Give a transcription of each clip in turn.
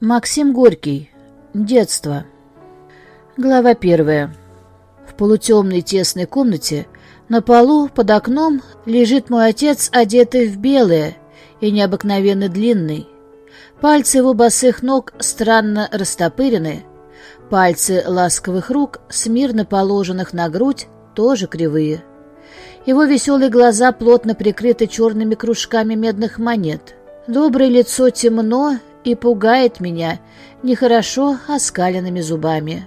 Максим Горький. Детство. Глава первая. В полутемной тесной комнате на полу под окном лежит мой отец, одетый в белое и необыкновенно длинный. Пальцы его босых ног странно растопырены, пальцы ласковых рук, смирно положенных на грудь, тоже кривые. Его веселые глаза плотно прикрыты черными кружками медных монет. Доброе лицо темно и пугает меня нехорошо оскаленными зубами.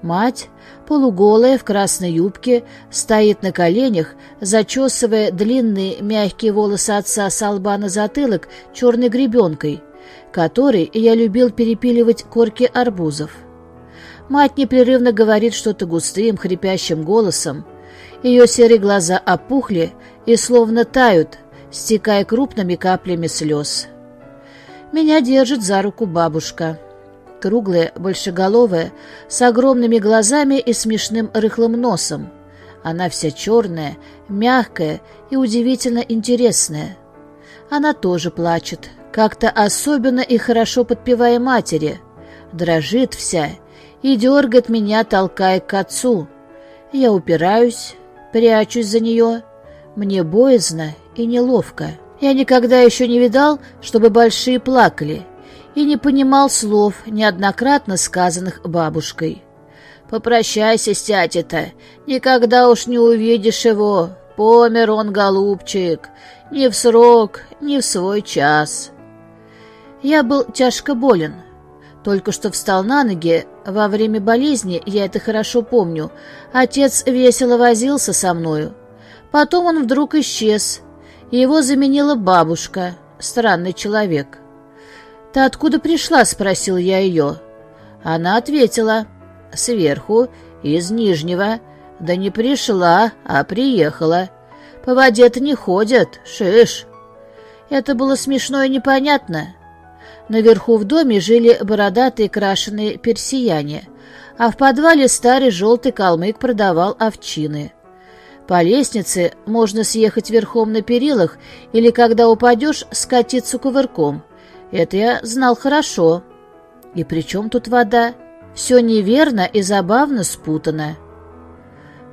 Мать, полуголая в красной юбке, стоит на коленях, зачесывая длинные мягкие волосы отца с лба на затылок черной гребенкой, которой я любил перепиливать корки арбузов. Мать непрерывно говорит что-то густым, хрипящим голосом. Ее серые глаза опухли и словно тают, стекая крупными каплями слез. Меня держит за руку бабушка. Круглая, большеголовая, с огромными глазами и смешным рыхлым носом. Она вся черная, мягкая и удивительно интересная. Она тоже плачет, как-то особенно и хорошо подпевая матери. Дрожит вся и дергает меня, толкая к отцу. Я упираюсь, прячусь за нее. Мне боязно и неловко. Я никогда еще не видал, чтобы большие плакали, и не понимал слов, неоднократно сказанных бабушкой. «Попрощайся с тятей-то, никогда уж не увидишь его, помер он, голубчик, ни в срок, ни в свой час». Я был тяжко болен, только что встал на ноги, во время болезни, я это хорошо помню, отец весело возился со мною. Потом он вдруг исчез, его заменила бабушка, странный человек. «Ты откуда пришла?» — спросил я ее. Она ответила. «Сверху, из Нижнего. Да не пришла, а приехала. По воде-то не ходят, шиш». Это было смешно и непонятно. Наверху в доме жили бородатые крашеные персияне, а в подвале старый желтый калмык продавал овчины. По лестнице можно съехать верхом на перилах или, когда упадешь, скатиться кувырком. Это я знал хорошо. И при чем тут вода? Все неверно и забавно спутано.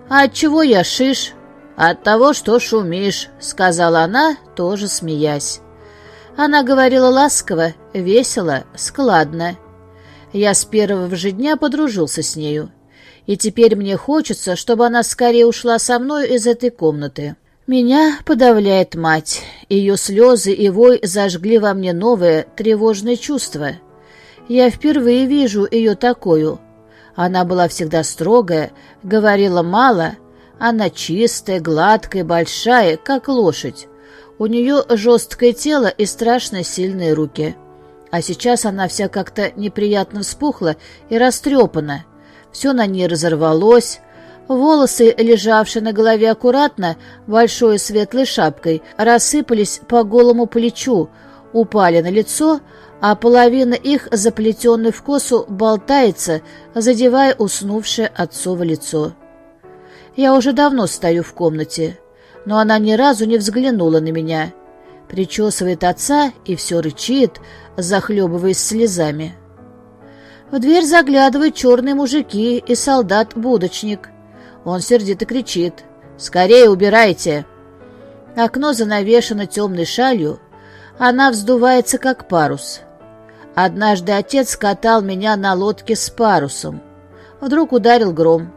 «А от чего я шиш?» «От того, что шумишь», — сказала она, тоже смеясь. Она говорила ласково, весело, складно. Я с первого же дня подружился с нею и теперь мне хочется, чтобы она скорее ушла со мной из этой комнаты. Меня подавляет мать. Ее слезы и вой зажгли во мне новое, тревожное чувство. Я впервые вижу ее такую. Она была всегда строгая, говорила мало. Она чистая, гладкая, большая, как лошадь. У нее жесткое тело и страшно сильные руки. А сейчас она вся как-то неприятно вспухла и растрепана все на ней разорвалось, волосы, лежавшие на голове аккуратно, большой светлой шапкой, рассыпались по голому плечу, упали на лицо, а половина их, заплетенной в косу, болтается, задевая уснувшее отцово лицо. Я уже давно стою в комнате, но она ни разу не взглянула на меня. Причесывает отца и все рычит, захлебываясь слезами. В дверь заглядывают черные мужики и солдат-будочник. Он сердито кричит. «Скорее убирайте!» Окно занавешено темной шалью. Она вздувается, как парус. Однажды отец катал меня на лодке с парусом. Вдруг ударил гром.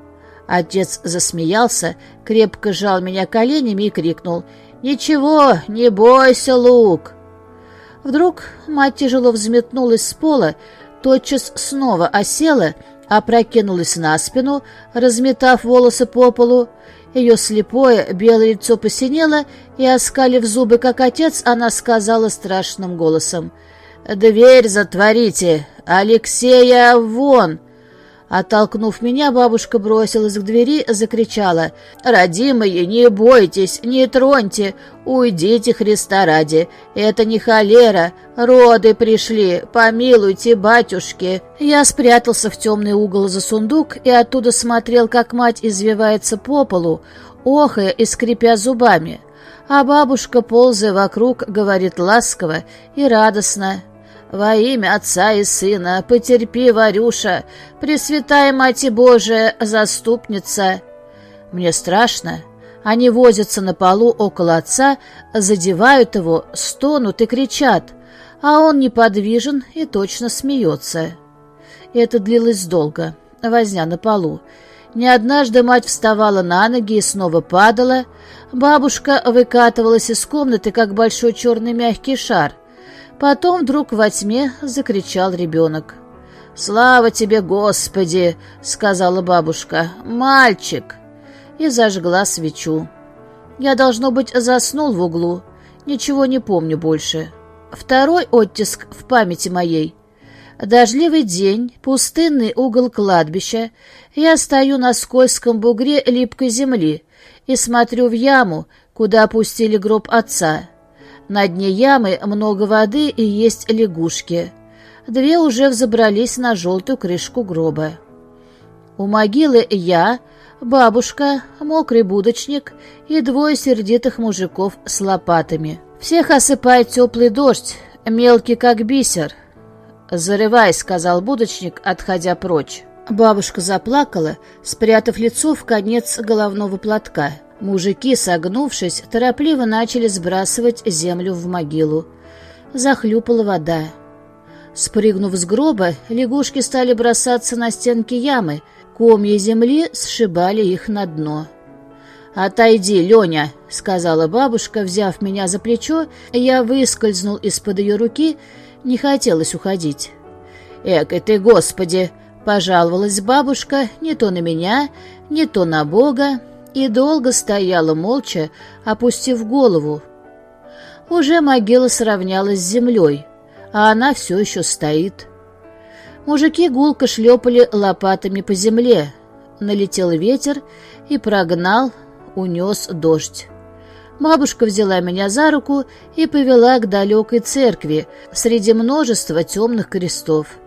Отец засмеялся, крепко сжал меня коленями и крикнул «Ничего, не бойся, Лук!» Вдруг мать тяжело взметнулась с пола, тотчас снова осела, опрокинулась на спину, разметав волосы по полу. Ее слепое белое лицо посинело, и, оскалив зубы, как отец, она сказала страшным голосом. «Дверь затворите! Алексея, вон!» Оттолкнув меня, бабушка бросилась к двери, закричала. «Родимые, не бойтесь, не троньте, уйдите, Христа ради. Это не холера, роды пришли, помилуйте, батюшки». Я спрятался в темный угол за сундук и оттуда смотрел, как мать извивается по полу, охая и скрипя зубами. А бабушка, ползая вокруг, говорит ласково и радостно. «Во имя Отца и Сына, потерпи, Варюша, Пресвятая Мать Божия, заступница!» Мне страшно. Они возятся на полу около отца, задевают его, стонут и кричат, а он неподвижен и точно смеется. Это длилось долго, возня на полу. Не однажды мать вставала на ноги и снова падала. Бабушка выкатывалась из комнаты, как большой черный мягкий шар. Потом вдруг во тьме закричал ребенок. «Слава тебе, Господи!» — сказала бабушка. «Мальчик!» И зажгла свечу. Я, должно быть, заснул в углу. Ничего не помню больше. Второй оттиск в памяти моей — Дождливый день, пустынный угол кладбища. Я стою на скользком бугре липкой земли и смотрю в яму, куда опустили гроб отца. На дне ямы много воды и есть лягушки. Две уже взобрались на желтую крышку гроба. У могилы я, бабушка, мокрый будочник и двое сердитых мужиков с лопатами. Всех осыпает теплый дождь, мелкий как бисер. «Зарывай», — сказал будочник, отходя прочь. Бабушка заплакала, спрятав лицо в конец головного платка. Мужики, согнувшись, торопливо начали сбрасывать землю в могилу. Захлюпала вода. Спрыгнув с гроба, лягушки стали бросаться на стенки ямы, комья земли сшибали их на дно. «Отойди, Леня», — сказала бабушка, взяв меня за плечо, я выскользнул из-под ее руки не хотелось уходить. «Эк, и ты, Господи!» — пожаловалась бабушка не то на меня, не то на Бога, и долго стояла молча, опустив голову. Уже могила сравнялась с землей, а она все еще стоит. Мужики гулко шлепали лопатами по земле. Налетел ветер и прогнал, унес дождь. Бабушка взяла меня за руку и повела к далекой церкви среди множества темных крестов.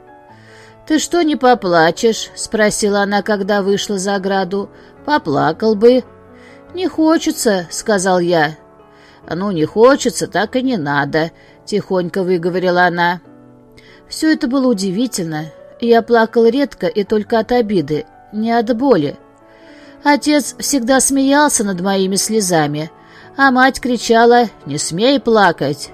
«Ты что не поплачешь?» — спросила она, когда вышла за ограду. «Поплакал бы». «Не хочется», — сказал я. «Ну, не хочется, так и не надо», — тихонько выговорила она. Все это было удивительно. Я плакал редко и только от обиды, не от боли. Отец всегда смеялся над моими слезами — а мать кричала «Не смей плакать!».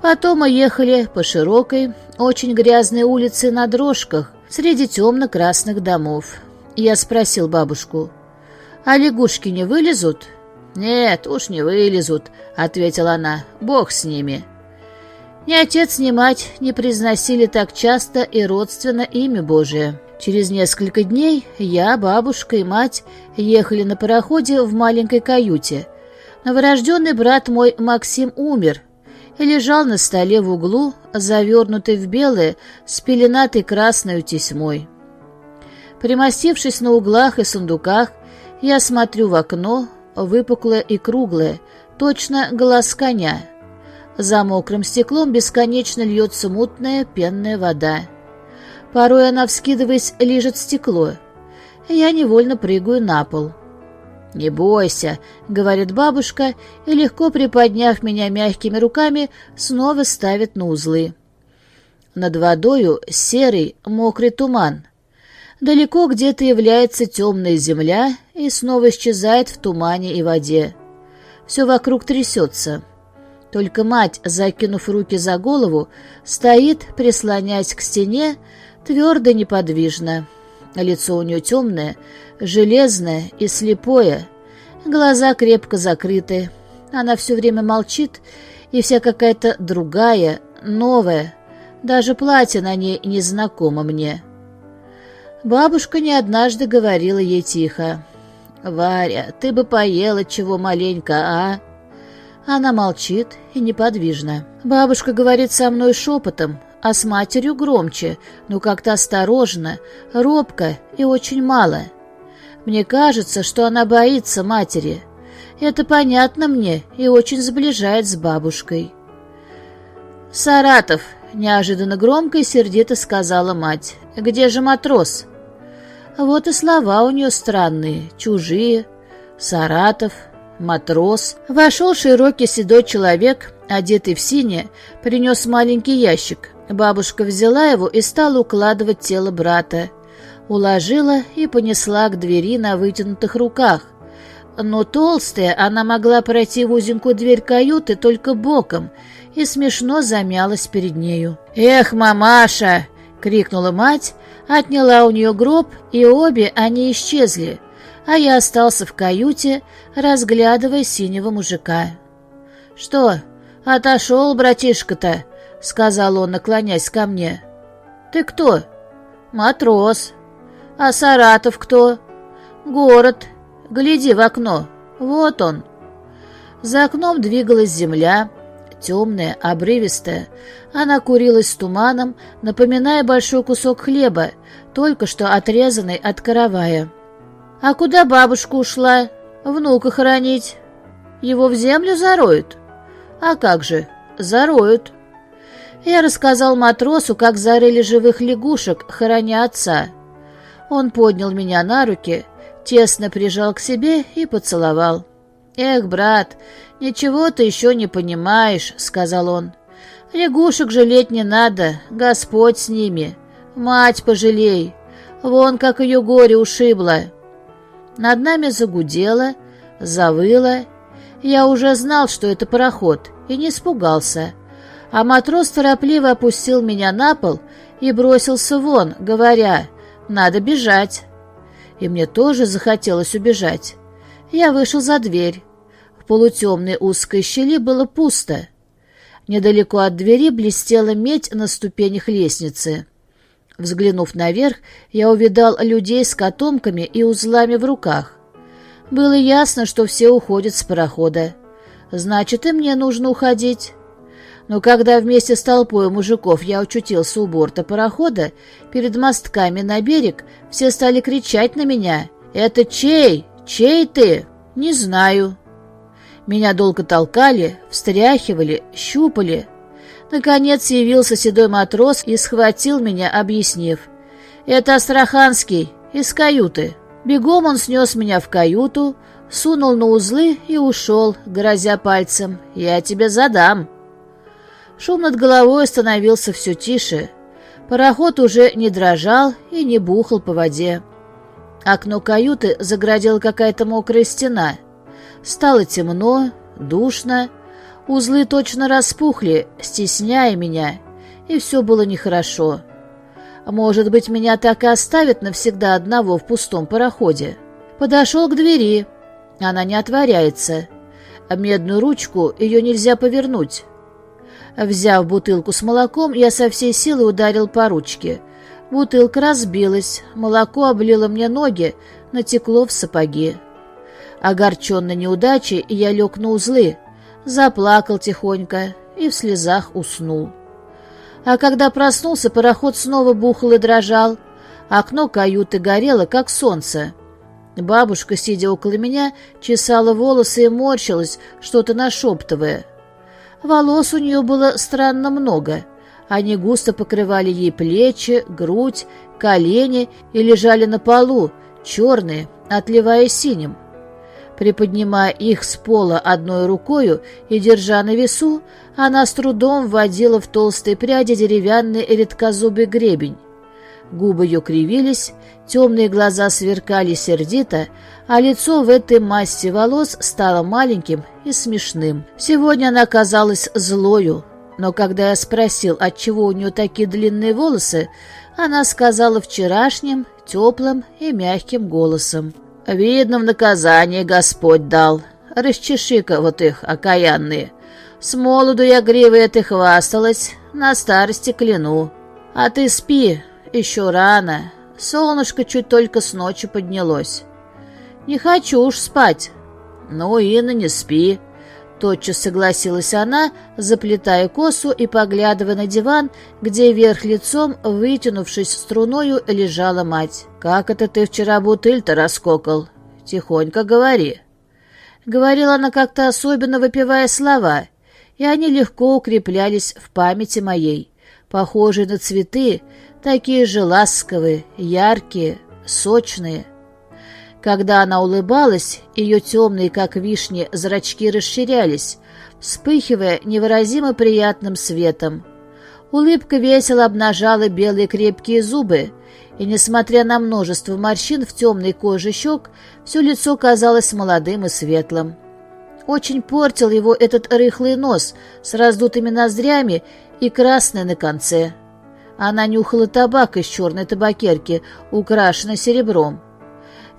Потом мы ехали по широкой, очень грязной улице на дрожках среди темно-красных домов. Я спросил бабушку, «А лягушки не вылезут?» «Нет, уж не вылезут», — ответила она, — «бог с ними». Ни отец, ни мать не произносили так часто и родственно имя Божие. Через несколько дней я, бабушка и мать ехали на пароходе в маленькой каюте — Новорожденный брат мой Максим умер и лежал на столе в углу, завернутый в белое, с пеленатой красной тесьмой. Примостившись на углах и сундуках, я смотрю в окно, выпуклое и круглое, точно глаз коня. За мокрым стеклом бесконечно льется мутная пенная вода. Порой она, вскидываясь, лижет стекло. Я невольно прыгаю на пол. «Не бойся», — говорит бабушка, и, легко приподняв меня мягкими руками, снова ставит на узлы. Над водою серый, мокрый туман. Далеко где-то является темная земля и снова исчезает в тумане и воде. Все вокруг трясется. Только мать, закинув руки за голову, стоит, прислоняясь к стене, твердо неподвижно. Лицо у нее темное, железное и слепое, глаза крепко закрыты. Она все время молчит, и вся какая-то другая, новая, даже платье на ней незнакомо мне. Бабушка не однажды говорила ей тихо. «Варя, ты бы поела чего маленько, а?» Она молчит и неподвижна. Бабушка говорит со мной шепотом, а с матерью громче, но как-то осторожно, робко и очень мало. Мне кажется, что она боится матери. Это понятно мне и очень сближает с бабушкой. «Саратов!» — неожиданно громко и сердито сказала мать. «Где же матрос?» Вот и слова у нее странные, чужие. «Саратов», «матрос». Вошел широкий седой человек, одетый в синее, принес маленький ящик — Бабушка взяла его и стала укладывать тело брата. Уложила и понесла к двери на вытянутых руках. Но толстая она могла пройти в узенькую дверь каюты только боком и смешно замялась перед нею. «Эх, мамаша!» — крикнула мать, отняла у нее гроб, и обе они исчезли, а я остался в каюте, разглядывая синего мужика. «Что, отошел, братишка-то?» — сказал он, наклонясь ко мне. «Ты кто?» «Матрос». «А Саратов кто?» «Город. Гляди в окно. Вот он». За окном двигалась земля, темная, обрывистая. Она курилась туманом, напоминая большой кусок хлеба, только что отрезанный от каравая. «А куда бабушка ушла? Внука хоронить. Его в землю зароют?» «А как же? Зароют». Я рассказал матросу, как зарыли живых лягушек, хороня отца. Он поднял меня на руки, тесно прижал к себе и поцеловал. «Эх, брат, ничего ты еще не понимаешь», — сказал он. «Лягушек жалеть не надо, Господь с ними. Мать пожалей, вон как ее горе ушибло». Над нами загудело, завыло. Я уже знал, что это пароход, и не испугался — а матрос торопливо опустил меня на пол и бросился вон, говоря «надо бежать». И мне тоже захотелось убежать. Я вышел за дверь. В полутемной узкой щели было пусто. Недалеко от двери блестела медь на ступенях лестницы. Взглянув наверх, я увидал людей с котомками и узлами в руках. Было ясно, что все уходят с парохода. Значит, и мне нужно уходить. Но когда вместе с толпой мужиков я очутился у борта парохода, перед мостками на берег, все стали кричать на меня. «Это чей? Чей ты?» «Не знаю». Меня долго толкали, встряхивали, щупали. Наконец явился седой матрос и схватил меня, объяснив. «Это Астраханский, из каюты». Бегом он снес меня в каюту, сунул на узлы и ушел, грозя пальцем. «Я тебе задам». Шум над головой становился все тише. Пароход уже не дрожал и не бухал по воде. Окно каюты заградила какая-то мокрая стена. Стало темно, душно. Узлы точно распухли, стесняя меня, и все было нехорошо. Может быть, меня так и оставят навсегда одного в пустом пароходе. Подошел к двери. Она не отворяется. А медную ручку ее нельзя повернуть. Взяв бутылку с молоком, я со всей силы ударил по ручке. Бутылка разбилась, молоко облило мне ноги, натекло в сапоги. Огорченный неудачей, я лег на узлы, заплакал тихонько и в слезах уснул. А когда проснулся, пароход снова бухал и дрожал. Окно каюты горело, как солнце. Бабушка, сидя около меня, чесала волосы и морщилась, что-то нашептывая. Волос у нее было странно много. Они густо покрывали ей плечи, грудь, колени и лежали на полу, черные, отливая синим. Приподнимая их с пола одной рукою и держа на весу, она с трудом вводила в толстые пряди деревянный редкозубый гребень. Губы ее кривились, темные глаза сверкали сердито, а лицо в этой массе волос стало маленьким и смешным. Сегодня она казалась злою, но когда я спросил, отчего у нее такие длинные волосы, она сказала вчерашним, теплым и мягким голосом. «Видно, в наказание Господь дал. Расчеши-ка вот их, окаянные. С молоду я гривой ты хвасталась, на старости кляну. А ты спи, еще рано. Солнышко чуть только с ночи поднялось. Не хочу уж спать. Ну, Инна, не спи. Тотчас согласилась она, заплетая косу и поглядывая на диван, где вверх лицом, вытянувшись струною, лежала мать. «Как это ты вчера бутыль-то раскокал? Тихонько говори». Говорила она как-то особенно, выпивая слова, и они легко укреплялись в памяти моей, похожие на цветы, такие же ласковые, яркие, сочные. Когда она улыбалась, ее темные, как вишни, зрачки расширялись, вспыхивая невыразимо приятным светом. Улыбка весело обнажала белые крепкие зубы, и, несмотря на множество морщин в темной коже щек, все лицо казалось молодым и светлым. Очень портил его этот рыхлый нос с раздутыми ноздрями и красный на конце. Она нюхала табак из черной табакерки, украшенной серебром.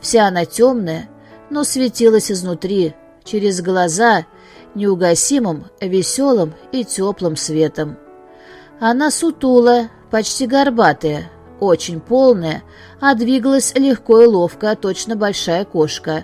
Вся она темная, но светилась изнутри, через глаза, неугасимым, веселым и теплым светом. Она сутула, почти горбатая, очень полная, а двигалась легко и ловко, точно большая кошка.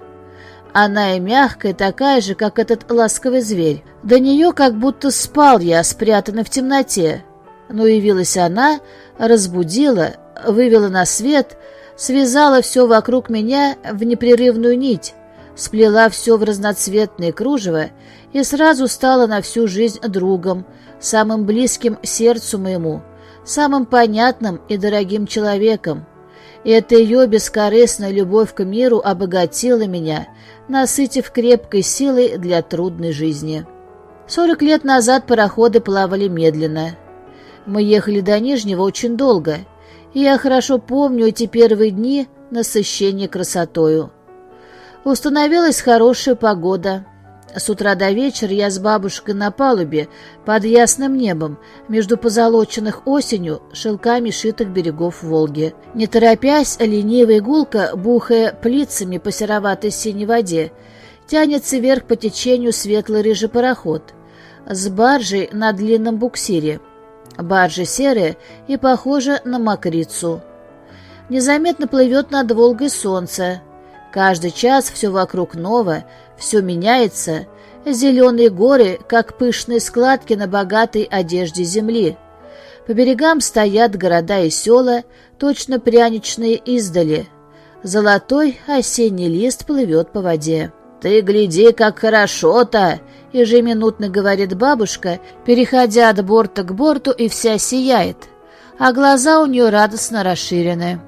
Она и мягкая, такая же, как этот ласковый зверь. До нее как будто спал я, спрятанный в темноте. Но явилась она, разбудила, вывела на свет, связала все вокруг меня в непрерывную нить, сплела все в разноцветные кружево и сразу стала на всю жизнь другом, самым близким сердцу моему, самым понятным и дорогим человеком. И эта ее бескорыстная любовь к миру обогатила меня, насытив крепкой силой для трудной жизни. Сорок лет назад пароходы плавали медленно. Мы ехали до Нижнего очень долго, я хорошо помню эти первые дни насыщения красотою. Установилась хорошая погода. С утра до вечера я с бабушкой на палубе, под ясным небом, между позолоченных осенью шелками шитых берегов Волги. Не торопясь, ленивая гулка, бухая плицами по сероватой синей воде, тянется вверх по течению светлый рыжий пароход с баржей на длинном буксире. Баржа серая и похожа на мокрицу. Незаметно плывет над Волгой солнце. Каждый час все вокруг ново, все меняется, зеленые горы, как пышные складки на богатой одежде земли. По берегам стоят города и села, точно пряничные издали. Золотой осенний лист плывет по воде. «Ты гляди, как хорошо-то!» — ежеминутно говорит бабушка, переходя от борта к борту, и вся сияет, а глаза у нее радостно расширены.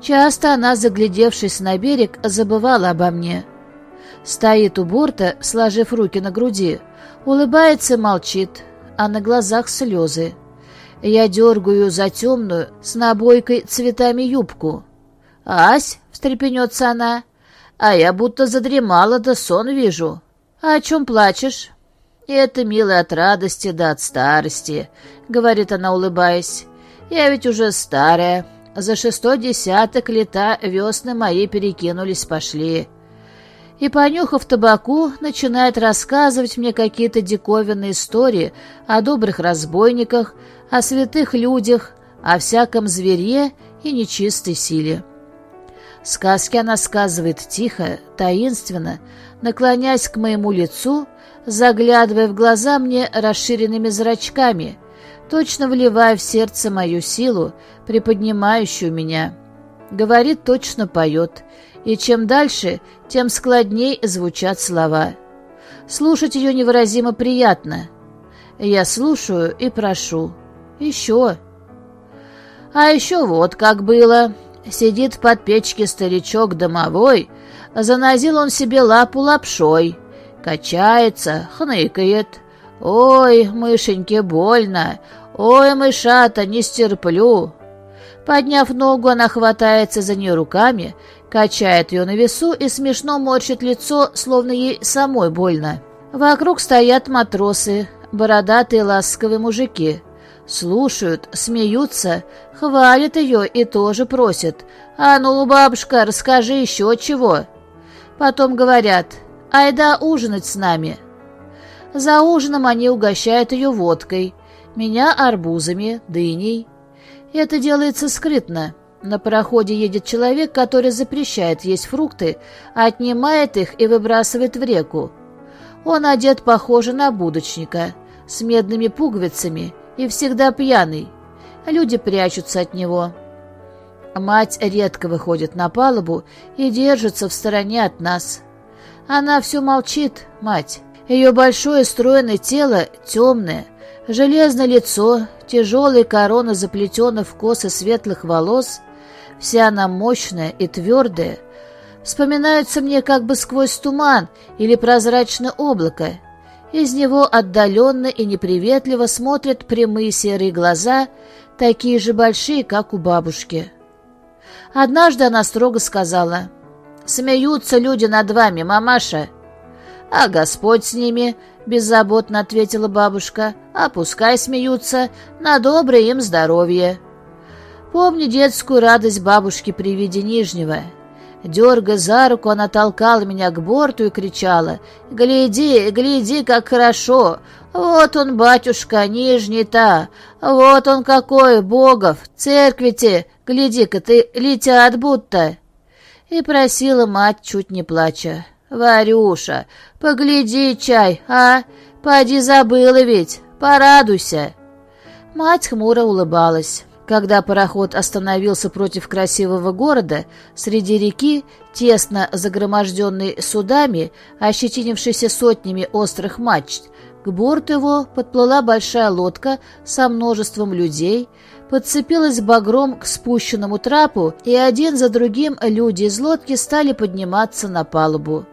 Часто она, заглядевшись на берег, забывала обо мне. Стоит у борта, сложив руки на груди, улыбается молчит, а на глазах слезы. Я дергаю за темную, с набойкой цветами юбку. «Ась!» — встрепенется она. «А я будто задремала, да сон вижу. А о чем плачешь?» «Это, милая, от радости да от старости», — говорит она, улыбаясь. «Я ведь уже старая. За шестой десяток лета весны мои перекинулись-пошли и, понюхав табаку, начинает рассказывать мне какие-то диковинные истории о добрых разбойниках, о святых людях, о всяком звере и нечистой силе. Сказки она сказывает тихо, таинственно, наклоняясь к моему лицу, заглядывая в глаза мне расширенными зрачками, точно вливая в сердце мою силу, приподнимающую меня. Говорит, точно поет — и чем дальше, тем складней звучат слова. Слушать ее невыразимо приятно. Я слушаю и прошу. Еще. А еще вот как было. Сидит под печке старичок домовой, занозил он себе лапу лапшой, качается, хныкает. «Ой, мышеньке больно! Ой, мышата, не стерплю!» Подняв ногу, она хватается за нее руками Качает ее на весу и смешно морщит лицо, словно ей самой больно. Вокруг стоят матросы, бородатые ласковые мужики. Слушают, смеются, хвалят ее и тоже просят. «А ну, бабушка, расскажи еще чего». Потом говорят «Айда ужинать с нами». За ужином они угощают ее водкой, меня арбузами, дыней. Это делается скрытно. На пароходе едет человек, который запрещает есть фрукты, отнимает их и выбрасывает в реку. Он одет похоже на будочника, с медными пуговицами и всегда пьяный. Люди прячутся от него. Мать редко выходит на палубу и держится в стороне от нас. Она все молчит, мать. Ее большое стройное тело темное, железное лицо, тяжелая корона заплетена в косы светлых волос — Вся она мощная и твердая. Вспоминаются мне как бы сквозь туман или прозрачное облако. Из него отдаленно и неприветливо смотрят прямые серые глаза, такие же большие, как у бабушки. Однажды она строго сказала, «Смеются люди над вами, мамаша». «А Господь с ними», — беззаботно ответила бабушка, «а пускай смеются, на доброе им здоровье». Помню детскую радость бабушки при виде Нижнего. Дергая за руку, она толкала меня к борту и кричала, «Гляди, гляди, как хорошо! Вот он, батюшка, Нижний-то! Вот он какой, Богов! Церкви-те, гляди-ка, ты летят будто!» И просила мать, чуть не плача, «Варюша, погляди чай, а? Поди забыла ведь, порадуйся!» Мать хмуро улыбалась. Когда пароход остановился против красивого города, среди реки, тесно загроможденной судами, ощетинившейся сотнями острых мачт, к борту его подплыла большая лодка со множеством людей, подцепилась багром к спущенному трапу, и один за другим люди из лодки стали подниматься на палубу.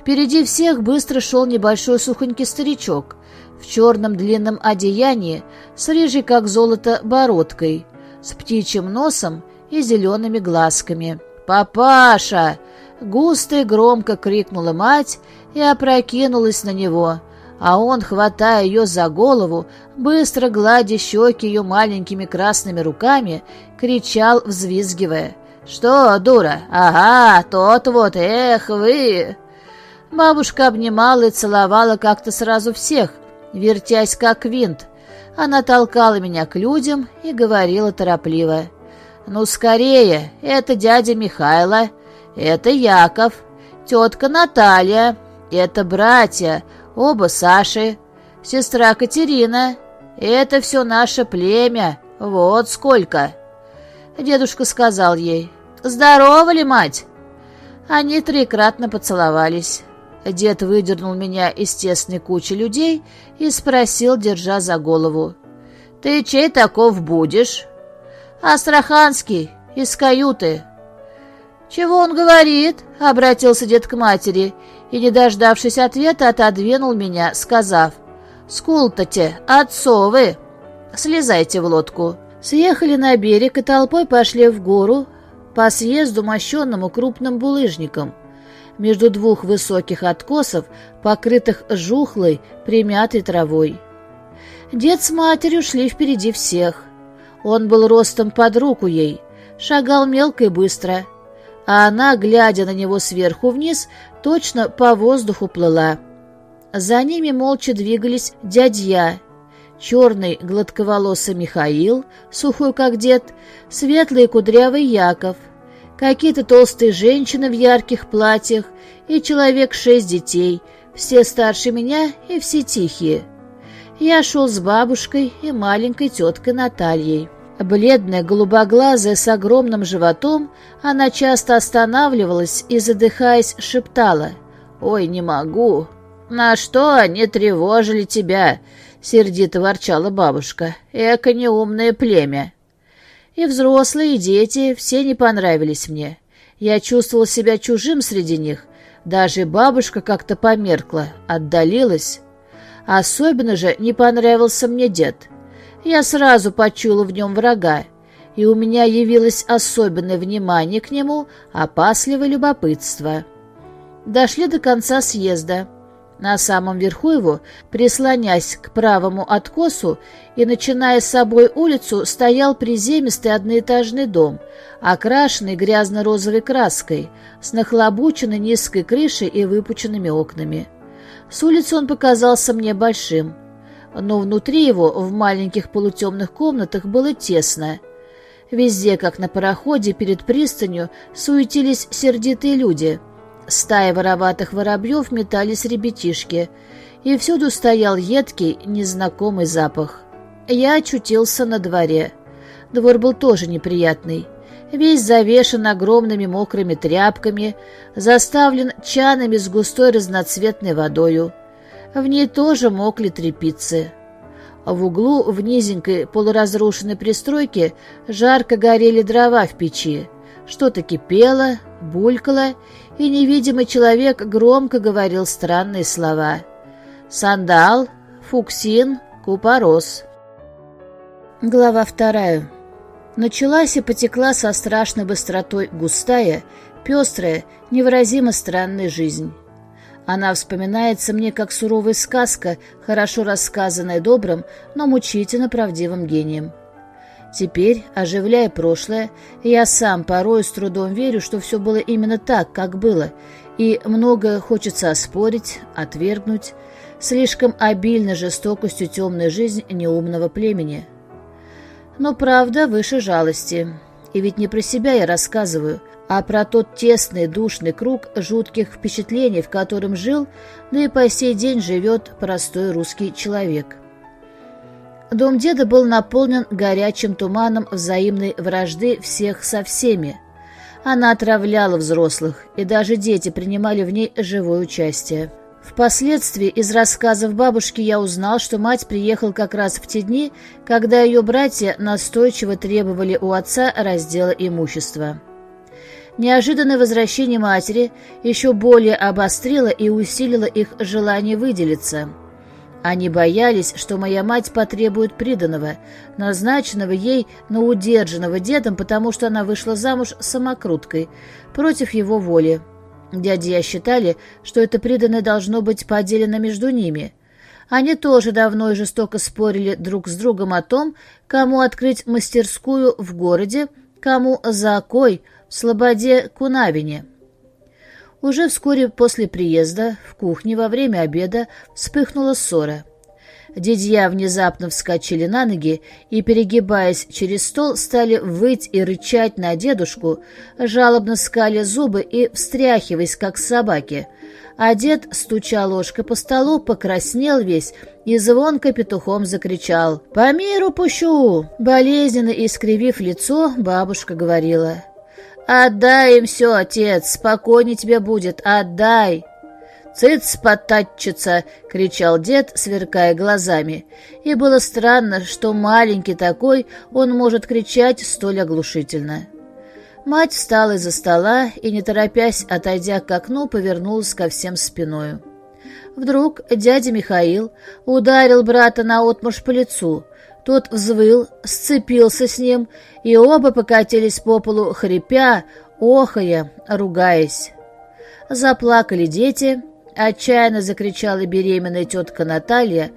Впереди всех быстро шел небольшой сухонький старичок в черном длинном одеянии с рыжей, как золото, бородкой, с птичьим носом и зелеными глазками. «Папаша!» — густо и громко крикнула мать и опрокинулась на него, а он, хватая ее за голову, быстро гладя щеки ее маленькими красными руками, кричал, взвизгивая. «Что, дура? Ага, тот вот, эх вы!» Бабушка обнимала и целовала как-то сразу всех, вертясь как винт. Она толкала меня к людям и говорила торопливо. «Ну, скорее, это дядя Михайло, это Яков, тетка Наталья, это братья, оба Саши, сестра Катерина. Это все наше племя, вот сколько!» Дедушка сказал ей, «Здорова ли, мать?» Они трикратно поцеловались. Дед выдернул меня из тесной кучи людей и спросил, держа за голову. «Ты чей таков будешь?» «Астраханский, из каюты». «Чего он говорит?» — обратился дед к матери и, не дождавшись ответа, отодвинул меня, сказав. «Скул-то-те, отцовы! Слезайте в лодку». Съехали на берег и толпой пошли в гору по съезду, мощенному крупным булыжником — между двух высоких откосов, покрытых жухлой, примятой травой. Дед с матерью шли впереди всех. Он был ростом под руку ей, шагал мелко и быстро, а она, глядя на него сверху вниз, точно по воздуху плыла. За ними молча двигались дядья, черный гладковолосый Михаил, сухой как дед, светлый кудрявый Яков — какие-то толстые женщины в ярких платьях и человек шесть детей, все старше меня и все тихие. Я шел с бабушкой и маленькой теткой Натальей. Бледная, голубоглазая, с огромным животом, она часто останавливалась и, задыхаясь, шептала «Ой, не могу!» «На что они тревожили тебя?» — сердито ворчала бабушка. «Эко неумное племя!» И взрослые, и дети, все не понравились мне. Я чувствовал себя чужим среди них. Даже бабушка как-то померкла, отдалилась. Особенно же не понравился мне дед. Я сразу почуяла в нем врага, и у меня явилось особенное внимание к нему, опасливое любопытство. Дошли до конца съезда. На самом верху его, прислонясь к правому откосу и начиная с собой улицу, стоял приземистый одноэтажный дом, окрашенный грязно-розовой краской, с нахлобученной низкой крышей и выпученными окнами. С улицы он показался мне большим, но внутри его, в маленьких полутемных комнатах, было тесно. Везде, как на пароходе перед пристанью, суетились сердитые люди — Стаи вороватых воробьев метались ребятишки, и всюду стоял едкий, незнакомый запах. Я очутился на дворе. Двор был тоже неприятный. Весь завешен огромными мокрыми тряпками, заставлен чанами с густой разноцветной водою. В ней тоже мокли трепицы. В углу в низенькой полуразрушенной пристройке жарко горели дрова в печи. Что-то кипело, булькало, и невидимый человек громко говорил странные слова. Сандал, фуксин, купорос. Глава вторая. Началась и потекла со страшной быстротой густая, пестрая, невыразимо странная жизнь. Она вспоминается мне как суровая сказка, хорошо рассказанная добрым, но мучительно правдивым гением. Теперь, оживляя прошлое, я сам порой с трудом верю, что все было именно так, как было, и многое хочется оспорить, отвергнуть, слишком обильно жестокостью темная жизнь неумного племени. Но правда выше жалости. И ведь не про себя я рассказываю – а про тот тесный душный круг жутких впечатлений, в котором жил, да и по сей день живет простой русский человек. Дом деда был наполнен горячим туманом взаимной вражды всех со всеми. Она отравляла взрослых, и даже дети принимали в ней живое участие. Впоследствии из рассказов бабушки я узнал, что мать приехала как раз в те дни, когда ее братья настойчиво требовали у отца раздела имущества. Неожиданное возвращение матери еще более обострило и усилило их желание выделиться. Они боялись, что моя мать потребует приданого, назначенного ей, но удержанного дедом, потому что она вышла замуж самокруткой, против его воли. Дяди я считали, что это приданное должно быть поделено между ними. Они тоже давно и жестоко спорили друг с другом о том, кому открыть мастерскую в городе, кому закой, в Слободе Кунавине. Уже вскоре после приезда в кухне во время обеда вспыхнула ссора. Дядья внезапно вскочили на ноги и, перегибаясь через стол, стали выть и рычать на дедушку, жалобно скали зубы и встряхиваясь, как собаки. А дед, стуча ложкой по столу, покраснел весь и звонко петухом закричал «По миру пущу!» Болезненно искривив лицо, бабушка говорила «Отдай им все, отец, спокойнее тебе будет, отдай!» «Цыц, потатчица!» — кричал дед, сверкая глазами. И было странно, что маленький такой, он может кричать столь оглушительно. Мать встала из-за стола и, не торопясь, отойдя к окну, повернулась ко всем спиною. Вдруг дядя Михаил ударил брата наотмашь по лицу, тот взвыл, сцепился с ним, и оба покатились по полу, хрипя, охая, ругаясь. Заплакали дети, отчаянно закричала беременная тетка Наталья.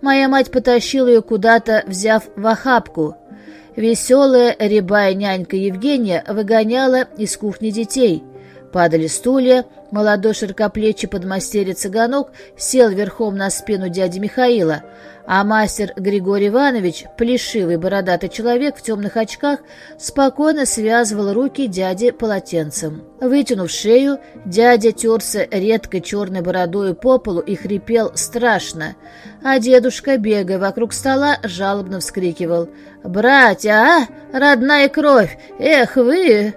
Моя мать потащила ее куда-то, взяв в охапку. Веселая рябая нянька Евгения выгоняла из кухни детей. Падали стулья, молодой широкоплечий подмастерье цыганок сел верхом на спину дяди Михаила, а мастер Григорий Иванович, плешивый бородатый человек в темных очках, спокойно связывал руки дяде полотенцем. Вытянув шею, дядя терся редкой черной бородой по полу и хрипел страшно, а дедушка, бегая вокруг стола, жалобно вскрикивал «Братья, а? Родная кровь! Эх вы!»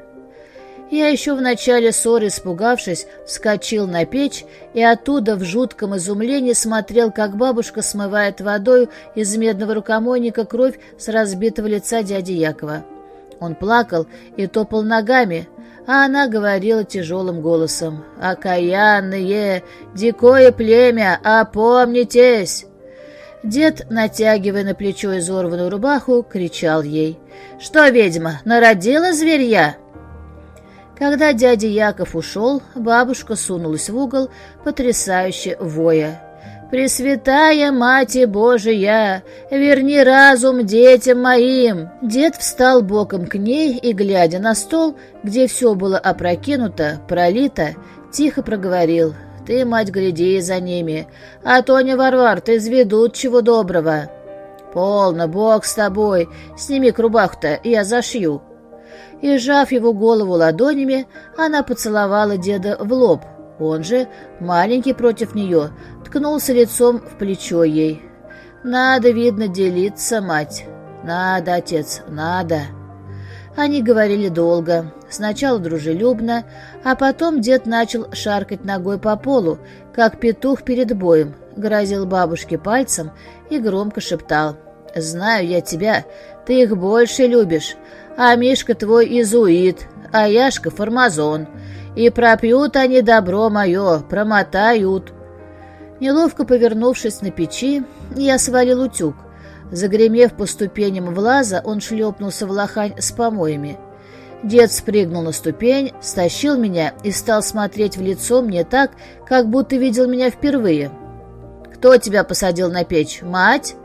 Я еще в начале ссоры, испугавшись, вскочил на печь и оттуда в жутком изумлении смотрел, как бабушка смывает водой из медного рукомойника кровь с разбитого лица дяди Якова. Он плакал и топал ногами, а она говорила тяжелым голосом «Окаянные, дикое племя, опомнитесь!» Дед, натягивая на плечо изорванную рубаху, кричал ей «Что, ведьма, народила зверья?» Когда дядя Яков ушел, бабушка сунулась в угол, потрясающе воя. «Пресвятая Мать Божия, верни разум детям моим!» Дед встал боком к ней и, глядя на стол, где все было опрокинуто, пролито, тихо проговорил. «Ты, мать, гляди за ними, а то не Варвар, ты изведут чего доброго». «Полно, Бог с тобой, сними рубаху-то, я зашью», и, сжав его голову ладонями, она поцеловала деда в лоб. Он же, маленький против нее, ткнулся лицом в плечо ей. «Надо, видно, делиться, мать. Надо, отец, надо». Они говорили долго, сначала дружелюбно, а потом дед начал шаркать ногой по полу, как петух перед боем, грозил бабушке пальцем и громко шептал. «Знаю я тебя, ты их больше любишь, а Мишка твой изуит, а Яшка фармазон, и пропьют они добро мое, промотают». Неловко повернувшись на печи, я свалил утюг. Загремев по ступеням в лаза, он шлепнулся в лохань с помоями. Дед спрыгнул на ступень, стащил меня и стал смотреть в лицо мне так, как будто видел меня впервые. «Кто тебя посадил на печь? Мать?»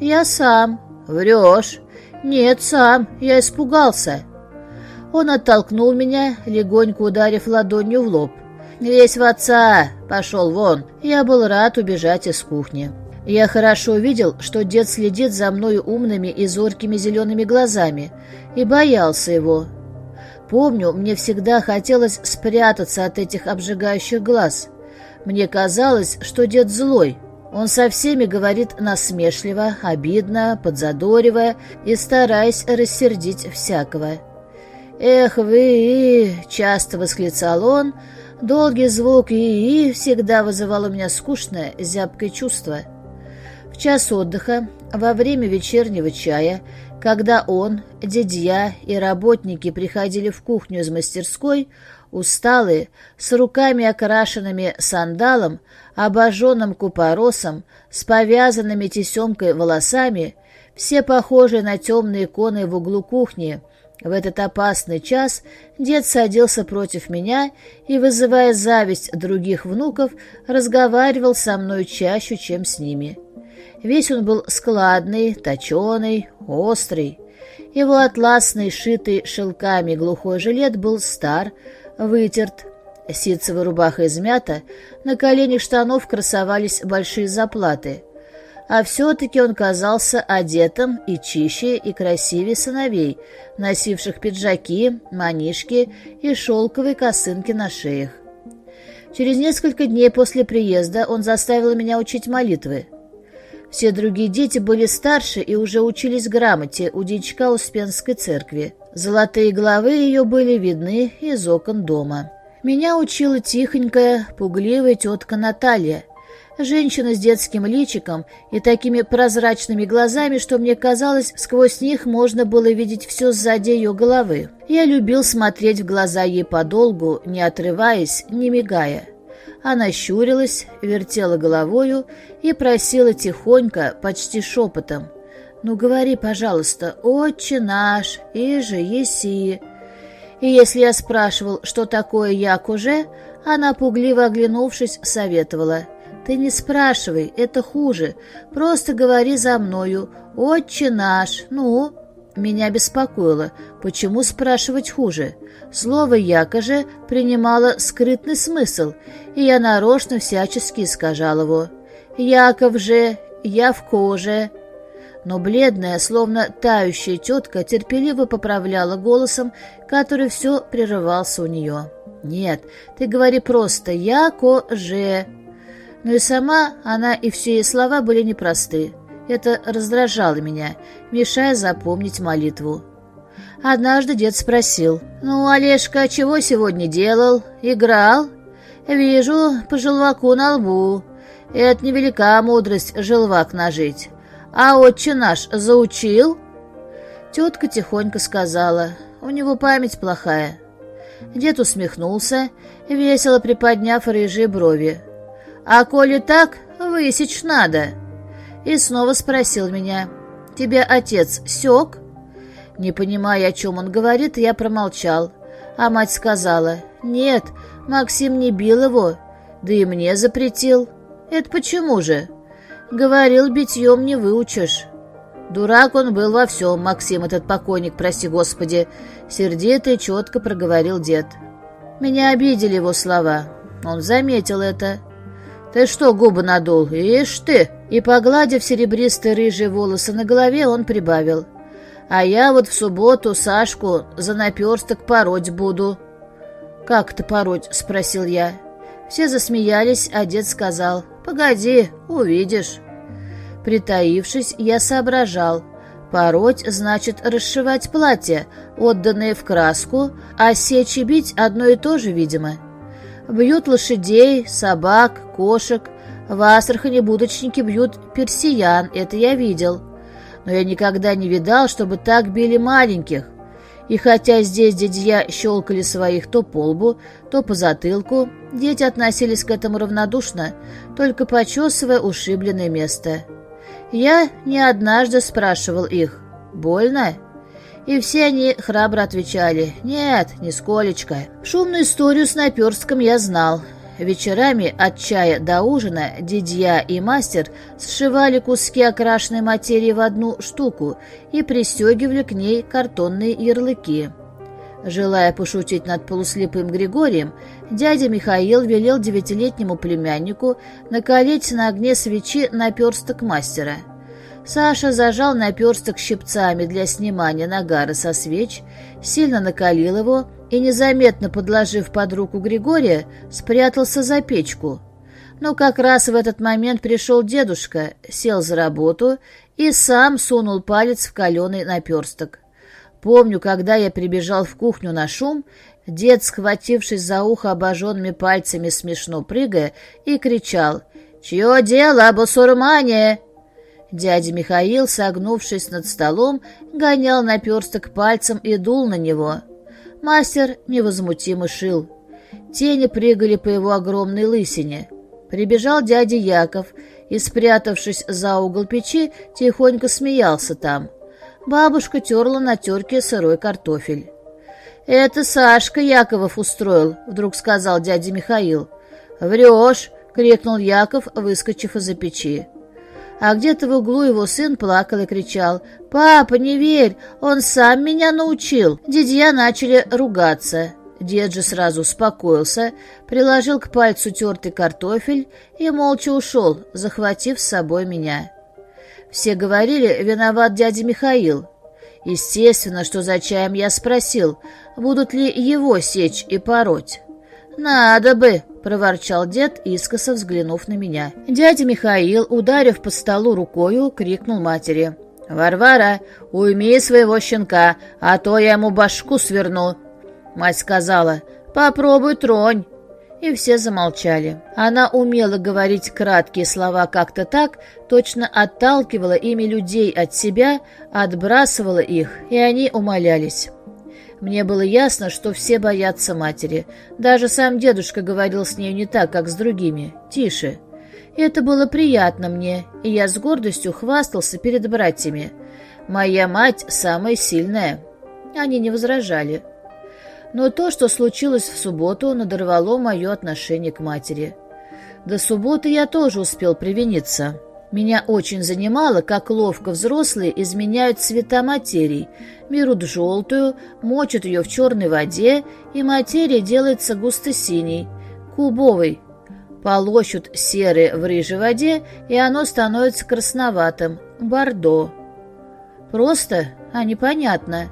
«Я сам». «Врешь». «Нет, сам. Я испугался». Он оттолкнул меня, легонько ударив ладонью в лоб. «Весь в отца! Пошел вон!» Я был рад убежать из кухни. Я хорошо видел, что дед следит за мной умными и зоркими зелеными глазами, и боялся его. Помню, мне всегда хотелось спрятаться от этих обжигающих глаз. Мне казалось, что дед злой. Он со всеми говорит насмешливо, обидно, подзадоривая и стараясь рассердить всякого. «Эх вы!» — часто восклицал он. Долгий звук «и» всегда вызывал у меня скучное, зябкое чувство. В час отдыха, во время вечернего чая, когда он, дядья и работники приходили в кухню из мастерской, усталые, с руками окрашенными сандалом, обожженным купоросом, с повязанными тесемкой волосами, все похожие на темные иконы в углу кухни — в этот опасный час дед садился против меня и, вызывая зависть других внуков, разговаривал со мной чаще, чем с ними. Весь он был складный, точеный, острый. Его атласный, шитый шелками глухой жилет был стар, вытерт. Ситцевая рубаха измята, на коленях штанов красовались большие заплаты — а все-таки он казался одетым и чище, и красивее сыновей, носивших пиджаки, манишки и шелковые косынки на шеях. Через несколько дней после приезда он заставил меня учить молитвы. Все другие дети были старше и уже учились грамоте у дичка Успенской церкви. Золотые главы ее были видны из окон дома. Меня учила тихонькая, пугливая тетка Наталья — Женщина с детским личиком и такими прозрачными глазами, что мне казалось, сквозь них можно было видеть все сзади ее головы. Я любил смотреть в глаза ей подолгу, не отрываясь, не мигая. Она щурилась, вертела головою и просила тихонько, почти шепотом. «Ну, говори, пожалуйста, отче наш, и же еси». И если я спрашивал, что такое як уже, она, пугливо оглянувшись, советовала – ты не спрашивай, это хуже. Просто говори за мною. Отче наш, ну...» Меня беспокоило, почему спрашивать хуже. Слово «яко же» принимало скрытный смысл, и я нарочно всячески искажал его. «Яков же, я в коже». Но бледная, словно тающая тетка терпеливо поправляла голосом, который все прерывался у нее. «Нет, ты говори просто «яко же». Но и сама она и все ее слова были непросты. Это раздражало меня, мешая запомнить молитву. Однажды дед спросил, «Ну, Олежка, чего сегодня делал? Играл? Вижу по желваку на лбу. Это невелика мудрость желвак нажить. А отче наш заучил?» Тетка тихонько сказала, «У него память плохая». Дед усмехнулся, весело приподняв рыжие брови. А коли так, высечь надо. И снова спросил меня, тебя отец сёк? Не понимая, о чем он говорит, я промолчал. А мать сказала, нет, Максим не бил его, да и мне запретил. Это почему же? Говорил, битьем не выучишь. Дурак он был во всем, Максим, этот покойник, прости господи. Сердито и четко проговорил дед. Меня обидели его слова. Он заметил это. «Ты что губы надул? Ишь ты!» И, погладив серебристые рыжие волосы на голове, он прибавил. «А я вот в субботу Сашку за наперсток пороть буду». «Как это пороть?» — спросил я. Все засмеялись, а дед сказал. «Погоди, увидишь». Притаившись, я соображал. Пороть значит расшивать платье, отданное в краску, а сечь и бить одно и то же, видимо. Бьют лошадей, собак, кошек. В Астрахани будочники бьют персиян, это я видел. Но я никогда не видал, чтобы так били маленьких. И хотя здесь дядья щелкали своих то по лбу, то по затылку, дети относились к этому равнодушно, только почесывая ушибленное место. Я не однажды спрашивал их «Больно?» И все они храбро отвечали «Нет, нисколечко». Шумную историю с наперстком я знал. Вечерами от чая до ужина дядья и мастер сшивали куски окрашенной материи в одну штуку и пристегивали к ней картонные ярлыки. Желая пошутить над полуслепым Григорием, дядя Михаил велел девятилетнему племяннику накалить на огне свечи наперсток мастера. Саша зажал наперсток щипцами для снимания нагара со свеч, сильно накалил его и, незаметно подложив под руку Григория, спрятался за печку. Но как раз в этот момент пришел дедушка, сел за работу и сам сунул палец в каленый наперсток. Помню, когда я прибежал в кухню на шум, дед, схватившись за ухо обожженными пальцами, смешно прыгая, и кричал «Чье дело, басурмане?» Дядя Михаил, согнувшись над столом, гонял наперсток пальцем и дул на него — Мастер невозмутимо шил. Тени прыгали по его огромной лысине. Прибежал дядя Яков и, спрятавшись за угол печи, тихонько смеялся там. Бабушка терла на терке сырой картофель. «Это Сашка Яковов устроил», — вдруг сказал дядя Михаил. «Врешь!» — крикнул Яков, выскочив из-за печи а где-то в углу его сын плакал и кричал «Папа, не верь, он сам меня научил!» Дядья начали ругаться. Дед же сразу успокоился, приложил к пальцу тертый картофель и молча ушел, захватив с собой меня. Все говорили, виноват дядя Михаил. Естественно, что за чаем я спросил, будут ли его сечь и пороть. «Надо бы!» — проворчал дед, искоса взглянув на меня. Дядя Михаил, ударив по столу рукою, крикнул матери. «Варвара, уйми своего щенка, а то я ему башку сверну!» Мать сказала, «Попробуй тронь!» И все замолчали. Она умела говорить краткие слова как-то так, точно отталкивала ими людей от себя, отбрасывала их, и они умолялись. Мне было ясно, что все боятся матери. Даже сам дедушка говорил с нею не так, как с другими. Тише. Это было приятно мне, и я с гордостью хвастался перед братьями. Моя мать самая сильная. Они не возражали. Но то, что случилось в субботу, надорвало мое отношение к матери. До субботы я тоже успел привиниться. Меня очень занимало, как ловко взрослые изменяют цвета материи, берут желтую, мочат ее в черной воде, и материя делается густо-синей, кубовой. Полощут серые в рыжей воде, и оно становится красноватым, бордо. Просто, а непонятно.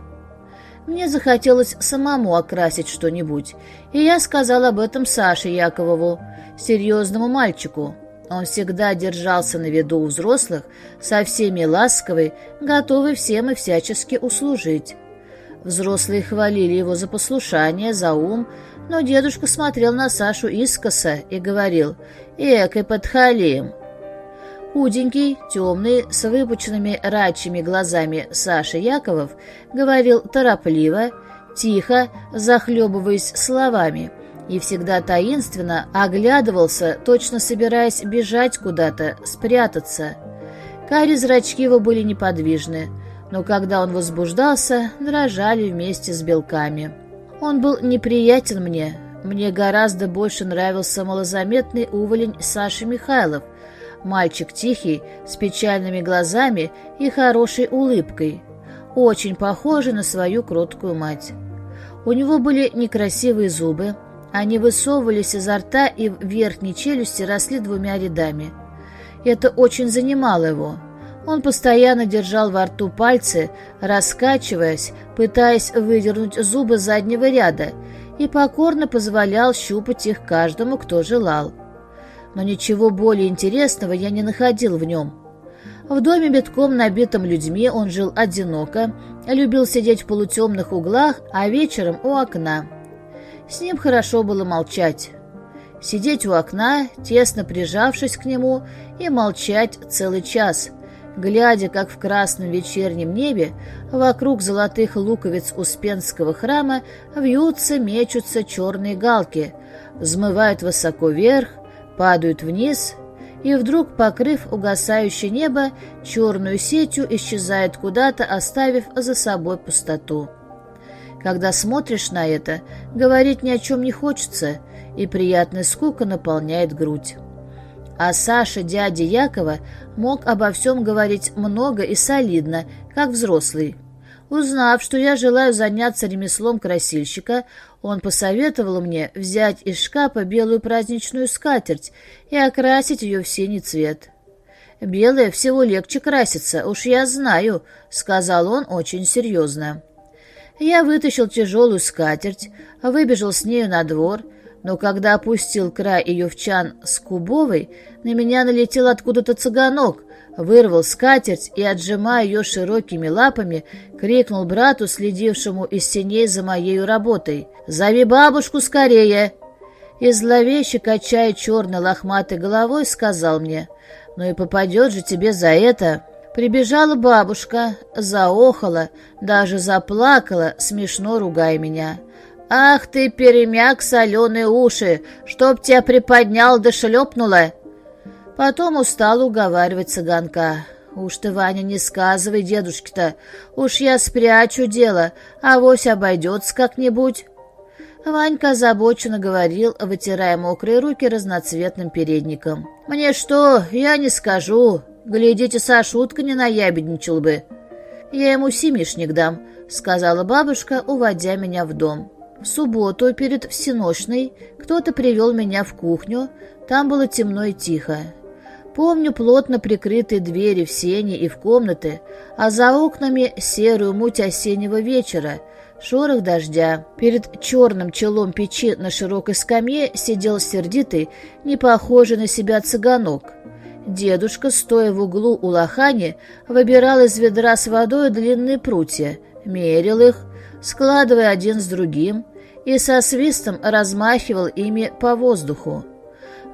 Мне захотелось самому окрасить что-нибудь, и я сказал об этом Саше Яковову, серьезному мальчику. Он всегда держался на виду у взрослых, со всеми ласковый, готовый всем и всячески услужить. Взрослые хвалили его за послушание, за ум, но дедушка смотрел на Сашу искоса и говорил «Эк, и подхалим». Худенький, темный, с выпученными рачьими глазами Саша Яковов говорил торопливо, тихо, захлебываясь словами – и всегда таинственно оглядывался, точно собираясь бежать куда-то, спрятаться. Кари зрачки его были неподвижны, но когда он возбуждался, дрожали вместе с белками. Он был неприятен мне. Мне гораздо больше нравился малозаметный уволень Саши Михайлов, мальчик тихий, с печальными глазами и хорошей улыбкой, очень похожий на свою кроткую мать. У него были некрасивые зубы, они высовывались изо рта и в верхней челюсти росли двумя рядами. Это очень занимало его. Он постоянно держал во рту пальцы, раскачиваясь, пытаясь выдернуть зубы заднего ряда, и покорно позволял щупать их каждому, кто желал. Но ничего более интересного я не находил в нем. В доме битком набитом людьми он жил одиноко, любил сидеть в полутемных углах, а вечером у окна. С ним хорошо было молчать. Сидеть у окна, тесно прижавшись к нему, и молчать целый час. глядя, как в красном вечернем небе вокруг золотых луковиц Успенского храма вьются, мечутся черные галки, взмывают высоко вверх, падают вниз и вдруг, покрыв угасающее небо, черную сетью исчезает куда-то, оставив за собой пустоту. Когда смотришь на это, говорить ни о чем не хочется, и приятная скука наполняет грудь. А Саша, дядя Якова, мог обо всем говорить много и солидно, как взрослый. Узнав, что я желаю заняться ремеслом красильщика, он посоветовал мне взять из шкафа белую праздничную скатерть и окрасить ее в синий цвет. «Белое всего легче красится, уж я знаю», — сказал он очень серьезно. Я вытащил тяжелую скатерть, выбежал с нею на двор, но когда опустил край ее в чан с кубовой, на меня налетел откуда-то цыганок, вырвал скатерть и, отжимая ее широкими лапами, крикнул брату, следившему из теней за моей работой, «Зови бабушку скорее!» И зловеще, качая черной лохматой головой, сказал мне, «Ну и попадет же тебе за это!» Прибежала бабушка, заохала, даже заплакала, смешно ругая меня. «Ах ты, перемяк соленые уши, чтоб тебя приподнял да шлепнула!» Потом устал уговаривать цыганка. «Уж ты, Ваня, не сказывай дедушке-то, уж я спрячу дело, а вось обойдется как-нибудь». Ванька озабоченно говорил, вытирая мокрые руки разноцветным передником. «Мне что, я не скажу. Глядите, Сашутка не наябедничал бы». «Я ему семишник дам», — сказала бабушка, уводя меня в дом. В субботу перед всеночной кто-то привел меня в кухню, там было темно и тихо. Помню плотно прикрытые двери в сене и в комнаты, а за окнами серую муть осеннего вечера, шорох дождя. Перед черным челом печи на широкой скамье сидел сердитый, не похожий на себя цыганок. Дедушка, стоя в углу у лохани, выбирал из ведра с водой длинные прутья, мерил их, складывая один с другим, и со свистом размахивал ими по воздуху.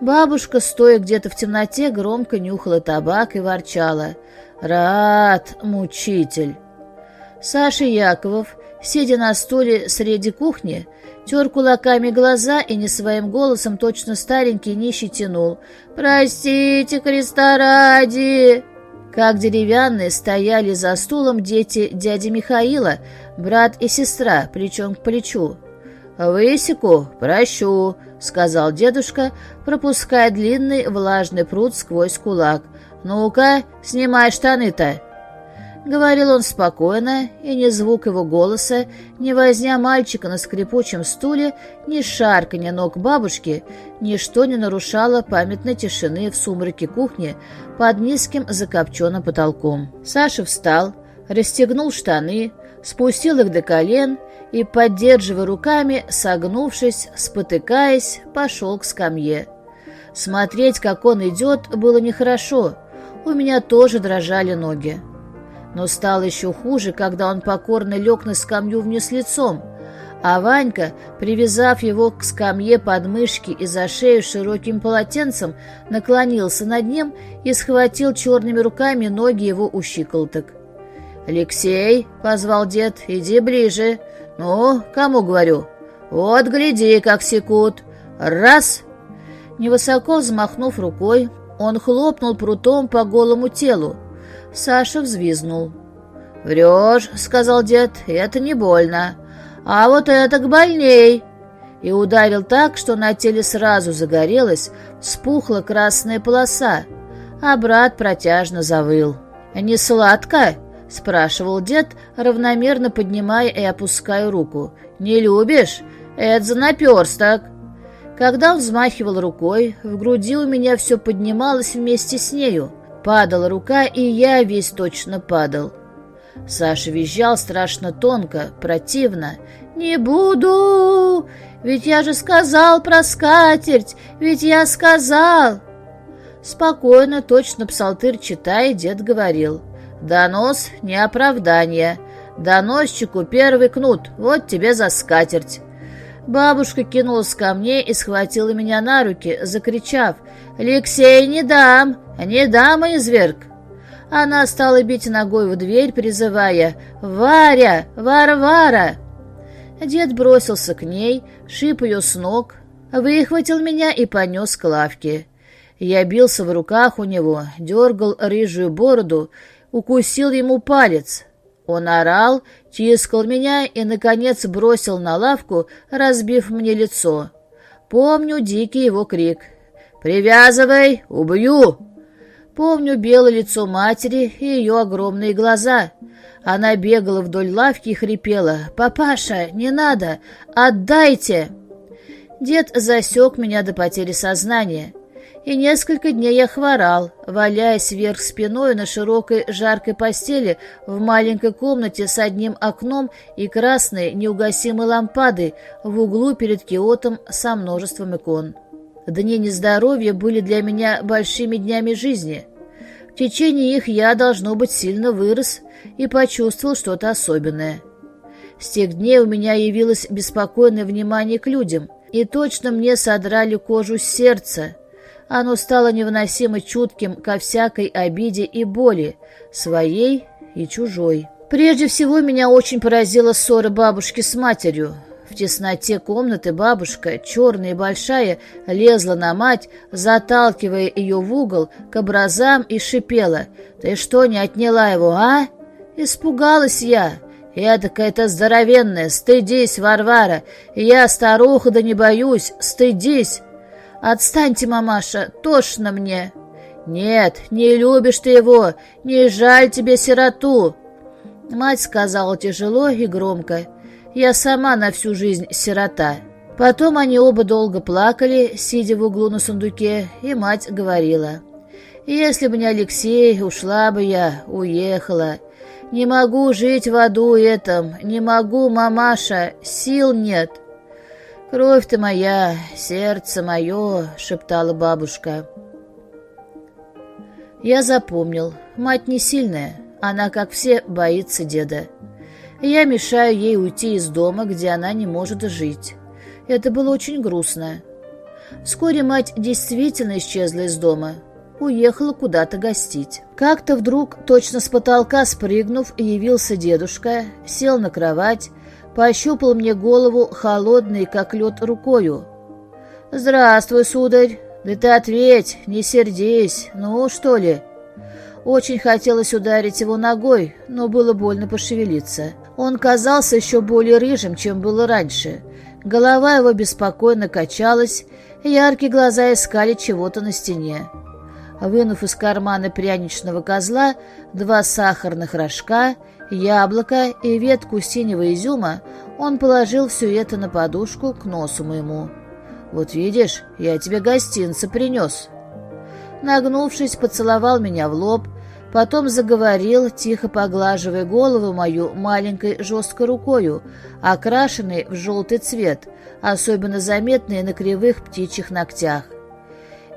Бабушка, стоя где-то в темноте, громко нюхала табак и ворчала. «Рад, мучитель!» Саша Яковов, сидя на стуле среди кухни, тер кулаками глаза и не своим голосом точно старенький нищий тянул. «Простите, Христа ради!» Как деревянные стояли за стулом дети дяди Михаила, брат и сестра, плечом к плечу. «Высеку, прощу», — сказал дедушка, пропуская длинный влажный пруд сквозь кулак. «Ну-ка, снимай штаны-то». Говорил он спокойно, и ни звук его голоса, ни возня мальчика на скрипучем стуле, ни шарканье ног бабушки, ничто не нарушало памятной тишины в сумраке кухни под низким закопченным потолком. Саша встал, расстегнул штаны, спустил их до колен и, поддерживая руками, согнувшись, спотыкаясь, пошел к скамье. Смотреть, как он идет, было нехорошо. У меня тоже дрожали ноги. Но стало еще хуже, когда он покорно лег на скамью вниз лицом, а Ванька, привязав его к скамье под мышки и за шею широким полотенцем, наклонился над ним и схватил черными руками ноги его у щиколоток. «Алексей», — позвал дед, — «иди ближе. Ну, кому говорю? Вот, гляди, как секут. Раз!» Невысоко взмахнув рукой, он хлопнул прутом по голому телу. Саша взвизнул. «Врешь», — сказал дед, — «это не больно. А вот это к больней!» И ударил так, что на теле сразу загорелась, спухла красная полоса, а брат протяжно завыл. «Не сладко?» — спрашивал дед, равномерно поднимая и опуская руку. «Не любишь? Это за наперсток!» Когда он взмахивал рукой, в груди у меня все поднималось вместе с нею. Падала рука, и я весь точно падал. Саша визжал страшно тонко, противно. «Не буду! Ведь я же сказал про скатерть! Ведь я сказал!» Спокойно, точно псалтырь читая, дед говорил. Донос — не оправдание. Доносчику первый кнут, вот тебе за скатерть. Бабушка кинулась ко мне и схватила меня на руки, закричав, «Алексей, не дам! Не дам, изверг!» Она стала бить ногой в дверь, призывая «Варя! Варвара!». Дед бросился к ней, шип ее с ног, выхватил меня и понес к лавке. Я бился в руках у него, дергал рыжую бороду, укусил ему палец. Он орал, тискал меня и, наконец, бросил на лавку, разбив мне лицо. Помню дикий его крик. «Привязывай! Убью!» Помню белое лицо матери и ее огромные глаза. Она бегала вдоль лавки и хрипела. «Папаша, не надо! Отдайте!» Дед засек меня до потери сознания. И несколько дней я хворал, валяясь вверх спиной на широкой жаркой постели в маленькой комнате с одним окном и красной неугасимой лампадой в углу перед киотом со множеством икон. Дни нездоровья были для меня большими днями жизни. В течение их я, должно быть, сильно вырос и почувствовал что-то особенное. С тех дней у меня явилось беспокойное внимание к людям, и точно мне содрали кожу с сердца. Оно стало невыносимо чутким ко всякой обиде и боли, своей и чужой. Прежде всего меня очень поразила ссора бабушки с матерью. В тесноте комнаты бабушка, черная и большая, лезла на мать, заталкивая ее в угол к образам и шипела. «Ты что, не отняла его, а?» Испугалась я. «Эдакая-то здоровенная, стыдись, Варвара! Я старуха, да не боюсь, стыдись!» «Отстаньте, мамаша, тошно мне!» «Нет, не любишь ты его, не жаль тебе сироту!» Мать сказала тяжело и громко. Я сама на всю жизнь сирота. Потом они оба долго плакали, сидя в углу на сундуке, и мать говорила. «Если бы не Алексей, ушла бы я, уехала. Не могу жить в аду этом, не могу, мамаша, сил нет». «Кровь ты моя, сердце мое», — шептала бабушка. Я запомнил, мать не сильная, она, как все, боится деда. Я мешаю ей уйти из дома, где она не может жить. Это было очень грустно. Вскоре мать действительно исчезла из дома. Уехала куда-то гостить. Как-то вдруг, точно с потолка спрыгнув, явился дедушка, сел на кровать, пощупал мне голову холодной, как лед, рукою. «Здравствуй, сударь! Да ты ответь, не сердись, ну, что ли?» Очень хотелось ударить его ногой, но было больно пошевелиться. Он казался еще более рыжим, чем было раньше. Голова его беспокойно качалась, яркие глаза искали чего-то на стене. Вынув из кармана пряничного козла два сахарных рожка, яблоко и ветку синего изюма, он положил все это на подушку к носу моему. «Вот видишь, я тебе гостинца принес». Нагнувшись, поцеловал меня в лоб, потом заговорил, тихо поглаживая голову мою маленькой жесткой рукою, окрашенной в желтый цвет, особенно заметный на кривых птичьих ногтях.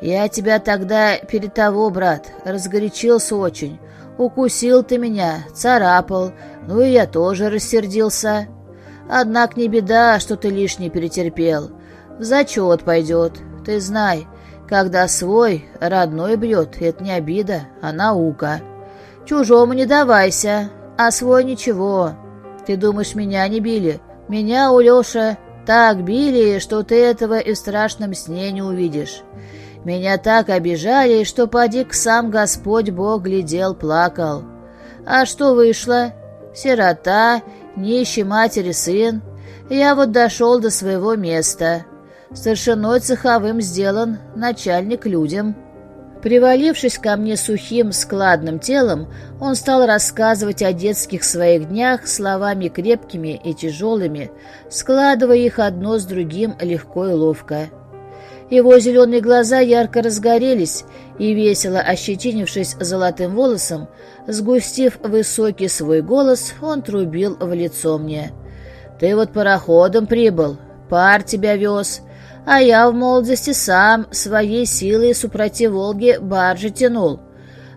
«Я тебя тогда перед того, брат, разгорячился очень. Укусил ты меня, царапал, ну и я тоже рассердился. Однако не беда, что ты лишний перетерпел. В зачет пойдет, ты знай». Когда свой, родной бьет, это не обида, а наука. Чужому не давайся, а свой ничего. Ты думаешь, меня не били? Меня, у Леша, так били, что ты этого и в страшном сне не увидишь. Меня так обижали, что поди к сам Господь Бог глядел, плакал. А что вышло? Сирота, нищий матери сын. Я вот дошел до своего места. Старшиной цеховым сделан начальник людям. Привалившись ко мне сухим, складным телом, он стал рассказывать о детских своих днях словами крепкими и тяжелыми, складывая их одно с другим легко и ловко. Его зеленые глаза ярко разгорелись, и, весело ощетинившись золотым волосом, сгустив высокий свой голос, он трубил в лицо мне. «Ты вот пароходом прибыл, пар тебя вез, а я в молодости сам своей силой супротив Волги баржи тянул.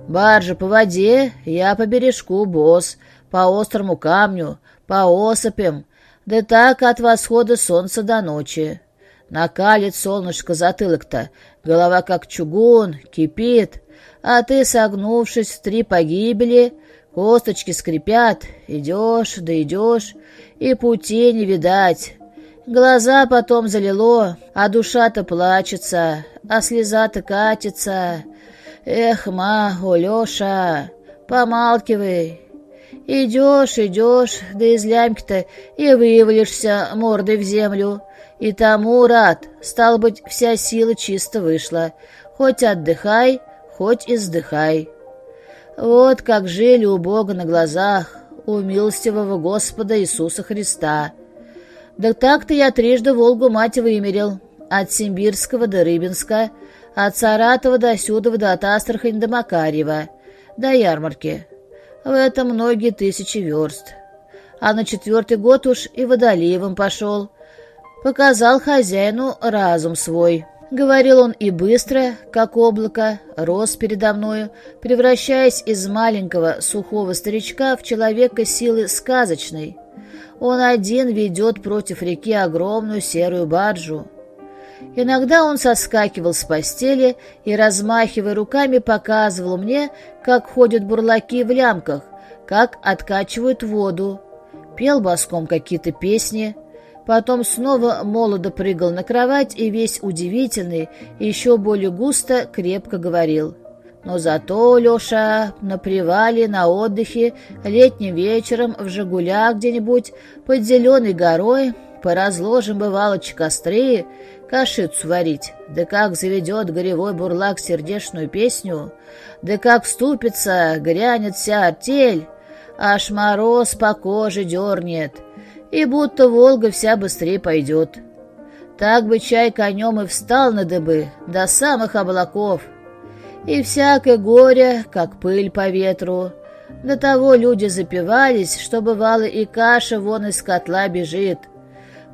Баржа по воде, я по бережку босс, по острому камню, по осыпям, да так от восхода солнца до ночи. Накалит солнышко затылок-то, голова как чугун, кипит, а ты, согнувшись в три погибели, косточки скрипят, идешь да идешь, и пути не видать. Глаза потом залило, а душа-то плачется, а слеза-то катится. Эх, ма, Олеша, помалкивай. Идешь, идешь, да из лямки-то и вывалишься мордой в землю. И тому рад, стал быть, вся сила чисто вышла. Хоть отдыхай, хоть издыхай. Вот как жили у Бога на глазах, у милостивого Господа Иисуса Христа. Да так-то я трижды Волгу-мать вымерил, от Симбирского до Рыбинска, от Саратова до Сюдова до от Астрахань до Макарьева, до ярмарки. В этом многие тысячи верст. А на четвертый год уж и Водолеевым пошел. Показал хозяину разум свой». Говорил он и быстро, как облако, рос передо мною, превращаясь из маленького сухого старичка в человека силы сказочной. Он один ведет против реки огромную серую баржу. Иногда он соскакивал с постели и, размахивая руками, показывал мне, как ходят бурлаки в лямках, как откачивают воду, пел боском какие-то песни — Потом снова молодо прыгал на кровать и весь удивительный, еще более густо, крепко говорил. Но зато, Леша, на привале, на отдыхе, летним вечером в «Жигулях» где-нибудь под зеленой горой поразложим бывало костры, кашицу варить, да как заведет горевой бурлак сердечную песню, да как вступится, грянет вся артель, аж мороз по коже дернет, и будто Волга вся быстрее пойдет. Так бы чай конем и встал на дыбы до самых облаков. И всякое горе, как пыль по ветру. До того люди запивались, что бывало и каша вон из котла бежит.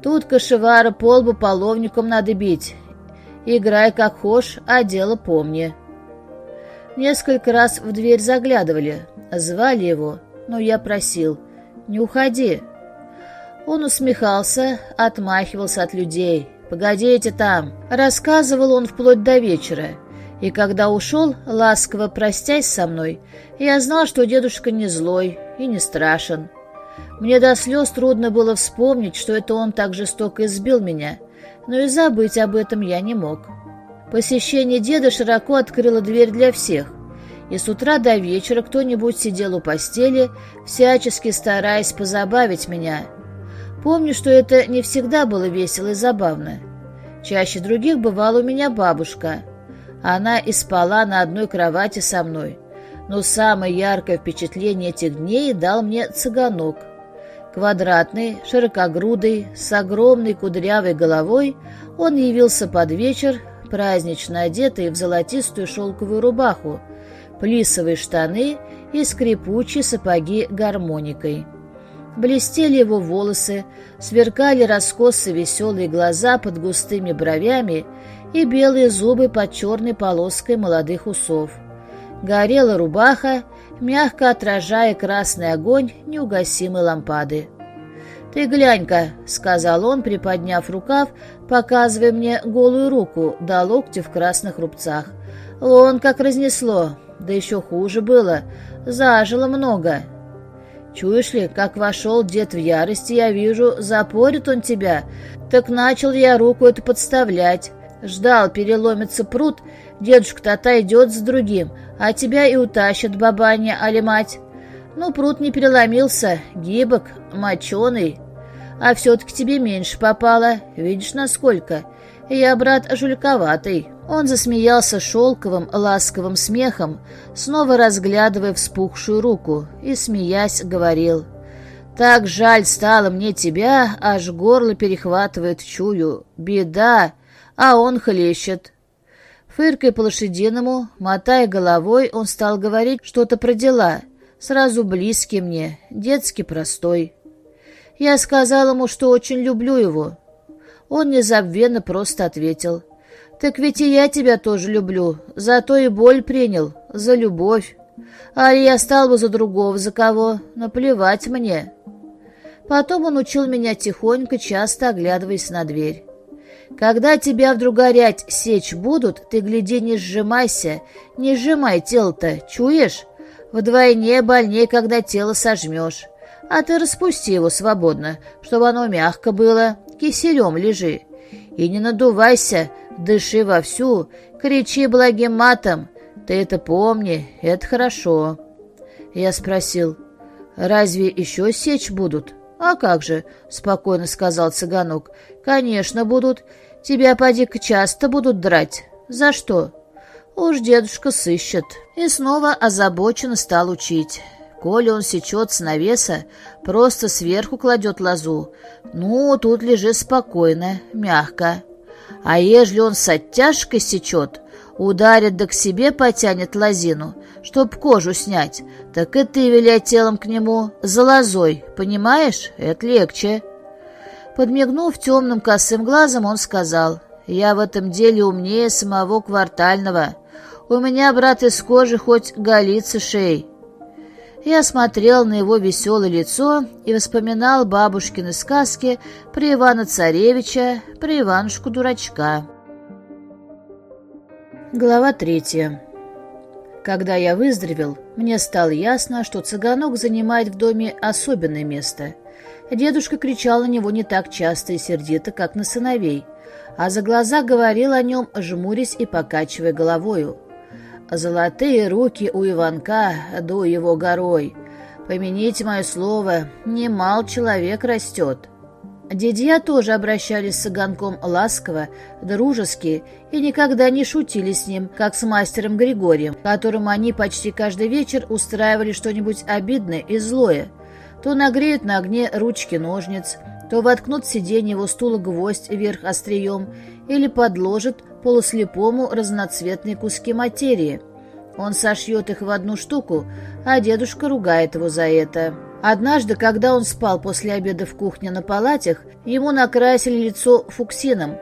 Тут кошевара полбу половником надо бить. Играй как хошь, а дело помни. Несколько раз в дверь заглядывали, звали его, но я просил, не уходи. Он усмехался, отмахивался от людей. «Погодите там!» Рассказывал он вплоть до вечера. И когда ушел, ласково простясь со мной, я знал, что дедушка не злой и не страшен. Мне до слез трудно было вспомнить, что это он так жестоко избил меня, но и забыть об этом я не мог. Посещение деда широко открыло дверь для всех, и с утра до вечера кто-нибудь сидел у постели, всячески стараясь позабавить меня — Помню, что это не всегда было весело и забавно. Чаще других бывала у меня бабушка. Она и спала на одной кровати со мной. Но самое яркое впечатление этих дней дал мне цыганок. Квадратный, широкогрудый, с огромной кудрявой головой, он явился под вечер, празднично одетый в золотистую шелковую рубаху, плисовые штаны и скрипучие сапоги гармоникой. Блестели его волосы, сверкали раскосы веселые глаза под густыми бровями и белые зубы под черной полоской молодых усов. Горела рубаха, мягко отражая красный огонь неугасимой лампады. «Ты глянь-ка», — сказал он, приподняв рукав, показывая мне голую руку до локтя в красных рубцах. «Вон как разнесло, да еще хуже было, зажило много». Чуешь ли, как вошел дед в ярости, я вижу, запорит он тебя. Так начал я руку эту подставлять. Ждал, переломится пруд, дедушка-то отойдет с другим, а тебя и утащит бабаня али мать. Ну, пруд не переломился, гибок, моченый. А все-таки тебе меньше попало, видишь, насколько. Я, брат, жульковатый». Он засмеялся шелковым, ласковым смехом, снова разглядывая вспухшую руку, и, смеясь, говорил, «Так жаль стало мне тебя, аж горло перехватывает чую. Беда, а он хлещет». Фыркой по-лошадиному, мотая головой, он стал говорить что-то про дела, сразу близкий мне, детский простой. Я сказал ему, что очень люблю его, он незабвенно просто ответил. «Так ведь и я тебя тоже люблю, зато и боль принял, за любовь. А я стал бы за другого, за кого, наплевать мне». Потом он учил меня тихонько, часто оглядываясь на дверь. Когда тебя вдруг горять сечь будут, ты, гляди, не сжимайся, не сжимай тело-то, чуешь? Вдвойне больнее, когда тело сожмешь. А ты распусти его свободно, чтобы оно мягко было, киселем лежи. И не надувайся, дыши вовсю, кричи благим матом. Ты это помни, это хорошо. Я спросил, разве еще сечь будут? «А как же?» — спокойно сказал цыганок. «Конечно будут. Тебя, поди-ка, часто будут драть. За что?» «Уж дедушка сыщет». И снова озабоченно стал учить. Коли он сечет с навеса, просто сверху кладет лозу. Ну, тут лежи спокойно, мягко. А ежели он с оттяжкой сечет, ударит да к себе потянет лозину, чтоб кожу снять, так и ты виляй телом к нему за лозой, понимаешь? Это легче. Подмигнув темным косым глазом, он сказал, «Я в этом деле умнее самого квартального. У меня, брат, из кожи хоть голится шеей». Я смотрел на его веселое лицо и вспоминал бабушкины сказки про Ивана-Царевича, про Иванушку-дурачка. Глава третья. Когда я выздоровел, мне стало ясно, что цыганок занимает в доме особенное место. Дедушка кричал на него не так часто и сердито, как на сыновей, а за глаза говорил о нем, жмурясь и покачивая головою. Золотые руки у Иванка, до его горой. Помяните мое слово, немал человек растет. Дедья тоже обращались с Цыганком ласково, дружески и никогда не шутили с ним, как с мастером Григорием, которому они почти каждый вечер устраивали что-нибудь обидное и злое. То нагреют на огне ручки ножниц, то воткнут в сиденье его стула гвоздь вверх острием или подложат полуслепому разноцветные куски материи. Он сошьет их в одну штуку, а дедушка ругает его за это. Однажды, когда он спал после обеда в кухне на палатях, ему накрасили лицо фуксином.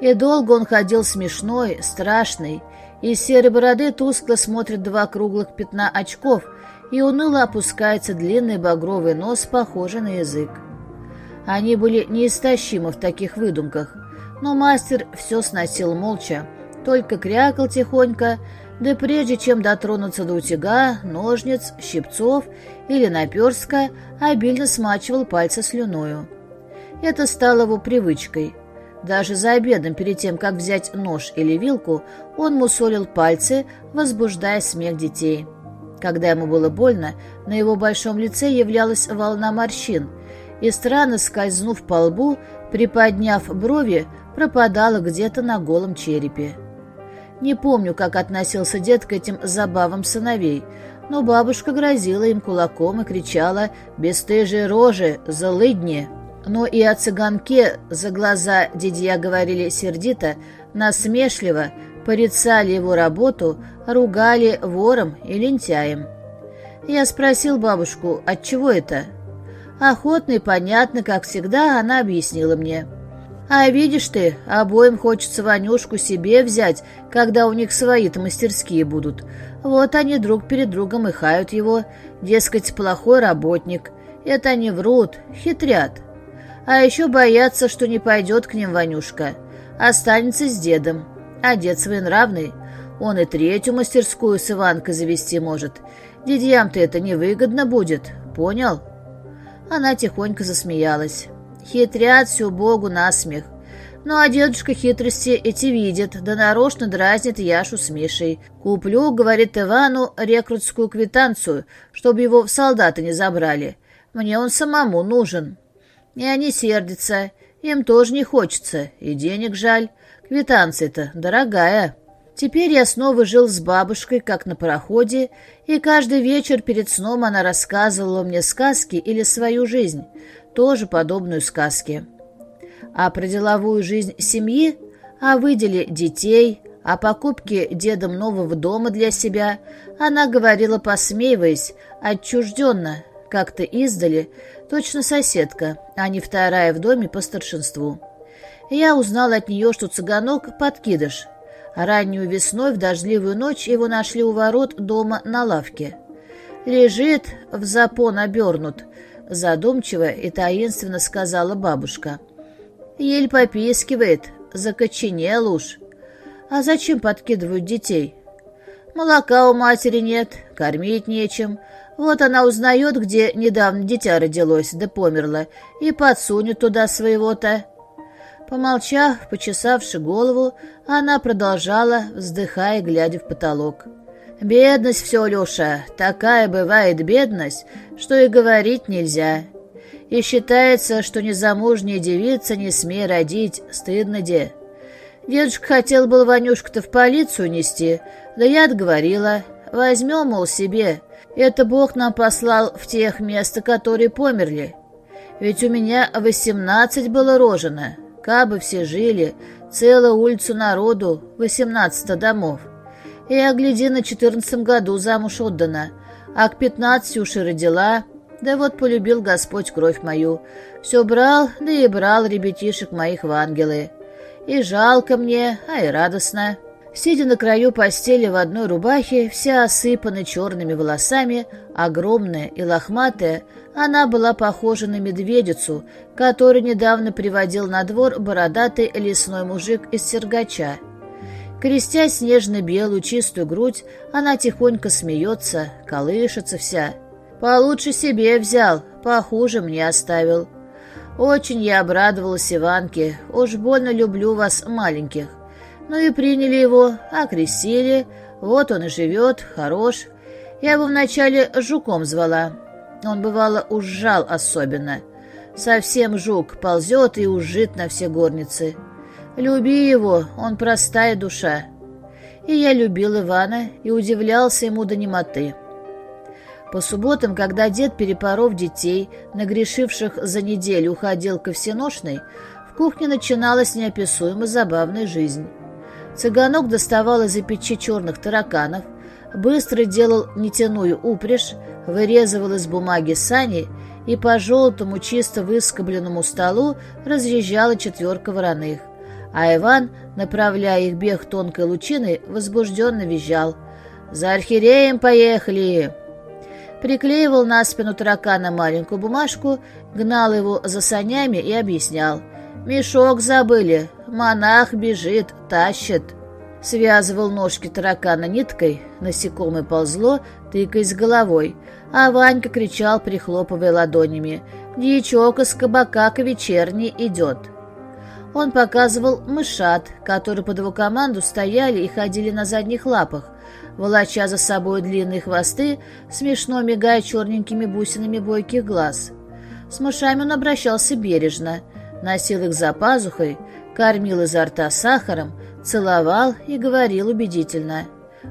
И долго он ходил смешной, страшный. Из серой бороды тускло смотрят два круглых пятна очков, и уныло опускается длинный багровый нос, похожий на язык. Они были неистощимы в таких выдумках, но мастер все сносил молча, только крякал тихонько, да прежде чем дотронуться до утюга, ножниц, щипцов или наперска, обильно смачивал пальцы слюною. Это стало его привычкой. Даже за обедом, перед тем, как взять нож или вилку, он мусолил пальцы, возбуждая смех детей. Когда ему было больно, на его большом лице являлась волна морщин, и, странно скользнув по лбу, приподняв брови, пропадала где-то на голом черепе. Не помню, как относился дед к этим забавам сыновей, но бабушка грозила им кулаком и кричала «Бестыжие рожи, залыдни!». Но и о цыганке за глаза дедья говорили сердито, насмешливо, порицали его работу, ругали вором и лентяем. Я спросил бабушку, отчего это? Охотно и понятно, как всегда, она объяснила мне – а видишь ты, обоим хочется Ванюшку себе взять, когда у них свои-то мастерские будут. Вот они друг перед другом и хают его, дескать, плохой работник. Это они врут, хитрят. А еще боятся, что не пойдет к ним Ванюшка. Останется с дедом. А дед своенравный. Он и третью мастерскую с Иванкой завести может. Дедьям-то это невыгодно будет, понял?» Она тихонько засмеялась. Хитрят всю Богу насмех. Ну, а дедушка хитрости эти видит, да нарочно дразнит Яшу с Мишей. «Куплю, — говорит Ивану, — рекрутскую квитанцию, чтобы его в солдаты не забрали. Мне он самому нужен». И они сердятся. Им тоже не хочется, и денег жаль. Квитанция-то дорогая. Теперь я снова жил с бабушкой, как на пароходе, и каждый вечер перед сном она рассказывала мне сказки или свою жизнь тоже подобную сказке. А про деловую жизнь семьи, о выделе детей, о покупке дедом нового дома для себя она говорила, посмеиваясь, отчужденно, как-то издали, точно соседка, а не вторая в доме по старшинству. Я узнал от нее, что цыганок — подкидыш. Раннюю весной в дождливую ночь его нашли у ворот дома на лавке. Лежит, в запон обернут, задумчиво и таинственно сказала бабушка. Ель попискивает, закоченел уж. А зачем подкидывают детей? Молока у матери нет, кормить нечем. Вот она узнает, где недавно дитя родилось, да померло, и подсунет туда своего-то. Помолчав, почесавши голову, она продолжала, вздыхая, глядя в потолок. «Бедность все, Леша, такая бывает бедность, что и говорить нельзя. И считается, что незамужняя девица не смей родить, стыдно де. Дедушка хотел был Ванюшку-то в полицию нести, да я отговорила. Возьмем, мол, себе. Это Бог нам послал в тех места, которые померли. Ведь у меня восемнадцать было рожено. Кабы все жили, целую улицу народу, восемнадцать домов. Я, гляди, на четырнадцатом году замуж отдана, а к пятнадцати уж и родила. Да вот полюбил Господь кровь мою. Все брал, да и брал ребятишек моих в ангелы. И жалко мне, а и радостно. Сидя на краю постели в одной рубахе, вся осыпанная черными волосами, огромная и лохматая, она была похожа на медведицу, который недавно приводил на двор бородатый лесной мужик из Сергача. Крестя снежно-белую чистую грудь, она тихонько смеется, колышется вся. «Получше себе взял, похуже мне оставил». Очень я обрадовалась Иванке, уж больно люблю вас, маленьких. Ну и приняли его, окрестили, вот он и живет, хорош. Я его вначале жуком звала. Он, бывало, ужал особенно. Совсем жук, ползет и ужит на все горницы. Люби его, он простая душа. И я любил Ивана и удивлялся ему до немоты. По субботам, когда дед, перепоров детей, нагрешивших за неделю, уходил ко всеношной, в кухне начиналась неописуемо забавная жизнь. Цыганок доставал из-за печи черных тараканов, быстро делал нетяную упряжь, вырезывал из бумаги сани и по желтому чисто выскобленному столу разъезжала четверка вороных а Иван, направляя их бег тонкой лучиной, возбужденно визжал. «За архиереем поехали!» Приклеивал на спину таракана маленькую бумажку, гнал его за санями и объяснял. «Мешок забыли, монах бежит, тащит». Связывал ножки таракана ниткой, насекомое ползло, тыкаясь головой, а Ванька кричал, прихлопывая ладонями. «Дьячок из кабака к вечерней идет». Он показывал мышат, которые под его команду стояли и ходили на задних лапах, волоча за собой длинные хвосты, смешно мигая черненькими бусинами бойких глаз. С мышами он обращался бережно, носил их за пазухой, кормил изо рта сахаром, целовал и говорил убедительно.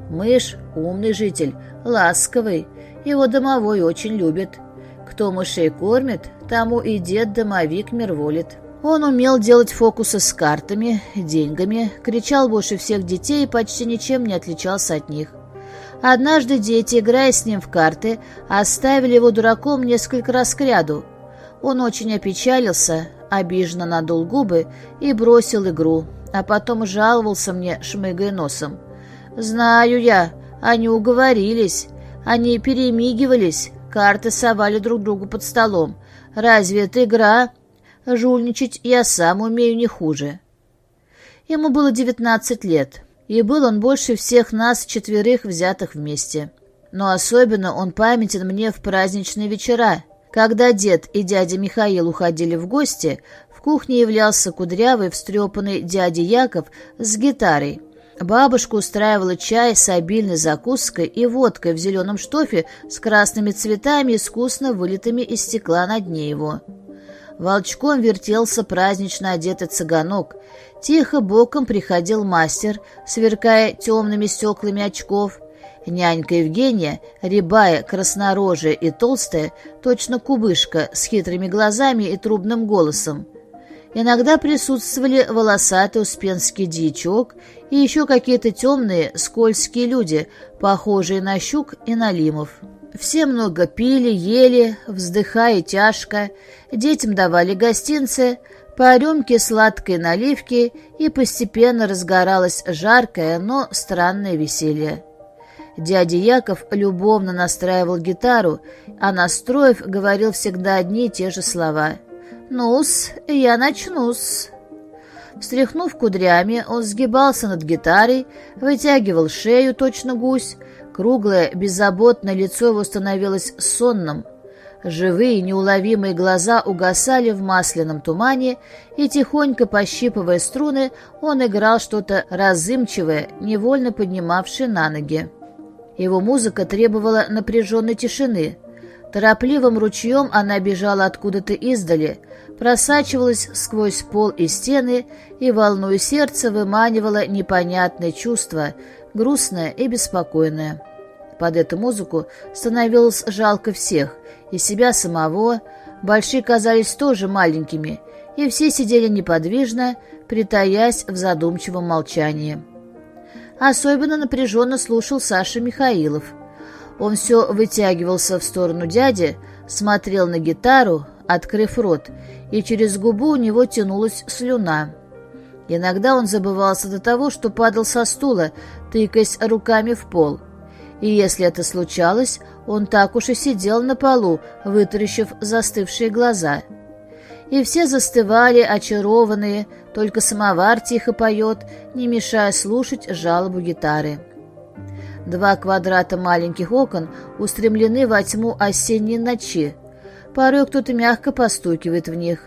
«Мышь — умный житель, ласковый, его домовой очень любит. Кто мышей кормит, тому и дед-домовик мир волит». Он умел делать фокусы с картами, деньгами, кричал больше всех детей и почти ничем не отличался от них. Однажды дети, играя с ним в карты, оставили его дураком несколько раз к ряду. Он очень опечалился, обиженно надул губы и бросил игру, а потом жаловался мне, шмыгая носом. «Знаю я, они уговорились, они перемигивались, карты совали друг другу под столом. Разве это игра?» Жульничать я сам умею не хуже. Ему было девятнадцать лет, и был он больше всех нас четверых взятых вместе. Но особенно он памятен мне в праздничные вечера, когда дед и дядя Михаил уходили в гости, в кухне являлся кудрявый, встрепанный дядя Яков с гитарой. Бабушка устраивала чай с обильной закуской и водкой в зеленом штофе с красными цветами, искусно вылитыми из стекла на дне его. Волчком вертелся празднично одетый цыганок. Тихо боком приходил мастер, сверкая темными стеклами очков. Нянька Евгения, рябая, краснорожая и толстая, точно кубышка, с хитрыми глазами и трубным голосом. Иногда присутствовали волосатый успенский дьячок и еще какие-то темные, скользкие люди, похожие на щук и на лимов. Все много пили, ели, вздыхая тяжко, детям давали гостинцы, по рюмке сладкой наливки, и постепенно разгоралось жаркое, но странное веселье. Дядя Яков любовно настраивал гитару, а настроив, говорил всегда одни и те же слова. «Ну-с, я начну-с». Встряхнув кудрями, он сгибался над гитарой, вытягивал шею, точно гусь. Круглое, беззаботное лицо его становилось сонным. Живые, неуловимые глаза угасали в масляном тумане, и, тихонько пощипывая струны, он играл что-то разымчивое, невольно поднимавшее на ноги. Его музыка требовала напряженной тишины. Торопливым ручьем она бежала откуда-то издали, просачивалась сквозь пол и стены и, волнуя сердце, выманивала непонятное чувство, грустное и беспокойное. Под эту музыку становилось жалко всех, и себя самого, большие казались тоже маленькими, и все сидели неподвижно, притаясь в задумчивом молчании. Особенно напряженно слушал Саша Михаилов. Он все вытягивался в сторону дяди, смотрел на гитару, открыв рот, и через губу у него тянулась слюна. Иногда он забывался до того, что падал со стула, тыкаясь руками в пол. И если это случалось, он так уж и сидел на полу, вытаращив застывшие глаза. И все застывали, очарованные, только самовар тихо поет, не мешая слушать жалобу гитары. Два квадрата маленьких окон устремлены во тьму осенней ночи. Порой кто-то мягко постукивает в них.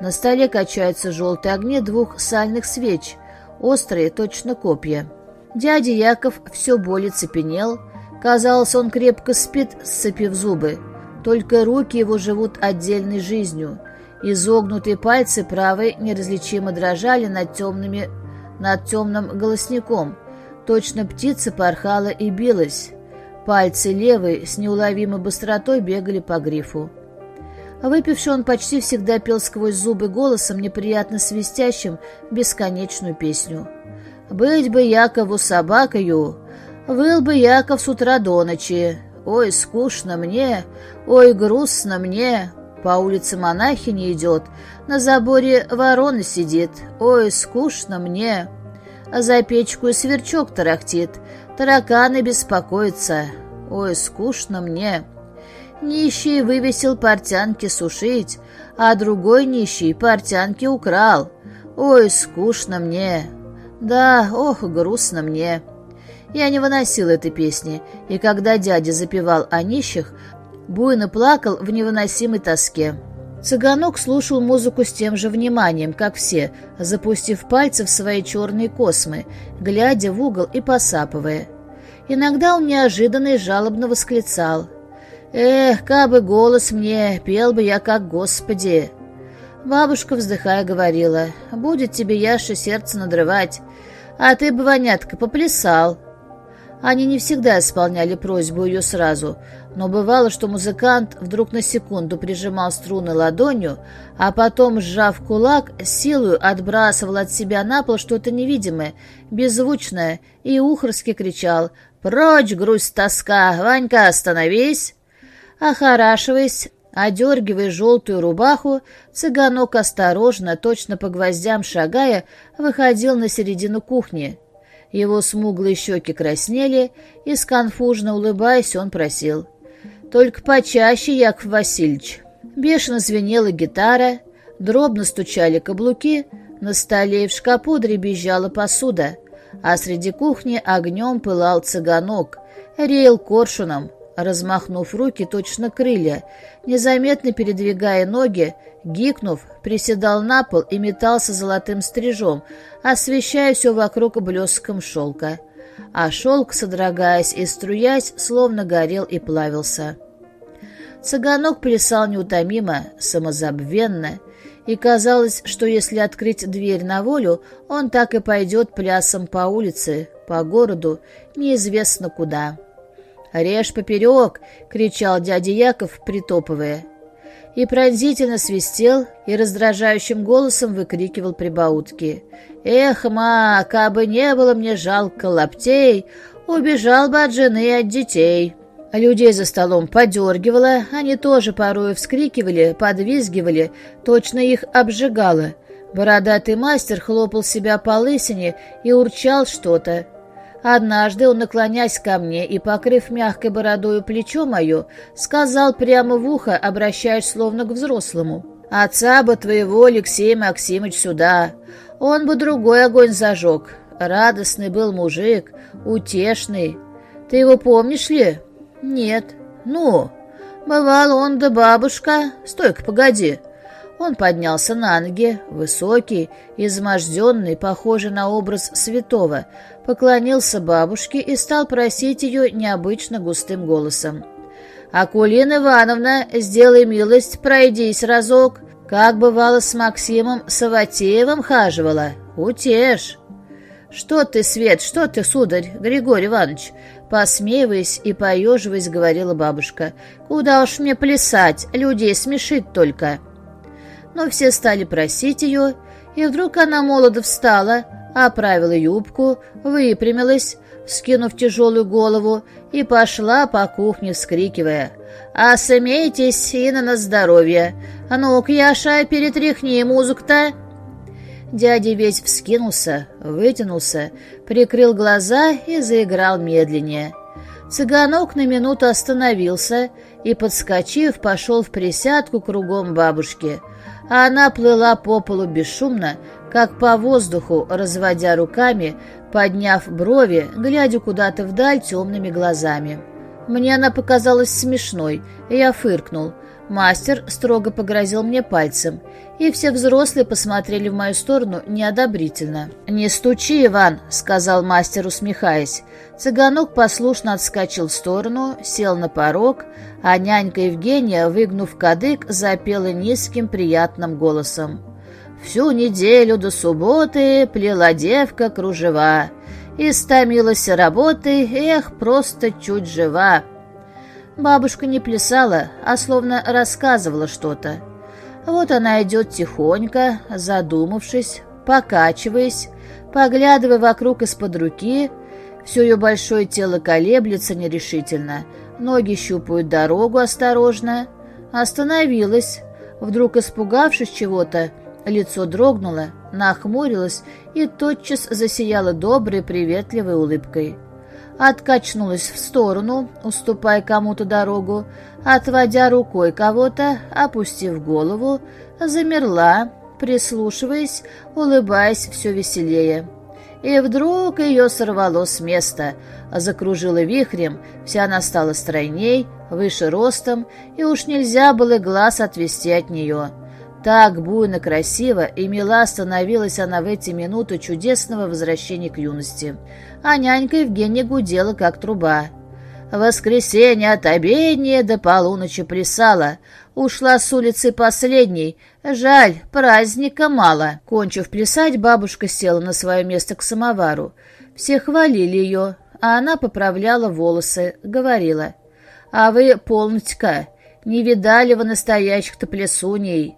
На столе качаются желтые огни двух сальных свеч, острые, точно копья. Дядя Яков все более цепенел. Казалось, он крепко спит, сцепив зубы. Только руки его живут отдельной жизнью. Изогнутые пальцы правой неразличимо дрожали над, темными, над темным голосником. Точно птица порхала и билась. Пальцы левой с неуловимой быстротой бегали по грифу. Выпивший он почти всегда пел сквозь зубы голосом, неприятно свистящим, бесконечную песню. «Быть бы Якову собакою, выл бы Яков с утра до ночи. Ой, скучно мне, ой, грустно мне. По улице монахиня идет, на заборе ворона сидит. Ой, скучно мне. А за печку и сверчок тарахтит, тараканы беспокоятся. Ой, скучно мне». Нищий вывесил портянки сушить, а другой нищий портянки украл. Ой, скучно мне. Да, ох, грустно мне. Я не выносил этой песни, и когда дядя запевал о нищих, буйно плакал в невыносимой тоске. Цыганок слушал музыку с тем же вниманием, как все, запустив пальцы в свои черные космы, глядя в угол и посапывая. Иногда он неожиданно и жалобно восклицал — Эх, кабы голос мне, пел бы я как Господи. Бабушка, вздыхая, говорила, будет тебе, Яша, сердце надрывать, а ты бы, вонятка, поплясал. Они не всегда исполняли просьбу ее сразу, но бывало, что музыкант вдруг на секунду прижимал струны ладонью, а потом, сжав кулак, силою отбрасывал от себя на пол что-то невидимое, беззвучное, и ухорски кричал «Прочь, грусть, тоска! Ванька, остановись!» Охорашиваясь, одергивая желтую рубаху, цыганок осторожно, точно по гвоздям шагая, выходил на середину кухни. Его смуглые щеки краснели, и, сконфужно улыбаясь, он просил. «Только почаще, Яков Васильевич». Бешено звенела гитара, дробно стучали каблуки, на столе и в шкапу дребезжала посуда, а среди кухни огнем пылал цыганок, реял коршуном — размахнув руки точно крылья, незаметно передвигая ноги, гикнув, приседал на пол и метался золотым стрижом, освещая все вокруг блеском шелка. А шелк, содрогаясь и струясь, словно горел и плавился. Цыганок плясал неутомимо, самозабвенно, и казалось, что если открыть дверь на волю, он так и пойдет плясом по улице, по городу, неизвестно куда. «Режь поперек!» — кричал дядя Яков, притопывая. И пронзительно свистел и раздражающим голосом выкрикивал прибаутки. «Эх, ма, кабы не было мне жалко лаптей, убежал бы от жены и от детей!» Людей за столом подергивало, они тоже порою вскрикивали, подвизгивали, точно их обжигало. Бородатый мастер хлопал себя по лысине и урчал что-то. Однажды он, наклонясь ко мне и покрыв мягкой бородою плечо мое, сказал прямо в ухо, обращаясь словно к взрослому. Отца бы твоего, Алексей Максимович, сюда. Он бы другой огонь зажег. Радостный был мужик, утешный. Ты его помнишь ли? Нет. Ну, бывал он да бабушка. Стой-ка, погоди. Он поднялся на ноги, высокий, изможденный, похожий на образ святого, поклонился бабушке и стал просить ее необычно густым голосом. «Акулина Ивановна, сделай милость, пройдись разок. Как бывало с Максимом Саватеевым хаживала. Утешь!» «Что ты, Свет, что ты, сударь, Григорий Иванович?» Посмеиваясь и поеживаясь, говорила бабушка. «Куда уж мне плясать, людей смешит только». Но все стали просить ее, и вдруг она молодо встала, оправила юбку, выпрямилась, скинув тяжелую голову, и пошла по кухне, вскрикивая. «А смейтесь, и на здоровье! А ну-ка, Яша, перетряхни музыку-то!» Дядя весь вскинулся, вытянулся, прикрыл глаза и заиграл медленнее. Цыганок на минуту остановился и, подскочив, пошел в присядку кругом бабушки, а она плыла по полу бесшумно, как по воздуху, разводя руками, подняв брови, глядя куда-то вдаль темными глазами. Мне она показалась смешной, и я фыркнул. Мастер строго погрозил мне пальцем, и все взрослые посмотрели в мою сторону неодобрительно. «Не стучи, Иван», — сказал мастер, усмехаясь. Цыганок послушно отскочил в сторону, сел на порог, а нянька Евгения, выгнув кадык, запела низким приятным голосом. Всю неделю до субботы плела девка кружева. Истомилась работы, эх, просто чуть жива. Бабушка не плясала, а словно рассказывала что-то. Вот она идет тихонько, задумавшись, покачиваясь, поглядывая вокруг из-под руки. Все ее большое тело колеблется нерешительно, ноги щупают дорогу осторожно. Остановилась, вдруг испугавшись чего-то, Лицо дрогнуло, нахмурилось и тотчас засияло доброй, приветливой улыбкой. Откачнулась в сторону, уступая кому-то дорогу, отводя рукой кого-то, опустив голову, замерла, прислушиваясь, улыбаясь все веселее. И вдруг ее сорвало с места, закружило вихрем, вся она стала стройней, выше ростом, и уж нельзя было глаз отвести от нее. Так буйно красиво и мила становилась она в эти минуты чудесного возвращения к юности. А нянька Евгения гудела, как труба. воскресенье от обедни до полуночи плясала. Ушла с улицы последней. Жаль, праздника мало. Кончив плясать, бабушка села на свое место к самовару. Все хвалили ее, а она поправляла волосы, говорила. «А вы, полнотька, не видали вы настоящих-то плясуней?»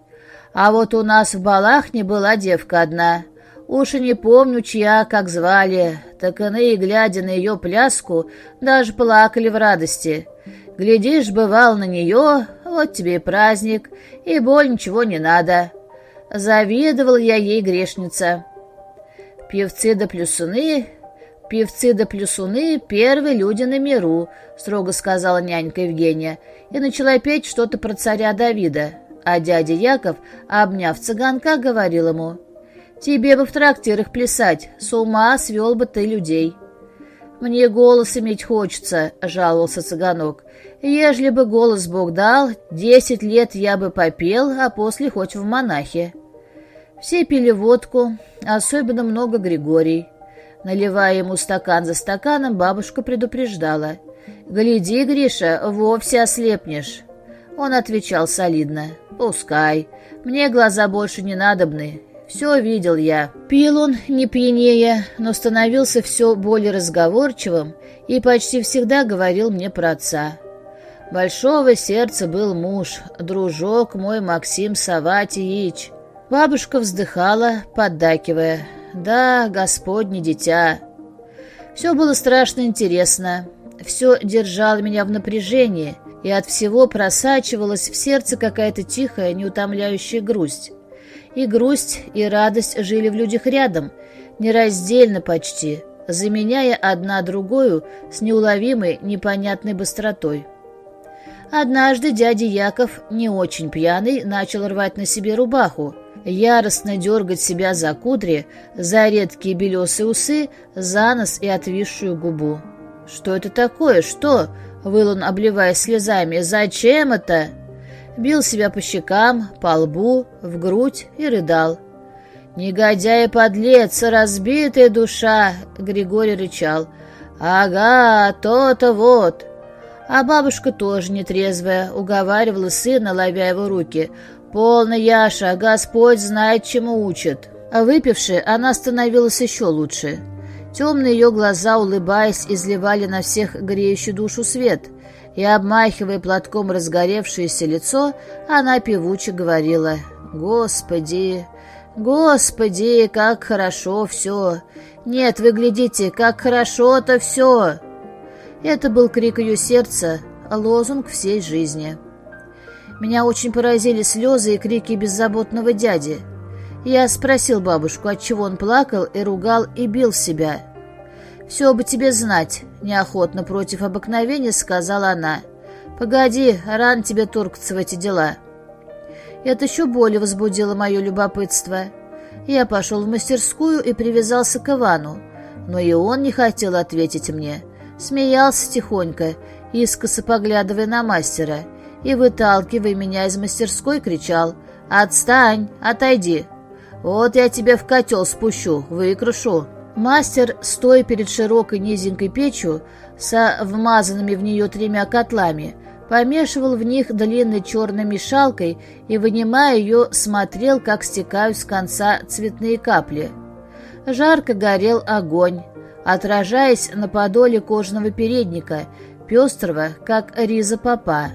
А вот у нас в Балахне была девка одна. Уж и не помню, чья, как звали. Так иные, глядя на ее пляску, даже плакали в радости. Глядишь, бывал на нее, вот тебе и праздник, и боль ничего не надо. Завидовал я ей грешница. Певцы да плюсуны, певцы да плюсуны — первые люди на миру, строго сказала нянька Евгения, и начала петь что-то про царя Давида а дядя Яков, обняв цыганка, говорил ему, «Тебе бы в трактирах плясать, с ума свел бы ты людей». «Мне голос иметь хочется», — жаловался цыганок. «Ежели бы голос Бог дал, десять лет я бы попел, а после хоть в монахе». Все пили водку, особенно много Григорий. Наливая ему стакан за стаканом, бабушка предупреждала. «Гляди, Гриша, вовсе ослепнешь». Он отвечал солидно. «Пускай. Мне глаза больше не надобны. Все видел я». Пил он не пьянее, но становился все более разговорчивым и почти всегда говорил мне про отца. Большого сердца был муж, дружок мой Максим Саватиич. Бабушка вздыхала, поддакивая. «Да, Господне дитя». Все было страшно интересно. Все держало меня в напряжении — и от всего просачивалась в сердце какая-то тихая, неутомляющая грусть. И грусть, и радость жили в людях рядом, нераздельно почти, заменяя одна другую с неуловимой, непонятной быстротой. Однажды дядя Яков, не очень пьяный, начал рвать на себе рубаху, яростно дергать себя за кудри, за редкие белесые усы, за нос и отвисшую губу. «Что это такое? Что?» — выл он, обливаясь слезами. «Зачем это?» Бил себя по щекам, по лбу, в грудь и рыдал. «Негодяй и подлец, разбитая душа!» — Григорий рычал. «Ага, то-то вот!» А бабушка тоже нетрезвая, уговаривала сына, ловя его руки. «Полно, Яша, Господь знает, чему учит». А выпивши, она становилась еще лучше. Темные ее глаза, улыбаясь, изливали на всех греющий душу свет, и, обмахивая платком разгоревшееся лицо, она певуче говорила «Господи, Господи, как хорошо все! Нет, вы глядите, как хорошо-то все!» Это был крик ее сердца, лозунг всей жизни. Меня очень поразили слезы и крики беззаботного дяди. Я спросил бабушку, отчего он плакал и ругал и бил себя. «Все бы тебе знать», — неохотно против обыкновения сказала она. «Погоди, рано тебе туркаться в эти дела». Это еще более возбудило мое любопытство. Я пошел в мастерскую и привязался к Ивану, но и он не хотел ответить мне — Смеялся тихонько, искоса поглядывая на мастера, и, выталкивая меня из мастерской, кричал «Отстань! Отойди! Вот я тебя в котел спущу, выкрушу!» Мастер, стоя перед широкой низенькой печью со вмазанными в нее тремя котлами, помешивал в них длинной черной мешалкой и, вынимая ее, смотрел, как стекают с конца цветные капли. Жарко горел огонь, отражаясь на подоле кожаного передника, пестрого, как риза попа.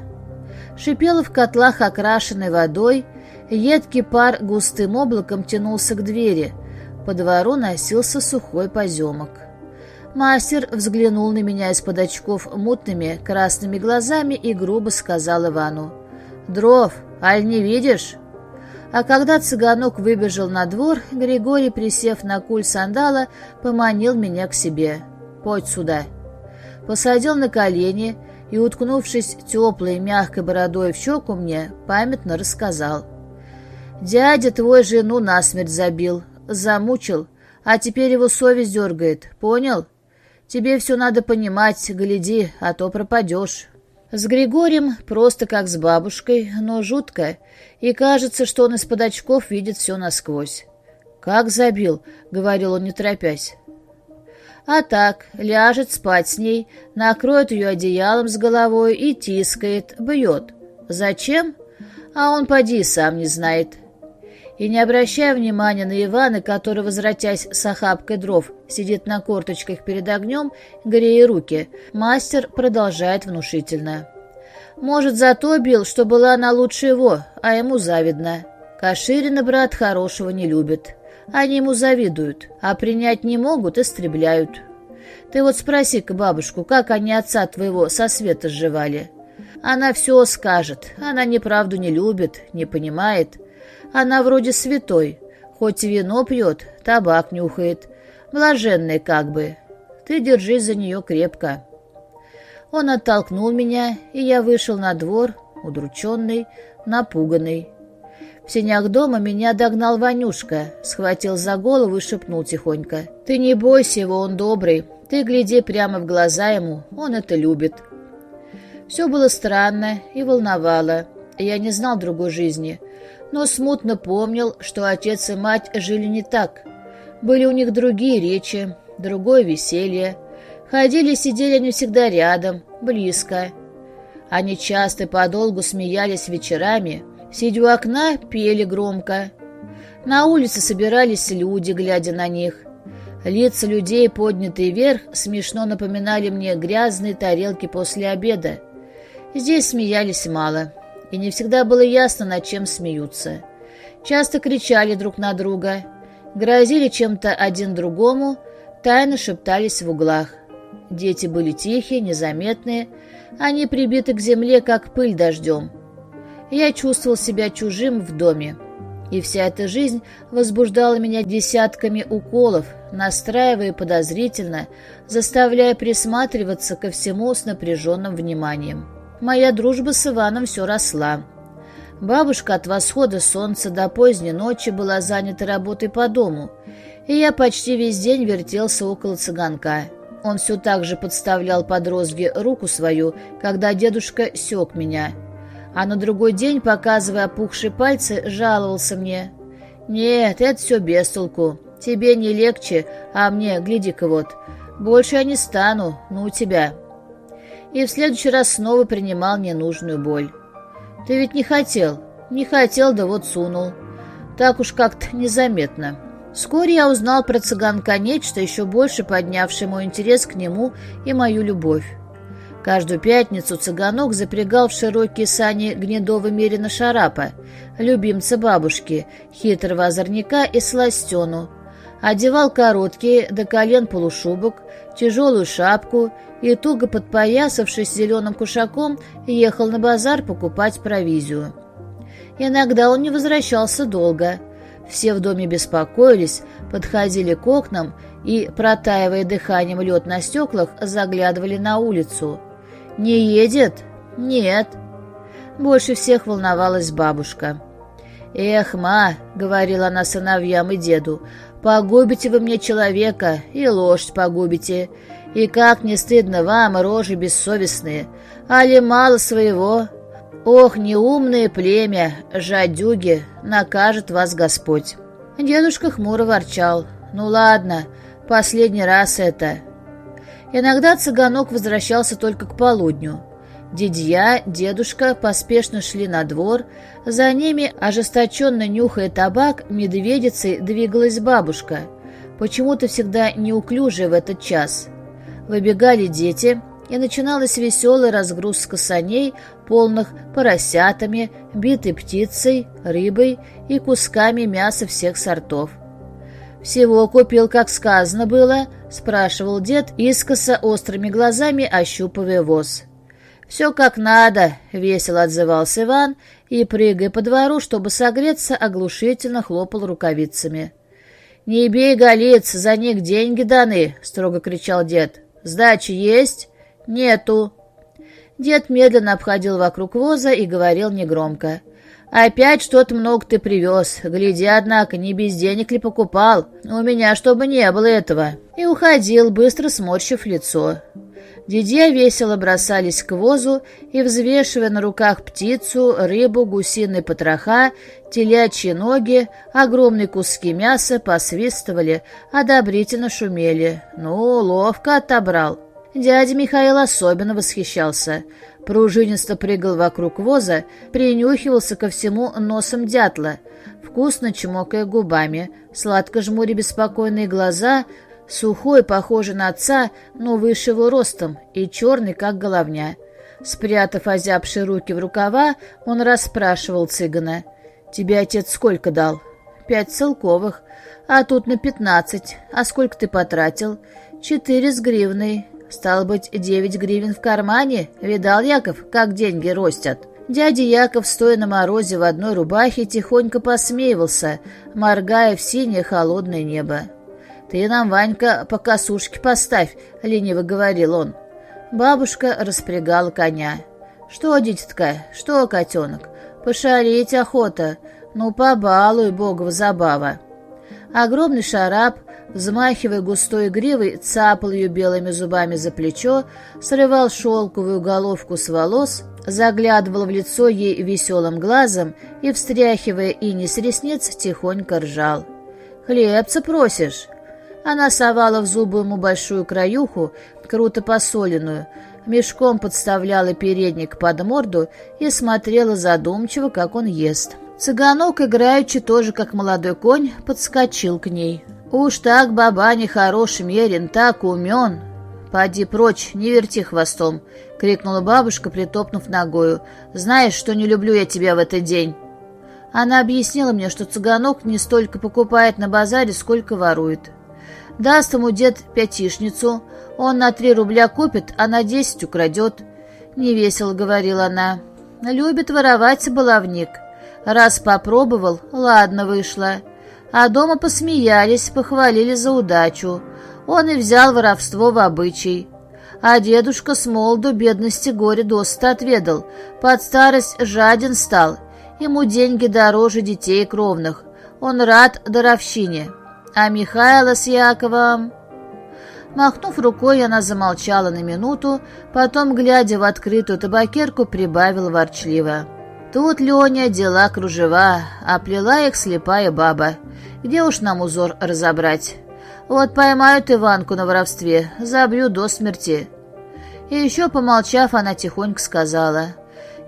Шипела в котлах окрашенной водой, едкий пар густым облаком тянулся к двери, по двору носился сухой поземок. Мастер взглянул на меня из-под очков мутными красными глазами и грубо сказал Ивану, «Дров, аль не видишь?» А когда цыганок выбежал на двор, Григорий, присев на куль сандала, поманил меня к себе. «Подь сюда!» Посадил на колени и, уткнувшись теплой мягкой бородой в щеку мне, памятно рассказал. «Дядя твой жену насмерть забил, замучил, а теперь его совесть дергает, понял? Тебе все надо понимать, гляди, а то пропадешь». С Григорием просто как с бабушкой, но жутко, и кажется, что он из-под очков видит все насквозь. «Как забил», — говорил он, не торопясь. А так, ляжет спать с ней, накроет ее одеялом с головой и тискает, бьет. Зачем? А он поди сам не знает и, не обращая внимания на Ивана, который, возвратясь с охапкой дров, сидит на корточках перед огнем, грея руки, мастер продолжает внушительно. «Может, зато бил, что была она лучше его, а ему завидно. Каширина, брат, хорошего не любит. Они ему завидуют, а принять не могут, истребляют. Ты вот спроси-ка бабушку, как они отца твоего со света сживали. Она все скажет, она неправду не любит, не понимает». Она вроде святой, хоть вино пьет, табак нюхает, блаженная как бы. Ты держись за нее крепко». Он оттолкнул меня, и я вышел на двор, удрученный, напуганный. В сенях дома меня догнал Ванюшка, схватил за голову и шепнул тихонько. «Ты не бойся его, он добрый. Ты гляди прямо в глаза ему, он это любит». Все было странно и волновало. Я не знал другой жизни но смутно помнил, что отец и мать жили не так. Были у них другие речи, другое веселье. Ходили и сидели они всегда рядом, близко. Они часто подолгу смеялись вечерами, сидя у окна, пели громко. На улице собирались люди, глядя на них. Лица людей, поднятые вверх, смешно напоминали мне грязные тарелки после обеда. Здесь смеялись мало и не всегда было ясно, над чем смеются. Часто кричали друг на друга, грозили чем-то один другому, тайно шептались в углах. Дети были тихие, незаметные, они прибиты к земле, как пыль дождем. Я чувствовал себя чужим в доме, и вся эта жизнь возбуждала меня десятками уколов, настраивая подозрительно, заставляя присматриваться ко всему с напряженным вниманием. Моя дружба с Иваном все росла. Бабушка от восхода солнца до поздней ночи была занята работой по дому, и я почти весь день вертелся около цыганка. Он все так же подставлял под розги руку свою, когда дедушка сёк меня. А на другой день, показывая опухшие пальцы, жаловался мне. «Нет, это все без толку. Тебе не легче, а мне, гляди-ка вот. Больше я не стану, ну у тебя». И в следующий раз снова принимал ненужную боль. «Ты ведь не хотел?» «Не хотел, да вот сунул. Так уж как-то незаметно». Вскоре я узнал про цыганка нечто, еще больше поднявшее мой интерес к нему и мою любовь. Каждую пятницу цыганок запрягал в широкие сани гнедого мерина Шарапа, любимца бабушки, хитрого озорняка и сластену, одевал короткие до колен полушубок, тяжелую шапку и, туго подпоясавшись зеленым кушаком, ехал на базар покупать провизию. Иногда он не возвращался долго — все в доме беспокоились, подходили к окнам и, протаивая дыханием лед на стеклах, заглядывали на улицу. «Не едет?» «Нет». Больше всех волновалась бабушка. «Эх, ма», — говорила она сыновьям и деду, — «погубите вы мне человека и лошадь погубите. И как не стыдно вам, рожи бессовестные, али мало своего, «Ох, неумное племя, жадюги, накажет вас Господь!» Дедушка хмуро ворчал. «Ну ладно, последний раз это». Иногда цыганок возвращался только к полудню. Дедья, дедушка поспешно шли на двор, за ними, ожесточенно нюхая табак, медведицей двигалась бабушка, почему-то всегда неуклюжая в этот час. Выбегали дети, и начиналась веселая разгрузка саней, полных поросятами, битой птицей, рыбой и кусками мяса всех сортов. «Всего купил, как сказано было?» — спрашивал дед, искоса острыми глазами ощупывая воз. «Все как надо», — весело отзывался Иван и, прыгая по двору, чтобы согреться, оглушительно хлопал рукавицами. «Не бей голиц, за них деньги даны», — строго кричал дед. «Сдачи есть?» «Нету». Дед медленно обходил вокруг воза и говорил негромко. «Опять что-то много ты привез. Гляди, однако, не без денег ли покупал? У меня чтобы не было этого». И уходил, быстро сморщив лицо. Дедья весело бросались к возу и, взвешивая на руках птицу, рыбу, гусиные потроха, телячьи ноги, огромные куски мяса, посвистывали, одобрительно шумели. «Ну, ловко отобрал». Дядя Михаил особенно восхищался. Пружинисто прыгал вокруг воза, принюхивался ко всему носом дятла, вкусно чмокая губами, сладко жмуря беспокойные глаза, сухой, похожий на отца, но выше его ростом и черный, как головня. Спрятав озябшие руки в рукава, он расспрашивал цыгана. «Тебе отец сколько дал?» «Пять целковых. А тут на пятнадцать. А сколько ты потратил?» «Четыре с гривной. Стало быть, девять гривен в кармане? Видал, Яков, как деньги ростят? Дядя Яков, стоя на морозе в одной рубахе, тихонько посмеивался, моргая в синее холодное небо. «Ты нам, Ванька, по косушке поставь», — лениво говорил он. Бабушка распрягала коня. «Что, дитятка, что, котенок, пошалить охота, ну, побалуй, богова забава». Огромный шарап, взмахивая густой гривой, цапал ее белыми зубами за плечо, срывал шелковую головку с волос, заглядывал в лицо ей веселым глазом и, встряхивая ини с ресниц, тихонько ржал. «Хлебца просишь?» Она совала в зубы ему большую краюху, круто посоленную, мешком подставляла передник под морду и смотрела задумчиво, как он ест. Цыганок, играючи тоже, как молодой конь, подскочил к ней. «Уж так баба не хорош мерен, так умен!» «Поди прочь, не верти хвостом!» — крикнула бабушка, притопнув ногою. «Знаешь, что не люблю я тебя в этот день!» Она объяснила мне, что цыганок не столько покупает на базаре, сколько ворует. Даст ему дед пятишницу, он на три рубля купит, а на десять украдет. Невесело говорила она. Любит воровать баловник. Раз попробовал, ладно вышло. А дома посмеялись, похвалили за удачу. Он и взял воровство в обычай. А дедушка с молоду бедности горе досыта отведал, под старость жаден стал, ему деньги дороже детей кровных, он рад даровщине. А Михайло с Яковом... Махнув рукой, она замолчала на минуту, потом, глядя в открытую табакерку, прибавила ворчливо. «Тут, Леня, дела кружева, а плела их слепая баба. Где уж нам узор разобрать? Вот поймают Иванку на воровстве, забью до смерти». И еще, помолчав, она тихонько сказала.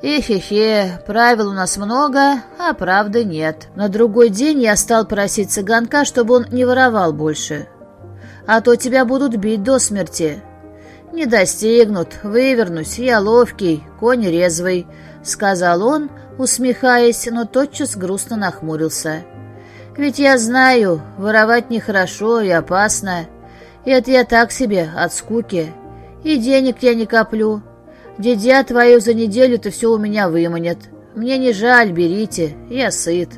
«Эхе-хе, правил у нас много, а правды нет. На другой день я стал просить цыганка, чтобы он не воровал больше а то тебя будут бить до смерти». «Не достигнут, вывернусь, я ловкий, конь резвый», — сказал он, усмехаясь, но тотчас грустно нахмурился. «Ведь я знаю, воровать нехорошо и опасно. Это я так себе, от скуки. И денег я не коплю. Дедя твою за неделю-то все у меня выманят. Мне не жаль, берите, я сыт».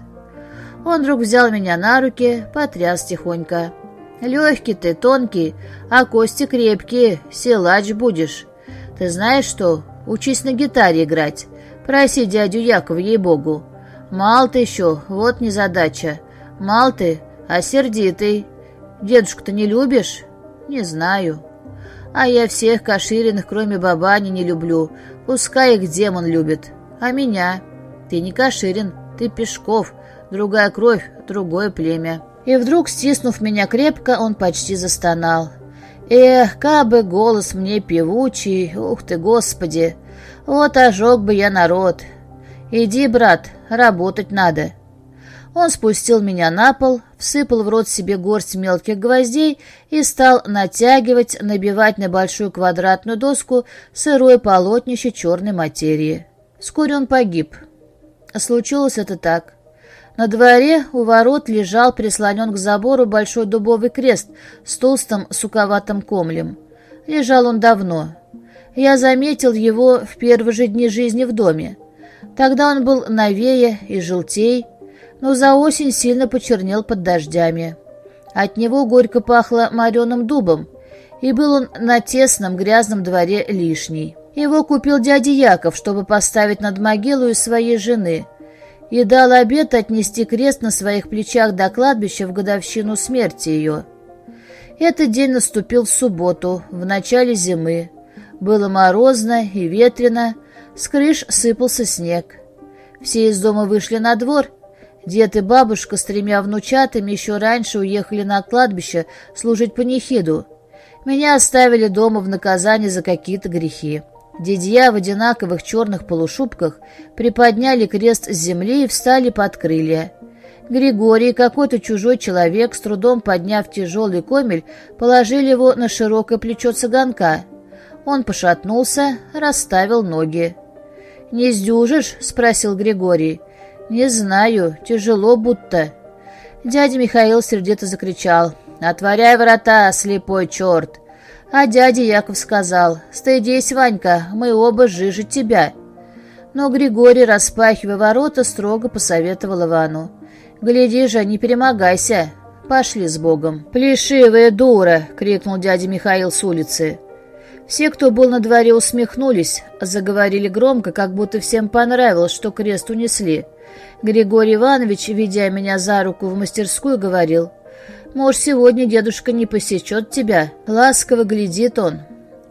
Он вдруг взял меня на руки, потряс тихонько. Легкий ты, тонкий, а кости крепкие, силач будешь. Ты знаешь что? Учись на гитаре играть. Проси дядю Якова, ей-богу. Мал ты еще, вот незадача. Мал ты, а сердитый. Дедушку-то не любишь? Не знаю. А я всех Кашириных, кроме Бабани, не люблю. Пускай их демон любит. А меня? Ты не Каширин, ты Пешков. Другая кровь, другое племя. И вдруг, стиснув меня крепко, он почти застонал. «Эх, кабы голос мне певучий, ух ты, Господи! Вот ожег бы я народ! Иди, брат, работать надо!» Он спустил меня на пол, всыпал в рот себе горсть мелких гвоздей и стал натягивать, набивать на большую квадратную доску сырое полотнище черной материи. Вскоре он погиб. Случилось это так. На дворе у ворот лежал прислонен к забору большой дубовый крест с толстым суковатым комлем. Лежал он давно. Я заметил его в первые же дни жизни в доме. Тогда он был новее и желтей, но за осень сильно почернел под дождями. От него горько пахло мореным дубом, и был он на тесном грязном дворе лишний. Его купил дядя Яков, чтобы поставить над могилой своей жены — и дал обет отнести крест на своих плечах до кладбища в годовщину смерти ее. Этот день наступил в субботу, в начале зимы. Было морозно и ветрено, с крыш сыпался снег. Все из дома вышли на двор. Дед и бабушка с тремя внучатами еще раньше уехали на кладбище служить панихиду. Меня оставили дома в наказание за какие-то грехи. Дедья в одинаковых черных полушубках приподняли крест с земли и встали под крылья. Григорий, какой-то чужой человек, с трудом подняв тяжелый комель, положили его на широкое плечо цыганка. Он пошатнулся, расставил ноги. «Не сдюжишь?» — спросил Григорий. «Не знаю, тяжело будто». Дядя Михаил сердито закричал. «Отворяй врата, слепой черт!» А дядя Яков сказал, «Стыдись, Ванька, мы оба жижи тебя». Но Григорий, распахивая ворота, строго посоветовал Ивану. «Гляди же, не перемогайся. Пошли с Богом». «Плешивая дура!» — крикнул дядя Михаил с улицы. Все, кто был на дворе, усмехнулись, заговорили громко, как будто всем понравилось, что крест унесли. Григорий Иванович, ведя меня за руку в мастерскую, говорил — может, сегодня дедушка не посечет тебя?» Ласково глядит он.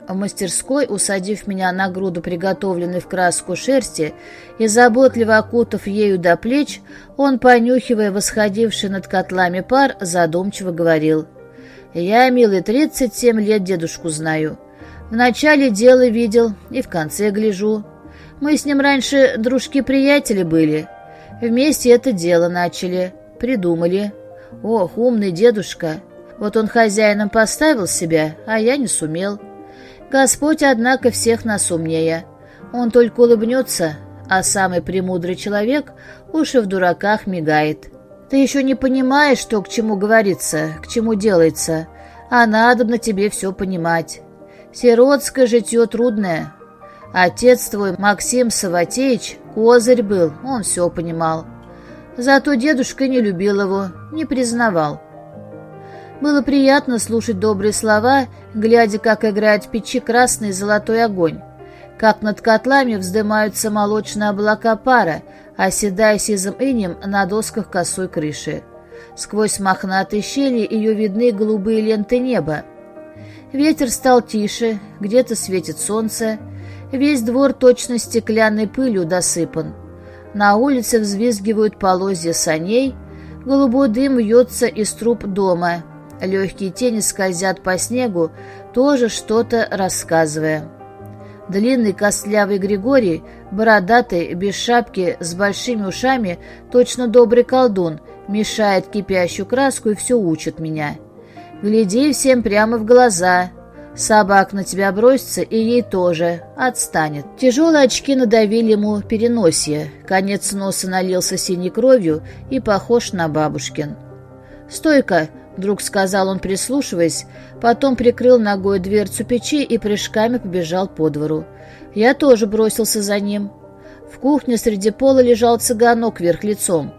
В мастерской, усадив меня на груду приготовленной в краску шерсти и заботливо окутав ею до плеч, он, понюхивая восходивший над котлами пар, задумчиво говорил. «Я, милый, тридцать семь лет дедушку знаю. В начале дела видел и в конце гляжу. Мы с ним раньше дружки-приятели были. Вместе это дело начали, придумали». Ох, умный дедушка! Вот он хозяином поставил себя, а я не сумел. Господь, однако, всех нас умнее. Он только улыбнется, а самый премудрый человек уж и в дураках мигает. Ты еще не понимаешь, что к чему говорится, к чему делается, а надо на тебе все понимать. Сиротское житье трудное. Отец твой, Максим Саватеевич, козырь был, он все понимал. Зато дедушка не любил его, не признавал. Было приятно слушать добрые слова, глядя, как играет в печи красный и золотой огонь, как над котлами вздымаются молочные облака пара, оседая сизым инем на досках косой крыши. Сквозь мохнатые щели ее видны голубые ленты неба. Ветер стал тише, где-то светит солнце, весь двор точно стеклянной пылью досыпан. На улице взвизгивают полозья саней, голубой дым вьется из труб дома, легкие тени скользят по снегу, тоже что-то рассказывая. Длинный костлявый Григорий, бородатый, без шапки, с большими ушами, точно добрый колдун, мешает кипящую краску и все учит меня. Гляди всем прямо в глаза, Собак на тебя бросится, и ей тоже. Отстанет. Тяжелые очки надавили ему переносие. Конец носа налился синей кровью и похож на бабушкин. «Стойка!» — вдруг сказал он, прислушиваясь, потом прикрыл ногой дверцу печи и прыжками побежал по двору. Я тоже бросился за ним. В кухне среди пола лежал цыганок вверх лицом.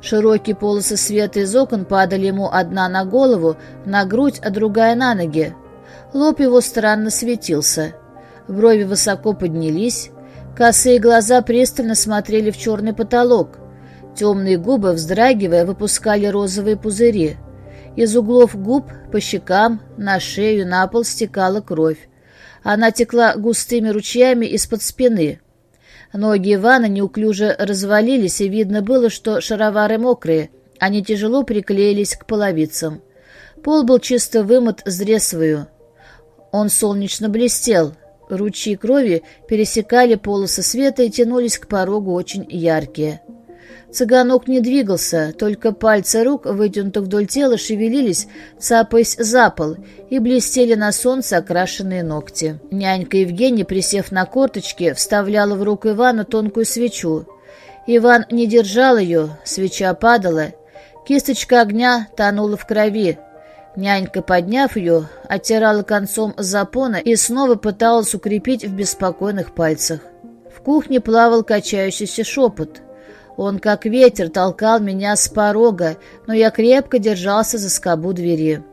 Широкие полосы света из окон падали ему одна на голову, на грудь, а другая на ноги. Лоб его странно светился. Брови высоко поднялись, косые глаза пристально смотрели в черный потолок. Темные губы, вздрагивая, выпускали розовые пузыри. Из углов губ по щекам, на шею, на пол стекала кровь. Она текла густыми ручьями из-под спины. Ноги Ивана неуклюже развалились, и видно было, что шаровары мокрые. Они тяжело приклеились к половицам. Пол был чисто вымыт зресвою. Он солнечно блестел. Ручьи крови пересекали полосы света и тянулись к порогу очень яркие. Цыганок не двигался, только пальцы рук, вытянутых вдоль тела, шевелились, цапаясь за пол, и блестели на солнце окрашенные ногти. Нянька Евгения, присев на корточки, вставляла в руку Ивана тонкую свечу. Иван не держал ее, свеча падала. Кисточка огня тонула в крови, Нянька, подняв ее, оттирала концом запона и снова пыталась укрепить в беспокойных пальцах. В кухне плавал качающийся шепот. Он, как ветер, толкал меня с порога, но я крепко держался за скобу двери.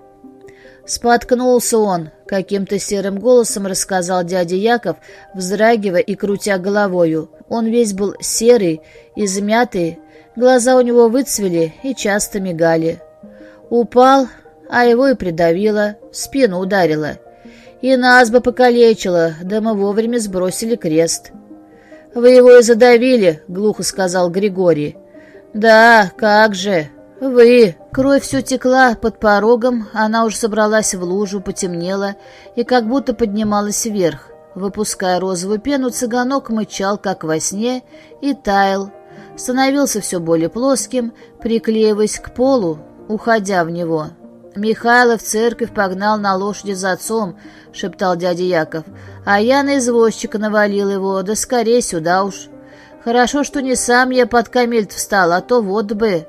Споткнулся он, каким-то серым голосом рассказал дядя Яков, вздрагивая и крутя головою. Он весь был серый, измятый, глаза у него выцвели и часто мигали. Упал, а его и придавило, в спину ударило. И нас бы покалечило, да мы вовремя сбросили крест. «Вы его и задавили», — глухо сказал Григорий. «Да, как же. Вы». Кровь все текла под порогом, она уже собралась в лужу, потемнела и как будто поднималась вверх. Выпуская розовую пену, цыганок мычал, как во сне, и таял. Становился все более плоским, приклеиваясь к полу, уходя в него. «Михайлов церковь погнал на лошади за отцом», — шептал дядя Яков. «А я на извозчика навалил его, да скорее сюда уж. Хорошо, что не сам я под камель встал, а то вот бы».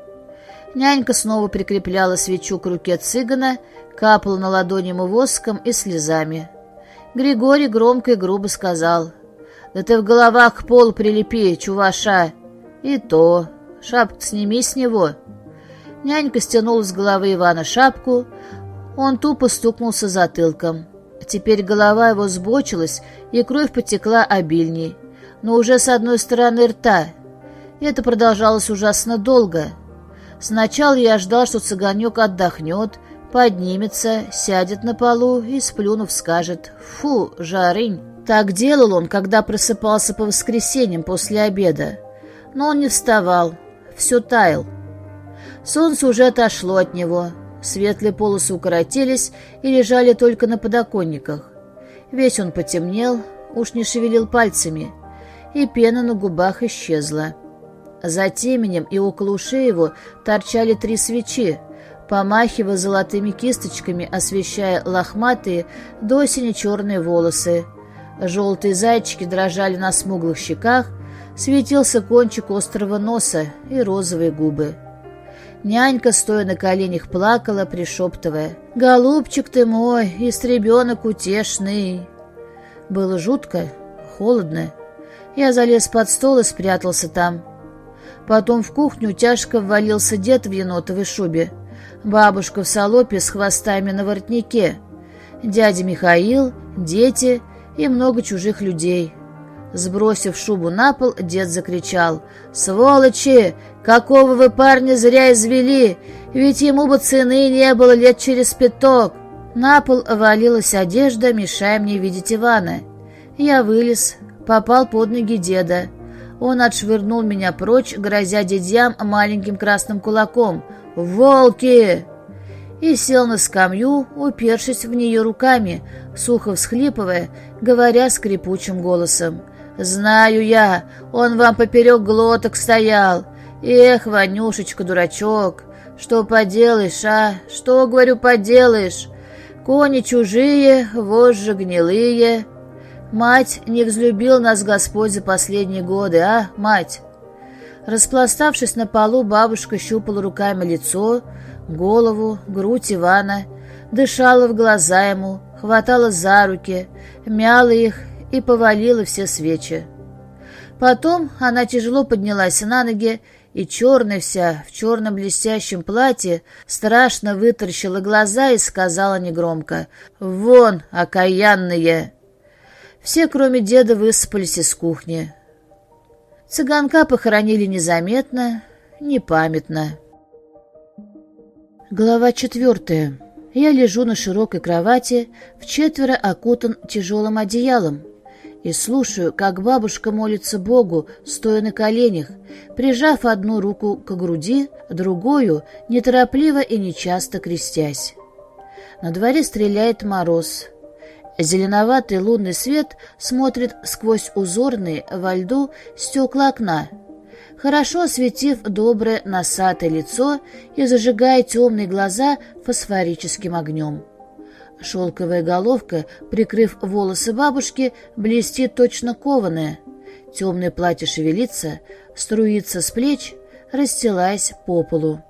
Нянька снова прикрепляла свечу к руке цыгана, капала на ладони ему воском и слезами. Григорий громко и грубо сказал. «Да ты в головах к полу прилепи, чуваша!» «И то. Шапку сними с него!» Нянька стянула с головы Ивана шапку. Он тупо стукнулся затылком. Теперь голова его сбочилась, и кровь потекла обильней, но уже с одной стороны рта. Это продолжалось ужасно долго. Сначала я ждал, что цыганек отдохнет, поднимется, сядет на полу и, сплюнув, скажет «Фу, жарынь». Так делал он, когда просыпался по воскресеньям после обеда. Но он не вставал, все таял. Солнце уже отошло от него. Светлые полосы укоротились и лежали только на подоконниках. Весь он потемнел, уж не шевелил пальцами, и пена на губах исчезла. За теменем и около ушей его торчали три свечи, помахивая золотыми кисточками, освещая лохматые до осени черные волосы. Желтые зайчики дрожали на смуглых щеках, светился кончик острого носа и розовые губы. Нянька, стоя на коленях, плакала, пришептывая. «Голубчик ты мой, истребенок утешный!» Было жутко, холодно. Я залез под стол и спрятался там. Потом в кухню тяжко ввалился дед в енотовой шубе. бабушка в салопе с хвостами на воротнике, дядя Михаил, дети и много чужих людей. Сбросив шубу на пол, дед закричал. «Сволочи! Какого вы парня зря извели! Ведь ему бы цены не было лет через пяток!» На пол валилась одежда, мешая мне видеть Ивана. Я вылез, попал под ноги деда. Он отшвырнул меня прочь, грозя дядям маленьким красным кулаком. «Волки!» И сел на скамью, упершись в нее руками, сухо всхлипывая, говоря скрипучим голосом. «Знаю я, он вам поперек глоток стоял. Эх, Ванюшечка, дурачок, что поделаешь, а? Что, говорю, поделаешь? Кони чужие, вожжи гнилые. Мать, не взлюбил нас Господь за последние годы, а, мать?» Распластавшись на полу, бабушка щупала руками лицо, голову, грудь Ивана, дышала в глаза ему, хватала за руки, мяла их и повалила все свечи. Потом она тяжело поднялась на ноги и черная вся, в черном блестящем платье, страшно вытаращила глаза и сказала негромко «Вон, окаянные!» Все, кроме деда, высыпались из кухни. Цыганка похоронили незаметно, непамятно. Глава четвертая. Я лежу на широкой кровати, в четверо окутан тяжелым одеялом, и слушаю, как бабушка молится Богу, стоя на коленях, прижав одну руку к груди, другую, неторопливо и нечасто крестясь. На дворе стреляет мороз. Зеленоватый лунный свет смотрит сквозь узорные во льду стекла окна, хорошо осветив доброе носатое лицо и зажигая темные глаза фосфорическим огнем. Шелковая головка, прикрыв волосы бабушки, блестит точно кованая. Темное платье шевелится, струится с плеч, расстилаясь по полу.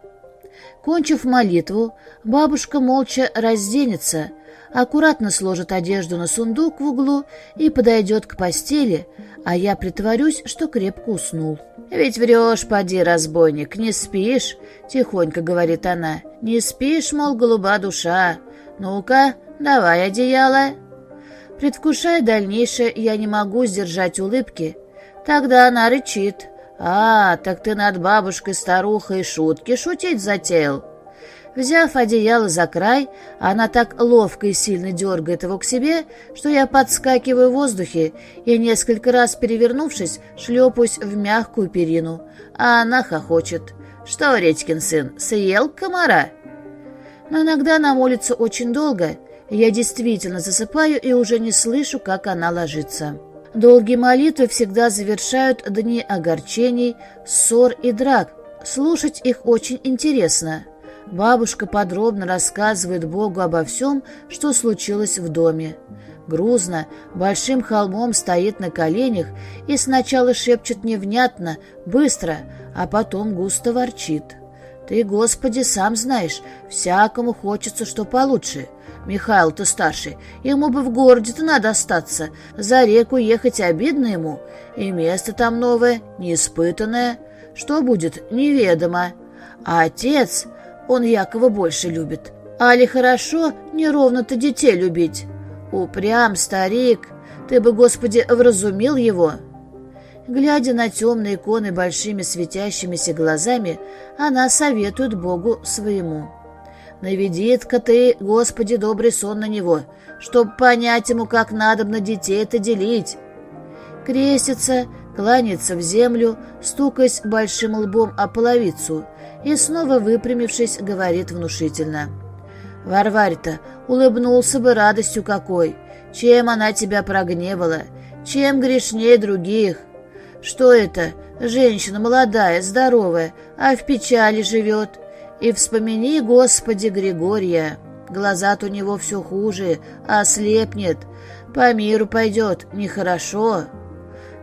Кончив молитву, бабушка молча разденется, аккуратно сложит одежду на сундук в углу и подойдет к постели, а я притворюсь, что крепко уснул. «Ведь врешь, поди, разбойник, не спишь?» — тихонько говорит она. «Не спишь, мол, голуба душа. Ну-ка, давай одеяло». Предвкушая дальнейшее, я не могу сдержать улыбки. Тогда она рычит. «А, так ты над бабушкой-старухой шутки шутить затеял?» Взяв одеяло за край, она так ловко и сильно дергает его к себе, что я подскакиваю в воздухе и, несколько раз перевернувшись, шлепаюсь в мягкую перину, а она хохочет. «Что, Редькин сын, съел комара?» Но иногда она молится очень долго, я действительно засыпаю и уже не слышу, как она ложится. Долгие молитвы всегда завершают дни огорчений, ссор и драк. Слушать их очень интересно. Бабушка подробно рассказывает Богу обо всем, что случилось в доме. Грузно, большим холмом стоит на коленях и сначала шепчет невнятно, быстро, а потом густо ворчит. «Ты, Господи, сам знаешь, всякому хочется, что получше. Михаил-то старший, ему бы в городе-то надо остаться, за реку ехать обидно ему, и место там новое, неиспытанное. Что будет, неведомо. А отец, он Якова больше любит. Али хорошо неровно-то детей любить. Упрям, старик, ты бы, Господи, вразумил его». Глядя на темные иконы большими светящимися глазами, она советует Богу своему. «Наведит-ка ты, Господи, добрый сон на него, чтоб понять ему, как надо на детей это делить». Крестится, кланяется в землю, стукаясь большим лбом о половицу, и снова выпрямившись, говорит внушительно. «Варварь-то улыбнулся бы радостью какой! Чем она тебя прогневала? Чем грешнее других? Что это? Женщина молодая, здоровая, а в печали живет. И вспомини, Господи, Григория. Глаза-то у него все хуже, ослепнет, по миру пойдет, нехорошо.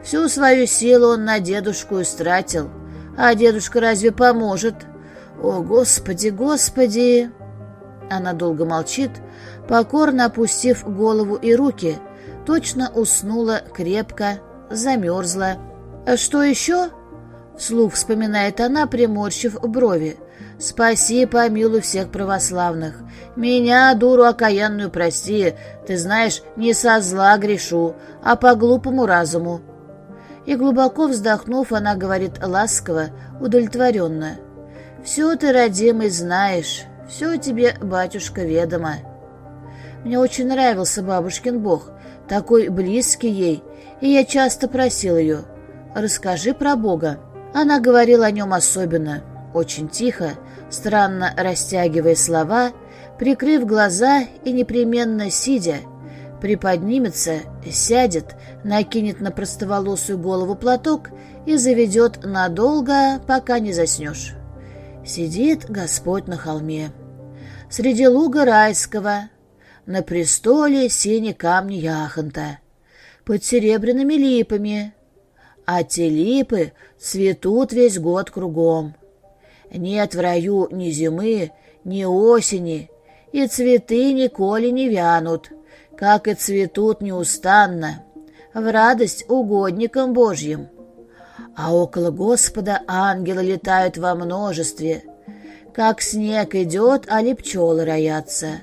Всю свою силу он на дедушку истратил, а дедушка разве поможет?» «О, Господи, Господи!» Она долго молчит, покорно опустив голову и руки, точно уснула крепко, замерзла. «А что еще?» — вслух вспоминает она, приморщив брови. Спаси, помилуй всех православных. Меня, дуру окаянную, прости. Ты знаешь, не со зла грешу, а по глупому разуму. И глубоко вздохнув, она говорит ласково, удовлетворенно. «Все ты, родимый, знаешь, все тебе, батюшка, ведомо». Мне очень нравился бабушкин бог, такой близкий ей, и я часто просил ее, «Расскажи про Бога». Она говорила о нем особенно, очень тихо, странно растягивая слова, прикрыв глаза и непременно сидя, приподнимется, сядет, накинет на простоволосую голову платок и заведет надолго, пока не заснешь. Сидит Господь на холме. Среди луга райского, на престоле сине камни яхонта, под серебряными липами, а те цветут весь год кругом. Нет в раю ни зимы, ни осени, и цветы николи не вянут, как и цветут неустанно, в радость угодникам Божьим. А около Господа ангелы летают во множестве, как снег идет, али пчелы роятся,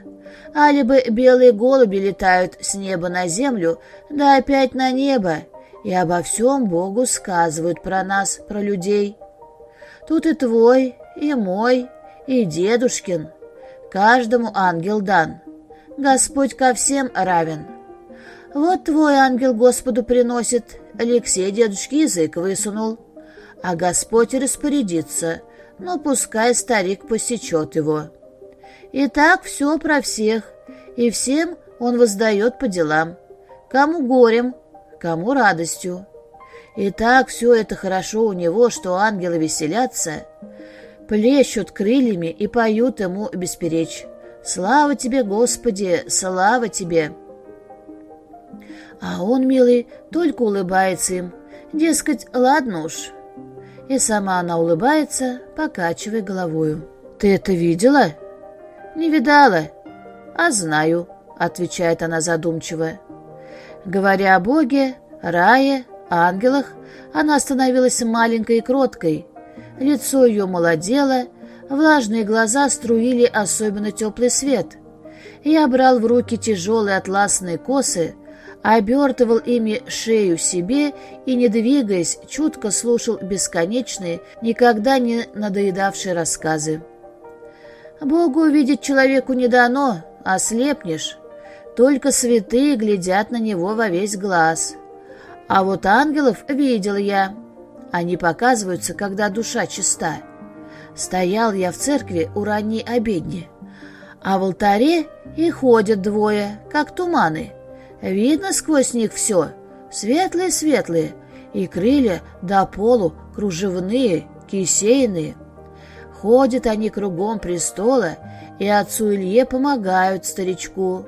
али бы белые голуби летают с неба на землю, да опять на небо, и обо всем Богу сказывают про нас, про людей. Тут и твой, и мой, и дедушкин. Каждому ангел дан. Господь ко всем равен. Вот твой ангел Господу приносит, Алексей дедушке язык высунул. А Господь распорядится, но пускай старик посечет его. И так все про всех, и всем он воздает по делам. Кому горем, кому радостью. И так все это хорошо у него, что ангелы веселятся, плещут крыльями и поют ему бесперечь. «Слава тебе, Господи, слава тебе!» А он, милый, только улыбается им, дескать, ладно уж. И сама она улыбается, покачивая головою. «Ты это видела?» «Не видала, а знаю», — отвечает она задумчиво. Говоря о Боге, рае, ангелах, она становилась маленькой и кроткой. Лицо ее молодело, влажные глаза струили особенно теплый свет. Я брал в руки тяжелые атласные косы, обертывал ими шею себе и, не двигаясь, чутко слушал бесконечные, никогда не надоедавшие рассказы. Богу увидеть человеку не дано, ослепнешь. Только святые глядят на него во весь глаз. А вот ангелов видел я. Они показываются, когда душа чиста. Стоял я в церкви у ранней обедни, а в алтаре и ходят двое, как туманы. Видно сквозь них все, светлые-светлые, и крылья до полу кружевные, кисейные. Ходят они кругом престола, и отцу Илье помогают старичку.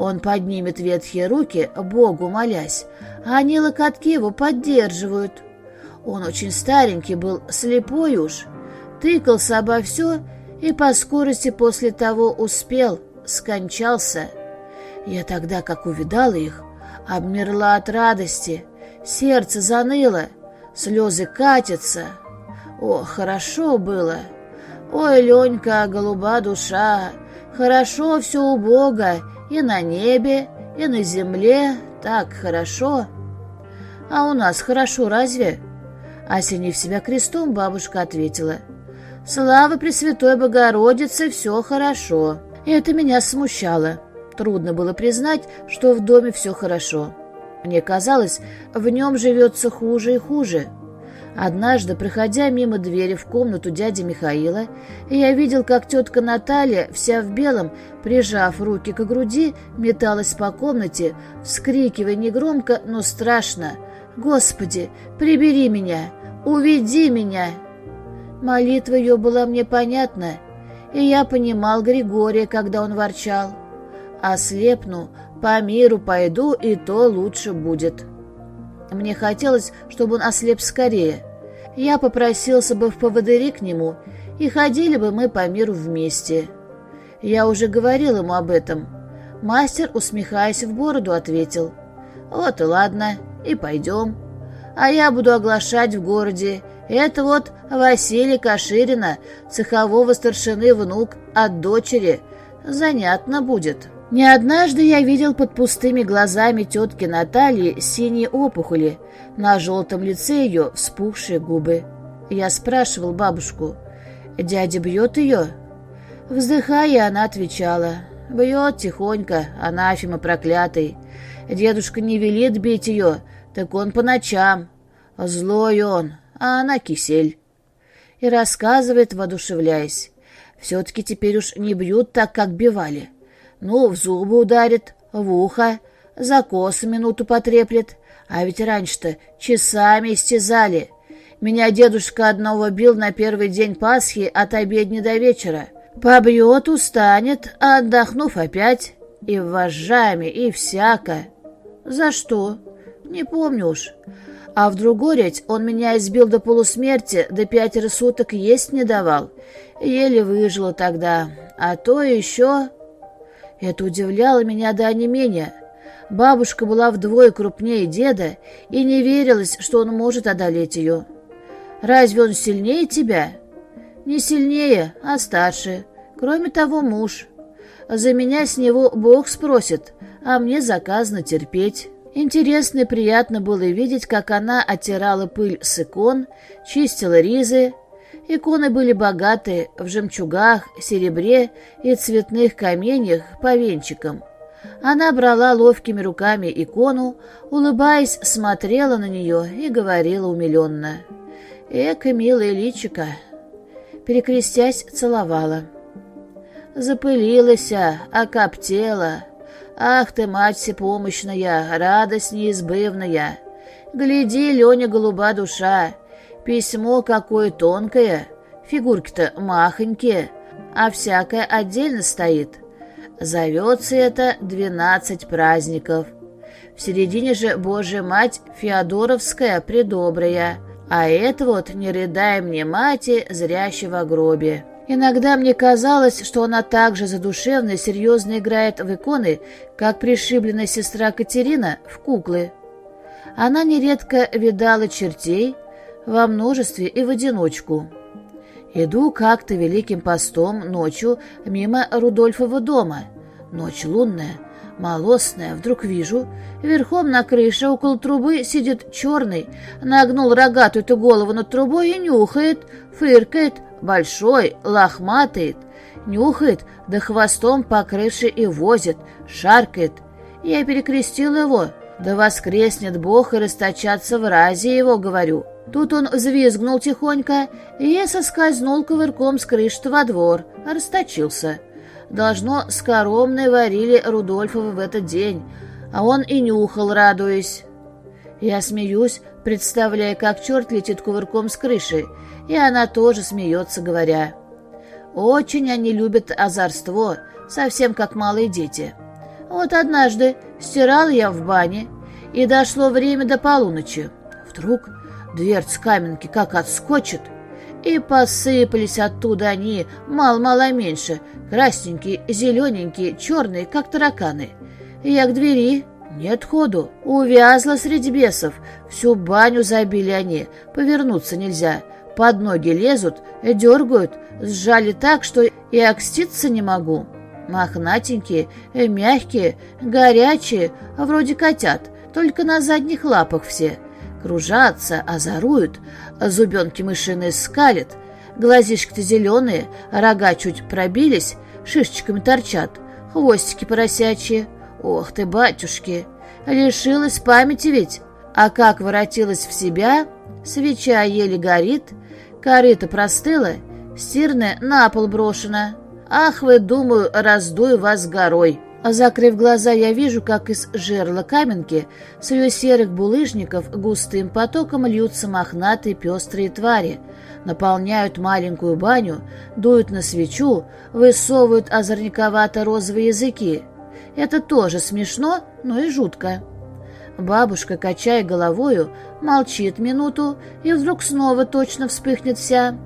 Он поднимет ветхие руки, Богу молясь, а они локотки его поддерживают. Он очень старенький был, слепой уж, тыкался обо все и по скорости после того успел, скончался. Я тогда, как увидала их, обмерла от радости, сердце заныло, слезы катятся. О, хорошо было! Ой, Ленька, голуба душа, хорошо все у Бога, и на небе, и на земле так хорошо. А у нас хорошо разве? Осенив себя крестом, бабушка ответила. Слава Пресвятой Богородице, все хорошо. И это меня смущало. Трудно было признать, что в доме все хорошо. Мне казалось, в нем живется хуже и хуже. Однажды, проходя мимо двери в комнату дяди Михаила, я видел, как тетка Наталья, вся в белом, прижав руки к груди, металась по комнате, вскрикивая негромко, но страшно. «Господи, прибери меня! Уведи меня!» Молитва ее была мне понятна, и я понимал Григория, когда он ворчал. «Ослепну, по миру пойду, и то лучше будет». Мне хотелось, чтобы он ослеп скорее. Я попросился бы в поводыри к нему, и ходили бы мы по миру вместе. Я уже говорил ему об этом. Мастер, усмехаясь в бороду, ответил. «Вот и ладно, и пойдем. А я буду оглашать в городе. Это вот Василий Каширина, цехового старшины внук от дочери. Занятно будет. Не однажды я видел под пустыми глазами тетки Натальи синие опухоли, на желтом лице ее вспухшие губы. Я спрашивал бабушку, «Дядя бьет ее?» Вздыхая, она отвечала, «Бьет тихонько, анафема проклятый. Дедушка не велит бить ее, так он по ночам. Злой он, а она кисель». И рассказывает, воодушевляясь, «Все-таки теперь уж не бьют так, как бивали». Ну, в зубы ударит, в ухо, за косу минуту потреплет. А ведь раньше-то часами истязали. Меня дедушка одного бил на первый день Пасхи от обедни до вечера. Побьет, устанет, а отдохнув опять. И вожжами, и всяко. За что? Не помню уж. А в другореть он меня избил до полусмерти, до пятеро суток есть не давал. Еле выжила тогда. А то еще... Это удивляло меня до онемения. Бабушка была вдвое крупнее деда, и не верилось, что он может одолеть ее. «Разве он сильнее тебя?» «Не сильнее, а старше. Кроме того, муж. За меня с него Бог спросит, а мне заказано терпеть». Интересно и приятно было видеть, как она оттирала пыль с икон, чистила ризы, Иконы были богаты в жемчугах, серебре и цветных каменьях по венчикам. Она брала ловкими руками икону, улыбаясь, смотрела на нее и говорила умиленно. «Эка, милая личика!» Перекрестясь, целовала. Запылилась, окоптела. Ах ты, мать всепомощная, радость неизбывная! Гляди, Леня, голуба душа, Письмо какое тонкое, фигурки-то махонькие, а всякое отдельно стоит. Зовется это «Двенадцать праздников». В середине же Божья Мать Феодоровская предобрая, а это вот «Не рыдай мне, мати, зрящего гробе». Иногда мне казалось, что она так же задушевно и серьезно играет в иконы, как пришибленная сестра Катерина в куклы. Она нередко видала чертей, во множестве и в одиночку. Иду как-то великим постом ночью мимо Рудольфова дома. Ночь лунная, молосная, вдруг вижу, верхом на крыше около трубы сидит черный, нагнул рогатую-то голову над трубой и нюхает, фыркает, большой, лохматый, нюхает, да хвостом по крыше и возит, шаркает. Я перекрестил его, да воскреснет Бог и расточаться в разе его, говорю. Тут он взвизгнул тихонько и соскользнул ковырком с крыши во двор, расточился. Должно, скоромные варили Рудольфова в этот день, а он и нюхал, радуясь. Я смеюсь, представляя, как черт летит кувырком с крыши, и она тоже смеется, говоря. Очень они любят озорство, совсем как малые дети. Вот однажды стирал я в бане, и дошло время до полуночи. Вдруг Дверца каменки как отскочит, и посыпались оттуда они, мало-мало меньше, красненькие, зелененькие, черные, как тараканы. Я к двери, нет ходу, увязла среди бесов, всю баню забили они, повернуться нельзя, под ноги лезут, дергают, сжали так, что и окститься не могу. Мохнатенькие, мягкие, горячие, вроде котят, только на задних лапах все — Кружатся, озоруют, зубенки мышиные скалят, глазишки-то зеленые, рога чуть пробились, шишечками торчат, хвостики поросячьи. Ох ты, батюшки, лишилась памяти ведь. А как воротилась в себя, свеча еле горит, корыто простыла, стирная на пол брошена. Ах вы, думаю, раздую вас горой. А закрыв глаза, я вижу, как из жерла каменки с ее серых булыжников густым потоком льются мохнатые пестрые твари, наполняют маленькую баню, дуют на свечу, высовывают озорниковато-розовые языки. Это тоже смешно, но и жутко. Бабушка, качая головою, молчит минуту и вдруг снова точно вспыхнет вся.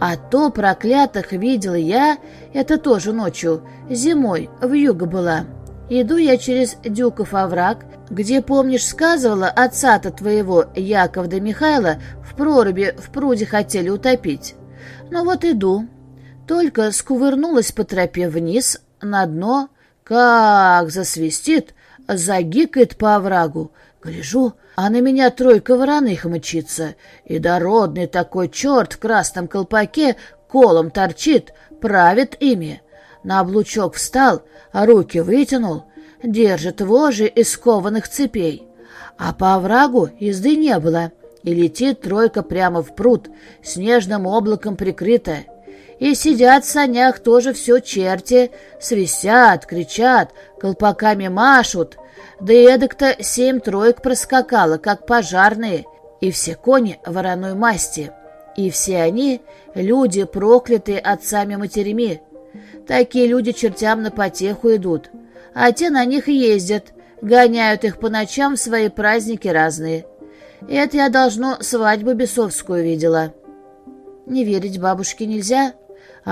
А то проклятых видел я, это тоже ночью, зимой, в юго была. Иду я через Дюков овраг, где, помнишь, сказывала отца-то твоего, Яков да Михайла, в проруби в пруде хотели утопить. Ну вот иду. Только скувырнулась по тропе вниз, на дно, как засвистит, загикает по оврагу. Гляжу, а на меня тройка вороных мчится, и дородный такой черт в красном колпаке колом торчит, правит ими. На облучок встал, а руки вытянул, держит вожи из скованных цепей. А по оврагу езды не было, и летит тройка прямо в пруд, снежным облаком прикрытая. И сидят в санях тоже все черти, свистят, кричат, колпаками машут. Да и эдак-то семь троек проскакало, как пожарные, и все кони вороной масти. И все они — люди, проклятые отцами-матерями. Такие люди чертям на потеху идут, а те на них ездят, гоняют их по ночам в свои праздники разные. Это я, должно, свадьбу бесовскую видела. Не верить бабушке нельзя.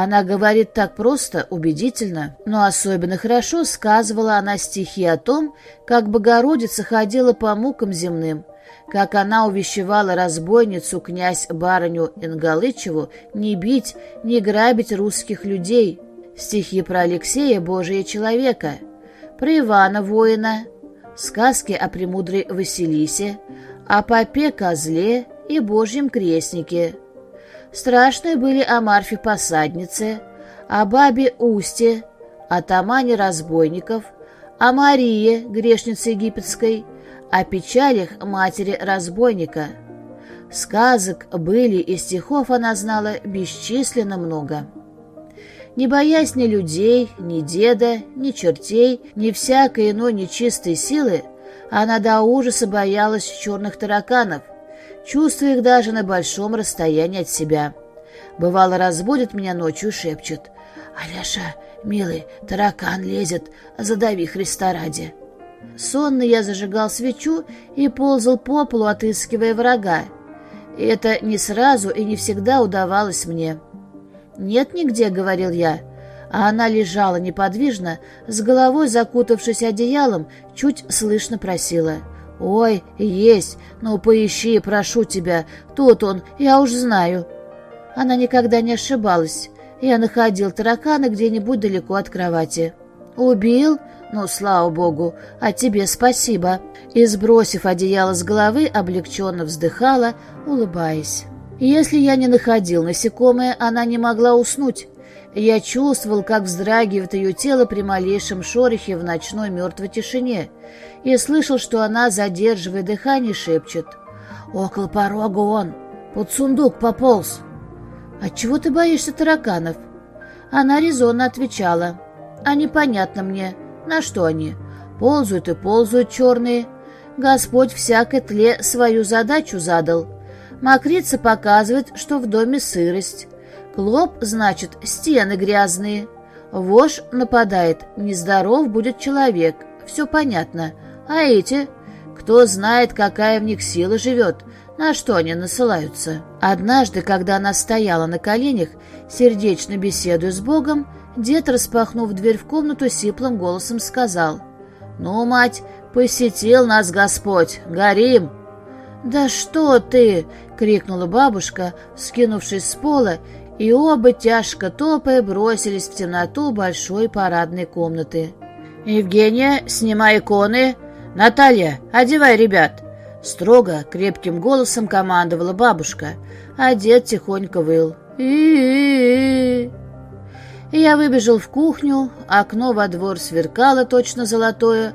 Она говорит так просто, убедительно, но особенно хорошо сказывала она стихи о том, как Богородица ходила по мукам земным, как она увещевала разбойницу князь-барыню Ингалычеву не бить, не грабить русских людей. Стихи про Алексея, Божия человека, про Ивана воина, сказки о премудрой Василисе, о попе козле и Божьем крестнике. Страшные были о Марфе посаднице, о бабе Усте, о Тамане разбойников, о Марии, грешнице египетской, о печалях матери разбойника. Сказок были и стихов она знала бесчисленно много. Не боясь ни людей, ни деда, ни чертей, ни всякой иной нечистой силы, она до ужаса боялась черных тараканов, чувствуя их даже на большом расстоянии от себя. Бывало, разбудит меня ночью шепчет. «Аляша, милый, таракан лезет, задави Христа ради». Сонно я зажигал свечу и ползал по полу, отыскивая врага. И это не сразу и не всегда удавалось мне. «Нет нигде», — говорил я, а она лежала неподвижно, с головой закутавшись одеялом, чуть слышно просила. «Ой, есть, ну поищи, прошу тебя, тут он, я уж знаю». Она никогда не ошибалась. Я находил таракана где-нибудь далеко от кровати. «Убил? Ну, слава богу, а тебе спасибо». И, сбросив одеяло с головы, облегченно вздыхала, улыбаясь. Если я не находил насекомое, она не могла уснуть. Я чувствовал, как вздрагивает ее тело при малейшем шорохе в ночной мертвой тишине, и слышал, что она, задерживая дыхание, шепчет. «Около порога он! Под сундук пополз!» «Отчего ты боишься тараканов?» Она резонно отвечала. «А непонятно мне, на что они? Ползают и ползают черные. Господь всякой тле свою задачу задал. Мокрица показывает, что в доме сырость. Клоп, значит, стены грязные. Вож нападает, нездоров будет человек. Все понятно. А эти? Кто знает, какая в них сила живет, на что они насылаются. Однажды, когда она стояла на коленях, сердечно беседуя с Богом, дед, распахнув дверь в комнату, сиплым голосом сказал, «Ну, мать, посетил нас Господь, горим!» «Да что ты!» — крикнула бабушка, скинувшись с пола и оба, тяжко топая, бросились в темноту большой парадной комнаты. «Евгения, снимай иконы! Наталья, одевай ребят!» Строго, крепким голосом командовала бабушка, а дед тихонько выл. и Я выбежал в кухню, окно во двор сверкало точно золотое,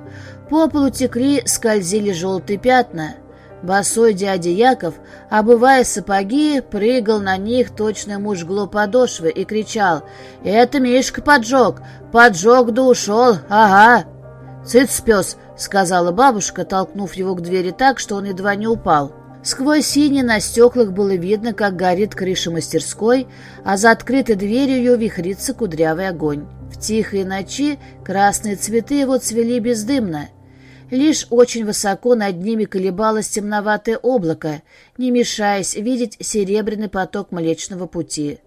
по полу текли, скользили желтые пятна — Босой дядя Яков, обывая сапоги, прыгал на них точно ему жгло подошвы и кричал «Это Мишка поджег! Поджег да ушел! Ага!» «Цыц, пес!» — сказала бабушка, толкнув его к двери так, что он едва не упал. Сквозь синий на стеклах было видно, как горит крыша мастерской, а за открытой дверью ее вихрится кудрявый огонь. В тихой ночи красные цветы его цвели бездымно — Лишь очень высоко над ними колебалось темноватое облако, не мешаясь видеть серебряный поток Млечного Пути.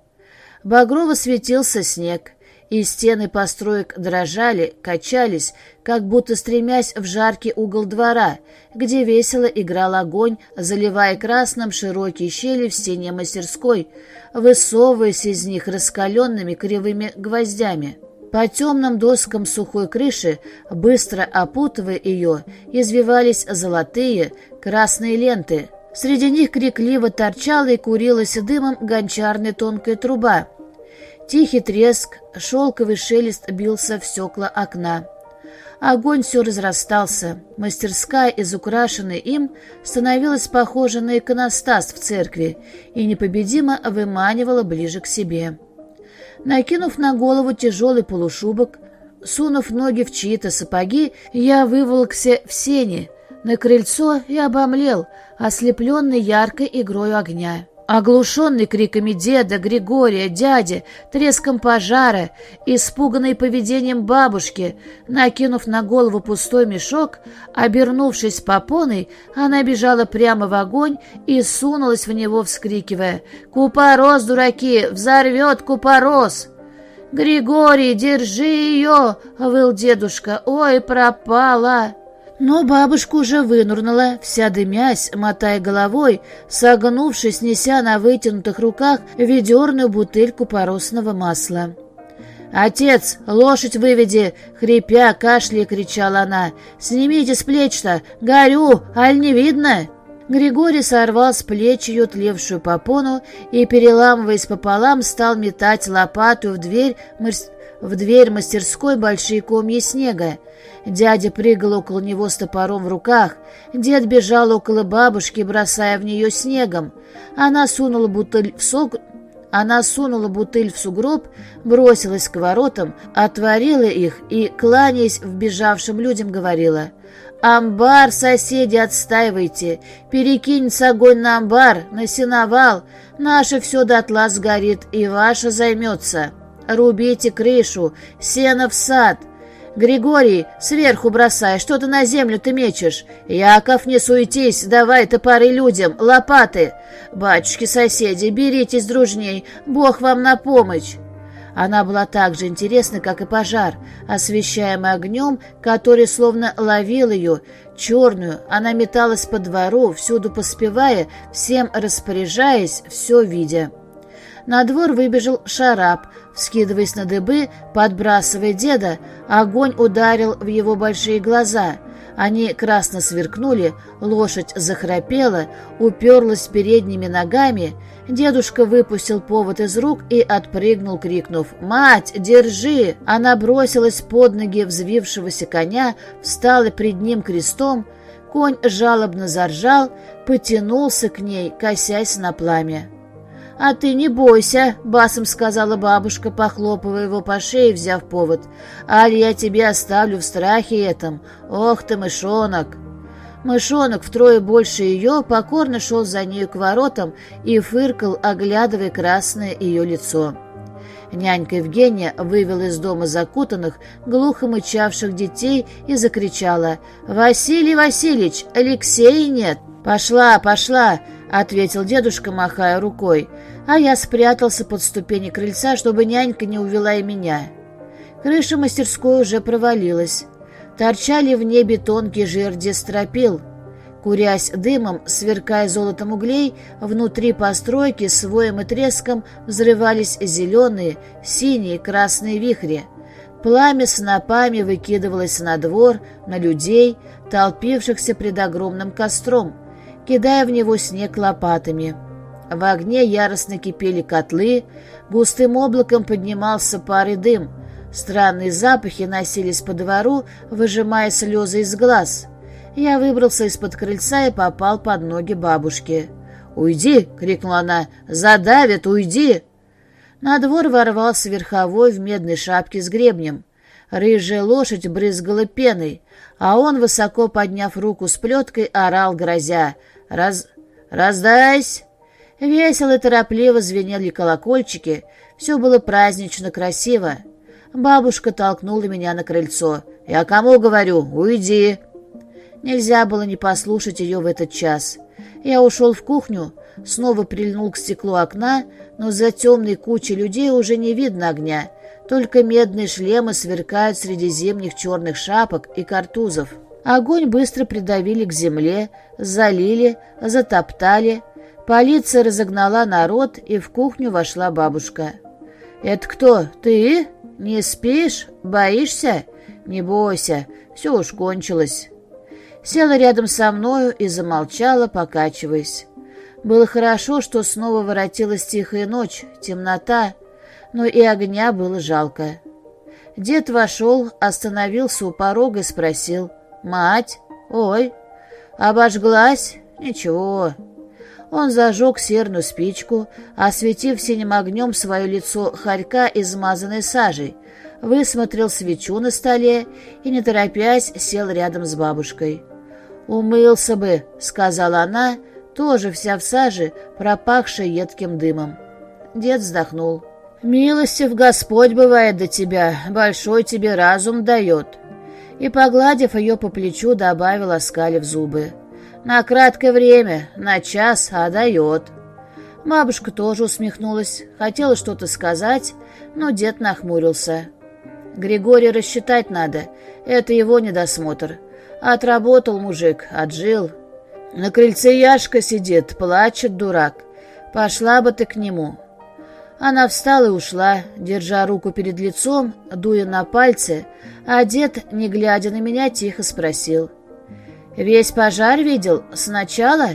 Багрово светился снег, и стены построек дрожали, качались, как будто стремясь в жаркий угол двора, где весело играл огонь, заливая красным широкие щели в стене мастерской, высовываясь из них раскаленными кривыми гвоздями. По темным доскам сухой крыши, быстро опутывая ее, извивались золотые, красные ленты. Среди них крикливо торчала и курилась дымом гончарная тонкая труба. Тихий треск, шелковый шелест бился в стекла окна. Огонь все разрастался. Мастерская, изукрашенная им, становилась похожа на иконостас в церкви и непобедимо выманивала ближе к себе. Накинув на голову тяжелый полушубок, сунув ноги в чьи-то сапоги, я выволокся в сени, на крыльцо и обомлел, ослепленный яркой игрой огня. Оглушенный криками деда, Григория, дяди, треском пожара, испуганный поведением бабушки, накинув на голову пустой мешок, обернувшись попоной, она бежала прямо в огонь и сунулась в него, вскрикивая «Купорос, дураки! Взорвет купорос!» «Григорий, держи ее!» — выл дедушка. «Ой, пропала!» Но бабушка уже вынурнула, вся дымясь, мотая головой, согнувшись, неся на вытянутых руках ведерную бутыльку поросного масла. «Отец, лошадь выведи!» — хрипя, кашляя, кричала она. «Снимите с плеч-то! Горю! Аль не видно?» Григорий сорвал с плеч ее тлевшую попону и, переламываясь пополам, стал метать лопату в дверь, в дверь мастерской большие комья снега. Дядя прыгал около него с топором в руках. Дед бежал около бабушки, бросая в нее снегом. Она сунула бутыль в сок... Она сунула бутыль в сугроб, бросилась к воротам, отворила их и, кланяясь вбежавшим людям, говорила «Амбар, соседи, отстаивайте! Перекинется огонь на амбар, на сеновал! Наше все дотла сгорит, и ваше займется! Рубите крышу, сено в сад!» «Григорий, сверху бросай, что ты на землю ты мечешь? Яков, не суетись, давай топоры людям, лопаты! Батюшки-соседи, беритесь дружней, Бог вам на помощь!» Она была так же интересна, как и пожар, освещаемый огнем, который словно ловил ее, черную. Она металась по двору, всюду поспевая, всем распоряжаясь, все видя. На двор выбежал шарап, вскидываясь на дыбы, подбрасывая деда, огонь ударил в его большие глаза. Они красно сверкнули, лошадь захрапела, уперлась передними ногами. Дедушка выпустил повод из рук и отпрыгнул, крикнув «Мать, держи!». Она бросилась под ноги взвившегося коня, встала пред ним крестом. Конь жалобно заржал, потянулся к ней, косясь на пламя. «А ты не бойся», — басом сказала бабушка, похлопывая его по шее, взяв повод. «Аль я тебе оставлю в страхе этом. Ох ты, мышонок!» Мышонок, втрое больше ее, покорно шел за нею к воротам и фыркал, оглядывая красное ее лицо. Нянька Евгения вывела из дома закутанных, глухо мычавших детей и закричала «Василий Васильевич, Алексея нет!» «Пошла, пошла!» — ответил дедушка, махая рукой, а я спрятался под ступени крыльца, чтобы нянька не увела и меня. Крыша мастерской уже провалилась. Торчали в небе тонкие жерди стропил. Курясь дымом, сверкая золотом углей, внутри постройки с воем и треском взрывались зеленые, синие, красные вихри. Пламя снопами выкидывалось на двор, на людей, толпившихся пред огромным костром кидая в него снег лопатами. В огне яростно кипели котлы, густым облаком поднимался пар и дым. Странные запахи носились по двору, выжимая слезы из глаз. Я выбрался из-под крыльца и попал под ноги бабушки. «Уйди!» — крикнула она. «Задавят! Уйди!» На двор ворвался верховой в медной шапке с гребнем. Рыжая лошадь брызгала пеной, а он, высоко подняв руку с плеткой, орал, грозя. Раз... «Раздайсь!» Весело и торопливо звенели колокольчики. Все было празднично красиво. Бабушка толкнула меня на крыльцо. «Я кому говорю? Уйди!» Нельзя было не послушать ее в этот час. Я ушел в кухню, снова прильнул к стеклу окна, но за темной кучей людей уже не видно огня. Только медные шлемы сверкают среди зимних черных шапок и картузов. Огонь быстро придавили к земле, залили, затоптали. Полиция разогнала народ, и в кухню вошла бабушка. «Это кто? Ты? Не спишь? Боишься? Не бойся, все уж кончилось». Села рядом со мною и замолчала, покачиваясь. Было хорошо, что снова воротилась тихая ночь, темнота, но и огня было жалко. Дед вошел, остановился у порога и спросил. «Мать? Ой, обожглась? Ничего». Он зажег серную спичку, осветив синим огнем свое лицо хорька, измазанной сажей, высмотрел свечу на столе и, не торопясь, сел рядом с бабушкой. «Умылся бы», — сказала она, тоже вся в саже, пропахшая едким дымом. Дед вздохнул. «Милостив Господь бывает до тебя, большой тебе разум дает». И, погладив ее по плечу, добавил, оскалив зубы. «На краткое время, на час, а дает». Бабушка тоже усмехнулась, хотела что-то сказать, но дед нахмурился. «Григория рассчитать надо, это его недосмотр. Отработал мужик, отжил. На крыльце Яшка сидит, плачет дурак. Пошла бы ты к нему». Она встала и ушла, держа руку перед лицом, дуя на пальцы, а дед, не глядя на меня, тихо спросил. «Весь пожар видел? Сначала?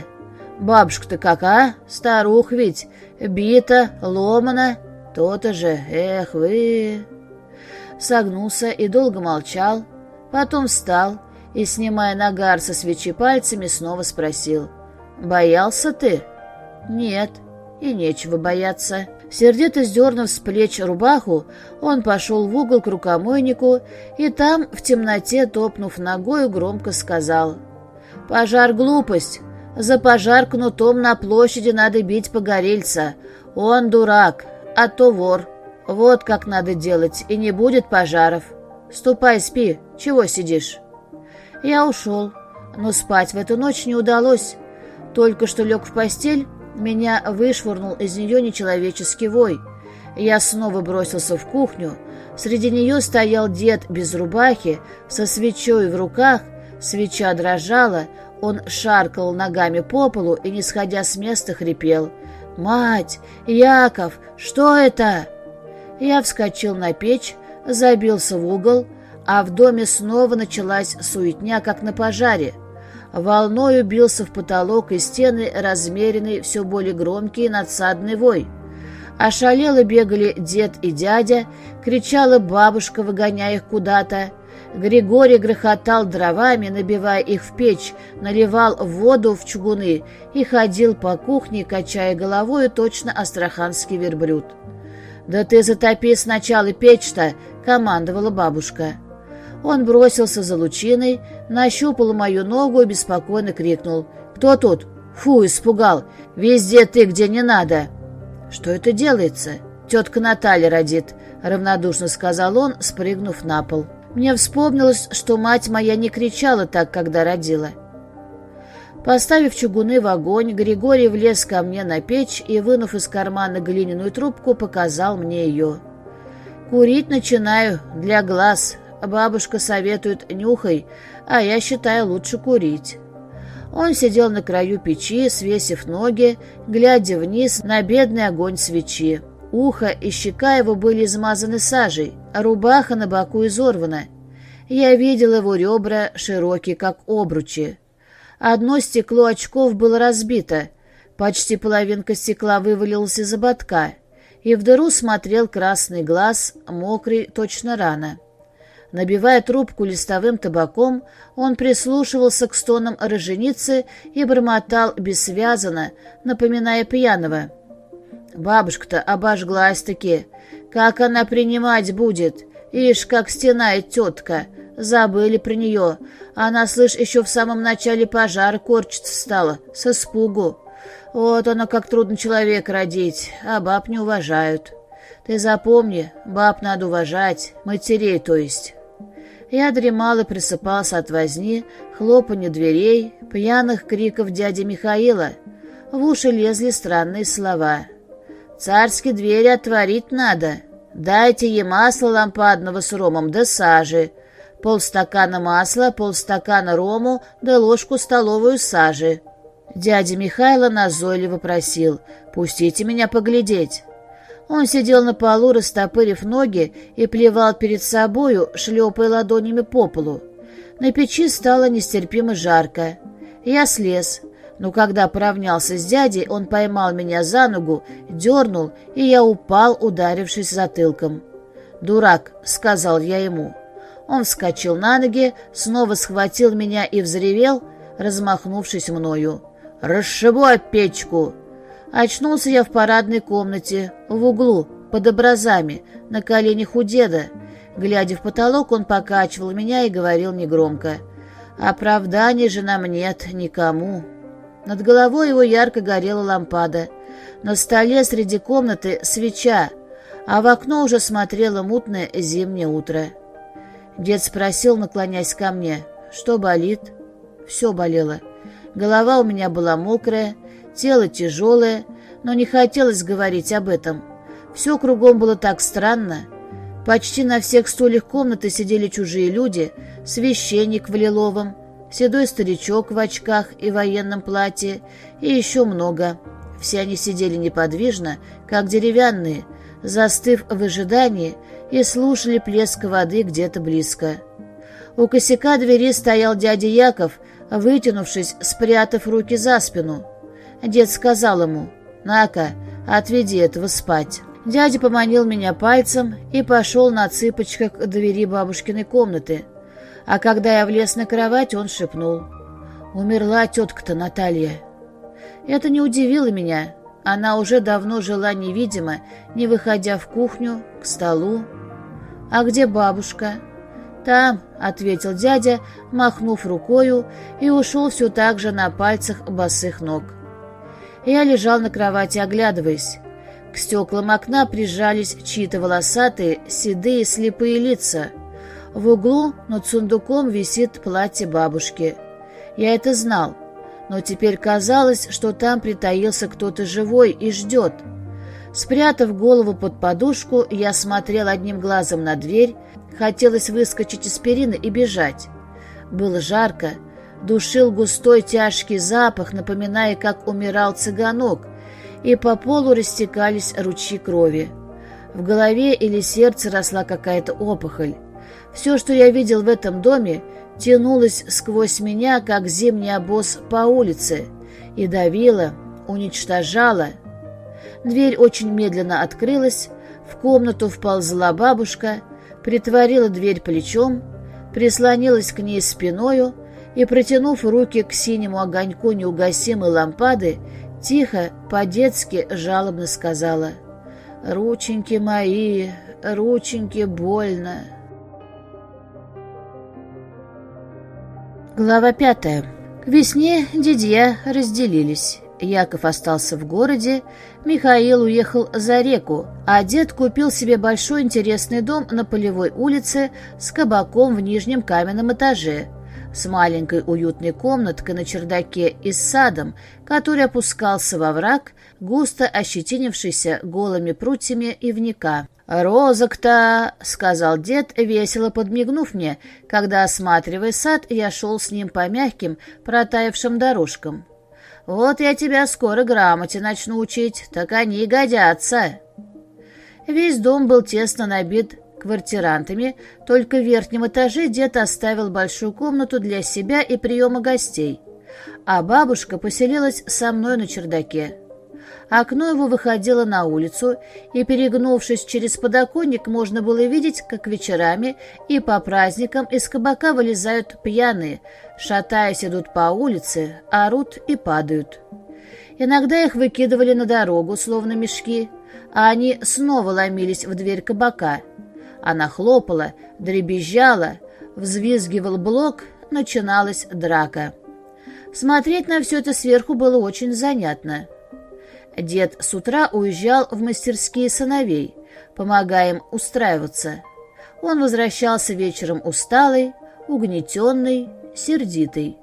Бабушка-то как, а? Старух ведь, бита, ломана. То-то же, эх вы...» Согнулся и долго молчал, потом встал и, снимая нагар со свечи пальцами, снова спросил. «Боялся ты?» «Нет, и нечего бояться». Сердито сдернув с плеч рубаху, он пошел в угол к рукомойнику и там, в темноте, топнув ногою, громко сказал. «Пожар — глупость. За пожар кнутом на площади надо бить погорельца. Он дурак, а то вор. Вот как надо делать, и не будет пожаров. Ступай, спи, чего сидишь?» Я ушел, но спать в эту ночь не удалось. Только что лег в постель, меня вышвырнул из нее нечеловеческий вой. Я снова бросился в кухню. Среди нее стоял дед без рубахи, со свечой в руках. Свеча дрожала, он шаркал ногами по полу и, не сходя с места, хрипел. «Мать! Яков! Что это?» Я вскочил на печь, забился в угол, а в доме снова началась суетня, как на пожаре. Волною бился в потолок и стены размеренный, все более громкий надсадный вой. Ошалело бегали дед и дядя, кричала бабушка, выгоняя их куда-то. Григорий грохотал дровами, набивая их в печь, наливал воду в чугуны и ходил по кухне, качая головой точно астраханский верблюд. «Да ты затопи сначала печь-то!» — командовала бабушка. Он бросился за лучиной, нащупал мою ногу и беспокойно крикнул. «Кто тут?» «Фу, испугал! Везде ты, где не надо!» «Что это делается?» «Тетка Наталья родит», — равнодушно сказал он, спрыгнув на пол. Мне вспомнилось, что мать моя не кричала так, когда родила. Поставив чугуны в огонь, Григорий влез ко мне на печь и, вынув из кармана глиняную трубку, показал мне ее. «Курить начинаю, для глаз», Бабушка советует нюхай, а я считаю лучше курить. Он сидел на краю печи, свесив ноги, глядя вниз на бедный огонь свечи. Ухо и щека его были измазаны сажей, а рубаха на боку изорвана. Я видел его ребра, широкие, как обручи. Одно стекло очков было разбито, почти половинка стекла вывалилась из ободка, и в дыру смотрел красный глаз, мокрый, точно рано. Набивая трубку листовым табаком, он прислушивался к стонам роженицы и бормотал бессвязно, напоминая пьяного. «Бабушка-то обожглась-таки. Как она принимать будет? Ишь, как стенает тетка. Забыли про нее. Она, слышь, еще в самом начале пожара корчиться стала, с испугу. Вот она как трудно человек родить, а баб не уважают. Ты запомни, баб надо уважать, матерей, то есть». Я дремал и просыпался от возни, хлопанья дверей, пьяных криков дяди Михаила. В уши лезли странные слова. «Царские двери отворить надо!» Дайте ей масла лампадного с ромом да сажи, полстакана масла, полстакана рому да ложку столовую сажи. Дядя Михайло назойливо просил «Пустите меня поглядеть». Он сидел на полу, растопырив ноги, и плевал перед собою, шлепая ладонями по полу. На печи стало нестерпимо жарко. Я слез, но когда поравнялся с дядей, он поймал меня за ногу, дернул, и я упал, ударившись затылком. «Дурак», — сказал я ему. Он вскочил на ноги, снова схватил меня и взревел, размахнувшись мною. «Расшибу печку!» Очнулся я в парадной комнате, в углу, под образами, на коленях у деда. Глядя в потолок, он покачивал меня и говорил негромко. «Оправданий же нам нет никому». Над головой его ярко горела лампада. На столе среди комнаты свеча, а в окно уже смотрело мутное зимнее утро. Дед спросил, наклонясь ко мне, что болит? Все болело. Голова у меня была мокрая, тело тяжелое, но не хотелось говорить об этом. Все кругом было так странно. Почти на всех стульях комнаты сидели чужие люди, священник в лиловом, седой старичок в очках и военном платье, и еще много. Все они сидели неподвижно, как деревянные, застыв в ожидании, и слушали плеск воды где-то близко. У косяка двери стоял дядя Яков, вытянувшись, спрятав руки за спину. Дед сказал ему, «На-ка, отведи этого спать». Дядя поманил меня пальцем и пошел на цыпочках к двери бабушкиной комнаты. А когда я влез на кровать, он шепнул, «Умерла тетка-то Наталья». Это не удивило меня. Она уже давно жила невидимо, не выходя в кухню, к столу. «А где бабушка?» «Там», — ответил дядя, махнув рукою, и ушел все так же на пальцах босых ног. Я лежал на кровати, оглядываясь. К стеклам окна прижались чьи-то волосатые, седые, слепые лица. В углу над сундуком висит платье бабушки. Я это знал, но теперь казалось, что там притаился кто-то живой и ждет. Спрятав голову под подушку, я смотрел одним глазом на дверь, хотелось выскочить из перины и бежать. Было жарко, душил густой тяжкий запах, напоминая, как умирал цыганок, и по полу растекались ручьи крови. В голове или сердце росла какая-то опухоль. Все, что я видел в этом доме, тянулось сквозь меня, как зимний обоз по улице, и давило, уничтожало. Дверь очень медленно открылась, в комнату вползла бабушка, притворила дверь плечом, прислонилась к ней спиною и, протянув руки к синему огоньку неугасимой лампады, тихо, по-детски жалобно сказала «Рученьки мои, рученьки, больно». Глава пятая. К весне дядья разделились. Яков остался в городе, Михаил уехал за реку, а дед купил себе большой интересный дом на Полевой улице с кабаком в нижнем каменном этаже, с маленькой уютной комнаткой на чердаке и с садом, который опускался во враг, густо ощетинившийся голыми прутьями ивника. «Розок-то!» — сказал дед, весело подмигнув мне, когда, осматривая сад, я шел с ним по мягким, протаявшим дорожкам. Вот я тебя скоро грамоте начну учить, так они и годятся. Весь дом был тесно набит квартирантами, только в верхнем этаже дед оставил большую комнату для себя и приема гостей, а бабушка поселилась со мной на чердаке. Окно его выходило на улицу, и, перегнувшись через подоконник, можно было видеть, как вечерами и по праздникам из кабака вылезают пьяные, шатаясь идут по улице, орут и падают. Иногда их выкидывали на дорогу, словно мешки, а они снова ломились в дверь кабака. Она хлопала, дребезжала, взвизгивал блок, начиналась драка. Смотреть на все это сверху было очень занятно. Дед с утра уезжал в мастерские сыновей, помогая им устраиваться. Он возвращался вечером усталый, угнетенный, сердитый.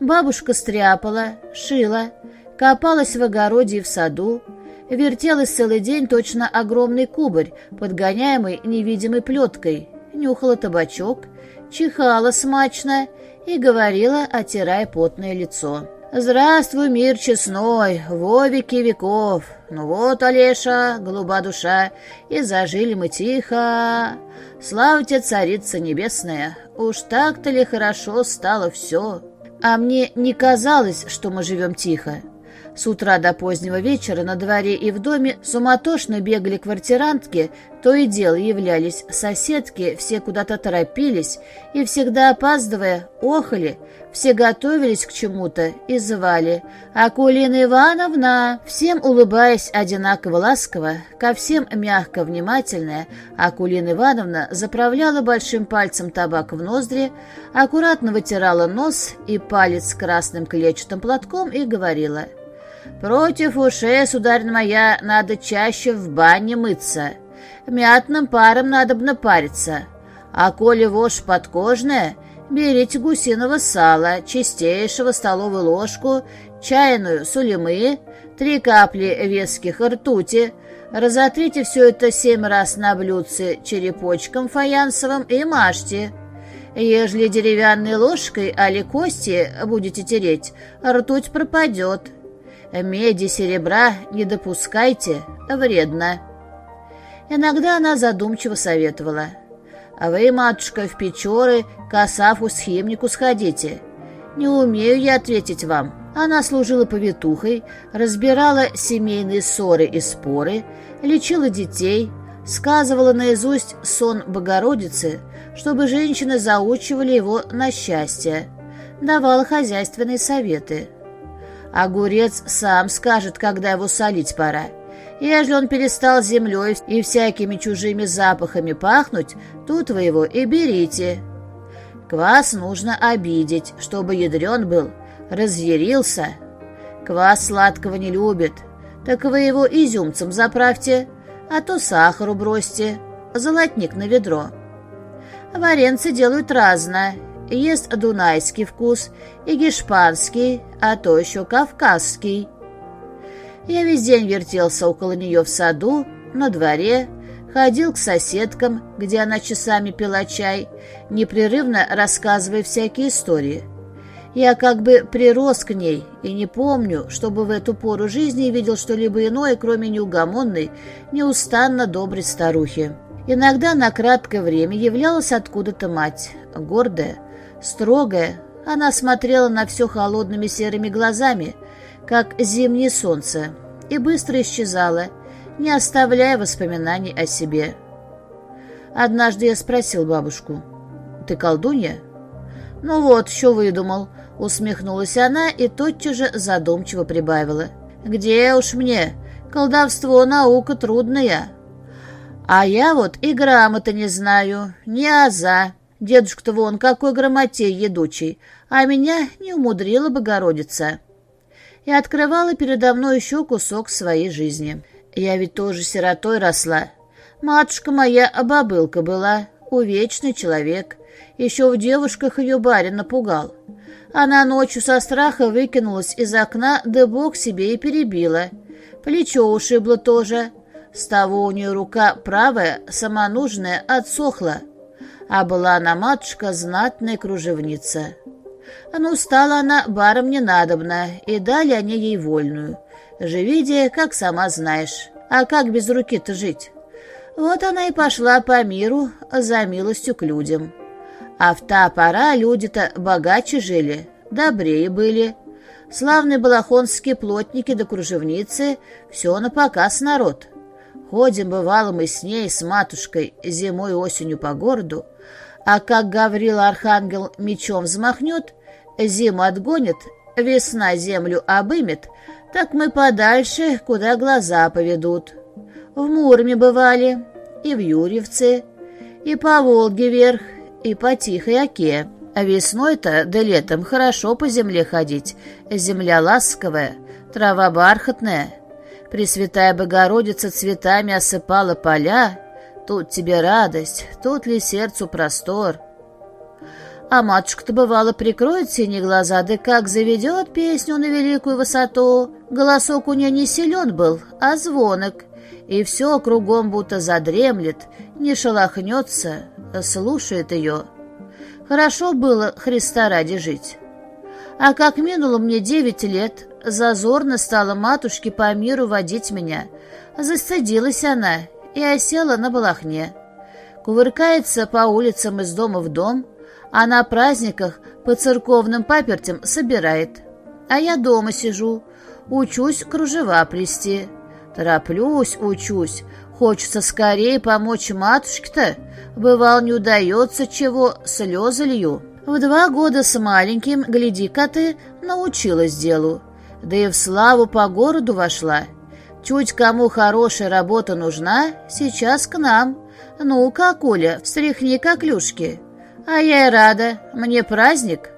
Бабушка стряпала, шила, копалась в огороде и в саду, Вертелась целый день точно огромный кубарь, подгоняемый невидимой плеткой, нюхала табачок, чихала смачно и говорила, отирая потное лицо. «Здравствуй, мир честной, во веки веков! Ну вот, Олеша, голуба душа, и зажили мы тихо. Слава тебе, царица небесная, уж так-то ли хорошо стало все. А мне не казалось, что мы живем тихо. С утра до позднего вечера на дворе и в доме суматошно бегали квартирантки, то и дело являлись соседки, все куда-то торопились и, всегда опаздывая, охали, все готовились к чему-то и звали «Акулина Ивановна!» Всем улыбаясь одинаково ласково, ко всем мягко внимательная, Акулина Ивановна заправляла большим пальцем табак в ноздри, аккуратно вытирала нос и палец красным клетчатым платком и говорила — Против ушей, сударь моя, надо чаще в бане мыться. Мятным паром надо бы напариться. А коли вошь подкожная, берите гусиного сала, чистейшего столовую ложку, чайную сулимы, три капли веских ртути, разотрите все это семь раз на блюдце черепочком фаянсовым и мажьте. Ежели деревянной ложкой али кости будете тереть, ртуть пропадет. Меди, серебра не допускайте, вредно. Иногда она задумчиво советовала. А вы, матушка, в Печоры к Асафу схемнику сходите. Не умею я ответить вам. Она служила повитухой, разбирала семейные ссоры и споры, лечила детей, сказывала наизусть сон Богородицы, чтобы женщины заучивали его на счастье, давала хозяйственные советы. Огурец сам скажет, когда его солить пора. Ежели он перестал землей и всякими чужими запахами пахнуть, тут вы его и берите. Квас нужно обидеть, чтобы ядрен был, разъярился. Квас сладкого не любит, так вы его изюмцем заправьте, а то сахару бросьте, золотник на ведро. Варенцы делают разное, есть дунайский вкус и гешпанский, а то еще кавказский. Я весь день вертелся около нее в саду, на дворе, ходил к соседкам, где она часами пила чай, непрерывно рассказывая всякие истории. Я как бы прирос к ней и не помню, чтобы в эту пору жизни видел что-либо иное, кроме неугомонной, неустанно доброй старухи. Иногда на краткое время являлась откуда-то мать, гордая, Строгая, она смотрела на все холодными серыми глазами, как зимнее солнце, и быстро исчезала, не оставляя воспоминаний о себе. Однажды я спросил бабушку, «Ты колдунья?» «Ну вот, что выдумал», — усмехнулась она и тотчас же задумчиво прибавила. «Где уж мне? Колдовство — наука трудная». «А я вот и грамоты не знаю, ни аза». Дедушка-то вон какой грамотей едучий, а меня не умудрила Богородица. И открывала передо мной еще кусок своей жизни. Я ведь тоже сиротой росла. Матушка моя бабылка была, увечный человек. Еще в девушках ее барин напугал. Она ночью со страха выкинулась из окна, да бог себе и перебила. Плечо ушибло тоже. С того у нее рука правая, самонужная, отсохла а была она, матушка, знатная кружевница. Ну, стала она баром ненадобна, и дали они ей вольную. Живи, как сама знаешь. А как без руки-то жить? Вот она и пошла по миру за милостью к людям. А в та пора люди-то богаче жили, добрее были. Славные балахонские плотники да кружевницы, все на показ народ. Ходим, бывало, мы с ней, с матушкой, зимой и осенью по городу, а как Гаврил Архангел мечом взмахнет, зиму отгонит, весна землю обымет, так мы подальше, куда глаза поведут. В Мурме бывали, и в Юрьевце, и по Волге вверх, и по Тихой Оке. А весной-то да летом хорошо по земле ходить. Земля ласковая, трава бархатная. Пресвятая Богородица цветами осыпала поля, Тут тебе радость, тут ли сердцу простор? А матушка-то, бывало, прикроет синие глаза, да как заведет песню на великую высоту. Голосок у нее не силен был, а звонок. И все кругом будто задремлет, не шелохнется, слушает ее. Хорошо было Христа ради жить. А как минуло мне девять лет, зазорно стала матушке по миру водить меня. Застыдилась она и осела на балахне. Кувыркается по улицам из дома в дом — а на праздниках по церковным папертям собирает. А я дома сижу, учусь кружева плести. Тороплюсь, учусь, хочется скорее помочь матушке-то. Бывал, не удается чего, слезы лью. В два года с маленьким, гляди-ка ты, научилась делу. Да и в славу по городу вошла. Чуть кому хорошая работа нужна, сейчас к нам. Ну-ка, Коля, встряхни коклюшки. А я и рада. Мне праздник.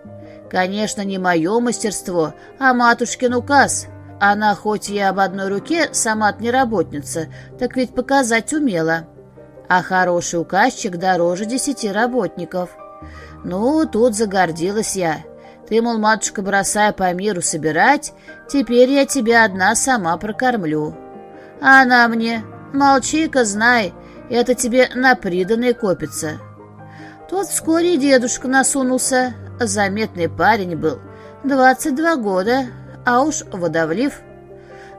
Конечно, не мое мастерство, а матушкин указ. Она хоть и об одной руке сама не работница, так ведь показать умела. А хороший указчик дороже десяти работников. Ну, тут загордилась я. Ты, мол, матушка, бросая по миру собирать, теперь я тебя одна сама прокормлю. А она мне, молчи-ка, знай, это тебе на приданное копится. Тот вскоре дедушка насунулся. Заметный парень был. Двадцать два года, а уж водовлив.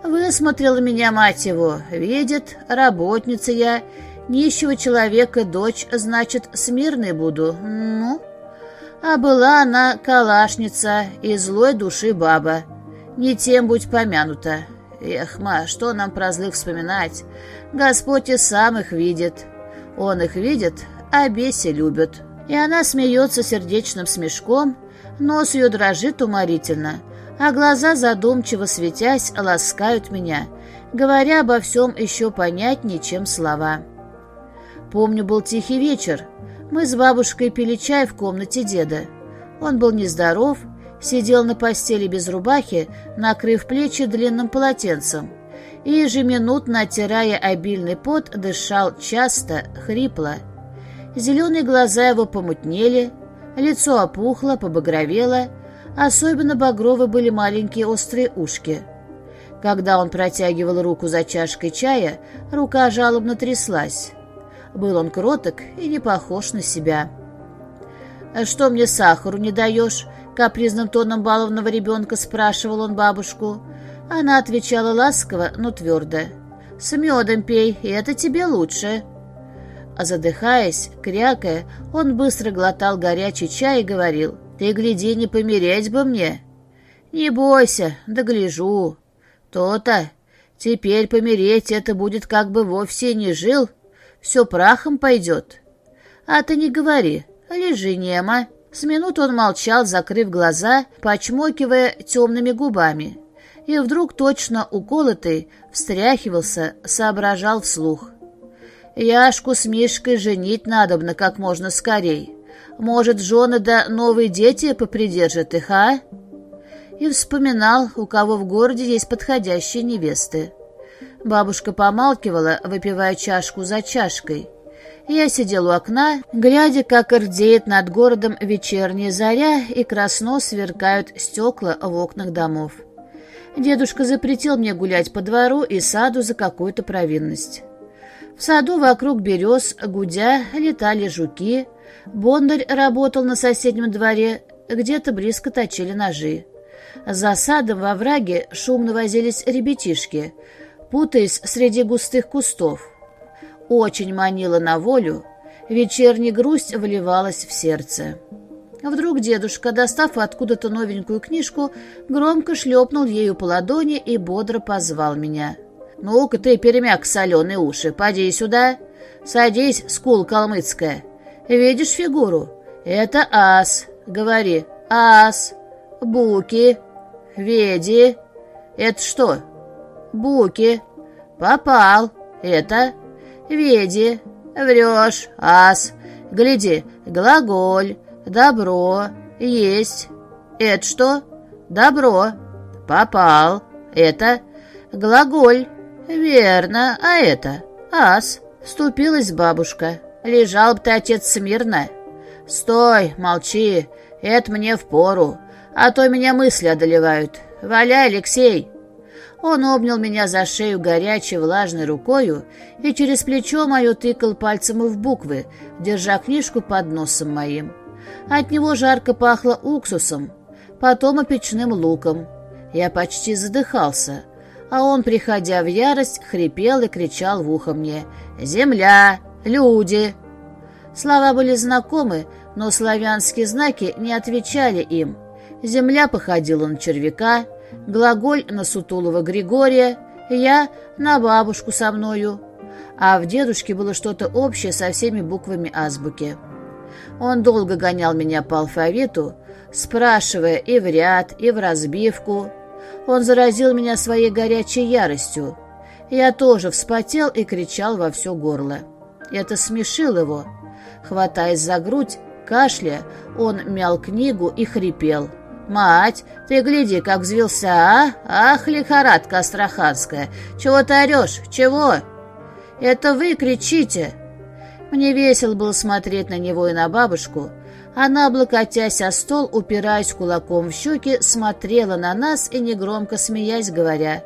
Высмотрела меня мать его. Видит, работница я. Нищего человека дочь, значит, смирной буду. Ну? А была она калашница и злой души баба. Не тем будь помянута. Эх, ма, что нам про злых вспоминать? Господь и сам их видит. Он их видит, а беси любят. И она смеется сердечным смешком, нос ее дрожит уморительно, а глаза, задумчиво светясь, ласкают меня, говоря обо всем еще понятнее, чем слова. Помню, был тихий вечер. Мы с бабушкой пили чай в комнате деда. Он был нездоров, сидел на постели без рубахи, накрыв плечи длинным полотенцем, и ежеминутно, оттирая обильный пот, дышал часто, хрипло. Зеленые глаза его помутнели, лицо опухло, побагровело, особенно багровы были маленькие острые ушки. Когда он протягивал руку за чашкой чая, рука жалобно тряслась. Был он кроток и не похож на себя. «Что мне сахару не даешь?» — капризным тоном баловного ребенка спрашивал он бабушку. Она отвечала ласково, но твердо. «С медом пей, и это тебе лучше». А задыхаясь, крякая, он быстро глотал горячий чай и говорил, «Ты, гляди, не помереть бы мне!» «Не бойся, да гляжу!» «То-то! Теперь помереть это будет как бы вовсе не жил, все прахом пойдет!» «А ты не говори, лежи нема!» С минут он молчал, закрыв глаза, почмокивая темными губами. И вдруг, точно уколотый, встряхивался, соображал вслух. Яшку с Мишкой женить надобно как можно скорей. Может, жены да новые дети попридержат их, а?» И вспоминал, у кого в городе есть подходящие невесты. Бабушка помалкивала, выпивая чашку за чашкой. Я сидел у окна, глядя, как рдеет над городом вечерняя заря и красно сверкают стекла в окнах домов. Дедушка запретил мне гулять по двору и саду за какую-то провинность. В саду вокруг берез, гудя, летали жуки. Бондарь работал на соседнем дворе, где-то близко точили ножи. За садом во враге шумно возились ребятишки, путаясь среди густых кустов. Очень манила на волю, вечерняя грусть вливалась в сердце. Вдруг дедушка, достав откуда-то новенькую книжку, громко шлепнул ею по ладони и бодро позвал меня — «Ну-ка ты, перемяк соленые уши, поди сюда. Садись, скул калмыцкая. Видишь фигуру? Это ас. Говори, ас. Буки. Веди. Это что? Буки. Попал. Это веди. Врешь, ас. Гляди, глаголь. Добро. Есть. Это что? Добро. Попал. Это глаголь. «Верно, а это? Ас!» — ступилась бабушка. «Лежал бы ты, отец, смирно!» «Стой, молчи, это мне впору, а то меня мысли одолевают. Валяй, Алексей!» Он обнял меня за шею горячей влажной рукою и через плечо мое тыкал пальцем в буквы, держа книжку под носом моим. От него жарко пахло уксусом, потом и печным луком. Я почти задыхался, а он, приходя в ярость, хрипел и кричал в ухо мне «Земля! Люди!». Слова были знакомы, но славянские знаки не отвечали им. Земля походила на червяка, глаголь на сутулого Григория, я на бабушку со мною, а в дедушке было что-то общее со всеми буквами азбуки. Он долго гонял меня по алфавиту, спрашивая и в ряд, и в разбивку. Он заразил меня своей горячей яростью. Я тоже вспотел и кричал во все горло. Это смешил его. Хватаясь за грудь, кашля, он мял книгу и хрипел — «Мать, ты гляди, как взвился, а? Ах, лихорадка астраханская! Чего ты орешь? Чего?» «Это вы кричите!» Мне весело было смотреть на него и на бабушку. Она, облокотясь о стол, упираясь кулаком в щеки, смотрела на нас и негромко смеясь, говоря,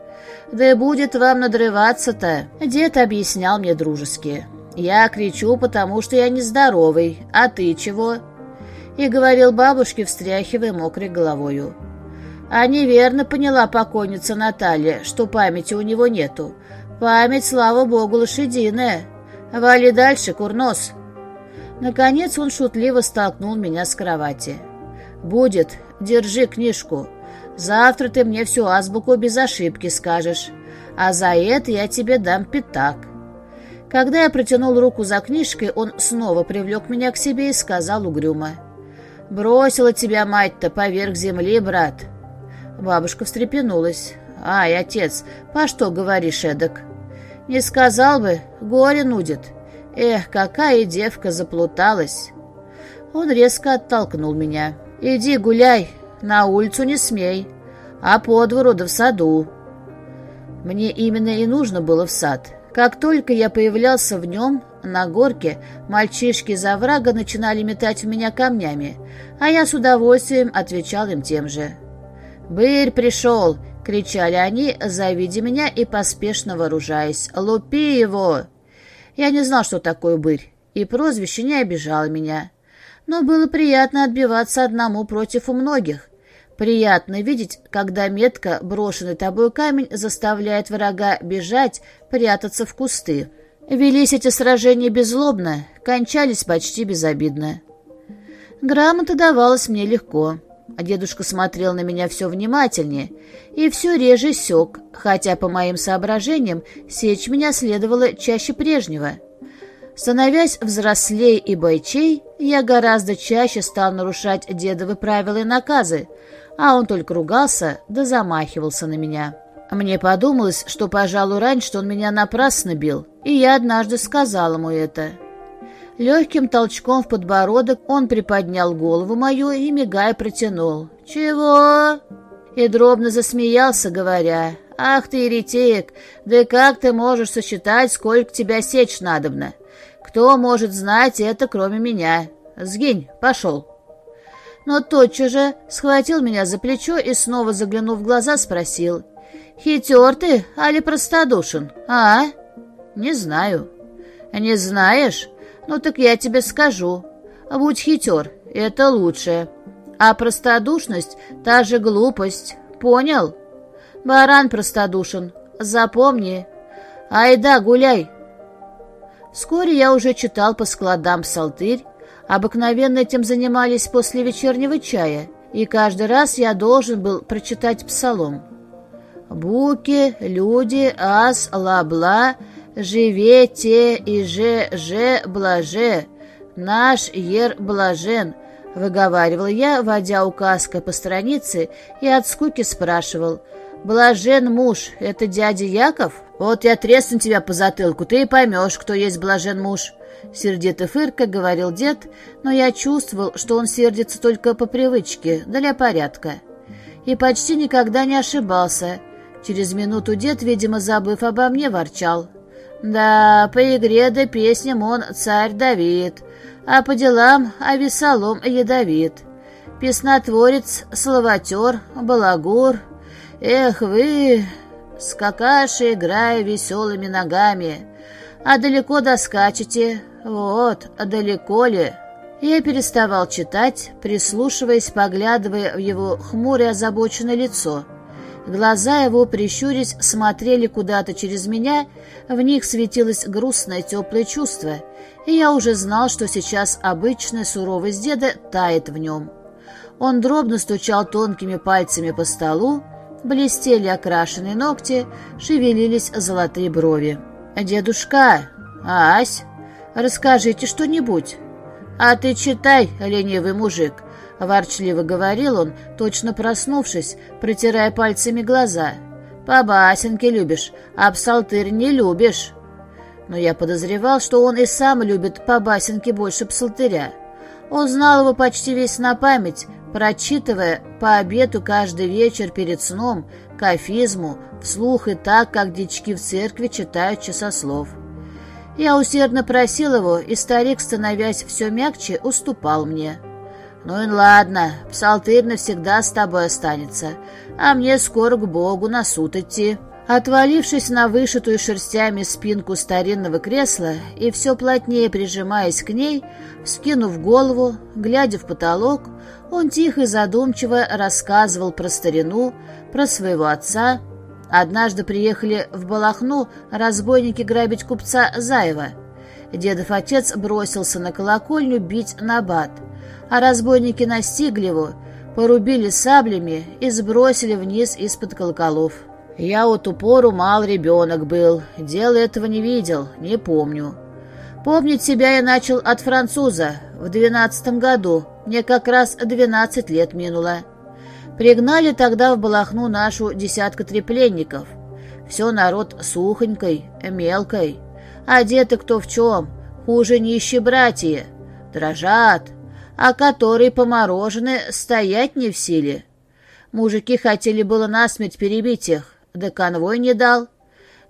«Да будет вам надрываться-то!» Дед объяснял мне дружески. «Я кричу, потому что я нездоровый. А ты чего?» И говорил бабушке, встряхивая мокрой головою. А неверно поняла покойница Наталья, что памяти у него нету. Память, слава богу, лошадиная. Вали дальше, курнос. Наконец он шутливо столкнул меня с кровати. «Будет. Держи книжку. Завтра ты мне всю азбуку без ошибки скажешь, а за это я тебе дам пятак». Когда я протянул руку за книжкой, он снова привлек меня к себе и сказал угрюмо. «Бросила тебя мать-то поверх земли, брат». Бабушка встрепенулась. «Ай, отец, по что говоришь эдак?» «Не сказал бы, горе нудит. Эх, какая девка заплуталась!» Он резко оттолкнул меня. «Иди гуляй, на улицу не смей, а по двору да в саду». Мне именно и нужно было в сад. Как только я появлялся в нем, на горке мальчишки из оврага начинали метать в меня камнями, а я с удовольствием отвечал им тем же. «Бырь пришел!» — кричали они, завидя меня и поспешно вооружаясь. «Лупи его!» Я не знал, что такое бырь, и прозвище не обижало меня. Но было приятно отбиваться одному против у многих. Приятно видеть, когда метко брошенный тобой камень заставляет врага бежать, прятаться в кусты. Велись эти сражения беззлобно, кончались почти безобидно. Грамота давалась мне легко, а дедушка смотрел на меня все внимательнее и все реже сек, хотя, по моим соображениям, сечь меня следовало чаще прежнего. Становясь взрослей и бойчей, я гораздо чаще стал нарушать дедовы правила и наказы, а он только ругался да замахивался на меня. Мне подумалось, что, пожалуй, раньше он меня напрасно бил, и я однажды сказал ему это. Легким толчком в подбородок он приподнял голову мою и, мигая, протянул. «Чего?» И дробно засмеялся, говоря, «Ах ты, еретик, да как ты можешь сосчитать, сколько тебя сечь надобно? Кто может знать это, кроме меня? Сгинь, пошел!» Но тотчас же схватил меня за плечо и, снова заглянув в глаза, спросил, «Хитер ты, али простодушен, а?» «Не знаю». «Не знаешь? Ну так я тебе скажу. Будь хитер, это лучше. А простодушность — та же глупость. Понял? Баран простодушен. Запомни. Айда, гуляй». Вскоре я уже читал по складам псалтырь, Обыкновенно этим занимались после вечернего чая, и каждый раз я должен был прочитать псалом. «Буки, люди, ас, лабла, живе те и же, же, блаже, наш ер блажен», — выговаривал я, водя указкой по странице, и от скуки спрашивал, «Блажен муж, это дядя Яков? Вот я тресну тебя по затылку, ты и поймешь, кто есть блажен муж». Сердито фырка говорил дед, но я чувствовал, что он сердится только по привычке, для порядка. И почти никогда не ошибался. Через минуту дед, видимо, забыв обо мне, ворчал. «Да, по игре да песням он царь Давид, а по делам Авесолом ядовит. Песнотворец, словотер, балагур. Эх вы, скакаши, играя веселыми ногами. А далеко доскачете? Вот, а далеко ли?» Я переставал читать, прислушиваясь, поглядывая в его хмурое озабоченное лицо. Глаза его, прищурясь, смотрели куда-то через меня, в них светилось грустное теплое чувство, и я уже знал, что сейчас обычная суровость деда тает в нем. Он дробно стучал тонкими пальцами по столу, блестели окрашенные ногти, шевелились золотые брови. «Дедушка! Ась! Расскажите что-нибудь!» «А ты читай, ленивый мужик», — ворчливо говорил он, точно проснувшись, протирая пальцами глаза. «По басенке любишь, а псалтырь не любишь». Но я подозревал, что он и сам любит по басенке больше псалтыря. Он знал его почти весь на память, прочитывая по обету каждый вечер перед сном, кафизму, вслух и так, как дички в церкви читают часослов. Я усердно просил его, и старик, становясь все мягче, уступал мне. «Ну и ладно, псалтырь навсегда с тобой останется, а мне скоро к Богу на суд идти». Отвалившись на вышитую шерстями спинку старинного кресла и все плотнее прижимаясь к ней, скинув голову, глядя в потолок, он тихо и задумчиво рассказывал про старину, про своего отца, Однажды приехали в Балахну разбойники грабить купца Заева. Дедов отец бросился на колокольню бить набат, а разбойники настигли его, порубили саблями и сбросили вниз из-под колоколов. Я у ту пору мал ребенок был, дела этого не видел, не помню. Помнить себя я начал от француза в двенадцатом году, мне как раз двенадцать лет минуло. Пригнали тогда в Балахну нашу десятка трепленников. Все народ сухонькой, мелкой. Одеты кто в чем, хуже нищие братья. Дрожат, а которые поморожены стоять не в силе. Мужики хотели было насмерть перебить их, да конвой не дал.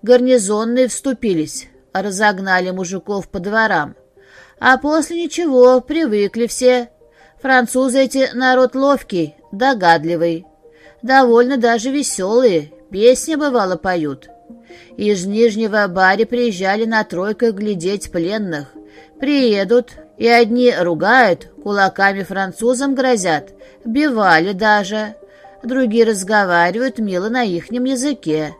Гарнизонные вступились, разогнали мужиков по дворам. А после ничего, привыкли все. Французы эти народ ловкий, догадливый. Довольно даже веселые, песни бывало поют. Из Нижнего Бари приезжали на тройках глядеть пленных. Приедут, и одни ругают, кулаками французам грозят, бивали даже. Другие разговаривают мило на ихнем языке.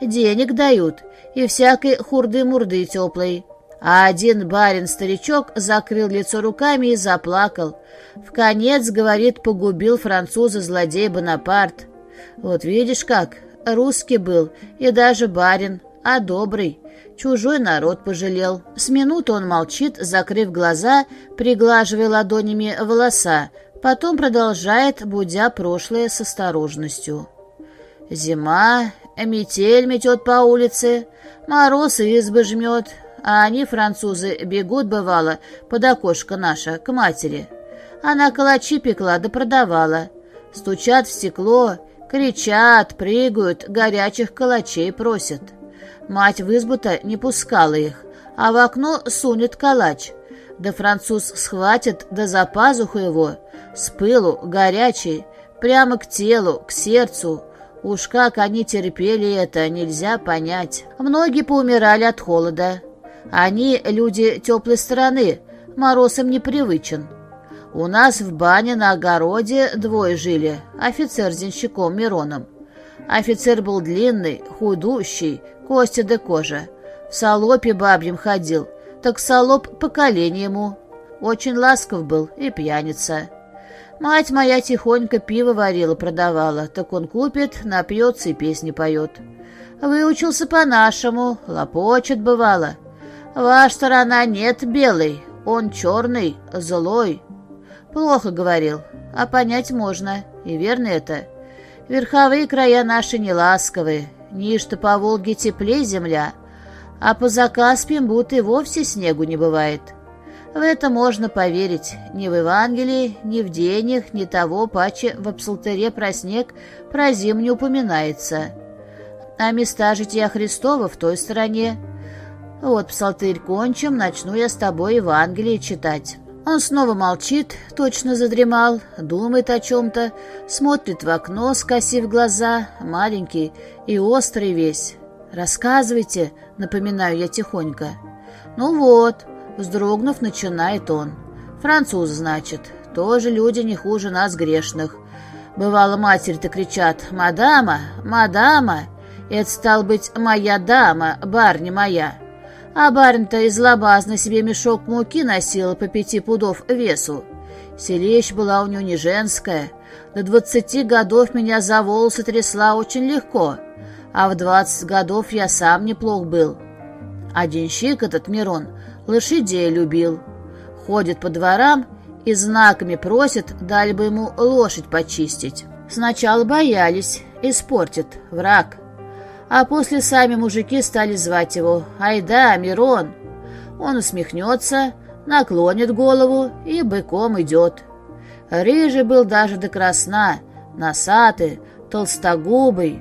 Денег дают, и всякой хурды-мурды теплой. А один барин-старичок закрыл лицо руками и заплакал. В конец, говорит, погубил француза злодей Бонапарт. Вот видишь как, русский был и даже барин, а добрый. Чужой народ пожалел. С минуты он молчит, закрыв глаза, приглаживая ладонями волоса, потом продолжает, будя прошлое с осторожностью. Зима, метель метет по улице, мороз избы жмет, а они, французы, бегут, бывало, под окошко наше, к матери. Она калачи пекла да продавала. Стучат в стекло, кричат, прыгают, горячих калачей просят. Мать в избу-то не пускала их, а в окно сунет калач. Да француз схватит, да за пазуху его, с пылу, горячий, прямо к телу, к сердцу. Уж как они терпели это, нельзя понять. Многие поумирали от холода. Они люди теплой страны, мороз им непривычен. У нас в бане на огороде двое жили, офицер с Мироном. Офицер был длинный, худущий, кости да кожа. В салопе бабьем ходил, так салоп поколение ему. Очень ласков был и пьяница. Мать моя тихонько пиво варила, продавала, так он купит, напьется и песни поет. Выучился по-нашему, лопочет бывало. Ваша сторона нет белый, он черный, злой. Плохо говорил, а понять можно, и верно это. Верховые края наши не ласковые, ниж-то по Волге теплее земля, а по Закаспьям будто и вовсе снегу не бывает. В это можно поверить. Ни в Евангелии, ни в денег, ни того паче в псалтыре про снег, про зим не упоминается. А места жития Христова в той стороне. Вот псалтырь кончим, начну я с тобой Евангелие читать. Он снова молчит, точно задремал, думает о чем-то, смотрит в окно, скосив глаза, маленький и острый весь. «Рассказывайте», — напоминаю я тихонько. «Ну вот», — вздрогнув, начинает он. «Француз, значит, тоже люди не хуже нас грешных. Бывало, матери-то кричат «Мадама! Мадама!» Это, стал быть, моя дама, барни моя. А барин-то из лабазна себе мешок муки носила по пяти пудов весу. Селещ была у нее не женская. До двадцати годов меня за волосы трясла очень легко, а в двадцать годов я сам неплох был. Один щик этот Мирон лошадей любил. Ходит по дворам и знаками просит, дали бы ему лошадь почистить. Сначала боялись, испортит, враг а после сами мужики стали звать его «Айда, Мирон!». Он усмехнется, наклонит голову и быком идет. Рыжий был даже до красна, носатый, толстогубый.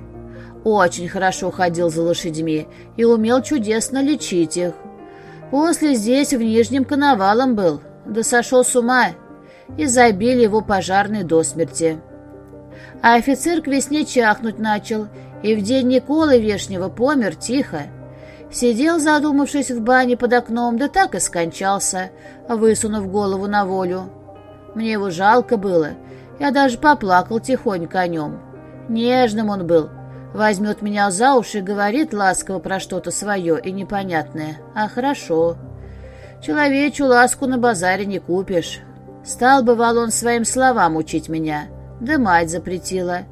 Очень хорошо ходил за лошадьми и умел чудесно лечить их. После здесь в Нижнем коновалом был, да сошел с ума, и забили его пожарные до смерти. А офицер к весне чахнуть начал и в день Николы Вешнего помер тихо. Сидел, задумавшись в бане под окном, да так и скончался, высунув голову на волю. Мне его жалко было, я даже поплакал тихонько о нем. Нежным он был, возьмет меня за уши и говорит ласково про что-то свое и непонятное. А хорошо. Человечу ласку на базаре не купишь. Стал, бывал он своим словам учить меня, да мать запретила.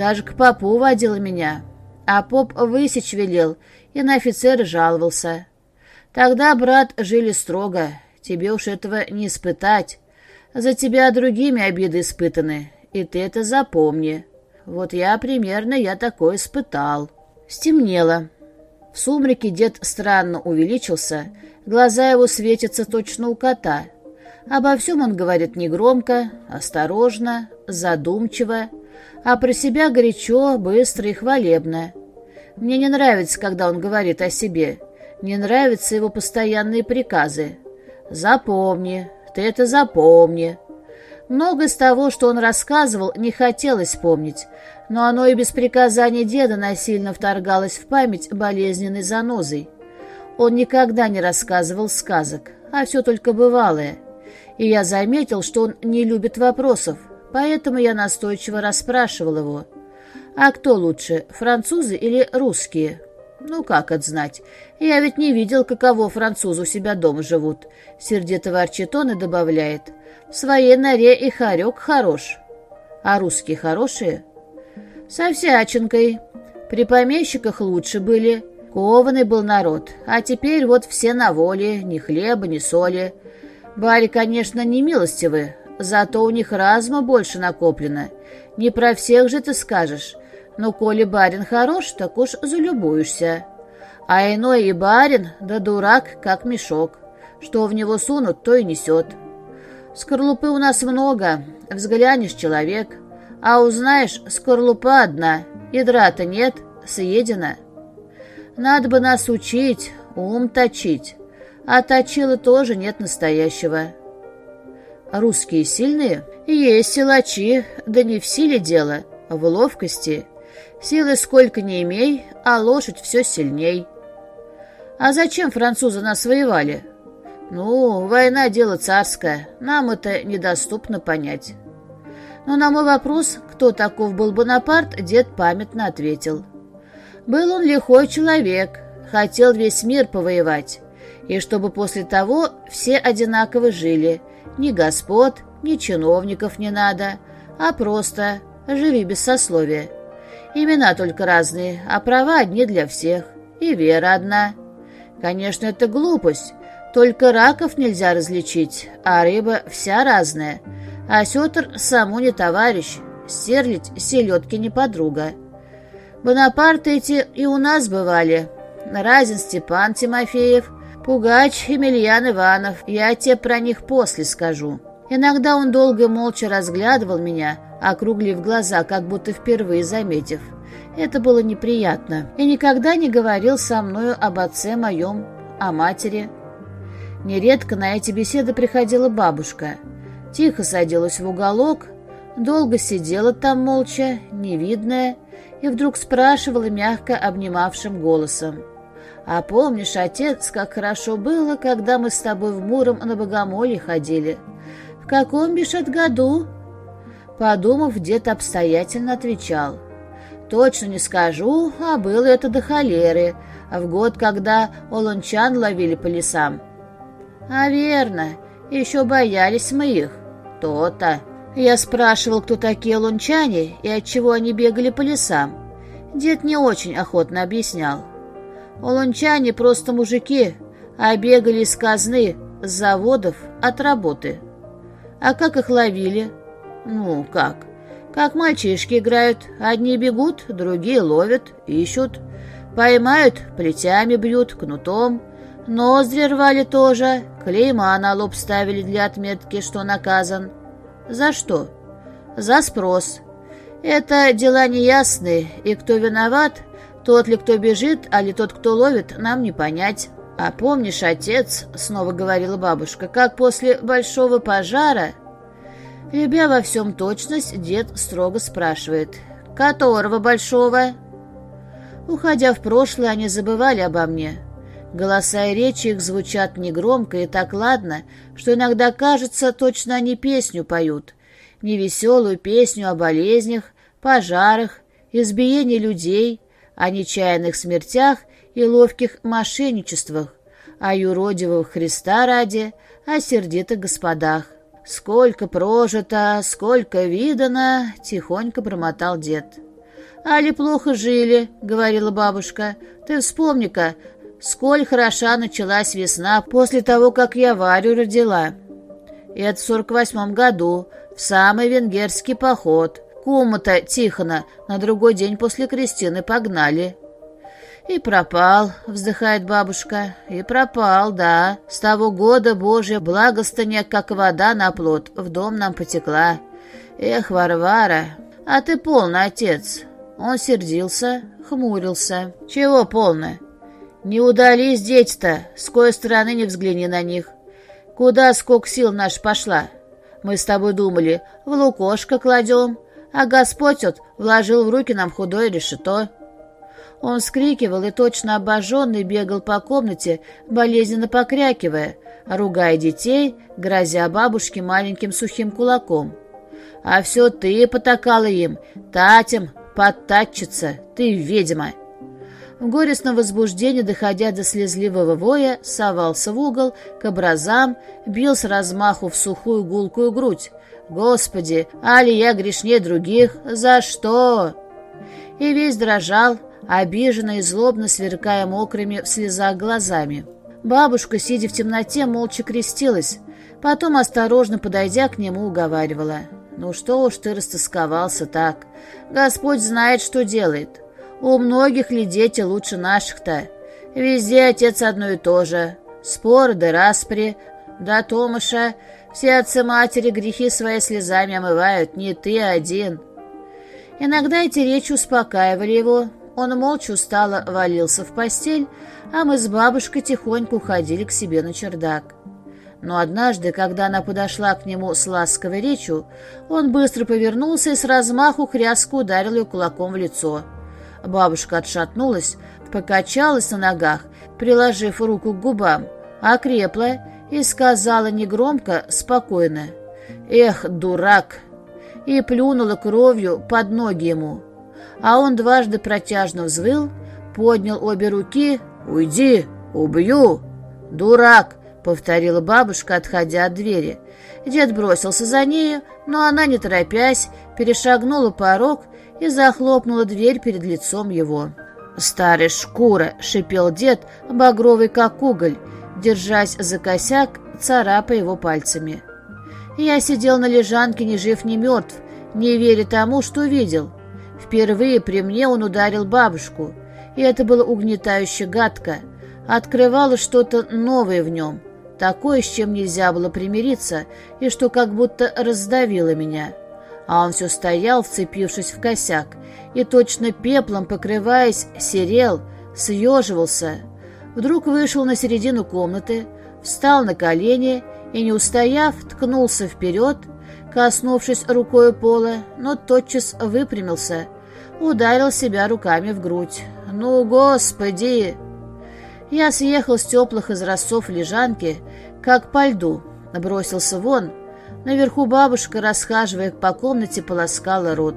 Даже к попу водила меня. А поп высечь велел, и на офицера жаловался. Тогда, брат, жили строго. Тебе уж этого не испытать. За тебя другими обиды испытаны, и ты это запомни. Вот я примерно я такое испытал. Стемнело. В сумраке дед странно увеличился, глаза его светятся точно у кота. Обо всем он говорит негромко, осторожно, задумчиво, а про себя горячо, быстро и хвалебно. Мне не нравится, когда он говорит о себе. Не нравятся его постоянные приказы. «Запомни, ты это запомни». Много из того, что он рассказывал, не хотелось помнить, но оно и без приказания деда насильно вторгалось в память болезненной занозой. Он никогда не рассказывал сказок, а все только бывалое. И я заметил, что он не любит вопросов, Поэтому я настойчиво расспрашивал его. «А кто лучше, французы или русские?» «Ну, как отзнать? Я ведь не видел, каково французы у себя дома живут». Сердито ворчит он и добавляет. «В своей норе и хорек хорош». «А русские хорошие?» «Со всячинкой. При помещиках лучше были. Кованый был народ. А теперь вот все на воле, ни хлеба, ни соли. Бари, конечно, не милостивы, Зато у них разума больше накоплено. Не про всех же ты скажешь. Но коли барин хорош, так уж залюбуешься. А иной и барин, да дурак, как мешок. Что в него сунут, то и несет. Скорлупы у нас много, взглянешь человек. А узнаешь, скорлупа одна, ядра-то нет, съедена. Надо бы нас учить, ум точить. А точила тоже нет настоящего. Русские сильные? Есть силачи, да не в силе дело, а в ловкости. Силы сколько не имей, а лошадь все сильней. А зачем французы нас воевали? Ну, война — дело царское, нам это недоступно понять. Но на мой вопрос, кто таков был Бонапарт, дед памятно ответил. Был он лихой человек, хотел весь мир повоевать, и чтобы после того все одинаково жили, ни господ, ни чиновников не надо, а просто живи без сословия. Имена только разные, а права одни для всех, и вера одна. Конечно, это глупость, только раков нельзя различить, а рыба вся разная, а сетр саму не товарищ, стерлить селедки не подруга. Бонапарты эти и у нас бывали. Разин Степан Тимофеев — Пугач Емельян Иванов, я тебе про них после скажу. Иногда он долго молча разглядывал меня, округлив глаза, как будто впервые заметив. Это было неприятно. И никогда не говорил со мною об отце моем, о матери. Нередко на эти беседы приходила бабушка. Тихо садилась в уголок, долго сидела там молча, невидная, и вдруг спрашивала мягко обнимавшим голосом. «А помнишь, отец, как хорошо было, когда мы с тобой в Муром на богомолье ходили? В каком, бишь, году?» Подумав, дед обстоятельно отвечал. «Точно не скажу, а было это до холеры, в год, когда олончан ловили по лесам». «А верно, еще боялись мы их. То-то». Я спрашивал, кто такие лунчане и отчего они бегали по лесам. Дед не очень охотно объяснял. Лунчане просто мужики, а бегали из казны, с заводов, от работы. А как их ловили? Ну, как? Как мальчишки играют. Одни бегут, другие ловят, ищут. Поймают, плетями бьют, кнутом. Ноздри рвали тоже, клейма на лоб ставили для отметки, что наказан. За что? За спрос. Это дела неясные, и кто виноват, тот ли кто бежит, а ли тот, кто ловит, нам не понять. А помнишь, отец, — снова говорила бабушка, — как после большого пожара... Любя во всем точность, дед строго спрашивает, «Которого большого?» Уходя в прошлое, они забывали обо мне. Голоса и речи их звучат негромко и так ладно, что иногда кажется, точно они песню поют. Невеселую песню о болезнях, пожарах, избиении людей, о нечаянных смертях и ловких мошенничествах, о юродивых Христа ради, о сердитых господах. «Сколько прожито, сколько видано!» — тихонько промотал дед. «Али плохо жили», — говорила бабушка. «Ты вспомни-ка, Сколь хороша началась весна после того, как я Варю родила. Это в сорок восьмом году, в самый венгерский поход. Кума-то Тихона на другой день после Кристины погнали. «И пропал», — вздыхает бабушка, — «и пропал, да. С того года Божья благостыня, как вода на плод, в дом нам потекла. Эх, Варвара, а ты полный отец». Он сердился, хмурился. «Чего полный? «Не удались дети-то, с кой стороны не взгляни на них. Куда сколько сил наш пошла? Мы с тобой думали, в лукошко кладем, а Господь вот вложил в руки нам худое решето». Он скрикивал и точно обожженный бегал по комнате, болезненно покрякивая, ругая детей, грозя бабушке маленьким сухим кулаком. «А все ты потакала им, татям, подтатчица, ты ведьма!» В горестном возбуждении, доходя до слезливого воя, совался в угол, к образам, бил с размаху в сухую гулкую грудь. «Господи, али я грешнее других? За что?» И весь дрожал, обиженно и злобно сверкая мокрыми в слезах глазами. Бабушка, сидя в темноте, молча крестилась, потом, осторожно подойдя к нему, уговаривала. «Ну что уж ты растосковался так? Господь знает, что делает. У многих ли дети лучше наших-то? Везде отец одно и то же. Спор да распри, да Томаша. Все отцы-матери грехи свои слезами омывают, не ты один. Иногда эти речи успокаивали его. Он молча устало валился в постель, а мы с бабушкой тихонько уходили к себе на чердак. Но однажды, когда она подошла к нему с ласковой речью, он быстро повернулся и с размаху хряско ударил ее кулаком в лицо — Бабушка отшатнулась, покачалась на ногах, приложив руку к губам, окрепла и сказала негромко, спокойно «Эх, дурак!» и плюнула кровью под ноги ему. А он дважды протяжно взвыл, поднял обе руки «Уйди, убью!» «Дурак!» — повторила бабушка, отходя от двери. Дед бросился за нею, но она, не торопясь, перешагнула порог и захлопнула дверь перед лицом его. «Старая шкура!» — шипел дед, багровый как уголь, держась за косяк, царапая его пальцами. Я сидел на лежанке ни жив, ни мертв, не веря тому, что видел. Впервые при мне он ударил бабушку, и это было угнетающе гадко. Открывало что-то новое в нем, такое, с чем нельзя было примириться, и что как будто раздавило меня а он все стоял, вцепившись в косяк, и точно пеплом покрываясь, серел, съеживался. Вдруг вышел на середину комнаты, встал на колени и, не устояв, ткнулся вперед, коснувшись рукой пола, но тотчас выпрямился, ударил себя руками в грудь. «Ну, господи!» Я съехал с теплых изразцов лежанки, как по льду, бросился вон. Наверху бабушка, расхаживая по комнате, полоскала рот.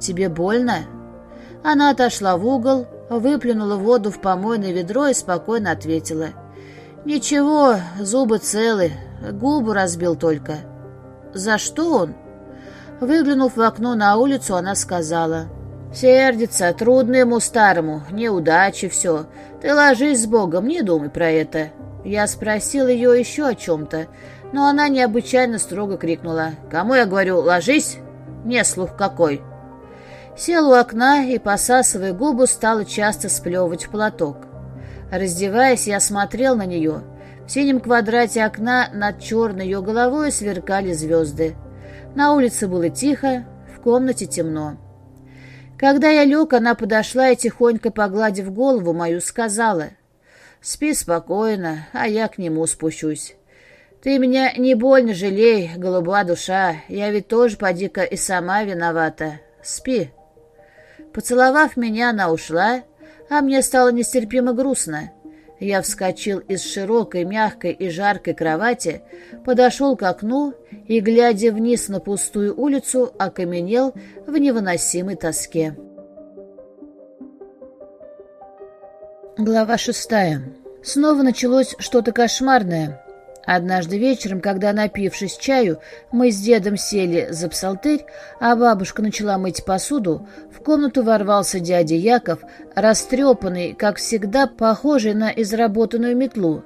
«Тебе больно?» Она отошла в угол, выплюнула воду в помойное ведро и спокойно ответила. «Ничего, зубы целы, губу разбил только». «За что он?» Выглянув в окно на улицу, она сказала. «Сердится, трудно ему старому, неудачи все. Ты ложись с Богом, не думай про это». Я спросил ее еще о чем-то, но она необычайно строго крикнула. «Кому я говорю, ложись? Не слух какой!» Сел у окна и, посасывая губу, стала часто сплевывать в платок. Раздеваясь, я смотрел на нее. В синем квадрате окна над черной ее головой сверкали звезды. На улице было тихо, в комнате темно. Когда я лег, она подошла и, тихонько погладив голову мою, сказала, «Спи спокойно, а я к нему спущусь. Ты меня не больно жалей, голубая душа, я ведь тоже поди-ка и сама виновата. Спи». Поцеловав меня, она ушла, а мне стало нестерпимо грустно. Я вскочил из широкой, мягкой и жаркой кровати, подошел к окну и, глядя вниз на пустую улицу, окаменел в невыносимой тоске. Глава шестая. Снова началось что-то кошмарное. Однажды вечером, когда, напившись чаю, мы с дедом сели за псалтырь, а бабушка начала мыть посуду, в комнату ворвался дядя Яков, растрепанный, как всегда, похожий на изработанную метлу.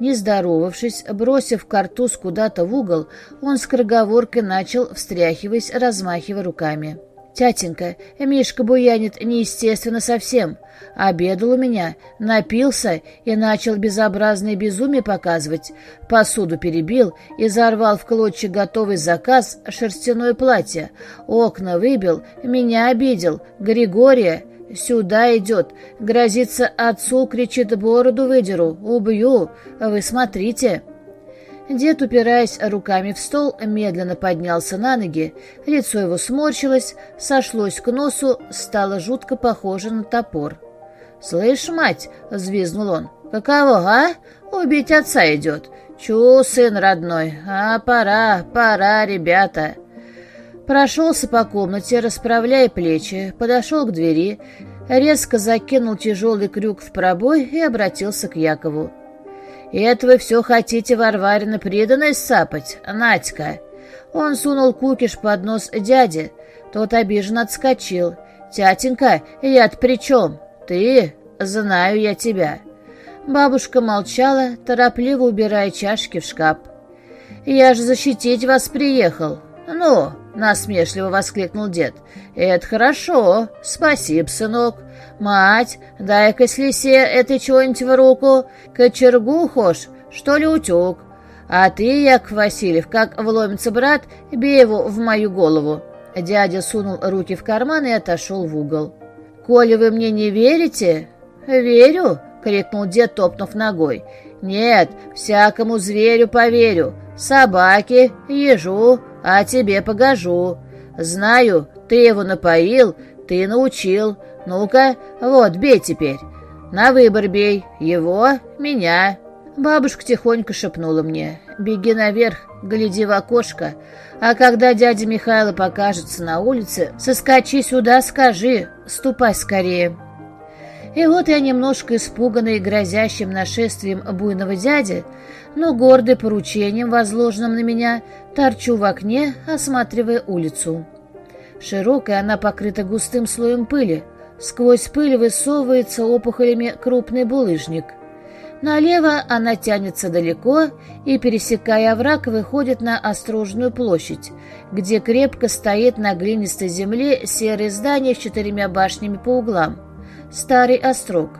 Не здоровавшись, бросив картуз куда-то в угол, он с скороговоркой начал, встряхиваясь, размахивая руками. «Тятенька, Мишка буянит неестественно совсем. Обедал у меня, напился и начал безобразное безумие показывать. Посуду перебил и зарвал в клочья готовый заказ шерстяное платье. Окна выбил, меня обидел. Григория сюда идет. Грозится отцу, кричит, бороду выдеру, убью. Вы смотрите». Дед, упираясь руками в стол, медленно поднялся на ноги, лицо его сморщилось, сошлось к носу, стало жутко похоже на топор. «Слышь, мать!» — взвизнул он. «Каково, а? Убить отца идет. Чу, сын родной, а пора, пора, ребята!» Прошелся по комнате, расправляя плечи, подошел к двери, резко закинул тяжелый крюк в пробой и обратился к Якову. Это вы все хотите Варварина преданность сапать, Надька?» Он сунул кукиш под нос дяде. Тот обиженно отскочил. «Тятенька, я-то при чем? Ты? Знаю я тебя». Бабушка молчала, торопливо убирая чашки в шкаф. «Я же защитить вас приехал». «Ну?» — насмешливо воскликнул дед. «Это хорошо. Спасибо, сынок. «Мать, дай-ка слесе этой чего-нибудь в руку. Кочергу хошь, что ли утюг? А ты, Яков Васильев, как вломится брат, бей его в мою голову». Дядя сунул руки в карман и отошел в угол. «Коли вы мне не верите?» «Верю», — крикнул дед, топнув ногой. «Нет, всякому зверю поверю. Собаке, ежу, а тебе погожу. Знаю, ты его напоил, ты научил, ну-ка, вот, бей теперь. На выбор бей. Его, меня. Бабушка тихонько шепнула мне. Беги наверх, гляди в окошко. А когда дядя Михайло покажется на улице, соскочи сюда, скажи, ступай скорее. И вот я немножко испуганный грозящим нашествием буйного дяди, но гордый поручением, возложенным на меня, торчу в окне, осматривая улицу. Широкая она покрыта густым слоем пыли, Сквозь пыль высовывается опухолями крупный булыжник. Налево она тянется далеко и, пересекая овраг, выходит на Острожную площадь, где крепко стоит на глинистой земле серое здание с четырьмя башнями по углам. Старый острог.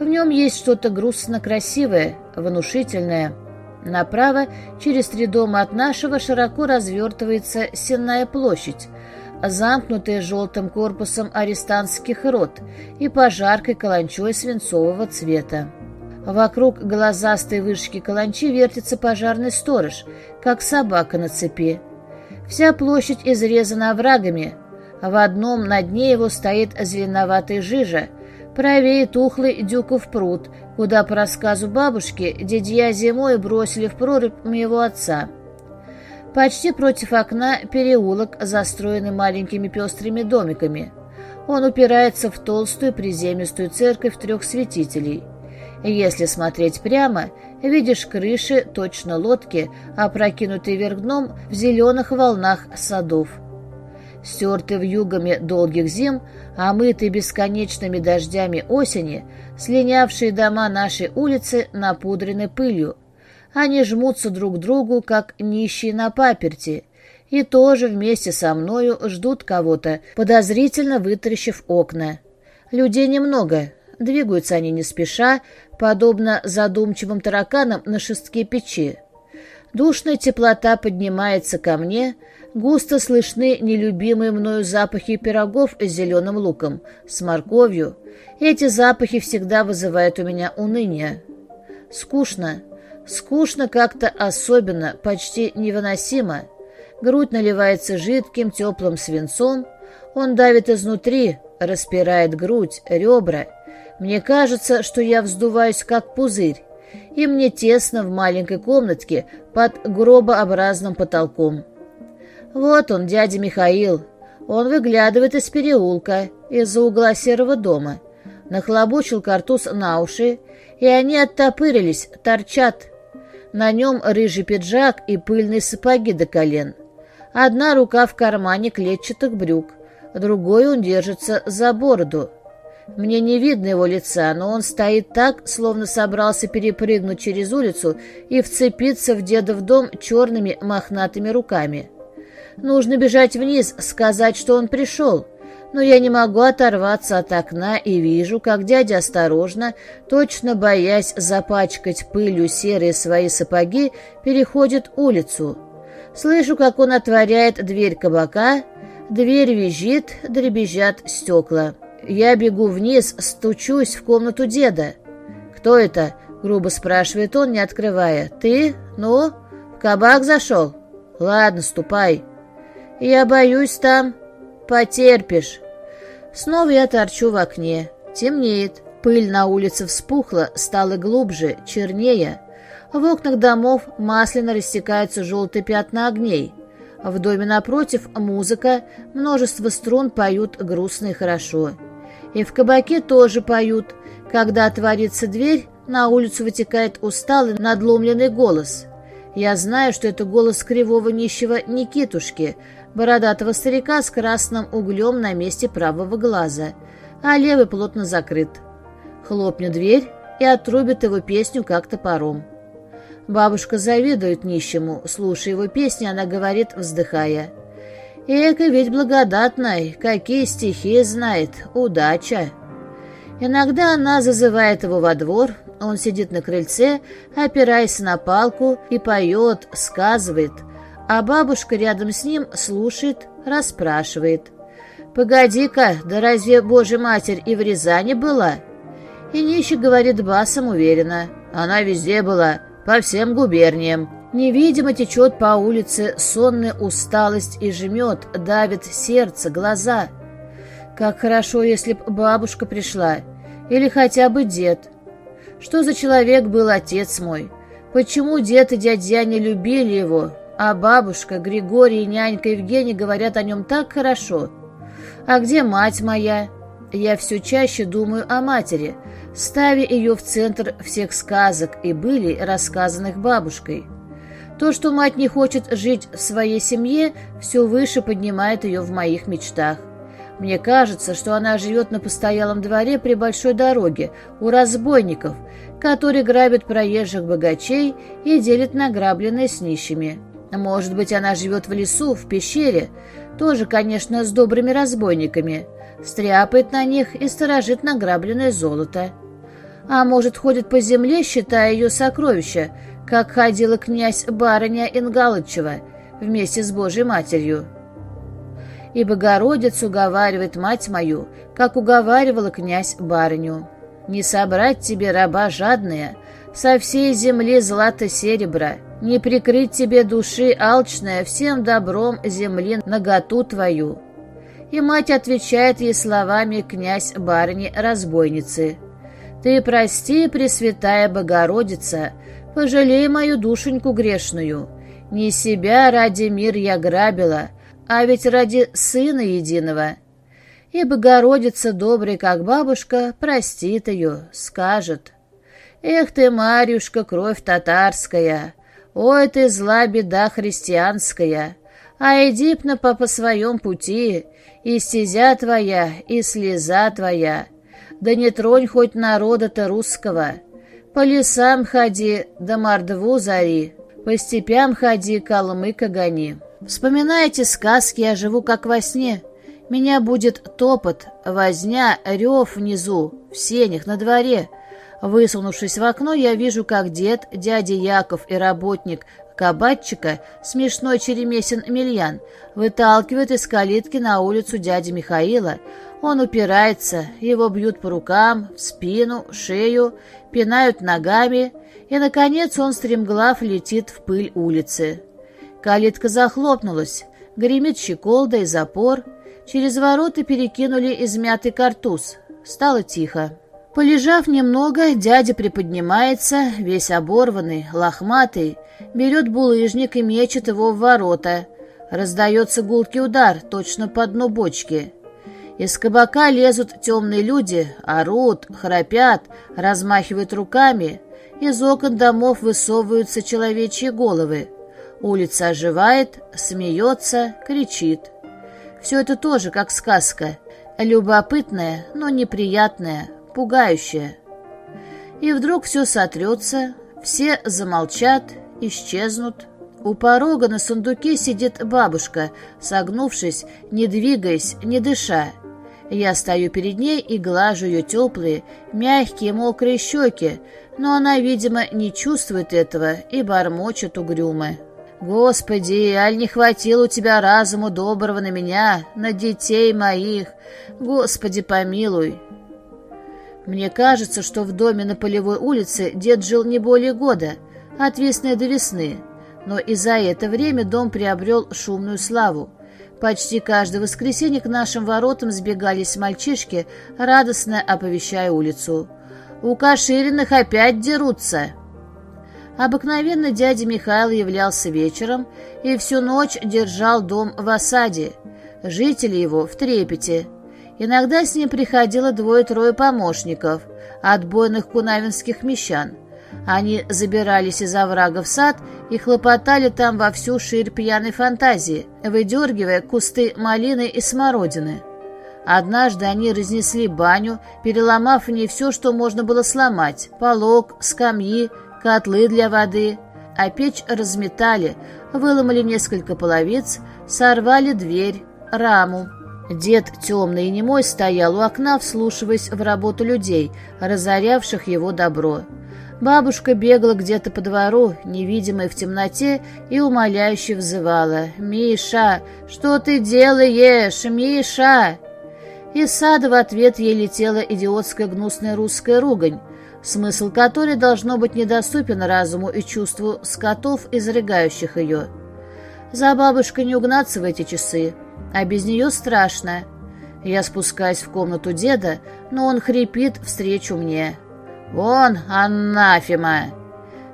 В нем есть что-то грустно красивое, внушительное. Направо, через три дома от нашего, широко развертывается Сенная площадь, замкнутые желтым корпусом арестантских рот и пожаркой каланчой свинцового цвета. Вокруг глазастой вышки каланчи вертится пожарный сторож, как собака на цепи. Вся площадь изрезана оврагами. В одном на дне его стоит зеленоватый жижа, правее тухлый дюков пруд, куда, по рассказу бабушки, дядья зимой бросили в прорубь моего отца. Почти против окна переулок, застроенный маленькими пестрыми домиками. Он упирается в толстую приземистую церковь трех святителей. Если смотреть прямо, видишь крыши, точно лодки, опрокинутые вверх дном в зеленых волнах садов. Стертые вьюгами долгих зим, омытые бесконечными дождями осени, слинявшие дома нашей улицы напудрены пылью. Они жмутся друг к другу, как нищие на паперти, и тоже вместе со мною ждут кого-то, подозрительно вытаращив окна. Людей немного, двигаются они не спеша, подобно задумчивым тараканам на шестке печи. Душная теплота поднимается ко мне, густо слышны нелюбимые мною запахи пирогов с зеленым луком, с морковью. Эти запахи всегда вызывают у меня уныние. Скучно, скучно как-то особенно, почти невыносимо. Грудь наливается жидким, теплым свинцом. Он давит изнутри, распирает грудь, ребра. Мне кажется, что я вздуваюсь, как пузырь и мне тесно в маленькой комнатке под гробообразным потолком. Вот он, дядя Михаил. Он выглядывает из переулка, из-за угла серого дома. Нахлобучил картуз на уши, и они оттопырились, торчат. На нем рыжий пиджак и пыльные сапоги до колен. Одна рука в кармане клетчатых брюк, другой он держится за бороду. Мне не видно его лица, но он стоит так, словно собрался перепрыгнуть через улицу и вцепиться в дедов дом черными мохнатыми руками. Нужно бежать вниз, сказать, что он пришел. Но я не могу оторваться от окна и вижу, как дядя осторожно, точно боясь запачкать пылью серые свои сапоги, переходит улицу. Слышу, как он отворяет дверь кабака, дверь визжит, дребезжат стекла. Я бегу вниз, стучусь в комнату деда. «Кто это?» — грубо спрашивает он, не открывая. «Ты? Ну? В кабак зашел? Ладно, ступай». «Я боюсь там. Потерпишь». Снова я торчу в окне. Темнеет. Пыль на улице вспухла, стала глубже, чернее. В окнах домов масляно растекаются желтые пятна огней. В доме напротив музыка, множество струн поют грустно и хорошо. И в кабаке тоже поют. Когда отворится дверь, на улицу вытекает усталый, надломленный голос. Я знаю, что это голос кривого нищего Никитушки, бородатого старика с красным углем на месте правого глаза, а левый плотно закрыт. Хлопнет дверь и отрубит его песню как топором. Бабушка завидует нищему, слушая его песни, она говорит, вздыхая — Эка ведь благодатной, какие стихи знает, удача. Иногда она зазывает его во двор, он сидит на крыльце, опираясь на палку и поет, сказывает, а бабушка рядом с ним слушает, расспрашивает. «Погоди-ка, да разве Божья Матерь и в Рязани была?» И нищий говорит басом уверенно. «Она везде была, по всем губерниям». Невидимо течет по улице сонная усталость и жмет, давит сердце, глаза. Как хорошо, если б бабушка пришла, или хотя бы дед. Что за человек был отец мой? Почему дед и дядя не любили его, а бабушка, Григорий и нянька Евгений говорят о нем так хорошо? А где мать моя? Я все чаще думаю о матери, ставя ее в центр всех сказок и были рассказанных бабушкой. То, что мать не хочет жить в своей семье, все выше поднимает ее в моих мечтах. Мне кажется, что она живет на постоялом дворе при большой дороге, у разбойников, которые грабят проезжих богачей и делят награбленное с нищими. Может быть, она живет в лесу, в пещере, тоже, конечно, с добрыми разбойниками, стряпает на них и сторожит награбленное золото. А может, ходит по земле, считая ее сокровища, как ходила князь-барыня Ингалычева вместе с Божьей Матерью. И Богородица уговаривает мать мою, как уговаривала князь-барыню. Не собрать тебе раба жадные, со всей земли злато-серебра, не прикрыть тебе души алчная всем добром земли наготу твою». И мать отвечает ей словами князь барыни разбойницы. «Ты прости, Пресвятая Богородица, пожалей мою душеньку грешную. Не себя ради мир я грабила, а ведь ради Сына Единого». И Богородица, добрая как бабушка, простит ее, скажет. «Эх ты, Марюшка, кровь татарская! Ой ты, зла беда христианская! А иди на по своем пути, и стезя твоя, и слеза твоя. Да не тронь хоть народа-то русского. По лесам ходи, да мордву зари, по степям ходи, калмыка гони. Вспоминайте сказки, я живу как во сне». Меня будет топот, возня, рев внизу, в сенях, на дворе. Высунувшись в окно, я вижу, как дед, дядя Яков и работник кабатчика, смешной черемесин Мильян, выталкивает из калитки на улицу дяди Михаила. Он упирается, его бьют по рукам, в спину, шею, пинают ногами, и, наконец, он стремглав летит в пыль улицы. Калитка захлопнулась, гремит щеколда и запор — Через ворота перекинули измятый картуз. Стало тихо. Полежав немного, дядя приподнимается, весь оборванный, лохматый, берет булыжник и мечет его в ворота. Раздается гулкий удар, точно по дну бочки. Из кабака лезут темные люди, орут, храпят, размахивают руками. Из окон домов высовываются человечьи головы. Улица оживает, смеется, кричит. Все это тоже как сказка, любопытная, но неприятная, пугающая. И вдруг все сотрется, все замолчат, исчезнут. У порога на сундуке сидит бабушка, согнувшись, не двигаясь, не дыша. Я стою перед ней и глажу ее теплые, мягкие, мокрые щеки, но она, видимо, не чувствует этого и бормочет угрюмо. Господи, аль не хватило у тебя разуму доброго на меня, на детей моих. Господи, помилуй. Мне кажется, что в доме на Полевой улице дед жил не более года, от весны до весны, но и за это время дом приобрел шумную славу. Почти каждое воскресенье к нашим воротам сбегались мальчишки, радостно оповещая улицу. «У Кашириных опять дерутся!» Обыкновенно дядя Михаил являлся вечером и всю ночь держал дом в осаде, жители его в трепете. Иногда с ним приходило двое-трое помощников, отбойных кунавинских мещан. Они забирались из оврага в сад и хлопотали там во всю ширь пьяной фантазии, выдергивая кусты малины и смородины. Однажды они разнесли баню, переломав в ней все, что можно было сломать — полог, скамьи, котлы для воды, а печь разметали, выломали несколько половиц, сорвали дверь, раму. Дед темный и немой стоял у окна, вслушиваясь в работу людей, разорявших его добро. Бабушка бегала где-то по двору, невидимая в темноте, и умоляюще взывала «Миша, что ты делаешь, Миша?» Из сада в ответ ей летела идиотская гнусная русская ругань смысл которой должно быть недоступен разуму и чувству скотов, изрыгающих ее. За бабушкой не угнаться в эти часы, а без нее страшно. Я спускаюсь в комнату деда, но он хрипит встречу мне. «Вон, анафема!»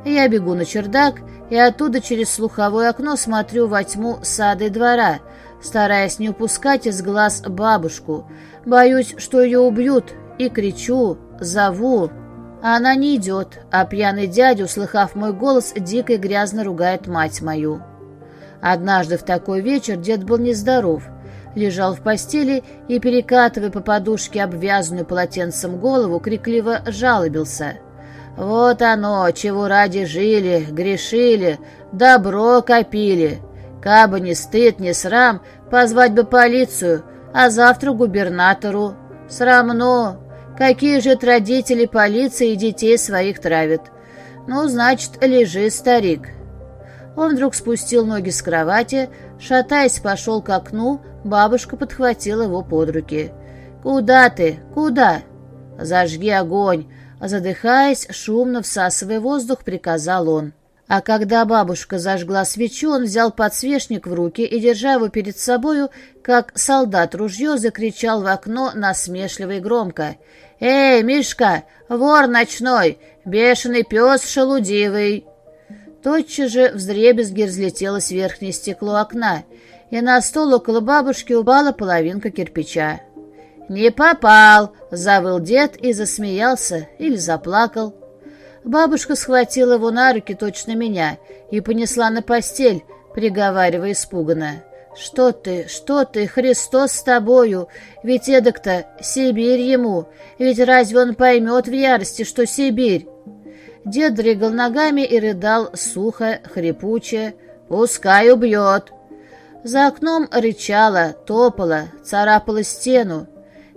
Я бегу на чердак и оттуда через слуховое окно смотрю во тьму сада и двора, стараясь не упускать из глаз бабушку. Боюсь, что ее убьют, и кричу, зову. Она не идет, а пьяный дядя, услыхав мой голос, дико и грязно ругает мать мою. Однажды в такой вечер дед был нездоров, лежал в постели и, перекатывая по подушке обвязанную полотенцем голову, крикливо жалобился. «Вот оно, чего ради жили, грешили, добро копили. Кабы не стыд, не срам, позвать бы полицию, а завтра губернатору. Срамно, Какие же родители полиции и детей своих травят? Ну, значит, лежи, старик. Он вдруг спустил ноги с кровати, шатаясь, пошел к окну, бабушка подхватила его под руки. «Куда ты? Куда?» «Зажги огонь!» Задыхаясь, шумно всасывая воздух, приказал он. А когда бабушка зажгла свечу, он взял подсвечник в руки и, держа его перед собою, как солдат ружье, закричал в окно насмешливо и громко. «Эй, Мишка, вор ночной, бешеный пес шелудивый!» Тотчас же вздребезги разлетело с верхнее стекло окна, и на стол около бабушки упала половинка кирпича. «Не попал!» — завыл дед и засмеялся или заплакал. Бабушка схватила его на руки, точно меня, и понесла на постель, приговаривая испуганно. «Что ты, что ты, Христос с тобою? Ведь эдак-то Сибирь ему, ведь разве он поймет в ярости, что Сибирь?» Дед дрыгал ногами и рыдал сухо, хрипуче. «Пускай убьет!» За окном рычала, топала, царапала стену.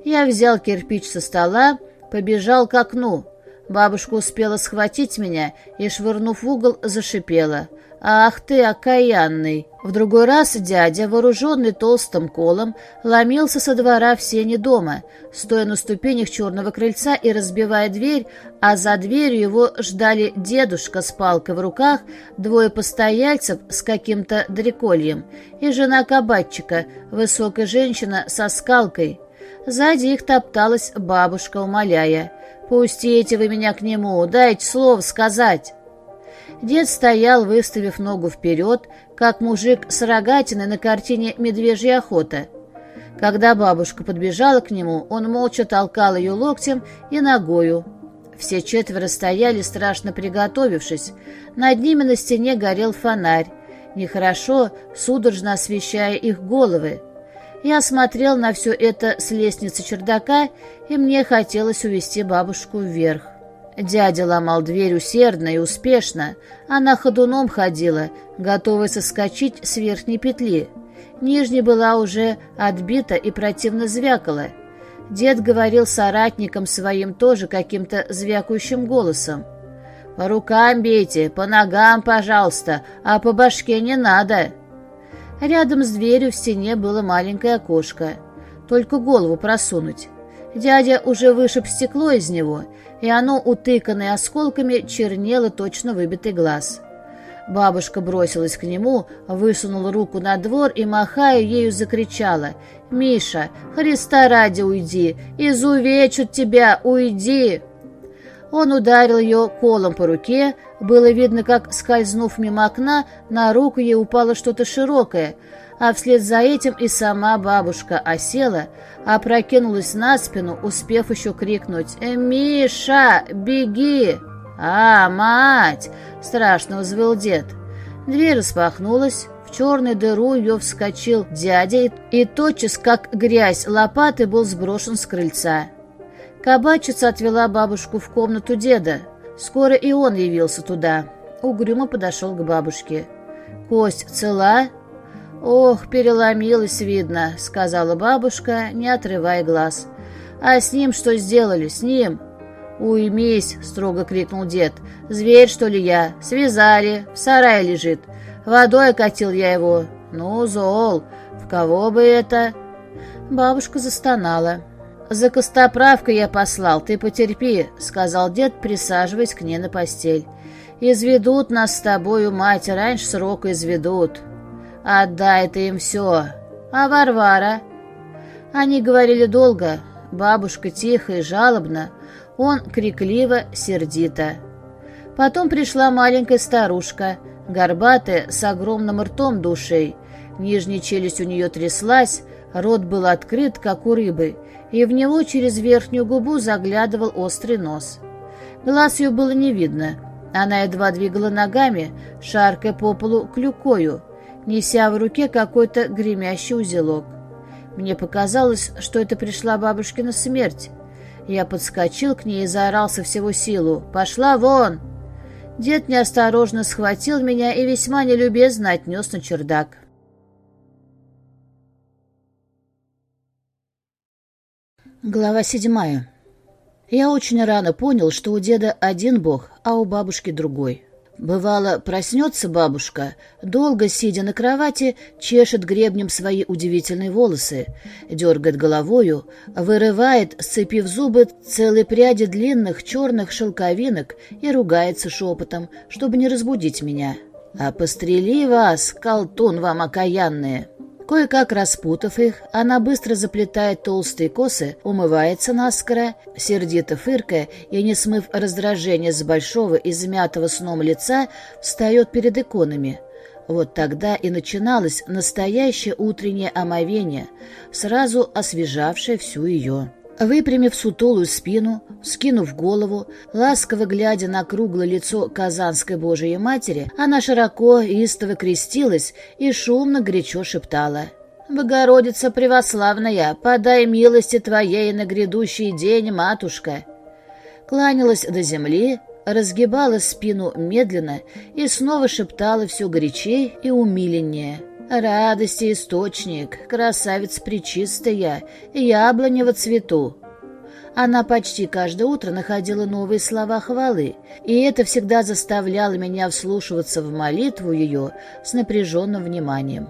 Я взял кирпич со стола, побежал к окну. Бабушка успела схватить меня и, швырнув в угол, зашипела. «Ах ты, окаянный!» В другой раз дядя, вооруженный толстым колом, ломился со двора в сене дома, стоя на ступенях черного крыльца и разбивая дверь, а за дверью его ждали дедушка с палкой в руках, двое постояльцев с каким-то дрекольем и жена кабачика, высокая женщина со скалкой. Сзади их топталась бабушка, умоляя. «Пустите вы меня к нему, дайте слово сказать». Дед стоял, выставив ногу вперед, как мужик с рогатиной на картине «Медвежья охота». Когда бабушка подбежала к нему, он молча толкал ее локтем и ногою. Все четверо стояли, страшно приготовившись. Над ними на стене горел фонарь, нехорошо, судорожно освещая их головы. Я смотрел на все это с лестницы чердака, и мне хотелось увести бабушку вверх. Дядя ломал дверь усердно и успешно. Она ходуном ходила, готовая соскочить с верхней петли. Нижняя была уже отбита и противно звякала. Дед говорил соратникам своим тоже каким-то звякающим голосом. «По рукам бейте, по ногам, пожалуйста, а по башке не надо». Рядом с дверью в стене было маленькое окошко. Только голову просунуть. Дядя уже вышиб стекло из него, и оно, утыканное осколками, чернело точно выбитый глаз. Бабушка бросилась к нему, высунула руку на двор и, махая ею, закричала. «Миша, Христа ради уйди! Изувечат тебя! Уйди!» Он ударил ее колом по руке, было видно, как, скользнув мимо окна, на руку ей упало что-то широкое, а вслед за этим и сама бабушка осела, опрокинулась на спину, успев еще крикнуть «Э, «Миша, беги!» «А, мать!» — страшно взвыл дед. Дверь распахнулась, в черную дыру ее вскочил дядя и, тотчас, как грязь лопаты, был сброшен с крыльца. Кабачица отвела бабушку в комнату деда. Скоро и он явился туда. Угрюмо подошел к бабушке. «Кость цела?» «Ох, переломилась, видно», — сказала бабушка, не отрывая глаз. «А с ним что сделали? С ним?» «Уймись!» — строго крикнул дед. «Зверь, что ли я? Связали, в сарае лежит. Водой окатил я его. Ну, зол, в кого бы это?» Бабушка застонала. «За костоправкой я послал, ты потерпи», — сказал дед, присаживаясь к ней на постель. «Изведут нас с тобою, мать, раньше срока изведут. Отдай ты им все. А Варвара?» Они говорили долго, бабушка тихо и жалобно, он крикливо, сердито. Потом пришла маленькая старушка, горбатая, с огромным ртом душей. Нижняя челюсть у нее тряслась, рот был открыт, как у рыбы, и в него через верхнюю губу заглядывал острый нос. Глаз ее было не видно. Она едва двигала ногами, шаркая по полу клюкою, неся в руке какой-то гремящий узелок. Мне показалось, что это пришла бабушкина смерть. Я подскочил к ней и заорал со всего силу. «Пошла вон!» Дед неосторожно схватил меня и весьма нелюбезно отнес на чердак. Глава седьмая. Я очень рано понял, что у деда один бог, а у бабушки другой. Бывало, проснется бабушка, долго сидя на кровати, чешет гребнем свои удивительные волосы, дергает головою, вырывает, сцепив зубы, целые пряди длинных черных шелковинок и ругается шепотом, чтобы не разбудить меня. «А пострели вас, колтун вам окаянные!» Кое-как распутав их, она быстро заплетает толстые косы, умывается наскоро, сердито фыркая и, не смыв раздражение с большого измятого сном лица, встает перед иконами. Вот тогда и начиналось настоящее утреннее омовение, сразу освежавшее всю ее. Выпрямив сутулую спину, скинув голову, ласково глядя на круглое лицо Казанской Божией Матери, она широко и истово крестилась и шумно горячо шептала. «Богородица Превославная, подай милости Твоей на грядущий день, Матушка!» Кланялась до земли, разгибала спину медленно и снова шептала все горячей и умиленнее — Радости источник, красавица причистая, яблоня во цвету. Она почти каждое утро находила новые слова хвалы, и это всегда заставляло меня вслушиваться в молитву ее с напряженным вниманием.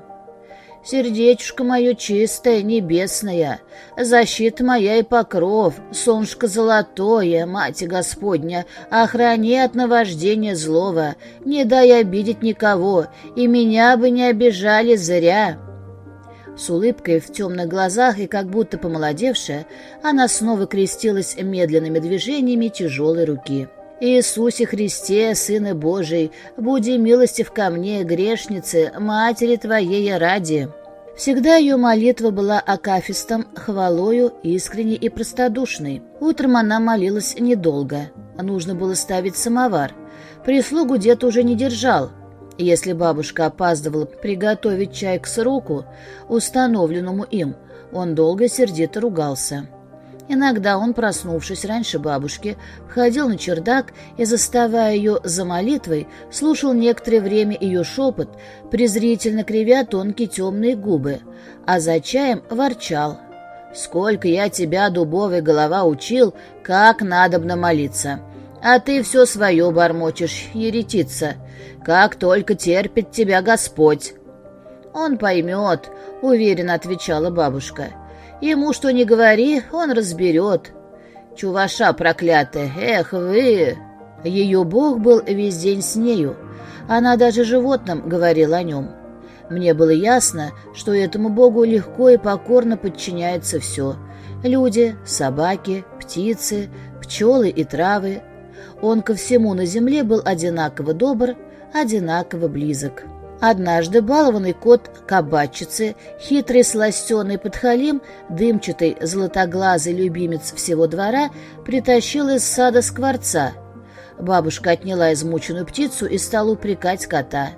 Сердечко мое чистое, небесное, защита моя и покров, солнышко золотое, Мать Господня, охрани от наваждения злого, не дай обидеть никого, и меня бы не обижали зря». С улыбкой в темных глазах и как будто помолодевшая, она снова крестилась медленными движениями тяжелой руки. Иисусе Христе, Сыны Божий, буди милостив ко мне, грешнице, Матери Твоей ради». Всегда ее молитва была акафистом, хвалою, искренней и простодушной. Утром она молилась недолго. Нужно было ставить самовар. Прислугу дед уже не держал. Если бабушка опаздывала приготовить чай к сроку, установленному им, он долго сердито ругался. Иногда он, проснувшись раньше бабушки, входил на чердак и, заставая ее за молитвой, слушал некоторое время ее шепот, презрительно кривя тонкие темные губы, а за чаем ворчал. «Сколько я тебя, дубовая голова, учил, как надобно молиться!» А ты все свое бормочешь, еретица. Как только терпит тебя Господь. Он поймет, уверенно отвечала бабушка. Ему что ни говори, он разберет. Чуваша проклятая, эх вы! Ее бог был весь день с нею. Она даже животным говорила о нем. Мне было ясно, что этому богу легко и покорно подчиняется все. Люди, собаки, птицы, пчелы и травы. Он ко всему на земле был одинаково добр, одинаково близок. Однажды балованный кот кабачицы, хитрый сластеный подхалим, дымчатый золотоглазый любимец всего двора, притащил из сада скворца. Бабушка отняла измученную птицу и стала упрекать кота.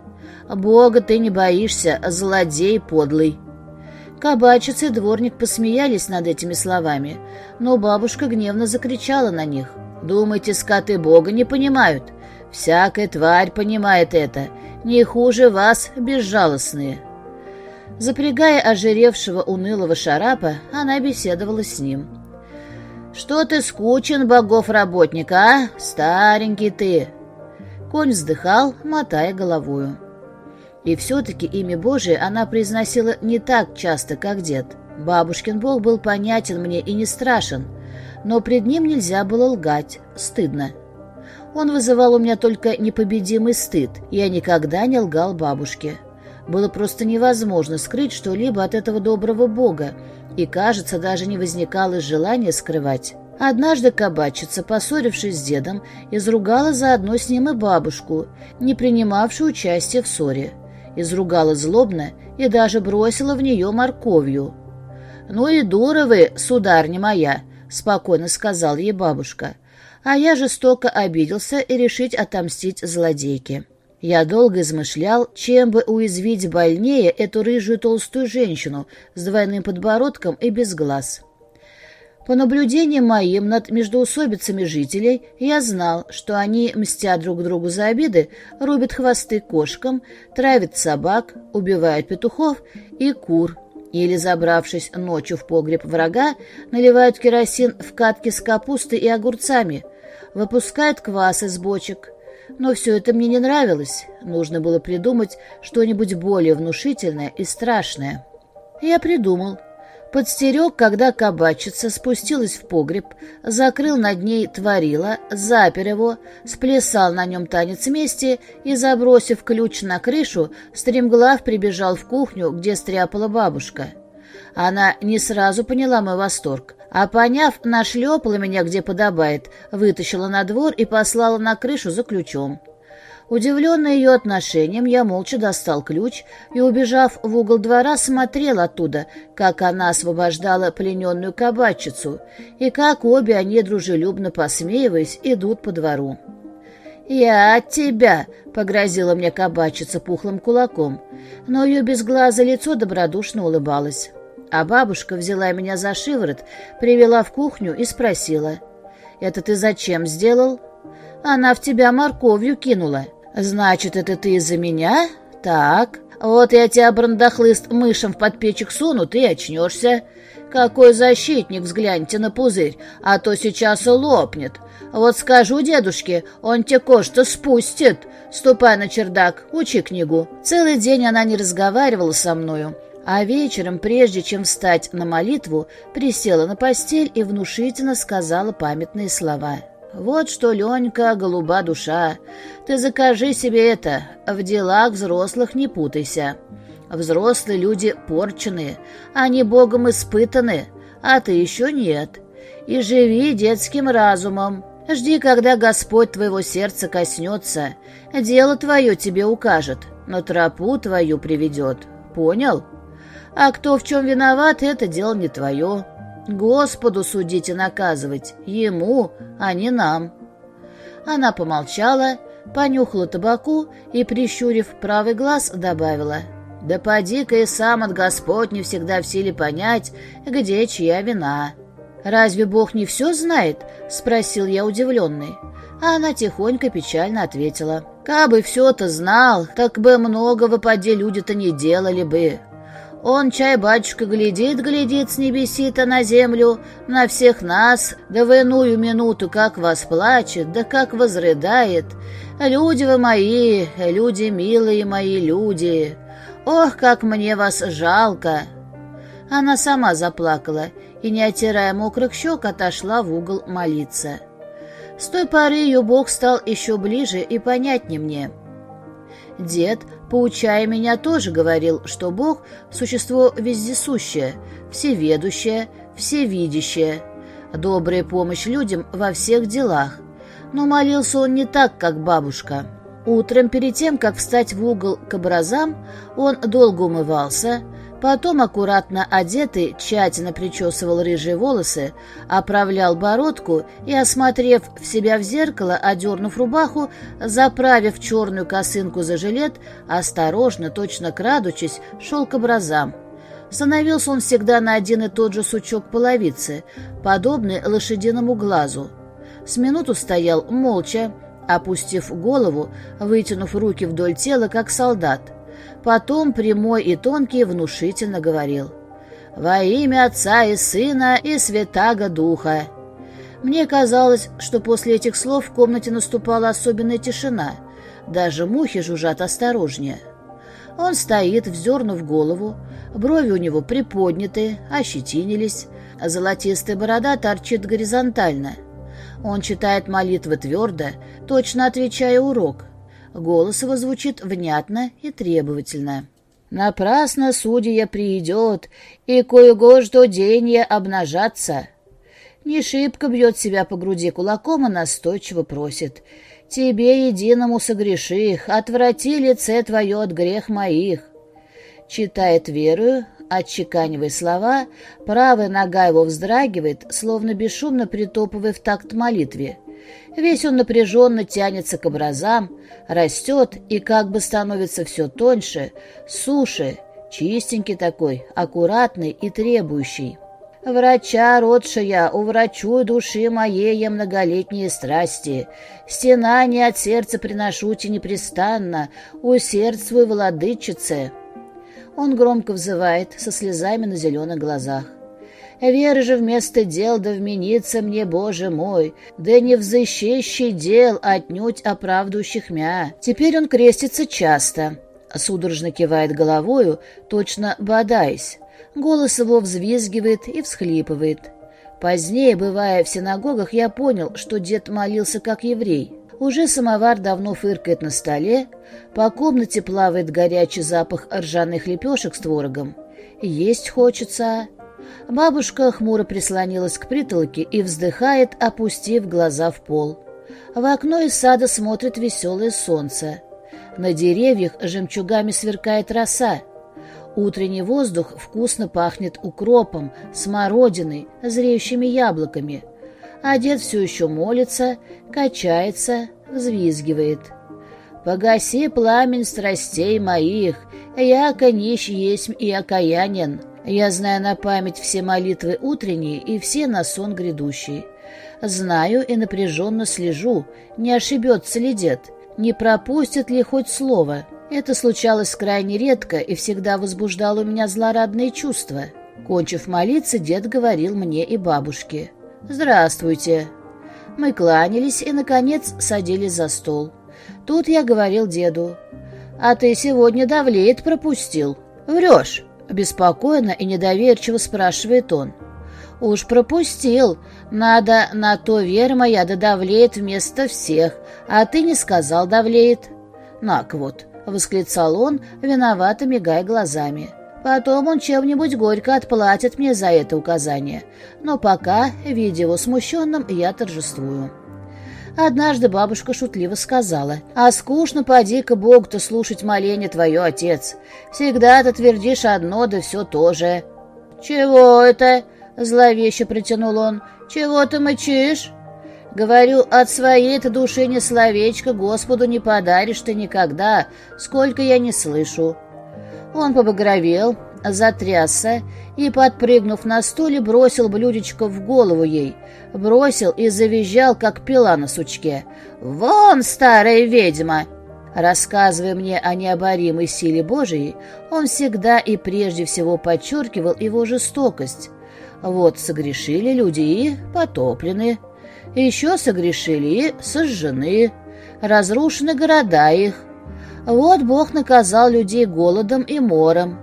«Бога ты не боишься, злодей подлый!» Кабачица и дворник посмеялись над этими словами, но бабушка гневно закричала на них. «Думаете, скоты Бога не понимают? Всякая тварь понимает это, не хуже вас, безжалостные». Запрягая ожиревшего унылого шарапа, она беседовала с ним. «Что ты скучен, богов работник, а? Старенький ты!» Конь вздыхал, мотая головою. И все-таки имя Божие она произносила не так часто, как дед. Бабушкин бог был понятен мне и не страшен, но пред ним нельзя было лгать, стыдно. Он вызывал у меня только непобедимый стыд. Я никогда не лгал бабушке. Было просто невозможно скрыть что-либо от этого доброго бога, и, кажется, даже не возникало желания скрывать. Однажды кабачица, поссорившись с дедом, изругала заодно с ним и бабушку, не принимавшую участия в ссоре. Изругала злобно и даже бросила в нее морковью. «Ну и дура вы, сударня моя!» — спокойно сказал ей бабушка — а я жестоко обиделся и решить отомстить злодейке. Я долго измышлял, чем бы уязвить больнее эту рыжую толстую женщину с двойным подбородком и без глаз. По наблюдениям моим над междоусобицами жителей, я знал, что они, мстя друг другу за обиды, рубят хвосты кошкам, травят собак, убивают петухов и кур, или, забравшись ночью в погреб врага, наливают керосин в катки с капустой и огурцами, выпускают квас из бочек, Но все это мне не нравилось. Нужно было придумать что-нибудь более внушительное и страшное. Я придумал. Подстерег, когда кабачица спустилась в погреб, закрыл над ней творила, запер его, сплясал на нем танец мести и, забросив ключ на крышу, стремглав прибежал в кухню, где стряпала бабушка. Она не сразу поняла мой восторг, а поняв, нашлепала меня где подобает, вытащила на двор и послала на крышу за ключом. Удивленный ее отношением, я молча достал ключ и, убежав в угол двора, смотрел оттуда, как она освобождала плененную кабачицу, и как обе они, дружелюбно посмеиваясь, идут по двору. «Я от тебя!» — погрозила мне кабачица пухлым кулаком, но ее безглазое лицо добродушно улыбалось. А бабушка взяла меня за шиворот, привела в кухню и спросила. «Это ты зачем сделал?» «Она в тебя морковью кинула». «Значит, это ты из-за меня? Так. Вот я тебя, брандахлыст, мышем в подпечек суну, ты очнешься. Какой защитник, взгляньте на пузырь, а то сейчас лопнет. Вот скажу дедушке, он тебе кое-что спустит. Ступай на чердак, учи книгу». Целый день она не разговаривала со мною, а вечером, прежде чем встать на молитву, присела на постель и внушительно сказала памятные слова. «Вот что, Ленька, голуба душа, ты закажи себе это, в делах взрослых не путайся. Взрослые люди порченые, они Богом испытаны, а ты еще нет. И живи детским разумом, жди, когда Господь твоего сердца коснется, дело твое тебе укажет, но тропу твою приведет. Понял?» А кто в чем виноват, это дело не твое. Господу судить и наказывать, ему, а не нам. Она помолчала, понюхала табаку и, прищурив правый глаз, добавила. «Да поди-ка и сам от Господь не всегда в силе понять, где чья вина». «Разве Бог не все знает?» — спросил я удивленный. А она тихонько печально ответила. «Кабы все-то знал, так бы многого поди люди-то не делали бы. Он, чай, батюшка, глядит-глядит с небеси-то на землю, на всех нас, да в иную минуту как вас плачет, да как возрыдает. Люди вы мои, люди милые мои люди, ох, как мне вас жалко!» Она сама заплакала и, не отирая мокрых щек, отошла в угол молиться. С той поры ее Бог стал еще ближе и понятнее мне. Дед, поучая меня, тоже говорил, что Бог — существо вездесущее, всеведущее, всевидящее, добрая помощь людям во всех делах. Но молился он не так, как бабушка. Утром, перед тем, как встать в угол к образам, он долго умывался, Потом, аккуратно одетый, тщательно причесывал рыжие волосы, оправлял бородку и, осмотрев в себя в зеркало, одернув рубаху, заправив черную косынку за жилет, осторожно, точно крадучись, шел к образам. Становился он всегда на один и тот же сучок половицы, подобный лошадиному глазу. С минуту стоял молча, опустив голову, вытянув руки вдоль тела, как солдат — Потом прямой и тонкий внушительно говорил «Во имя Отца и Сына и Святаго Духа». Мне казалось, что после этих слов в комнате наступала особенная тишина. Даже мухи жужжат осторожнее. Он стоит, вздернув голову, брови у него приподняты, ощетинились, а золотистая борода торчит горизонтально. Он читает молитвы твердо, точно отвечая урок. Голос его звучит внятно и требовательно. «Напрасно судья придет, и кое-го что денье обнажаться». Не шибко бьет себя по груди кулаком и настойчиво просит. «Тебе, единому согреших, отврати лице твое от грех моих». Читает верую, отчеканивая слова, правая нога его вздрагивает, словно бесшумно притопывая в такт молитве. Весь он напряженно тянется к образам, растет и как бы становится все тоньше, суше, чистенький такой, аккуратный и требующий. Врача, родшая, уврачуй души моей я многолетние страсти. Стена не от сердца приношуте непрестанно, усердствуй, владычице. Он громко взывает, со слезами на зеленых глазах. Вера же вместо дел да вменится мне, Боже мой, да не взыщещий дел отнюдь оправдывающих мя. Теперь он крестится часто, судорожно кивает головою, точно бодаясь. Голос его взвизгивает и всхлипывает. Позднее, бывая в синагогах, я понял, что дед молился как еврей. Уже самовар давно фыркает на столе, по комнате плавает горячий запах ржаных лепешек с творогом. Есть хочется. Бабушка хмуро прислонилась к притолке и вздыхает, опустив глаза в пол. В окно из сада смотрит веселое солнце. На деревьях жемчугами сверкает роса. Утренний воздух вкусно пахнет укропом, смородиной, зреющими яблоками. А дед все еще молится, качается, взвизгивает. «Погаси пламень страстей моих, яко нищ есть и окаянен. Я знаю на память все молитвы утренние и все на сон грядущий. Знаю и напряженно слежу, не ошибется ли дед, не пропустит ли хоть слово». Это случалось крайне редко и всегда возбуждало у меня злорадные чувства. Кончив молиться, дед говорил мне и бабушке. «Здравствуйте». Мы кланялись и, наконец, садились за стол. Тут я говорил деду. «А ты сегодня давлеет пропустил». «Врешь», — беспокойно и недоверчиво спрашивает он. «Уж пропустил. Надо на то вера моя да давлеет вместо всех, а ты не сказал давлеет». «Нак вот», — восклицал он, виновато мигая глазами. «Потом он чем-нибудь горько отплатит мне за это указание. Но пока, видя его смущенным, я торжествую». Однажды бабушка шутливо сказала, «А скучно поди-ка Богу-то слушать моление твое, отец. Всегда ты твердишь одно, да все то же». «Чего это?» — зловеще притянул он. «Чего ты мычишь?» Говорю, от своей-то души ни словечко Господу не подаришь ты никогда, сколько я не слышу. Он побагровел, затрясся и, подпрыгнув на стуле, бросил блюдечко в голову ей. Бросил и завизжал, как пила на сучке. «Вон, старая ведьма!» Рассказывая мне о необоримой силе Божией, он всегда и прежде всего подчеркивал его жестокость. Вот согрешили люди и потоплены. Еще согрешили и сожжены, разрушены города их. Вот Бог наказал людей голодом и мором,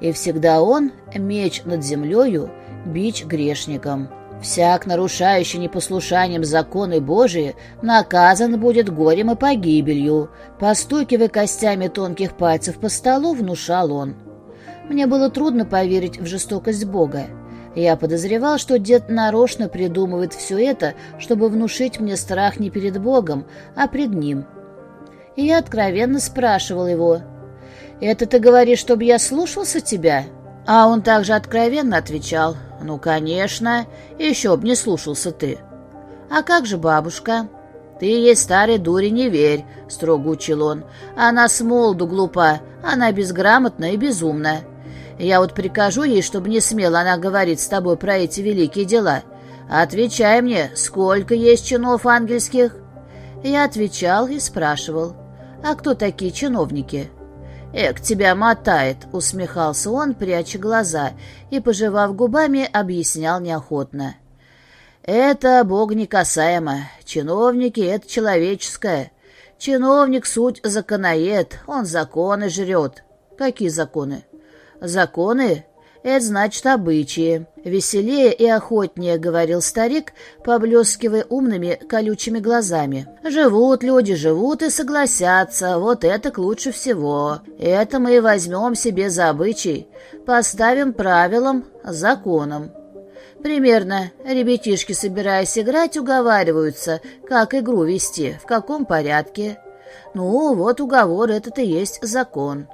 и всегда Он — меч над землею, бич грешникам. Всяк, нарушающий непослушанием законы Божии, наказан будет горем и погибелью. Постукивая костями тонких пальцев по столу, внушал он. Мне было трудно поверить в жестокость Бога. Я подозревал, что дед нарочно придумывает все это, чтобы внушить мне страх не перед Богом, а пред Ним. И я откровенно спрашивал его, «Это ты говоришь, чтобы я слушался тебя?» А он также откровенно отвечал, «Ну, конечно, еще б не слушался ты». «А как же бабушка?» «Ты ей старой дуре не верь», — строго учил он. «Она с молоду глупа, она безграмотна и безумна. Я вот прикажу ей, чтобы не смела она говорить с тобой про эти великие дела. Отвечай мне, сколько есть чинов ангельских?» Я отвечал и спрашивал, «А кто такие чиновники?» «Эк, тебя мотает», — усмехался он, пряча глаза, и, пожевав губами, объяснял неохотно. «Это Бог не касаемо. Чиновники — это человеческое. Чиновник — суть законоед, он законы жрет». «Какие законы?» Законы — это значит обычаи. Веселее и охотнее, — говорил старик, поблескивая умными колючими глазами. Живут люди, живут и согласятся, вот это к лучше всего. Это мы и возьмем себе за обычай, поставим правилам, законом. Примерно ребятишки, собираясь играть, уговариваются, как игру вести, в каком порядке. Ну, вот уговор этот и есть закон.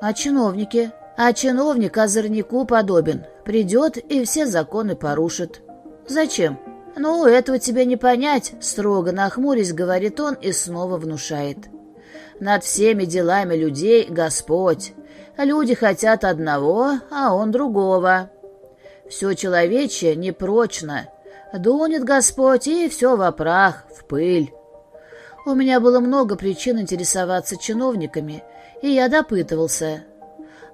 А чиновники? А чиновник озорнику подобен. Придет и все законы порушит. Зачем? Ну, этого тебе не понять, строго нахмурясь, говорит он и снова внушает. Над всеми делами людей Господь. Люди хотят одного, а он другого. Все человечье непрочно. Дунет Господь, и все во прах, в пыль. У меня было много причин интересоваться чиновниками, и я допытывался —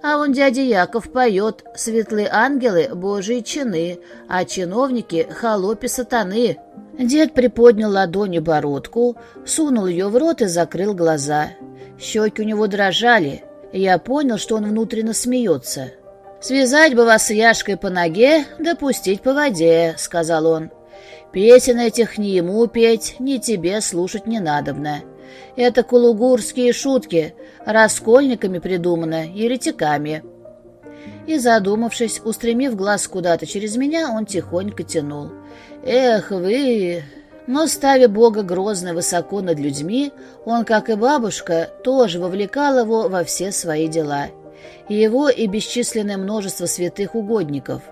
А он дядя Яков поет «Светлые ангелы — божьи чины, а чиновники — холопи сатаны». Дед приподнял ладонью бородку, сунул ее в рот и закрыл глаза. Щеки у него дрожали. Я понял, что он внутренне смеется. «Связать бы вас с Яшкой по ноге, да пустить по воде», — сказал он. «Песен этих ни ему петь, ни тебе слушать не надобно. Это кулугурские шутки, раскольниками придумано, еретиками». И, задумавшись, устремив глаз куда-то через меня, он тихонько тянул. «Эх вы!» Но, ставя Бога грозно высоко над людьми, он, как и бабушка, тоже вовлекал его во все свои дела. И его и бесчисленное множество святых угодников.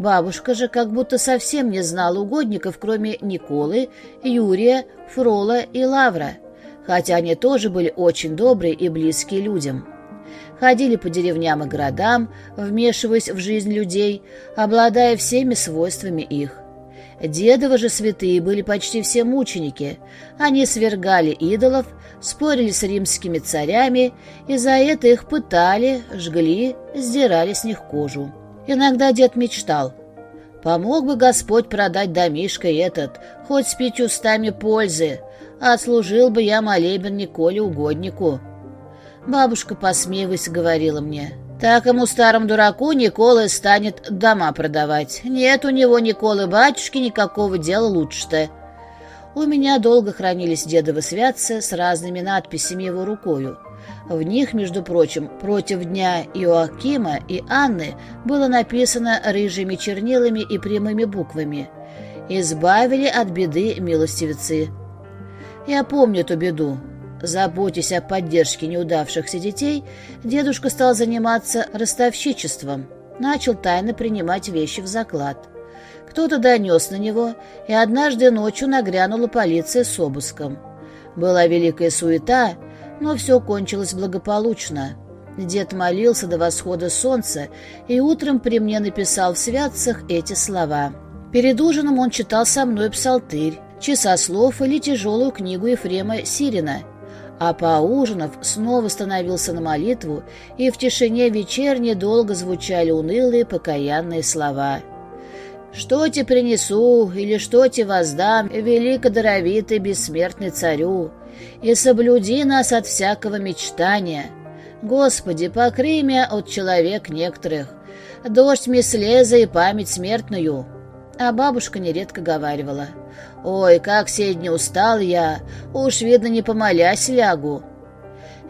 Бабушка же как будто совсем не знала угодников, кроме Николы, Юрия, Фрола и Лавра — хотя они тоже были очень добрые и близкие людям. Ходили по деревням и городам, вмешиваясь в жизнь людей, обладая всеми свойствами их. Дедовы же святые были почти все мученики. Они свергали идолов, спорили с римскими царями, и за это их пытали, жгли, сдирали с них кожу. Иногда дед мечтал. «Помог бы Господь продать домишко этот, хоть с пятьюстами пользы, Отслужил бы я молебен Николе угоднику. Бабушка, посмеиваясь, говорила мне, так ему старому дураку Никола станет дома продавать. Нет у него Николы батюшки никакого дела лучше-то. У меня долго хранились дедовы святцы с разными надписями его рукою. В них, между прочим, против дня Иоакима и Анны было написано рыжими чернилами и прямыми буквами «Избавили от беды милостивицы». Я помню эту беду. Заботясь о поддержке неудавшихся детей, дедушка стал заниматься ростовщичеством, начал тайно принимать вещи в заклад. Кто-то донес на него, и однажды ночью нагрянула полиция с обыском. Была великая суета, но все кончилось благополучно. Дед молился до восхода солнца и утром при мне написал в святцах эти слова. Перед ужином он читал со мной псалтырь, часослов или тяжелую книгу Ефрема Сирина, а поужинав, снова становился на молитву, и в тишине вечерней долго звучали унылые покаянные слова. «Что тебе принесу или что тебе воздам, великодоровитый бессмертный царю, и соблюди нас от всякого мечтания. Господи, покрый меня от человек некоторых, дождь мне слеза и память смертную». А бабушка нередко говаривала — «Ой, как сегодня устал я! Уж, видно, не помолясь лягу!»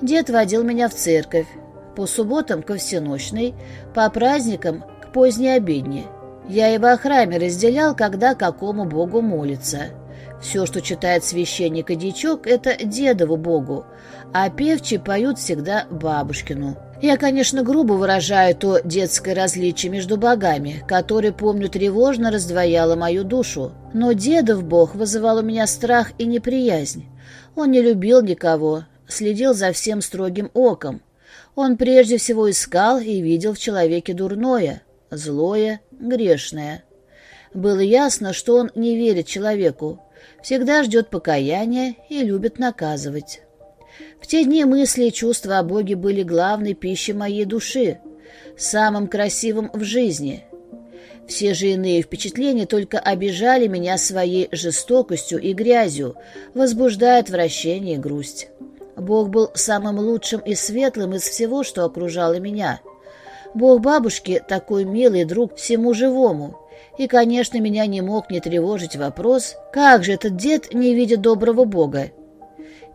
Дед водил меня в церковь, по субботам ко всеночной, по праздникам к поздней обедне. Я и во храме разделял, когда какому богу молится. Все, что читает священник и дичок, это дедову богу, а певчи поют всегда бабушкину. Я, конечно, грубо выражаю то детское различие между богами, которое, помню, тревожно раздвояло мою душу. Но дедов бог вызывал у меня страх и неприязнь. Он не любил никого, следил за всем строгим оком. Он прежде всего искал и видел в человеке дурное, злое, грешное. Было ясно, что он не верит человеку, всегда ждет покаяния и любит наказывать. В те дни мысли и чувства о Боге были главной пищей моей души, самым красивым в жизни. Все же иные впечатления только обижали меня своей жестокостью и грязью, возбуждая отвращение и грусть. Бог был самым лучшим и светлым из всего, что окружало меня. Бог бабушки — такой милый друг всему живому. И, конечно, меня не мог не тревожить вопрос, как же этот дед не видит доброго Бога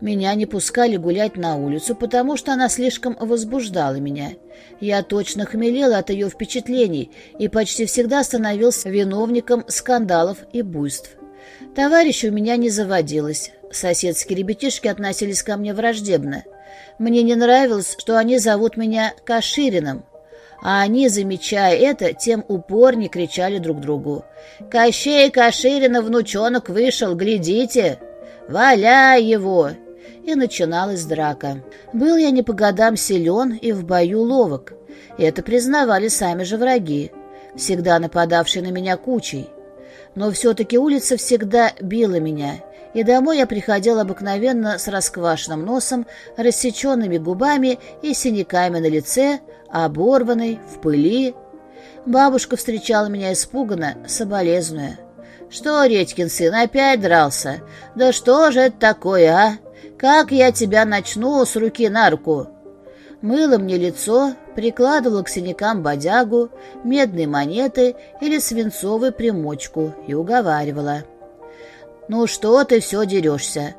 меня не пускали гулять на улицу, потому что она слишком возбуждала меня. Я точно хмелела от ее впечатлений и почти всегда становился виновником скандалов и буйств. Товарищей у меня не заводилось. Соседские ребятишки относились ко мне враждебно. Мне не нравилось, что они зовут меня Каширином. А они, замечая это, тем упорнее кричали друг другу. «Кощей Каширина, внучонок, вышел, глядите! Валяй его!» И начиналась драка. Был я не по годам силен и в бою ловок. Это признавали сами же враги, всегда нападавшие на меня кучей. Но все-таки улица всегда била меня, и домой я приходил обыкновенно с расквашенным носом, рассеченными губами и синяками на лице, оборванной, в пыли. Бабушка встречала меня испуганно, соболезнуя. «Что, Редькин сын, опять дрался? Да что же это такое, а? Как я тебя начну с руки на руку?» Мыла мне лицо, прикладывала к синякам бодягу, медные монеты или свинцовую примочку и уговаривала. «Ну что ты все дерешься?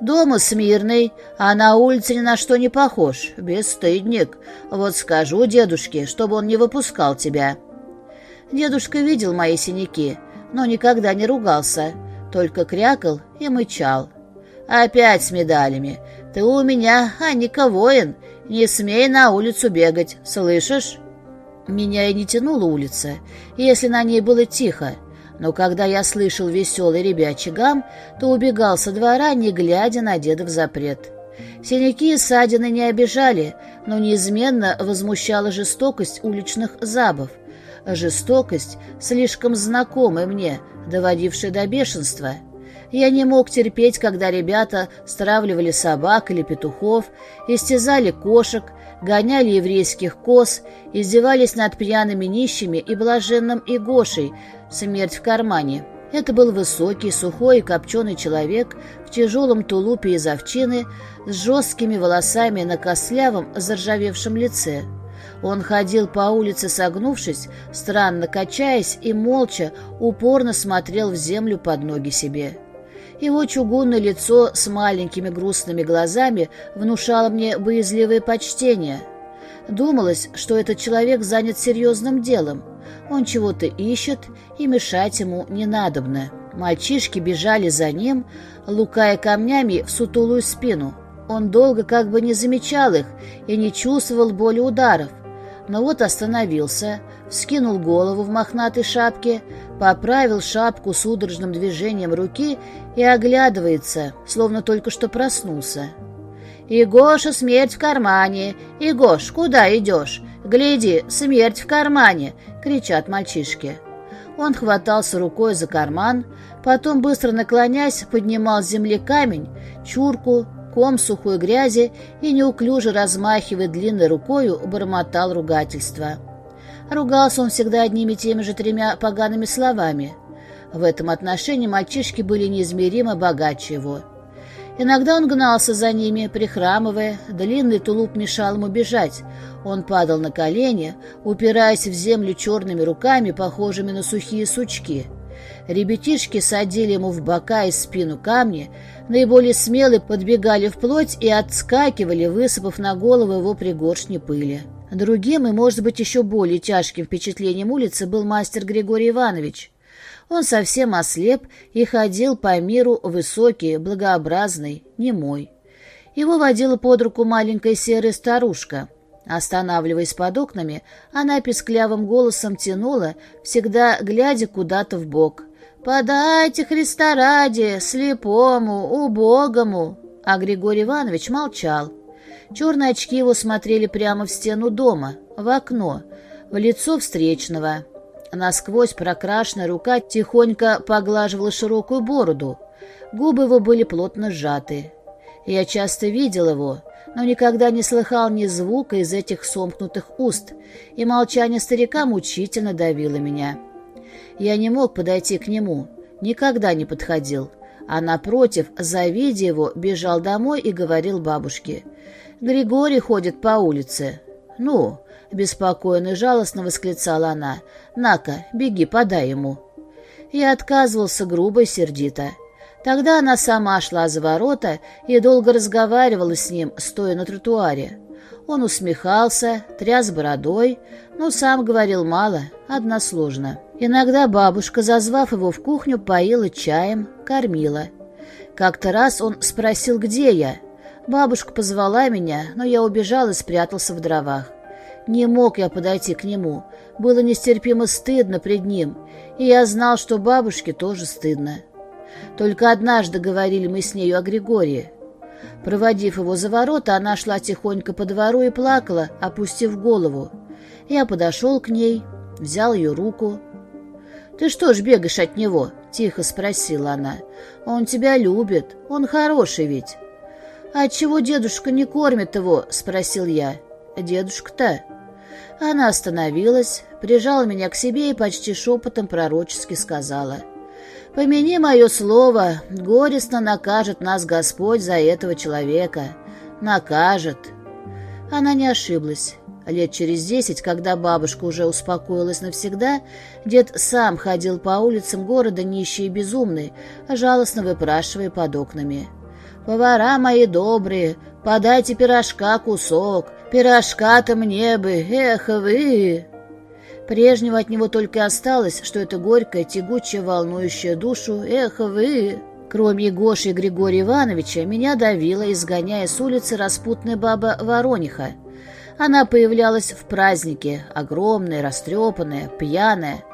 Дома смирный, а на улице ни на что не похож, бесстыдник. Вот скажу дедушке, чтобы он не выпускал тебя». Дедушка видел мои синяки, но никогда не ругался, только крякал и мычал. «Опять с медалями. Ты у меня, Анника, воин. Не смей на улицу бегать, слышишь?» Меня и не тянула улица, если на ней было тихо, но когда я слышал веселый ребячий гам, то убегал со двора, не глядя на дедов запрет. Синяки и ссадины не обижали, но неизменно возмущала жестокость уличных забов. Жестокость, слишком знакомая мне, доводившая до бешенства — я не мог терпеть, когда ребята стравливали собак или петухов, истязали кошек, гоняли еврейских коз, издевались над пьяными нищими и блаженным Игошей, смерть в кармане. Это был высокий, сухой и копченый человек в тяжелом тулупе из овчины с жесткими волосами на костлявом, заржавевшем лице. Он ходил по улице согнувшись, странно качаясь и молча, упорно смотрел в землю под ноги себе. Его чугунное лицо с маленькими грустными глазами внушало мне боязливое почтение. Думалось, что этот человек занят серьезным делом. Он чего-то ищет, и мешать ему не надобно. Мальчишки бежали за ним, лукая камнями в сутулую спину. Он долго как бы не замечал их и не чувствовал боли ударов. Но вот остановился, скинул голову в мохнатой шапке, поправил шапку судорожным движением руки и оглядывается, словно только что проснулся. «Игоша, смерть в кармане! Игош, куда идешь? Гляди, смерть в кармане!» — кричат мальчишки. Он хватался рукой за карман, потом, быстро наклонясь, поднимал с земли камень, чурку, ком сухой грязи и, неуклюже размахивая длинной рукою, бормотал ругательство. Ругался он всегда одними и теми же тремя погаными словами. В этом отношении мальчишки были неизмеримо богаче его. Иногда он гнался за ними, прихрамывая, длинный тулуп мешал ему бежать. Он падал на колени, упираясь в землю черными руками, похожими на сухие сучки. Ребятишки садили ему в бока и спину камни, наиболее смелые подбегали вплоть и отскакивали, высыпав на голову его пригоршни пыли. Другим и, может быть, еще более тяжким впечатлением улицы был мастер Григорий Иванович. Он совсем ослеп и ходил по миру высокий, благообразный, немой. Его водила под руку маленькая серая старушка. Останавливаясь под окнами, она песклявым голосом тянула, всегда глядя куда-то в бок. «Подайте Христа ради, слепому, убогому!» А Григорий Иванович молчал. Черные очки его смотрели прямо в стену дома, в окно, в лицо встречного. Насквозь прокрашенная рука тихонько поглаживала широкую бороду. Губы его были плотно сжаты. Я часто видел его, но никогда не слыхал ни звука из этих сомкнутых уст, и молчание старика мучительно давило меня. Я не мог подойти к нему, никогда не подходил, а напротив, завидя его, бежал домой и говорил бабушке — Григорий ходит по улице. Ну, беспокойно и жалостно восклицала она. На-ка, беги, подай ему. Я отказывался грубо и сердито. Тогда она сама шла за ворота и долго разговаривала с ним, стоя на тротуаре. Он усмехался, тряс бородой, но сам говорил мало, односложно. Иногда бабушка, зазвав его в кухню, поила чаем, кормила. Как-то раз он спросил, где я — Бабушка позвала меня, но я убежал и спрятался в дровах. Не мог я подойти к нему. Было нестерпимо стыдно пред ним, и я знал, что бабушке тоже стыдно. Только однажды говорили мы с нею о Григории. Проводив его за ворота, она шла тихонько по двору и плакала, опустив голову. Я подошел к ней, взял ее руку. «Ты что ж бегаешь от него? — тихо спросила она. «Он тебя любит. Он хороший ведь». «А чего дедушка не кормит его?» — спросил я. «Дедушка-то?» Она остановилась, прижала меня к себе и почти шепотом пророчески сказала. «Помяни мое слово, горестно накажет нас Господь за этого человека. Накажет». Она не ошиблась. Лет через десять, когда бабушка уже успокоилась навсегда, дед сам ходил по улицам города нищий и безумный, жалостно выпрашивая под окнами. «Повара мои добрые, подайте пирожка кусок, пирожка-то мне бы, эх вы!» Прежнего от него только осталось, что это горькая, тягучая, волнующая душу, эх вы! Кроме Гоши и Григория Ивановича, меня давила, изгоняя с улицы распутная баба Ворониха — она появлялась в празднике, огромная, растрепанная, пьяная.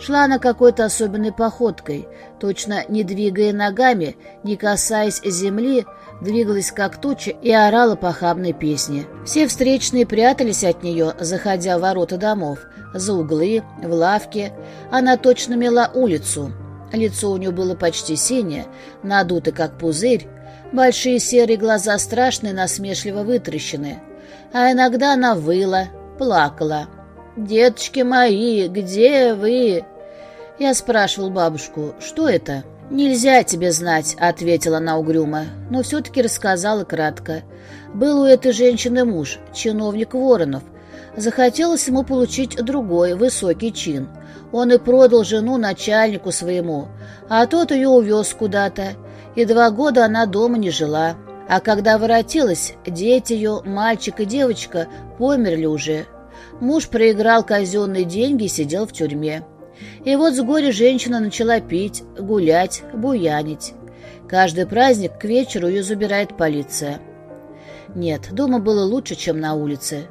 Шла она какой-то особенной походкой, точно не двигая ногами, не касаясь земли, двигалась как туча и орала похабной песни. Все встречные прятались от нее, заходя в ворота домов, за углы, в лавки. Она точно мела улицу. Лицо у нее было почти синее, надуто как пузырь, большие серые глаза страшные, насмешливо вытращенные а иногда она выла, плакала. «Деточки мои, где вы?» Я спрашивал бабушку, что это? «Нельзя тебе знать», — ответила она угрюмо, но все-таки рассказала кратко. Был у этой женщины муж, чиновник Воронов. Захотелось ему получить другой, высокий чин. Он и продал жену начальнику своему, а тот ее увез куда-то, и два года она дома не жила. А когда воротилась, дети ее, мальчик и девочка, померли уже. Муж проиграл казенные деньги и сидел в тюрьме. И вот с горя женщина начала пить, гулять, буянить. Каждый праздник к вечеру ее забирает полиция. Нет, дома было лучше, чем на улице.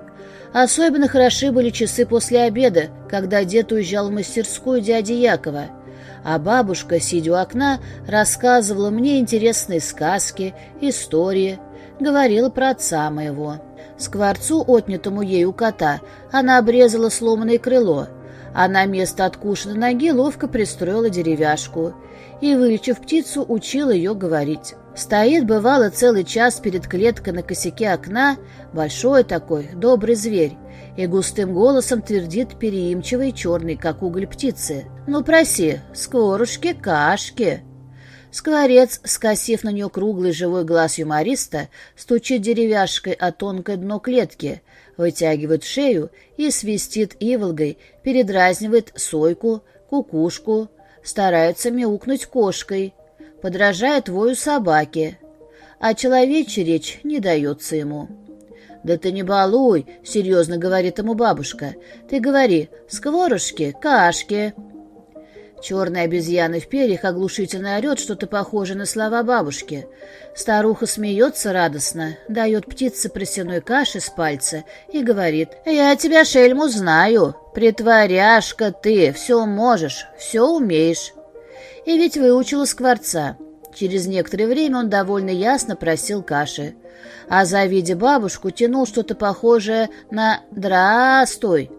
Особенно хороши были часы после обеда, когда дед уезжал в мастерскую дяди Якова – а бабушка, сидя у окна, рассказывала мне интересные сказки, истории, говорила про отца моего. Скворцу, отнятому ей у кота, она обрезала сломанное крыло, а на место откушенной ноги ловко пристроила деревяшку и, вылечив птицу, учила ее говорить. Стоит, бывало, целый час перед клеткой на косяке окна, большой такой, добрый зверь, и густым голосом твердит переимчивый черный, как уголь птицы. «Ну, проси, скворушки, кашки!» Скворец, скосив на нее круглый живой глаз юмориста, стучит деревяшкой о тонкое дно клетки, вытягивает шею и свистит иволгой, передразнивает сойку, кукушку, старается мяукнуть кошкой, подражает вою собаки, а человечья речь не дается ему. «Да ты не балуй», — серьезно говорит ему бабушка. «Ты говори, скворушки, кашки». Черная обезьяна в перьях оглушительно орет что-то похожее на слова бабушки. Старуха смеется радостно, дает птице просяной каши с пальца и говорит, «Я тебя, шельму, знаю. Притворяшка ты, все можешь, все умеешь». И ведь выучила скворца. Через некоторое время он довольно ясно просил каши а завидя бабушку, тянул что-то похожее на «Здравствуй!».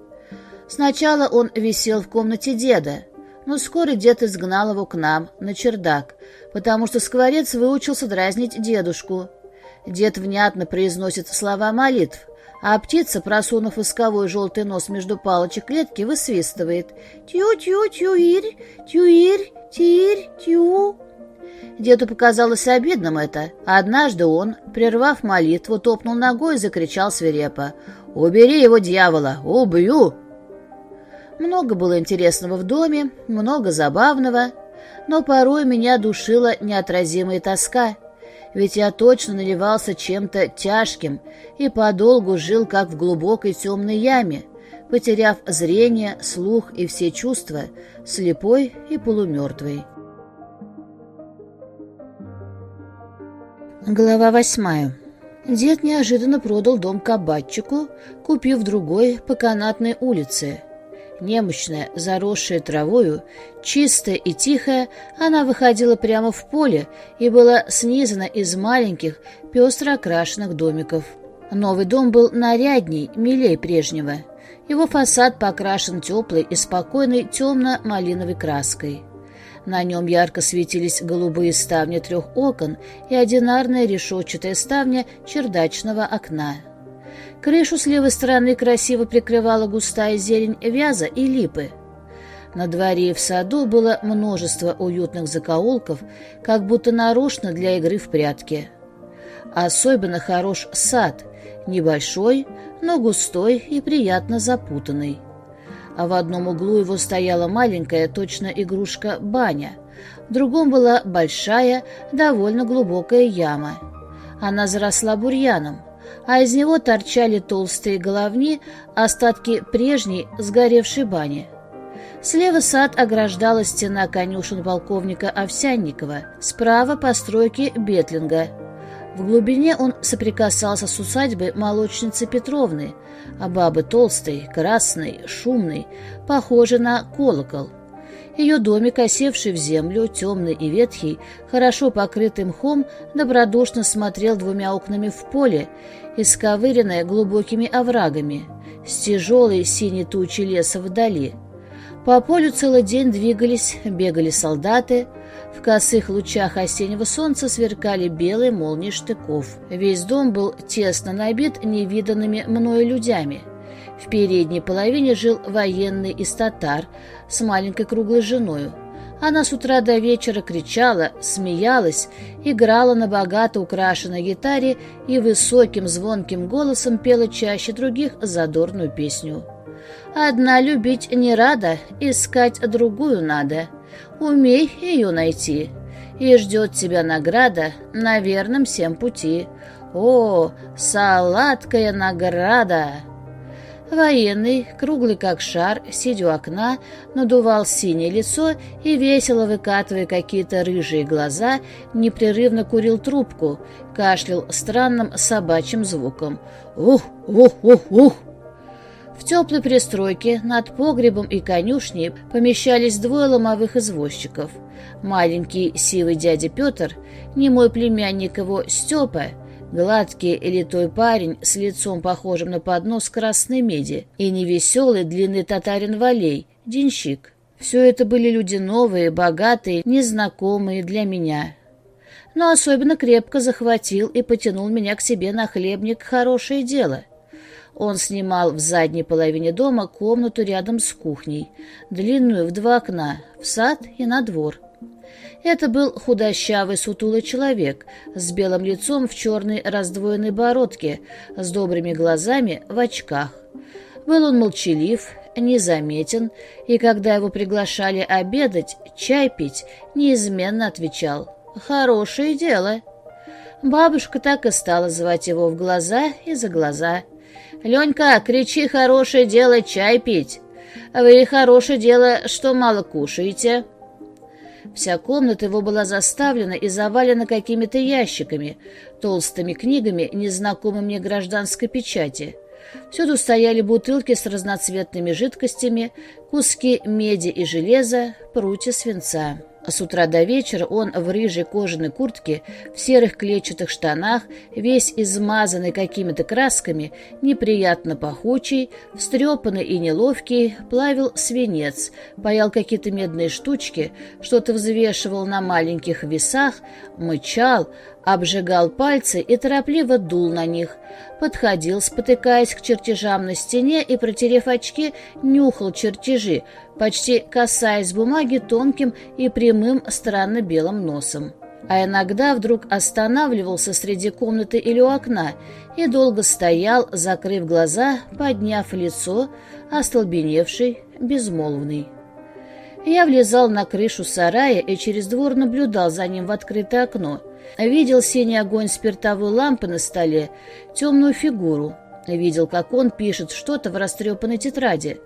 Сначала он висел в комнате деда, но скоро дед изгнал его к нам, на чердак, потому что скворец выучился дразнить дедушку. Дед внятно произносит слова молитв, а птица, просунув восковой желтый нос между палочек клетки, высвистывает «Тю-тю-тюирь, тюирь, тирь, тю». Деду показалось обидным это. Однажды он, прервав молитву, топнул ногой и закричал свирепо. «Убери его, дьявола! Убью!» Много было интересного в доме, много забавного, но порой меня душила неотразимая тоска, ведь я точно наливался чем-то тяжким и подолгу жил как в глубокой темной яме, потеряв зрение, слух и все чувства, слепой и полумертвый. Глава восьмая. Дед неожиданно продал дом кабачику, купив другой по канатной улице. Немощная, заросшая травою, чистая и тихая, она выходила прямо в поле и была снизана из маленьких, пестро окрашенных домиков. Новый дом был нарядней, милей прежнего. Его фасад покрашен теплой и спокойной темно-малиновой краской. На нем ярко светились голубые ставни трех окон и одинарная решетчатая ставня чердачного окна. Крышу с левой стороны красиво прикрывала густая зелень вяза и липы. На дворе и в саду было множество уютных закоулков, как будто нарочно для игры в прятки. Особенно хорош сад, небольшой, но густой и приятно запутанный а в одном углу его стояла маленькая, точно игрушка, баня. В другом была большая, довольно глубокая яма. Она заросла бурьяном, а из него торчали толстые головни, остатки прежней сгоревшей бани. Слева сад ограждала стена конюшен полковника Овсянникова, справа постройки Бетлинга — в глубине он соприкасался с усадьбой молочницы Петровны, а бабы толстой, красной, шумной, похожей на колокол. Ее домик, осевший в землю, темный и ветхий, хорошо покрытый мхом, добродушно смотрел двумя окнами в поле, исковыренное глубокими оврагами, с тяжелой синей тучей леса вдали. По полю целый день двигались, бегали солдаты, в косых лучах осеннего солнца сверкали белые молнии штыков. Весь дом был тесно набит невиданными мною людьми. В передней половине жил военный из татар с маленькой круглой женою. Она с утра до вечера кричала, смеялась, играла на богато украшенной гитаре и высоким звонким голосом пела чаще других задорную песню. «Одна любить не рада, искать другую надо». Умей ее найти, и ждет тебя награда на верном всем пути. О, салаткая награда!» Военный, круглый как шар, сидя у окна, надувал синее лицо и, весело выкатывая какие-то рыжие глаза, непрерывно курил трубку, кашлял странным собачьим звуком. «Ух, ух, ух, ух!» В теплой пристройке над погребом и конюшней помещались двое ломовых извозчиков. Маленький сивый дядя Петр, не мой племянник его Степа, гладкий и литой парень с лицом похожим на поднос красной меди и невеселый длинный татарин Валей, денщик. Все это были люди новые, богатые, незнакомые для меня. Но особенно крепко захватил и потянул меня к себе на хлебник хорошее дело — он снимал в задней половине дома комнату рядом с кухней, длинную в два окна, в сад и на двор. Это был худощавый сутулый человек с белым лицом в черной раздвоенной бородке, с добрыми глазами в очках. Был он молчалив, незаметен, и когда его приглашали обедать, чай пить, неизменно отвечал «Хорошее дело». Бабушка так и стала звать его в глаза и за глаза – «Ленька, кричи хорошее дело чай пить. Вы хорошее дело, что мало кушаете». Вся комната его была заставлена и завалена какими-то ящиками, толстыми книгами, незнакомой мне гражданской печати. Всюду стояли бутылки с разноцветными жидкостями, куски меди и железа, прутья свинца. С утра до вечера он в рыжей кожаной куртке, в серых клетчатых штанах, весь измазанный какими-то красками, неприятно пахучий, встрепанный и неловкий, плавил свинец, паял какие-то медные штучки, что-то взвешивал на маленьких весах, мычал, обжигал пальцы и торопливо дул на них, подходил, спотыкаясь к чертежам на стене и, протерев очки, нюхал чертежи, почти касаясь бумаги тонким и прямым странно-белым носом. А иногда вдруг останавливался среди комнаты или у окна и долго стоял, закрыв глаза, подняв лицо, остолбеневший, безмолвный. Я влезал на крышу сарая и через двор наблюдал за ним в открытое окно. Видел синий огонь спиртовой лампы на столе, темную фигуру. Видел, как он пишет что-то в растрепанной тетради.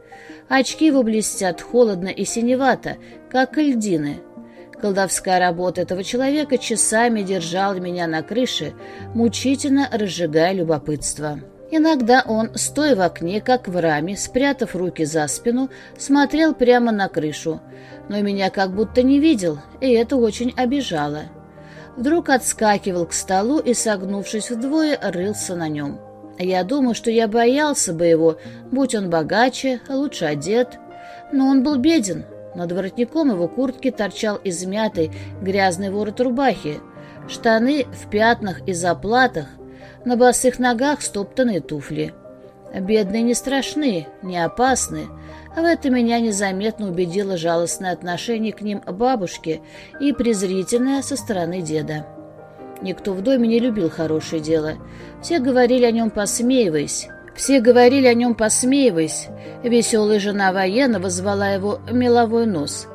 Очки его блестят холодно и синевато, как льдины. Колдовская работа этого человека часами держала меня на крыше, мучительно разжигая любопытство. Иногда он, стоя в окне, как в раме, спрятав руки за спину, смотрел прямо на крышу, но меня как будто не видел, и это очень обижало. Вдруг отскакивал к столу и, согнувшись вдвое, рылся на нем. Я думаю, что я боялся бы его, будь он богаче, лучше одет. Но он был беден, Над воротником его куртки торчал измятый грязный ворот рубахи, штаны в пятнах и заплатах, на босых ногах стоптанные туфли. Бедные не страшны, не опасны, в это меня незаметно убедило жалостное отношение к ним бабушки и презрительное со стороны деда. Никто в доме не любил хорошее дело. Все говорили о нем посмеиваясь. Все говорили о нем посмеиваясь. Веселая жена военного звала его «меловой нос».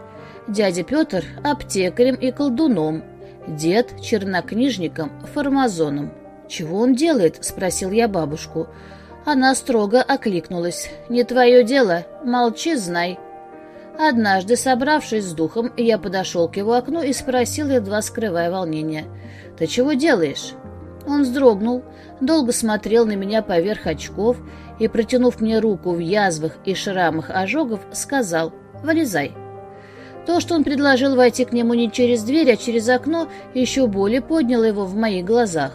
Дядя Петр — аптекарем и колдуном. Дед — чернокнижником, формазоном. «Чего он делает?» — спросил я бабушку. Она строго окликнулась. «Не твое дело. Молчи, знай». Однажды, собравшись с духом, я подошел к его окну и спросил, едва скрывая волнение. «Ты чего делаешь?» Он вздрогнул, долго смотрел на меня поверх очков и, протянув мне руку в язвах и шрамах ожогов, сказал «Вылезай». То, что он предложил войти к нему не через дверь, а через окно, еще более подняло его в моих глазах.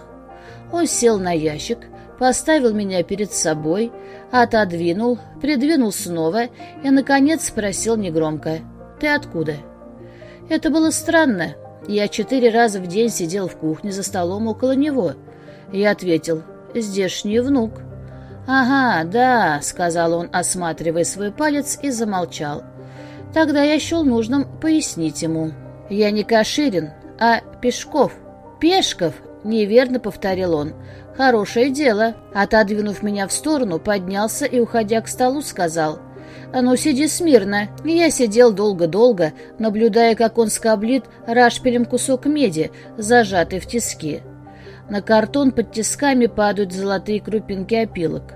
Он сел на ящик, поставил меня перед собой, отодвинул, придвинул снова и, наконец, спросил негромко «Ты откуда?» Это было странно. Я четыре раза в день сидел в кухне за столом около него. Я ответил «Здешний внук». «Ага, да», — сказал он, осматривая свой палец, и замолчал. Тогда я счел нужным пояснить ему. «Я не Каширин, а Пешков». «Пешков», — неверно повторил он. «Хорошее дело». Отодвинув меня в сторону, поднялся и, уходя к столу, сказал — «А ну, сиди смирно!» Я сидел долго-долго, наблюдая, как он скоблит рашпилем кусок меди, зажатый в тиски. На картон под тисками падают золотые крупинки опилок.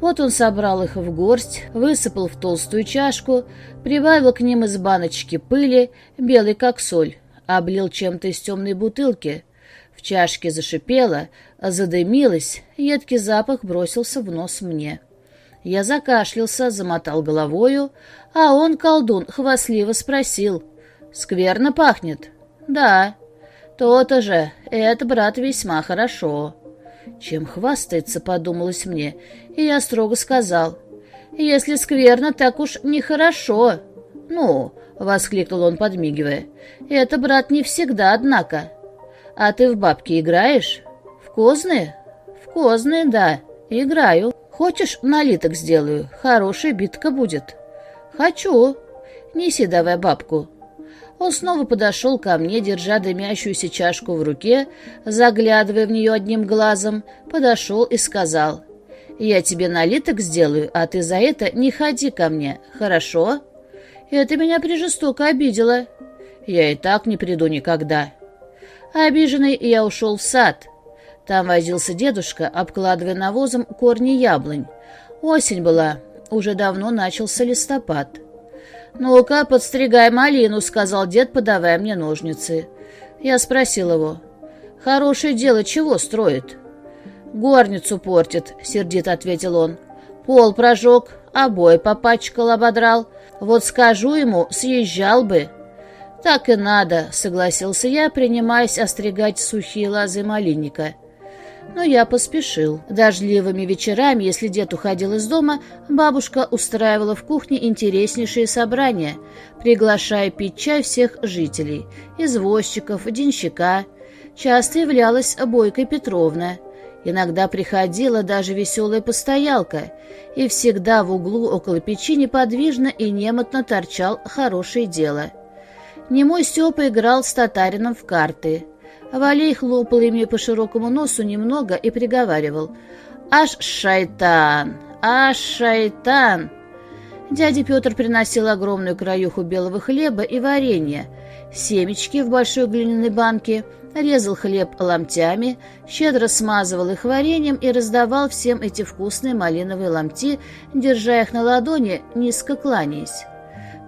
Вот он собрал их в горсть, высыпал в толстую чашку, прибавил к ним из баночки пыли, белый как соль, облил чем-то из темной бутылки. В чашке зашипело, задымилось, едкий запах бросился в нос мне. Я закашлялся, замотал головою, а он, колдун, хвастливо спросил. «Скверно пахнет?» «Да». «То-то же. Это, брат, весьма хорошо». Чем хвастается, подумалось мне, и я строго сказал. «Если скверно, так уж нехорошо». «Ну», — воскликнул он, подмигивая, — «это, брат, не всегда, однако». «А ты в бабки играешь?» «В козные?» «В козные, да, играю». Хочешь, налиток сделаю? Хорошая битка будет. Хочу. Неси давай бабку. Он снова подошел ко мне, держа дымящуюся чашку в руке, заглядывая в нее одним глазом, подошел и сказал, «Я тебе налиток сделаю, а ты за это не ходи ко мне, хорошо?» Это меня прижестоко обидело. Я и так не приду никогда. Обиженный я ушел в сад, там возился дедушка, обкладывая навозом корни яблонь. Осень была, уже давно начался листопад. «Ну-ка, подстригай малину», — сказал дед, подавая мне ножницы. Я спросил его, «Хорошее дело чего строит?» «Горницу портит», — сердито ответил он. «Пол прожег, обои попачкал, ободрал. Вот скажу ему, съезжал бы». «Так и надо», — согласился я, принимаясь остригать сухие лозы малинника но я поспешил. Дождливыми вечерами, если дед уходил из дома, бабушка устраивала в кухне интереснейшие собрания, приглашая пить чай всех жителей, извозчиков, денщика. Часто являлась Бойко Петровна. Иногда приходила даже веселая постоялка, и всегда в углу около печи неподвижно и немотно торчал хорошее дело. Немой Степа играл с татарином в карты — Валей хлопал ими по широкому носу немного и приговаривал «Аж шайтан! Аж шайтан!» Дядя Петр приносил огромную краюху белого хлеба и варенья, семечки в большой глиняной банке, резал хлеб ломтями, щедро смазывал их вареньем и раздавал всем эти вкусные малиновые ломти, держа их на ладони, низко кланяясь.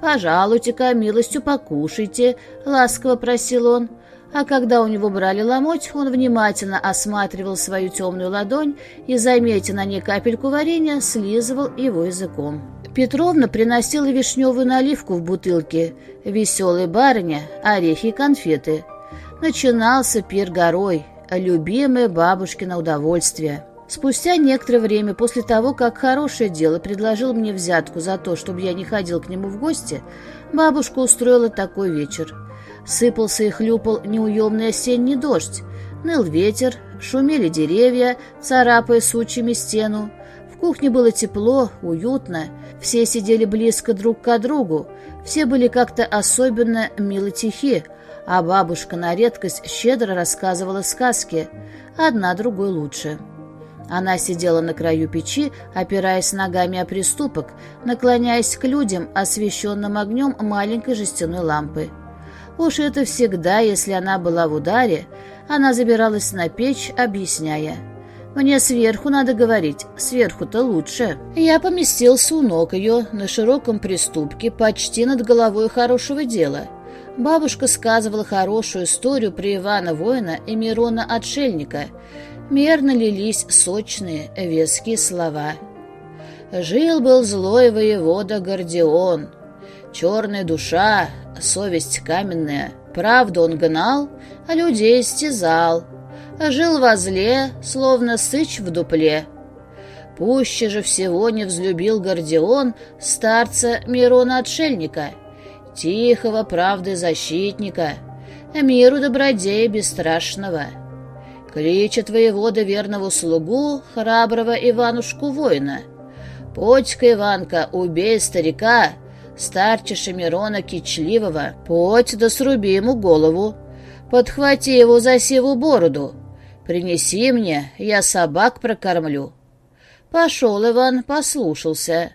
«Пожалуйте-ка, милостью покушайте», — ласково просил он а когда у него брали ломоть, он внимательно осматривал свою темную ладонь и, заметя на ней капельку варенья, слизывал его языком. Петровна приносила вишневую наливку в бутылке, веселая барыня, орехи и конфеты. Начинался пир горой, любимое бабушкино удовольствие. Спустя некоторое время после того, как хорошее дело предложил мне взятку за то, чтобы я не ходил к нему в гости, бабушка устроила такой вечер. Сыпался и хлюпал неуемный осенний дождь, ныл ветер, шумели деревья, царапая сучьями стену. В кухне было тепло, уютно, все сидели близко друг к другу, все были как-то особенно мило тихи, а бабушка на редкость щедро рассказывала сказки, одна другой лучше. Она сидела на краю печи, опираясь ногами о приступок, наклоняясь к людям, освещенным огнем маленькой жестяной лампы. Уж это всегда, если она была в ударе, она забиралась на печь, объясняя. «Мне сверху надо говорить, сверху-то лучше». Я поместился у ног ее на широком приступке, почти над головой хорошего дела. Бабушка сказывала хорошую историю про Ивана Воина и Мирона Отшельника — мерно лились сочные, веские слова. Жил-был злой воевода Гордион, черная душа, совесть каменная, правду он гнал, а людей стезал, жил во зле, словно сыч в дупле. Пуще же всего не взлюбил Гордион старца Мирона-отшельника, тихого правды защитника, миру добродея бесстрашного. Кличет воевода верного слугу, храброго Иванушку воина. «Подь-ка, Иванка, убей старика, старчиша Мирона Кичливого, подь да сруби ему голову, подхвати его за сиву бороду, принеси мне, я собак прокормлю». Пошел Иван, послушался.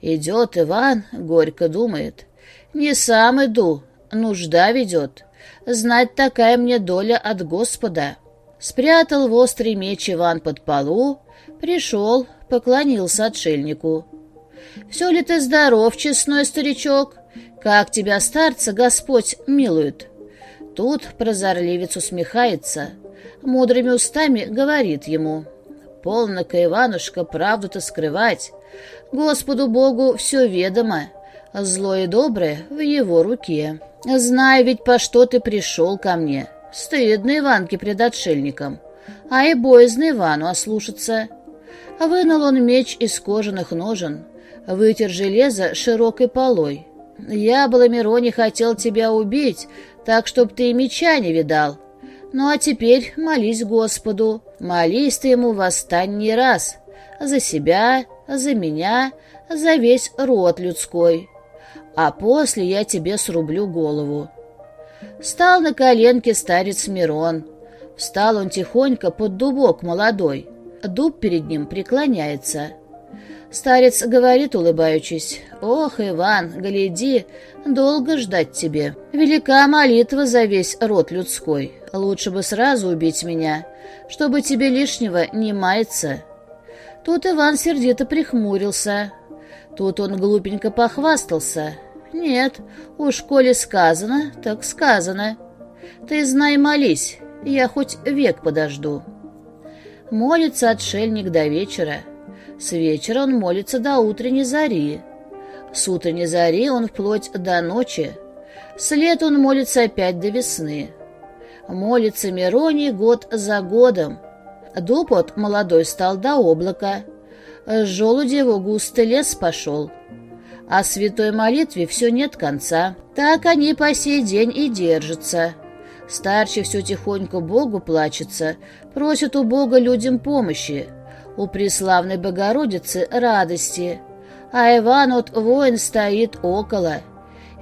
Идет Иван, горько думает. Не сам иду, нужда ведет. Знать такая мне доля от Господа. Спрятал в острый меч Иван под полу, пришел, поклонился отшельнику. «Все ли ты здоров, честной старичок? Как тебя, старца, Господь милует?» Тут прозорливец усмехается, мудрыми устами говорит ему. «Полно-ка, Иванушка, правду-то скрывать. Господу Богу все ведомо, зло и доброе в его руке. Знай ведь, по что ты пришел ко мне». Стыдно Иванке пред отшельником, а и боязно Ивану ослушаться. Вынул он меч из кожаных ножен, вытер железо широкой полой. Я, Баламироне, хотел тебя убить, так, чтоб ты и меча не видал. Ну а теперь молись Господу, молись ты ему в останний раз. За себя, за меня, за весь род людской. А после я тебе срублю голову. Встал на коленке старец Мирон. Встал он тихонько под дубок молодой. Дуб перед ним преклоняется. Старец говорит, улыбаючись, «Ох, Иван, гляди, долго ждать тебе. Велика молитва за весь род людской. Лучше бы сразу убить меня, чтобы тебе лишнего не мается». Тут Иван сердито прихмурился. Тут он глупенько похвастался — «Нет, уж коли сказано, так сказано. Ты знай, молись, я хоть век подожду». Молится отшельник до вечера. С вечера он молится до утренней зари. С утренней зари он вплоть до ночи. След он молится опять до весны. Молится Мироний год за годом. Дуб от молодой стал до облака. С желуди его густо лес пошел а святой молитве все нет конца. Так они по сей день и держатся. Старче все тихонько Богу плачется, просит у Бога людям помощи, у преславной Богородицы радости, а Иван от воин стоит около.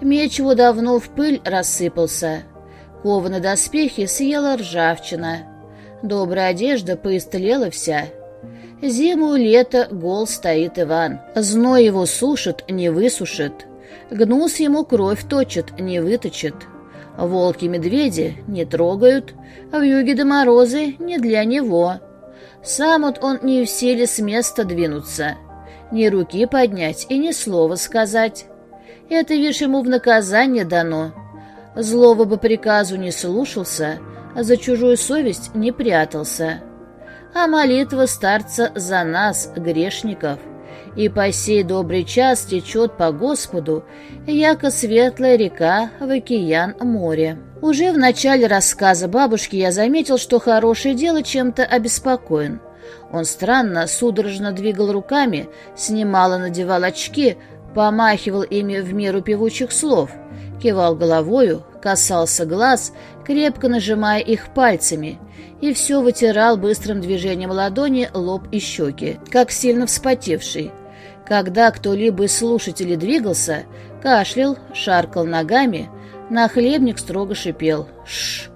Меч его давно в пыль рассыпался, кованые доспехи съела ржавчина, добрая одежда поистлела вся — Зиму и лето гол стоит Иван. Зной его сушит, не высушит. Гнус ему кровь точит, не выточит. Волки-медведи не трогают, а юге до морозы не для него. Сам вот он не в силе с места двинуться, ни руки поднять и ни слова сказать. Это, вишь, ему в наказание дано. Злого бы приказу не слушался, а за чужую совесть не прятался а молитва старца за нас, грешников. И по сей добрый час течет по Господу, яко светлая река в океан море. Уже в начале рассказа бабушки я заметил, что хорошее дело чем-то обеспокоен. Он странно, судорожно двигал руками, снимал и надевал очки, помахивал ими в меру певучих слов, кивал головою, касался глаз, крепко нажимая их пальцами, и все вытирал быстрым движением ладони лоб и щеки, как сильно вспотевший. Когда кто-либо из слушателей двигался, кашлял, шаркал ногами, нахлебник строго шипел «Шш!».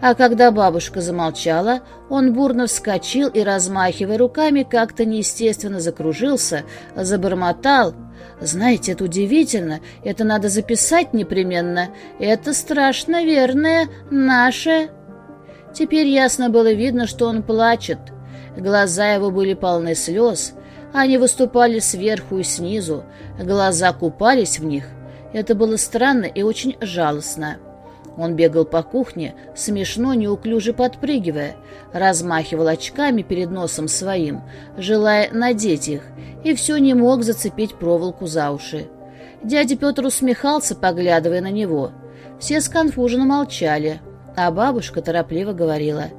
А когда бабушка замолчала, он бурно вскочил и, размахивая руками, как-то неестественно закружился, забормотал. «Знаете, это удивительно, это надо записать непременно. Это страшно верное, наше...» Теперь ясно было видно, что он плачет. Глаза его были полны слез, они выступали сверху и снизу, глаза купались в них. Это было странно и очень жалостно. Он бегал по кухне, смешно, неуклюже подпрыгивая, размахивал очками перед носом своим, желая надеть их, и все не мог зацепить проволоку за уши. Дядя Петр усмехался, поглядывая на него. Все сконфуженно молчали, а бабушка торопливо говорила —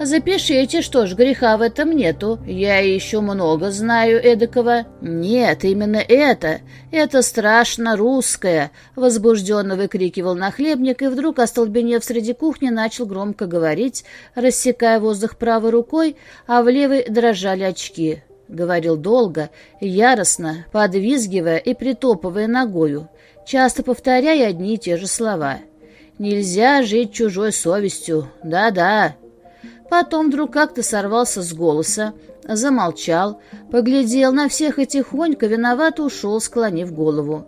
«Запишите, что ж, греха в этом нету. Я еще много знаю эдакого». «Нет, именно это. Это страшно русское», — возбужденно выкрикивал нахлебник, и вдруг, остолбенев среди кухни, начал громко говорить, рассекая воздух правой рукой, а в левой дрожали очки. Говорил долго, яростно, подвизгивая и притопывая ногою, часто повторяя одни и те же слова. «Нельзя жить чужой совестью. Да-да». Потом вдруг как-то сорвался с голоса, замолчал, поглядел на всех и тихонько виновато ушел, склонив голову.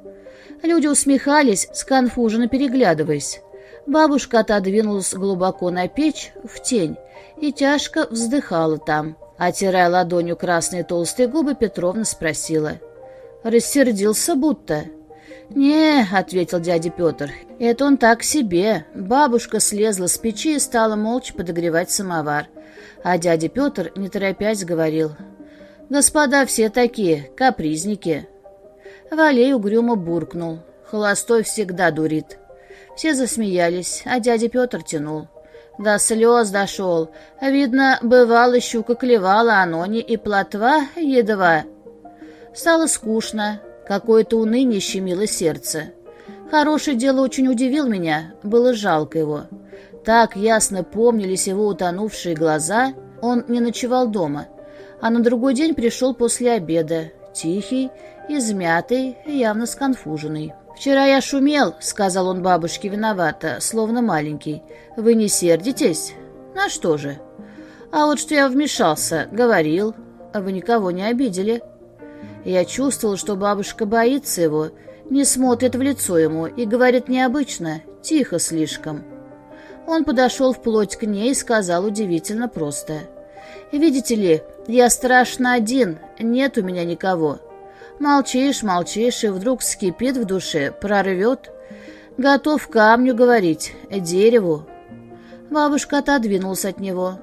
Люди усмехались, сконфуженно переглядываясь. Бабушка отодвинулась глубоко на печь, в тень, и тяжко вздыхала там. Отирая ладонью красные толстые губы, Петровна спросила. «Рассердился будто?» «Не», — ответил дядя Петр, — «это он так себе». Бабушка слезла с печи и стала молча подогревать самовар. А дядя Петр, не торопясь, говорил, «Господа все такие, капризники». Валей угрюмо буркнул, «Холостой всегда дурит». Все засмеялись, а дядя Петр тянул. До слез дошел. Видно, бывало, щука клевала, а нони и плотва едва. Стало скучно, Какое-то уныние щемило сердце. Хорошее дело очень удивил меня, было жалко его. Так ясно помнились его утонувшие глаза, он не ночевал дома, а на другой день пришел после обеда, тихий, измятый, явно сконфуженный. «Вчера я шумел», — сказал он бабушке виновато, словно маленький. «Вы не сердитесь?» «На что же?» «А вот что я вмешался, говорил. Вы никого не обидели». Я чувствовал, что бабушка боится его, не смотрит в лицо ему и говорит необычно, тихо слишком. Он подошел вплоть к ней и сказал удивительно просто. «Видите ли, я страшно один, нет у меня никого. Молчишь, молчишь, и вдруг скипит в душе, прорвет. Готов камню говорить, дереву». Бабушка отодвинулась от него.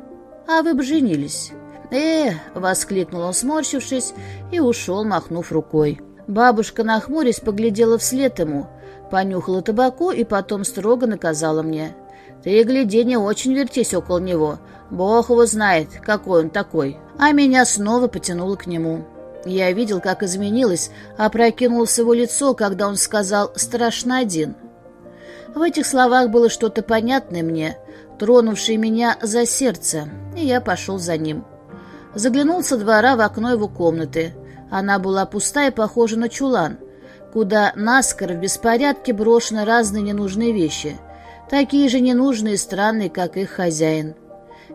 «А вы бы женились». «Э!» — воскликнул он, сморщившись, и ушел, махнув рукой. Бабушка, нахмурясь, поглядела вслед ему, понюхала табаку и потом строго наказала мне. «Ты, гляди, не очень вертись около него. Бог его знает, какой он такой». А меня снова потянуло к нему. Я видел, как изменилось, опрокинулось его лицо, когда он сказал «страшно один». В этих словах было что-то понятное мне, тронувшее меня за сердце, и я пошел за ним. Заглянул со двора в окно его комнаты. Она была пустая и похожа на чулан, куда наскоро в беспорядке брошены разные ненужные вещи, такие же ненужные и странные, как их хозяин.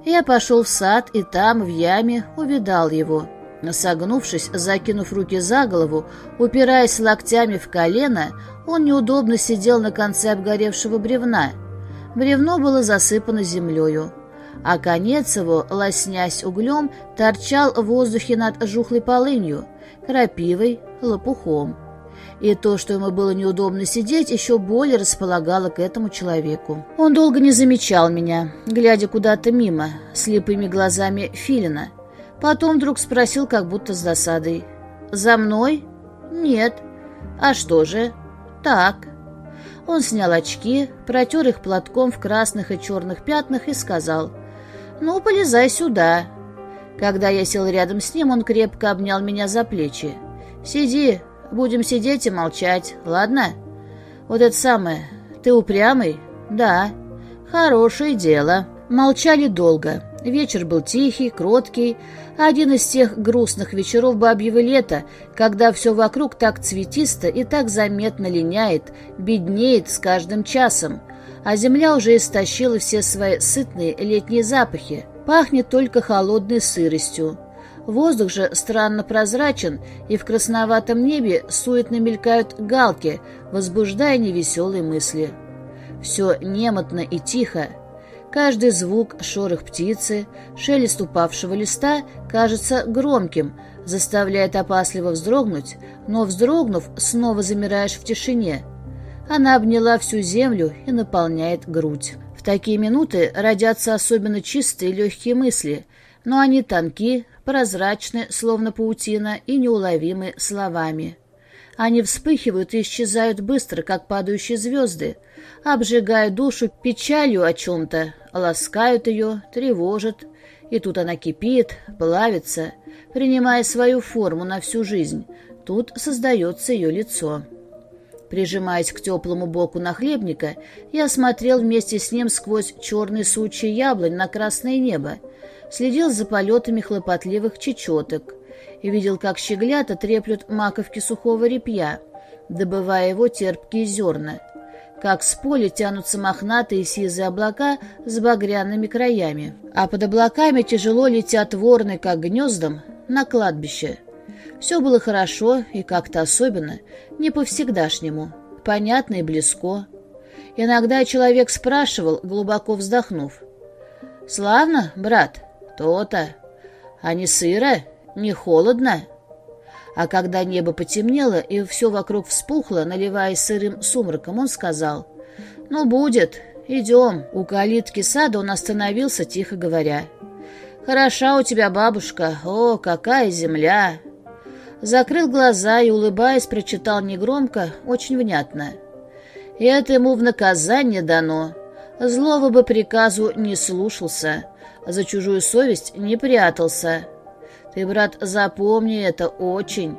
Я пошел в сад, и там, в яме, увидал его. Согнувшись, закинув руки за голову, упираясь локтями в колено, он неудобно сидел на конце обгоревшего бревна. Бревно было засыпано землею а конец его, лоснясь углем, торчал в воздухе над жухлой полынью, крапивой, лопухом. И то, что ему было неудобно сидеть, еще более располагало к этому человеку. Он долго не замечал меня, глядя куда-то мимо, слепыми глазами филина. Потом вдруг спросил, как будто с досадой. «За мной?» «Нет». «А что же?» «Так». Он снял очки, протер их платком в красных и черных пятнах и сказал — «Ну, полезай сюда». Когда я сел рядом с ним, он крепко обнял меня за плечи. «Сиди, будем сидеть и молчать, ладно?» «Вот это самое, ты упрямый?» «Да». «Хорошее дело». Молчали долго. Вечер был тихий, кроткий, один из тех грустных вечеров бабьего лета, когда все вокруг так цветисто и так заметно линяет, беднеет с каждым часом, а земля уже истощила все свои сытные летние запахи, пахнет только холодной сыростью. Воздух же странно прозрачен, и в красноватом небе суетно мелькают галки, возбуждая невеселые мысли. Все немотно и тихо, Каждый звук, шорох птицы, шелест упавшего листа кажется громким, заставляет опасливо вздрогнуть, но, вздрогнув, снова замираешь в тишине. Она обняла всю землю и наполняет грудь. В такие минуты родятся особенно чистые легкие мысли, но они тонки, прозрачны, словно паутина, и неуловимы словами. Они вспыхивают и исчезают быстро, как падающие звезды, обжигая душу печалью о чем-то, ласкают ее, тревожат, и тут она кипит, плавится, принимая свою форму на всю жизнь. Тут создается ее лицо. Прижимаясь к теплому боку нахлебника, я смотрел вместе с ним сквозь черные сучья яблонь на красное небо, следил за полетами хлопотливых чечеток, и видел, как щеглята треплют маковки сухого репья, добывая его терпкие зерна, как с поля тянутся мохнатые сизые облака с багряными краями, а под облаками тяжело летят ворны, как гнездом, на кладбище. Все было хорошо и как-то особенно, не по-всегдашнему, понятно и близко. Иногда человек спрашивал, глубоко вздохнув, «Славно, брат? То-то. А не сыро?» Не холодно? А когда небо потемнело и все вокруг вспухло, наливаясь сырым сумраком, он сказал, «Ну, будет, идем». У калитки сада он остановился, тихо говоря, «Хороша у тебя бабушка, о, какая земля!» Закрыл глаза и, улыбаясь, прочитал негромко, очень внятно. «И это ему в наказание дано. Злого бы приказу не слушался, за чужую совесть не прятался». Ты, брат, запомни это очень.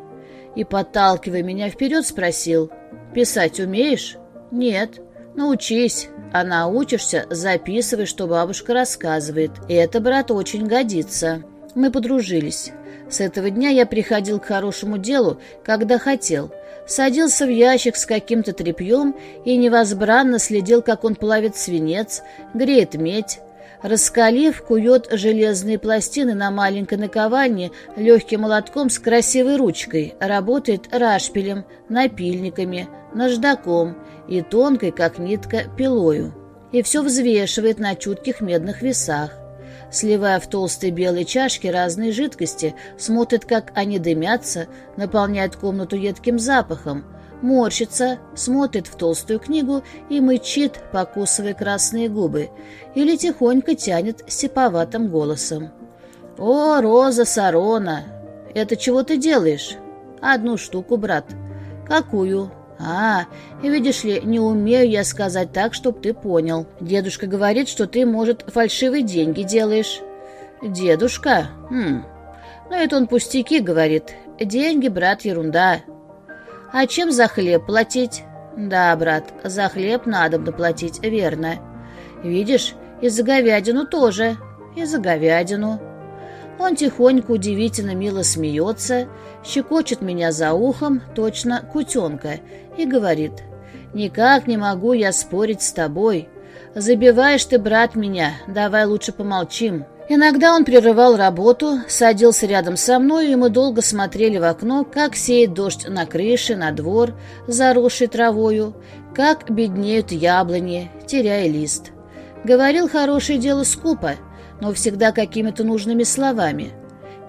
И, подталкивая меня вперед, спросил, писать умеешь? Нет. Научись. А научишься, записывай, что бабушка рассказывает. И это, брат, очень годится. Мы подружились. С этого дня я приходил к хорошему делу, когда хотел. Садился в ящик с каким-то тряпьем и невозбранно следил, как он плавит свинец, греет медь, Раскалив, кует железные пластины на маленькой наковальне легким молотком с красивой ручкой, работает рашпилем, напильниками, наждаком и тонкой, как нитка, пилою. И все взвешивает на чутких медных весах. Сливая в толстой белой чашке разные жидкости, смотрит, как они дымятся, наполняют комнату едким запахом, морщится, смотрит в толстую книгу и мычит, покусывая красные губы, или тихонько тянет сиповатым голосом. «О, Роза Сарона! Это чего ты делаешь?» «Одну штуку, брат». «Какую?» «А, видишь ли, не умею я сказать так, чтоб ты понял. Дедушка говорит, что ты, может, фальшивые деньги делаешь». «Дедушка? Хм. Ну, это он пустяки говорит. Деньги, брат, ерунда. А чем за хлеб платить? Да, брат, за хлеб надо доплатить, верно. Видишь, и за говядину тоже, и за говядину. Он тихонько, удивительно мило смеется, щекочет меня за ухом, точно кутенка, и говорит, «Никак не могу я спорить с тобой. Забиваешь ты, брат, меня, давай лучше помолчим». Иногда он прерывал работу, садился рядом со мной, и мы долго смотрели в окно, как сеет дождь на крыше, на двор, заросший травою, как беднеют яблони, теряя лист. Говорил хорошее дело скупо, но всегда какими-то нужными словами.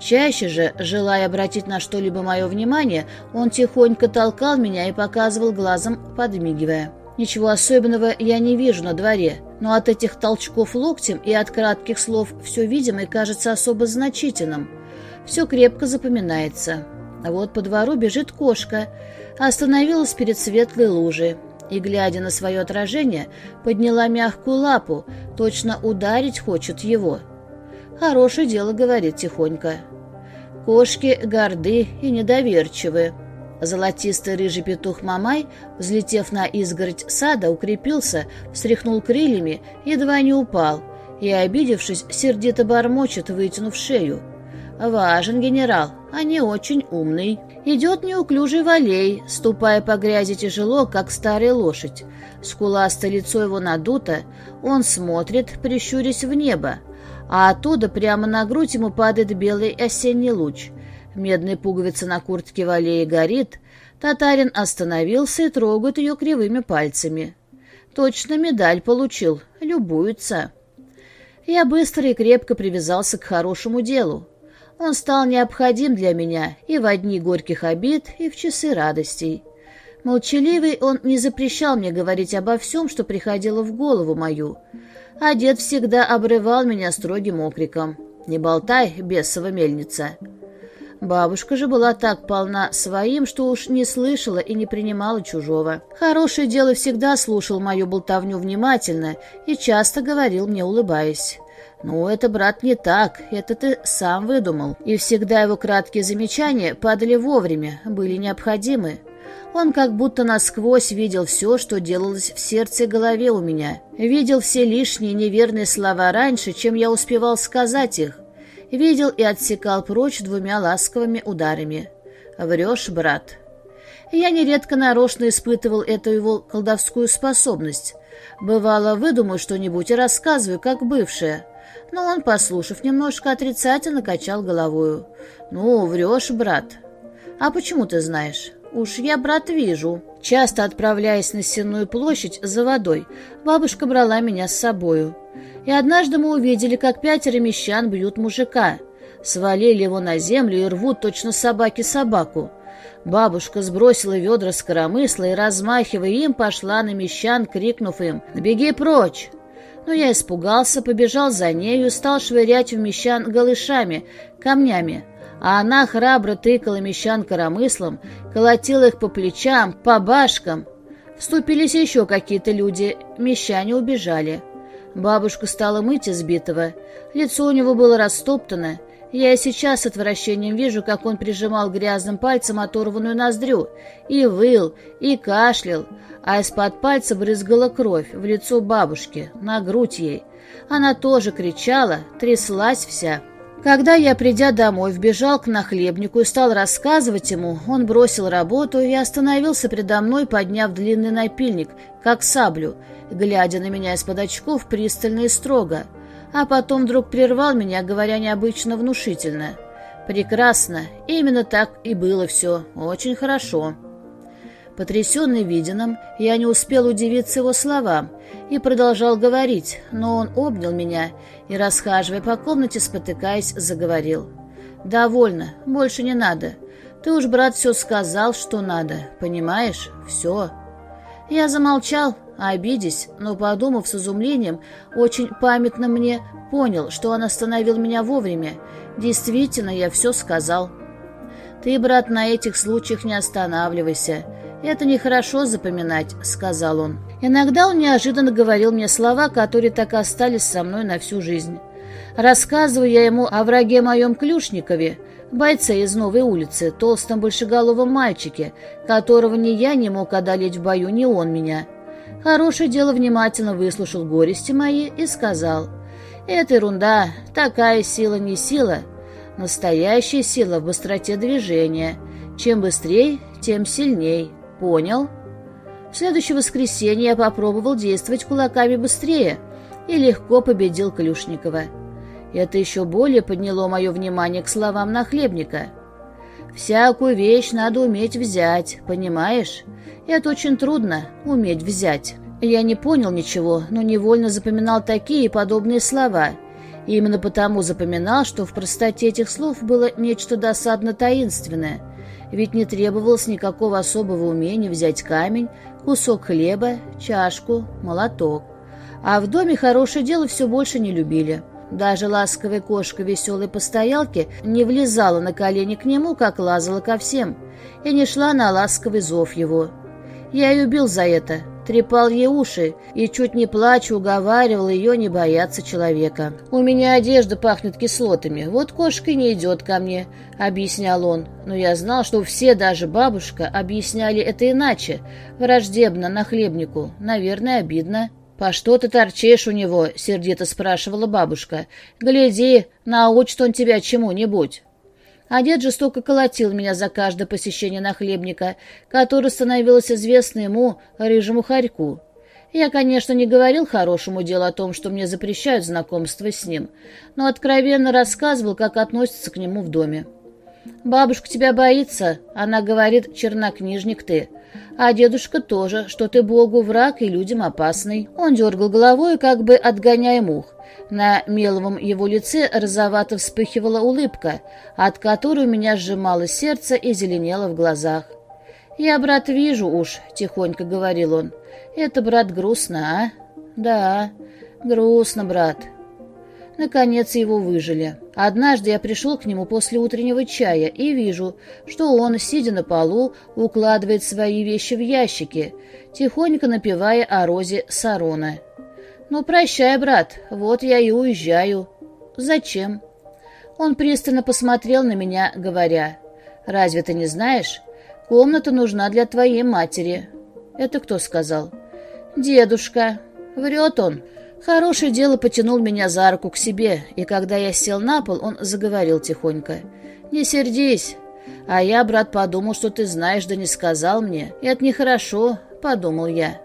Чаще же, желая обратить на что-либо мое внимание, он тихонько толкал меня и показывал глазом, подмигивая. Ничего особенного я не вижу на дворе, но от этих толчков локтем и от кратких слов все видимое кажется особо значительным. Все крепко запоминается. А вот по двору бежит кошка, остановилась перед светлой лужей и, глядя на свое отражение, подняла мягкую лапу, точно ударить хочет его. Хорошее дело, говорит тихонько. Кошки горды и недоверчивы. Золотистый рыжий петух Мамай, взлетев на изгородь сада, укрепился, встряхнул крыльями, едва не упал, и, обидевшись, сердито бормочет, вытянув шею. «Важен генерал, а не очень умный». Идет неуклюжий валей, ступая по грязи тяжело, как старая лошадь. Скуластое лицо его надуто, он смотрит, прищурясь в небо, а оттуда прямо на грудь ему падает белый осенний луч. Медная пуговица на куртке валея горит, татарин остановился и трогает ее кривыми пальцами. Точно медаль получил, любуется. Я быстро и крепко привязался к хорошему делу. Он стал необходим для меня и в одни горьких обид, и в часы радостей. Молчаливый он не запрещал мне говорить обо всем, что приходило в голову мою, а дед всегда обрывал меня строгим окриком. «Не болтай, бесова мельница!» Бабушка же была так полна своим, что уж не слышала и не принимала чужого. Хорошее дело всегда слушал мою болтовню внимательно и часто говорил мне, улыбаясь. «Ну, это, брат, не так, это ты сам выдумал». И всегда его краткие замечания падали вовремя, были необходимы. Он как будто насквозь видел все, что делалось в сердце и голове у меня. Видел все лишние неверные слова раньше, чем я успевал сказать их. Видел и отсекал прочь двумя ласковыми ударами. «Врешь, брат». Я нередко нарочно испытывал эту его колдовскую способность. Бывало, выдумаю что-нибудь и рассказываю, как бывшее. Но он, послушав немножко, отрицательно качал головою. «Ну, врешь, брат». «А почему ты знаешь?» «Уж я, брат, вижу». Часто отправляясь на Сенную площадь за водой, бабушка брала меня с собою. И однажды мы увидели, как пятеро мещан бьют мужика. Свалили его на землю и рвут точно собаки собаку. Бабушка сбросила ведра с коромысла и, размахивая им, пошла на мещан, крикнув им «Беги прочь!». Но я испугался, побежал за нею и стал швырять в мещан голышами, камнями а она храбро тыкала мещан коромыслом, колотила их по плечам, по башкам. Вступились еще какие-то люди, мещане убежали. Бабушка стала мыть избитого, лицо у него было растоптано. Я и сейчас с отвращением вижу, как он прижимал грязным пальцем оторванную ноздрю, и выл, и кашлял, а из-под пальца брызгала кровь в лицо бабушки, на грудь ей. Она тоже кричала, тряслась вся. Когда я, придя домой, вбежал к нахлебнику и стал рассказывать ему, он бросил работу и остановился предо мной, подняв длинный напильник, как саблю, глядя на меня из-под очков пристально и строго, а потом вдруг прервал меня, говоря необычно внушительно. «Прекрасно, именно так и было все, очень хорошо». Потрясенный виденным, я не успел удивиться его словам и продолжал говорить, но он обнял меня и, расхаживая по комнате, спотыкаясь, заговорил. «Довольно, больше не надо. Ты уж, брат, все сказал, что надо, понимаешь? Все». Я замолчал, обидясь, но, подумав с изумлением, очень памятно мне понял, что он остановил меня вовремя. Действительно, я все сказал. «Ты, брат, на этих случаях не останавливайся. «Это нехорошо запоминать», — сказал он. Иногда он неожиданно говорил мне слова, которые так остались со мной на всю жизнь. Рассказываю я ему о враге моем Клюшникове, бойце из Новой улицы, толстом большеголовом мальчике, которого ни я не мог одолеть в бою, ни он меня. Хорошее дело внимательно выслушал горести мои и сказал, «Это ерунда, такая сила не сила, настоящая сила в быстроте движения. Чем быстрее, тем сильней». «Понял». В следующее воскресенье я попробовал действовать кулаками быстрее и легко победил Клюшникова. Это еще более подняло мое внимание к словам нахлебника. «Всякую вещь надо уметь взять, понимаешь? Это очень трудно — уметь взять». Я не понял ничего, но невольно запоминал такие подобные слова. И именно потому запоминал, что в простоте этих слов было нечто досадно таинственное — ведь не требовалось никакого особого умения взять камень, кусок хлеба, чашку, молоток. А в доме хорошее дело все больше не любили. Даже ласковая кошка веселой постоялки не влезала на колени к нему, как лазала ко всем, и не шла на ласковый зов его. Я и убил за это, трепал ей уши и, чуть не плача, уговаривал ее не бояться человека. «У меня одежда пахнет кислотами, вот кошка не идет ко мне», — объяснял он. Но я знал, что все, даже бабушка, объясняли это иначе, враждебно, нахлебнику. Наверное, обидно. «По что ты торчишь у него?» — сердито спрашивала бабушка. «Гляди, научит он тебя чему-нибудь». А дед жестоко колотил меня за каждое посещение нахлебника, которое становилось известно ему, рыжему хорьку. Я, конечно, не говорил хорошему делу о том, что мне запрещают знакомство с ним, но откровенно рассказывал, как относятся к нему в доме. «Бабушка тебя боится», — она говорит, «чернокнижник ты». А дедушка тоже, что ты Богу враг и людям опасный. Он дергал головой, как бы отгоняя мух. На меловом его лице розовато вспыхивала улыбка, от которой у меня сжимало сердце и зеленело в глазах. «Я, брат, вижу уж», — тихонько говорил он. «Это, брат, грустно, а?» «Да, грустно, брат». Наконец его выжили. Однажды я пришел к нему после утреннего чая и вижу, что он, сидя на полу, укладывает свои вещи в ящики, тихонько напевая о розе Сарона. «Ну, прощай, брат, вот я и уезжаю». «Зачем?» Он пристально посмотрел на меня, говоря, «Разве ты не знаешь? Комната нужна для твоей матери». «Это кто сказал?» «Дедушка». Врет он. Хорошее дело потянул меня за руку к себе, и когда я сел на пол, он заговорил тихонько. «Не сердись. А я, брат, подумал, что ты знаешь, да не сказал мне. И это нехорошо», — подумал я.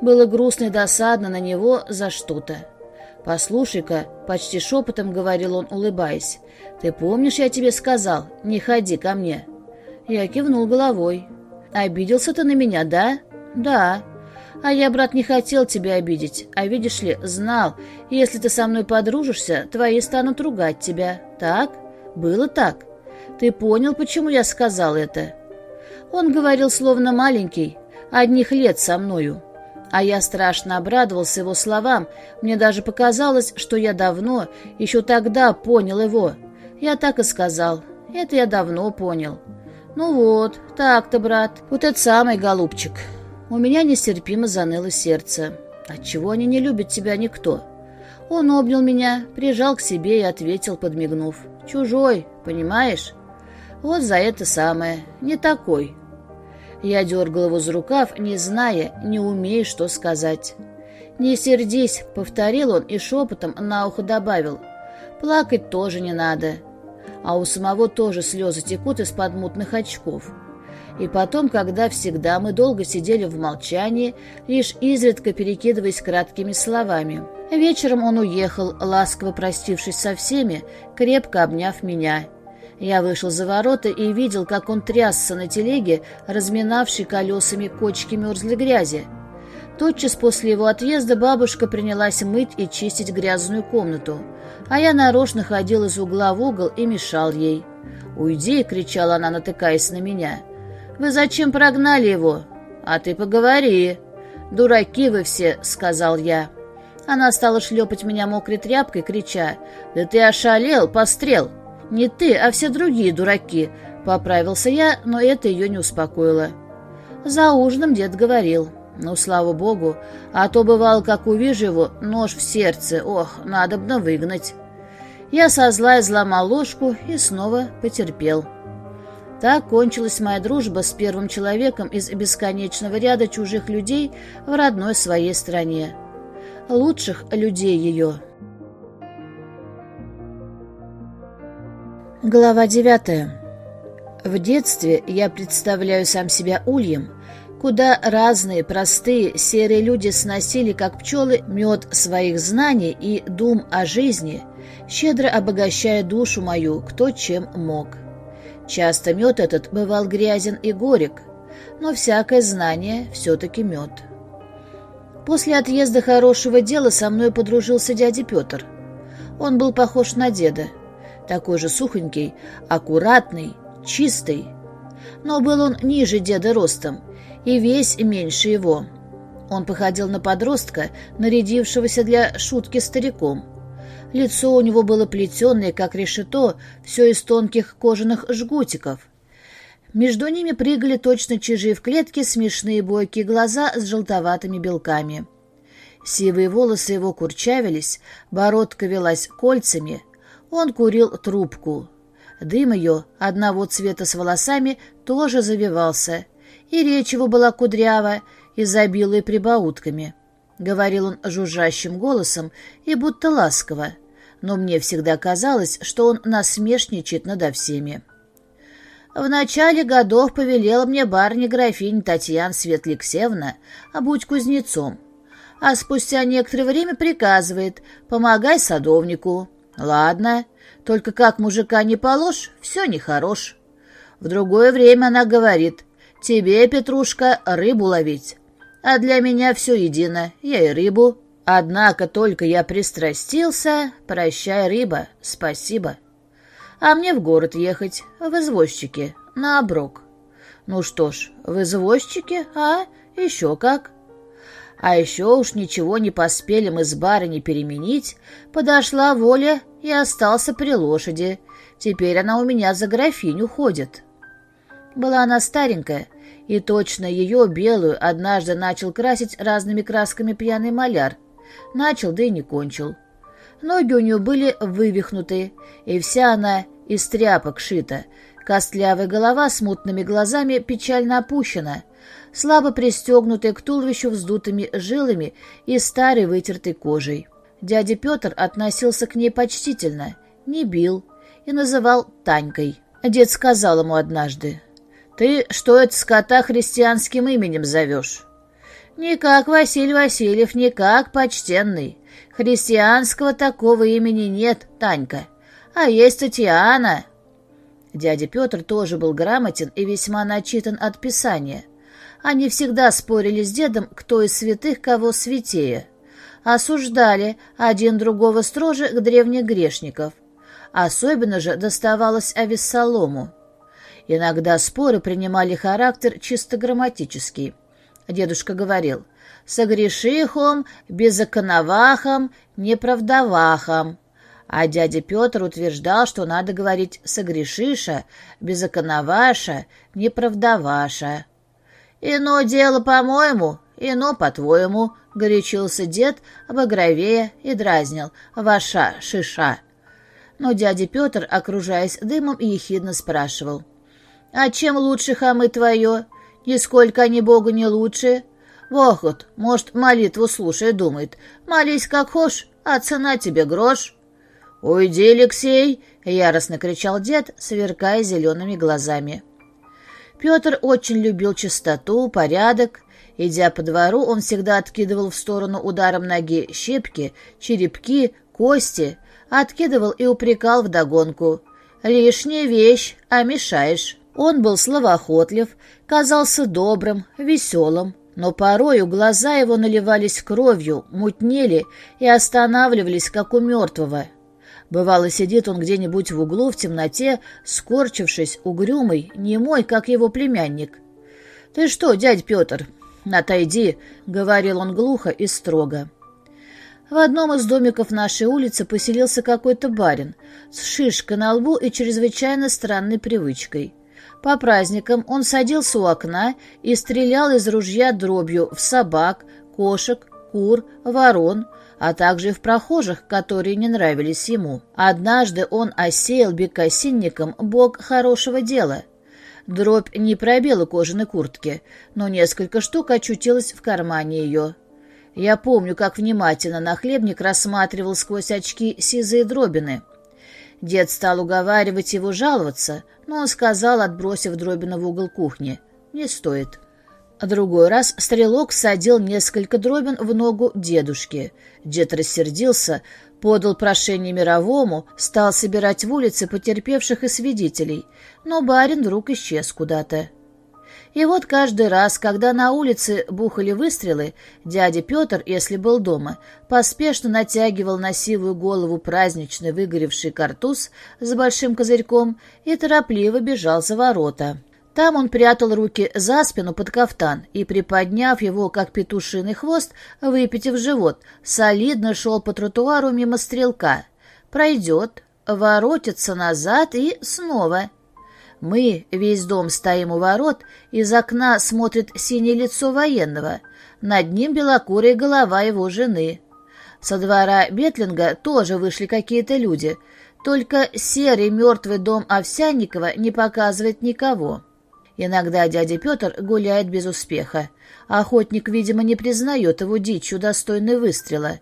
Было грустно и досадно на него за что-то. «Послушай-ка», — почти шепотом говорил он, улыбаясь, — «ты помнишь, я тебе сказал, не ходи ко мне?» Я кивнул головой. «Обиделся ты на меня, да?» «Да». А я, брат, не хотел тебя обидеть, а, видишь ли, знал, если ты со мной подружишься, твои станут ругать тебя. Так? Было так? Ты понял, почему я сказал это?» Он говорил словно маленький, одних лет со мною. А я страшно обрадовался его словам, мне даже показалось, что я давно, еще тогда понял его. Я так и сказал, это я давно понял. «Ну вот, так-то, брат, вот это самый голубчик». У меня нестерпимо заныло сердце. Отчего они не любят тебя никто? Он обнял меня, прижал к себе и ответил, подмигнув. Чужой, понимаешь? Вот за это самое, не такой. Я дергал его за рукав, не зная, не умея, что сказать. «Не сердись», — повторил он и шепотом на ухо добавил. «Плакать тоже не надо». А у самого тоже слезы текут из-под мутных очков. И потом, когда всегда мы долго сидели в молчании, лишь изредка перекидываясь краткими словами. Вечером он уехал, ласково простившись со всеми, крепко обняв меня. Я вышел за ворота и видел, как он трясся на телеге, разминавшей колесами кочки мерзлой грязи. Тотчас после его отъезда бабушка принялась мыть и чистить грязную комнату, а я нарочно ходил из угла в угол и мешал ей. «Уйди!» — кричала она, натыкаясь на меня. Вы зачем прогнали его? А ты поговори. Дураки вы все, сказал я. Она стала шлепать меня мокрой тряпкой, крича. Да ты ошалел, пострел. Не ты, а все другие дураки. Поправился я, но это ее не успокоило. За ужином дед говорил. Ну, слава богу, а то бывало, как увижу его, нож в сердце. Ох, надо бы выгнать. Я со зла изломал ложку и снова потерпел. Так кончилась моя дружба с первым человеком из бесконечного ряда чужих людей в родной своей стране. Лучших людей ее. Глава девятая. В детстве я представляю сам себя ульем, куда разные, простые, серые люди сносили, как пчелы, мед своих знаний и дум о жизни, щедро обогащая душу мою, кто чем мог. Часто мед этот бывал грязен и горек, но всякое знание все-таки мед. После отъезда хорошего дела со мной подружился дядя Петр. Он был похож на деда, такой же сухонький, аккуратный, чистый. Но был он ниже деда ростом и весь меньше его. Он походил на подростка, нарядившегося для шутки стариком. Лицо у него было плетеное, как решето, все из тонких кожаных жгутиков. Между ними прыгали точно чужие в клетке смешные бойкие глаза с желтоватыми белками. Сивые волосы его курчавились, бородка велась кольцами. Он курил трубку. Дым ее, одного цвета с волосами, тоже завивался, и речь его была кудрява, изобилуя прибаутками. Говорил он жужжащим голосом и будто ласково, но мне всегда казалось, что он насмешничает надо всеми. В начале годов повелела мне барыня графиня Татьяна Светликсевна, а будь кузнецом. А спустя некоторое время приказывает «помогай садовнику». Ладно, только как мужика не положь, все нехорош. В другое время она говорит «тебе, Петрушка, рыбу ловить». А для меня все едино, я и рыбу. Однако только я пристрастился, прощай, рыба, спасибо а мне в город ехать, в извозчике, на оброк. Ну что ж, в извозчике, а? Еще как. А еще уж ничего не поспели мы с барыней переменить, подошла воля и остался при лошади. Теперь она у меня за графиню ходит. Была она старенькая, и точно ее белую однажды начал красить разными красками пьяный маляр. Начал, да и не кончил. Ноги у нее были вывихнуты, и вся она из тряпок шита. Костлявая голова с мутными глазами печально опущена, слабо пристегнутая к туловищу вздутыми жилами и старой вытертой кожей. Дядя Петр относился к ней почтительно, не бил и называл Танькой. Дед сказал ему однажды, «Ты что это скота христианским именем зовешь?» «Никак, Василий Васильев, никак, почтенный. Христианского такого имени нет, Танька а есть Татьяна». Дядя Петр тоже был грамотен и весьма начитан от Писания. Они всегда спорили с дедом, кто из святых кого святее. Осуждали один другого строже к древних грешников. Особенно же доставалось Авессалому. Иногда споры принимали характер чисто грамматический. Дедушка говорил «согрешихом, беззаконовахом, неправдовахом», а дядя Петр утверждал, что надо говорить «согрешиша», «безоконоваша», «неправдоваша». «Ино дело, по-моему, ино по-твоему», — горячился дед, обогровея и дразнил «ваша шиша». Но дядя Петр, окружаясь дымом, ехидно спрашивал. «А чем лучше хамы твое? Нисколько они Богу не лучше. Вохот, может, молитву слушай, думает. Молись как хошь, а цена тебе грош». «Уйди, Алексей!» — яростно кричал дед, сверкая зелеными глазами. Петр очень любил чистоту, порядок. Идя по двору, он всегда откидывал в сторону ударом ноги щепки, черепки, кости, откидывал и упрекал вдогонку. «Лишняя вещь, а мешаешь». Он был словоохотлив, казался добрым, веселым, но порою глаза его наливались кровью, мутнели и останавливались, как у мертвого. Бывало, сидит он где-нибудь в углу в темноте, скорчившись, угрюмый, немой, как его племянник. «Ты что, дядь Петр?» «Отойди», — говорил он глухо и строго. В одном из домиков нашей улицы поселился какой-то барин с шишкой на лбу и чрезвычайно странной привычкой. По праздникам он садился у окна и стрелял из ружья дробью в собак, кошек, кур, ворон, а также в прохожих, которые не нравились ему. Однажды он осеял бекосинником бог хорошего дела. Дробь не пробила кожаной куртки, но несколько штук очутилось в кармане ее. Я помню, как внимательно нахлебник рассматривал сквозь очки сизые дробины. Дед стал уговаривать его жаловаться, но он сказал, отбросив дробину в угол кухни, «Не стоит». А другой раз стрелок садил несколько дробин в ногу дедушке. Дед рассердился, подал прошение мировому, стал собирать в улице потерпевших и свидетелей, но барин вдруг исчез куда-то. И вот каждый раз, когда на улице бухали выстрелы, дядя Петр, если был дома, поспешно натягивал на сивую голову праздничный выгоревший картуз с большим козырьком и торопливо бежал за ворота. Там он прятал руки за спину под кафтан и, приподняв его, как петушиный хвост, выпитив живот, солидно шел по тротуару мимо стрелка. Пройдет, воротится назад и снова. Мы, весь дом, стоим у ворот, из окна смотрит синее лицо военного, над ним белокурая голова его жены. Со двора Бетлинга тоже вышли какие-то люди, только серый мертвый дом Овсянникова не показывает никого. Иногда дядя Петр гуляет без успеха. Охотник, видимо, не признает его дичью достойной выстрела.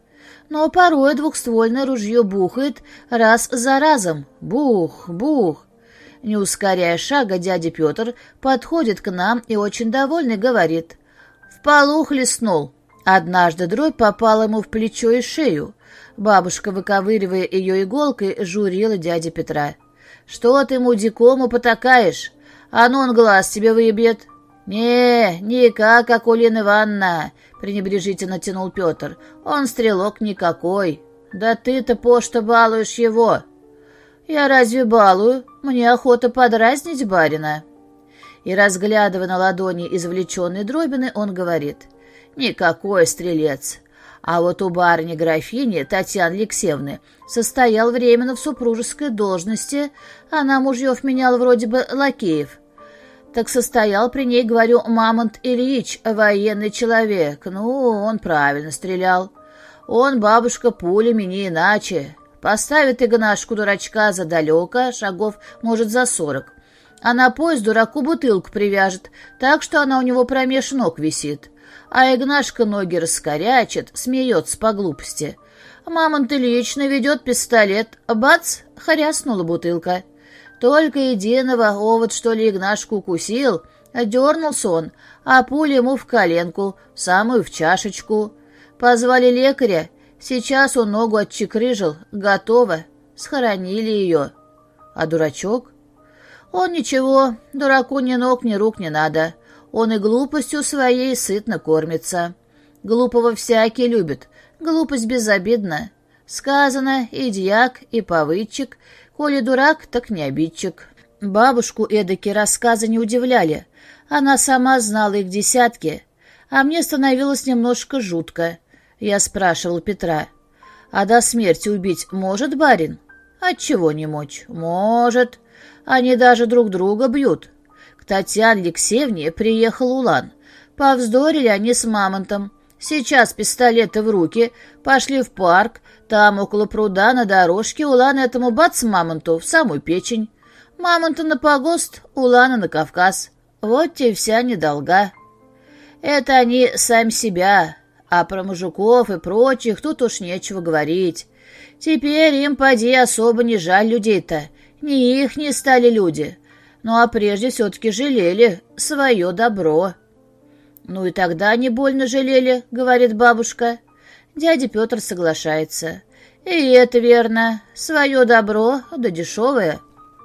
Но порой двухствольное ружье бухает раз за разом. Бух, бух. Не ускоряя шага, дядя Петр подходит к нам и очень довольный говорит. В полу хлестнул. Однажды дробь попала ему в плечо и шею. Бабушка, выковыривая ее иголкой, журила дядя Петра. «Что ты ему дикому потакаешь? А ну он глаз тебе выебет!» «Не, никак, Акулина Ивановна!» — пренебрежительно тянул Петр. «Он стрелок никакой. Да ты-то пошто балуешь его!» «Я разве балую? Мне охота подразнить барина». И, разглядывая на ладони извлеченной дробины, он говорит, «Никакой стрелец. А вот у барыни графини Татьяны Алексеевны состоял временно в супружеской должности, она мужьев меняла вроде бы лакеев. Так состоял при ней, говорю, Мамонт Ильич, военный человек. Ну, он правильно стрелял. Он, бабушка, пулями не иначе. Поставит Игнашку дурачка задалека, шагов, может, за сорок. А на пояс дураку бутылку привяжет, так что она у него промеж ног висит. А Игнашка ноги раскорячит, смеется по глупости. Мамонт Ильич наведет пистолет. Бац! Хряснула бутылка. Только единого овод, что ли, Игнашку укусил, дернулся он, а пуля ему в коленку, самую в чашечку. Позвали лекаря, Сейчас он ногу отчекрыжил, готово, схоронили ее. А дурачок? Он ничего, дураку ни ног, ни рук не надо. Он и глупостью своей сытно кормится. Глупого всякий любит, глупость безобидна. Сказано и дьяк, и повыдчик, коли дурак, так не обидчик. Бабушку эдаки рассказы не удивляли. Она сама знала их десятки, а мне становилось немножко жутко — я спрашивал Петра. «А до смерти убить может барин?» «Отчего не мочь?» «Может. Они даже друг друга бьют. К Татьяне Алексеевне приехал Улан. Повздорили они с Мамонтом. Сейчас пистолеты в руки, пошли в парк, там около пруда на дорожке Улан этому бац Мамонту в самую печень. Мамонта на погост, Улана на Кавказ. Вот тебе вся недолга. Это они сами себя, а про мужиков и прочих тут уж нечего говорить. Теперь им, поди, особо не жаль людей-то. Не их не стали люди. Ну а прежде все-таки жалели свое добро. «Ну и тогда не больно жалели», — говорит бабушка. Дядя Петр соглашается. «И это верно. Свое добро, да дешевое».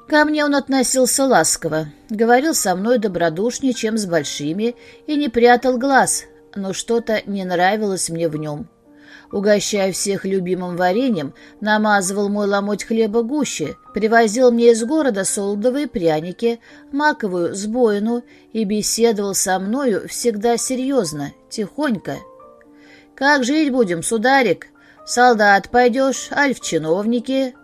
Ко мне он относился ласково, говорил со мной добродушнее, чем с большими, и не прятал глаз, но что-то не нравилось мне в нем. Угощая всех любимым вареньем, намазывал мой ломоть хлеба гуще, привозил мне из города солодовые пряники, маковую сбоину и беседовал со мною всегда серьезно, тихонько. «Как жить будем, сударик? Солдат пойдешь, аль в чиновники?»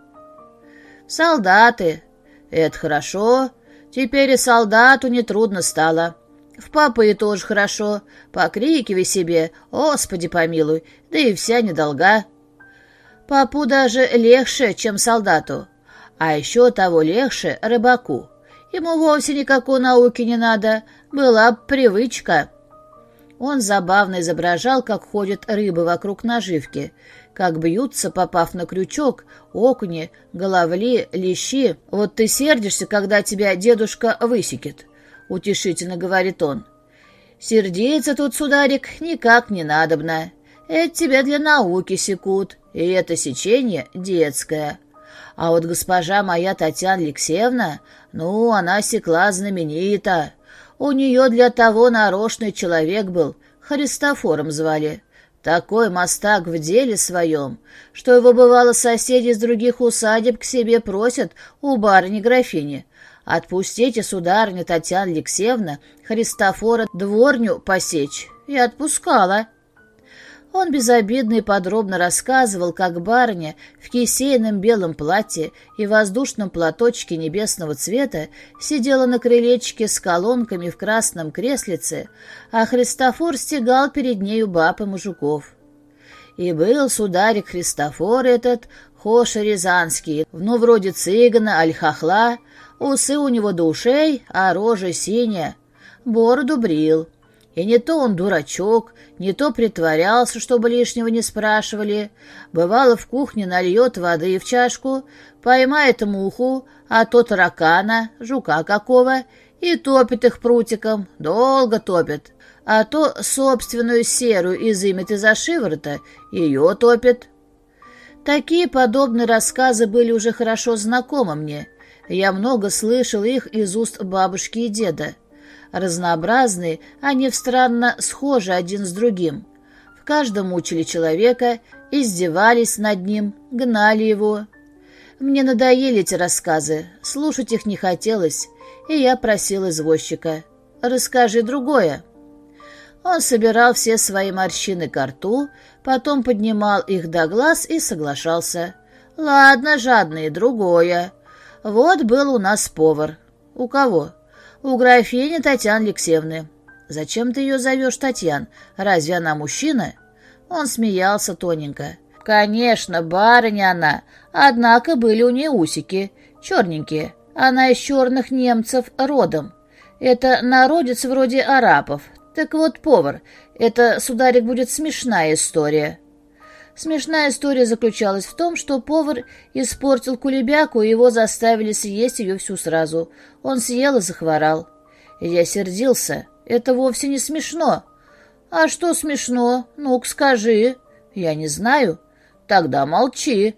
«Солдаты. Это хорошо. Теперь и солдату нетрудно стало. В папы тоже хорошо. Покрикивай себе, Господи помилуй, да и вся недолга. Папу даже легче, чем солдату. А еще того легче рыбаку. Ему вовсе никакой науки не надо, была привычка. Он забавно изображал, как ходят рыбы вокруг наживки, как бьются, попав на крючок, окуни, головли, лещи. Вот ты сердишься, когда тебя дедушка высекет утешительно говорит он. «Сердиться тут, сударик, никак не надобно. Это тебя для науки секут, и это сечение детское. А вот госпожа моя Татьяна Алексеевна, ну, она секла знаменита. У нее для того нарочный человек был, Христофором звали». Такой мастак в деле своем, что его, бывало, соседи из других усадеб к себе просят у барыни-графини, Отпустите, сударыня Татьяна Алексеевна, Христофора дворню посечь. И отпускала. Он безобидно и подробно рассказывал, как барыня в кисейном белом платье и воздушном платочке небесного цвета сидела на крылечке с колонками в красном креслице, а Христофор стегал перед нею баб и мужиков. И был сударик Христофор этот, Хоша Рязанский, ну, вроде цыгана, альхахла, усы у него до ушей, а рожа синяя, бороду брил. И не то он дурачок, не то притворялся, чтобы лишнего не спрашивали. Бывало, в кухне нальет воды в чашку, поймает муху, а то таракана, жука какого, и топит их прутиком, долго топит. А то собственную серую изымет из-за шиворота, ее топит. Такие подобные рассказы были уже хорошо знакомы мне. Я много слышал их из уст бабушки и деда разнообразные, они странно схожи один с другим. В каждом мучили человека, издевались над ним, гнали его. Мне надоели эти рассказы, слушать их не хотелось, и я просил извозчика. «Расскажи другое». Он собирал все свои морщины к рту, потом поднимал их до глаз и соглашался. «Ладно, жадные, другое. Вот был у нас повар». «У кого?» «У графини Татьяны Алексеевны». «Зачем ты ее зовешь Татьян? Разве она мужчина?» Он смеялся тоненько. «Конечно, барыня она, однако были у нее усики, черненькие. Она из черных немцев родом. Это народец вроде арапов. Так вот, повар, это, сударик, будет смешная история». Смешная история заключалась в том, что повар испортил кулебяку, и его заставили съесть ее всю сразу. Он съел и захворал. Я сердился. Это вовсе не смешно. А что смешно? Ну-ка скажи. Я не знаю. Тогда молчи.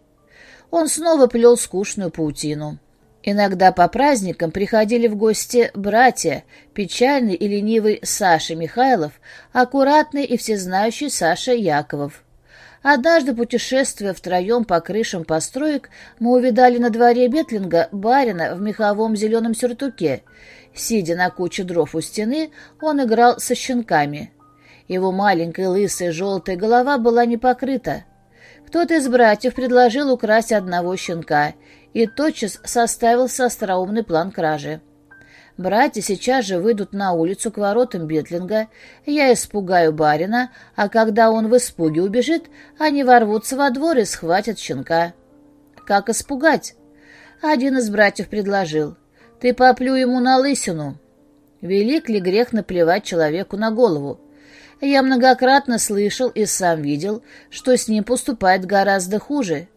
Он снова плел скучную паутину. Иногда по праздникам приходили в гости братья, печальный и ленивый Саша Михайлов, аккуратный и всезнающий Саша Яковов. Однажды, путешествуя втроем по крышам построек, мы увидали на дворе Бетлинга барина в меховом зеленом сюртуке. Сидя на куче дров у стены, он играл со щенками. Его маленькая лысая желтая голова была не покрыта. Кто-то из братьев предложил украсть одного щенка и тотчас составил остроумный план кражи. Братья сейчас же выйдут на улицу к воротам Бетлинга, я испугаю барина, а когда он в испуге убежит, они ворвутся во двор и схватят щенка. Как испугать? Один из братьев предложил. Ты поплю ему на лысину. Велик ли грех наплевать человеку на голову? Я многократно слышал и сам видел, что с ним поступает гораздо хуже.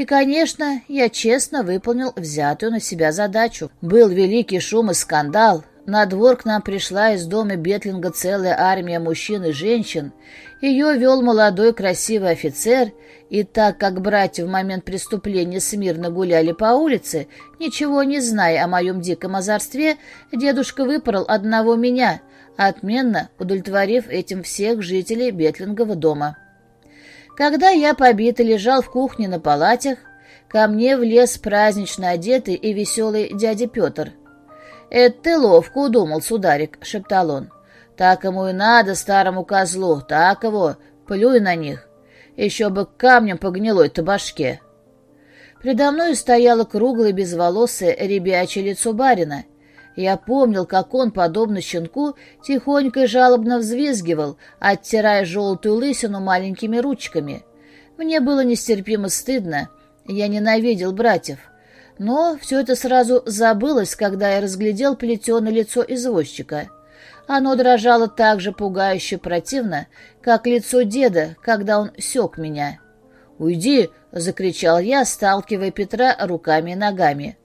И, конечно, я честно выполнил взятую на себя задачу. Был великий шум и скандал. На двор к нам пришла из дома Бетлинга целая армия мужчин и женщин. Ее вел молодой красивый офицер, и так как братья в момент преступления смирно гуляли по улице, ничего не зная о моем диком озорстве, дедушка выпорол одного меня, отменно удовлетворив этим всех жителей Бетлингового дома. Когда я побитый лежал в кухне на палатях, ко мне влез празднично одетый и веселый дядя Петр. «Это ты ловко удумал, сударик», — шептал он. «Так ему и надо, старому козлу, так его, плюй на них. Еще бы камнем по гнилой-то башке». Предо мной стояло круглое безволосое ребячье лицо барина, я помнил, как он, подобно щенку, тихонько и жалобно взвизгивал, оттирая желтую лысину маленькими ручками. Мне было нестерпимо стыдно. Я ненавидел братьев. Но все это сразу забылось, когда я разглядел плетеное лицо извозчика. Оно дрожало так же пугающе противно, как лицо деда, когда он сек меня. «Уйди!» — закричал я, сталкивая Петра руками и ногами.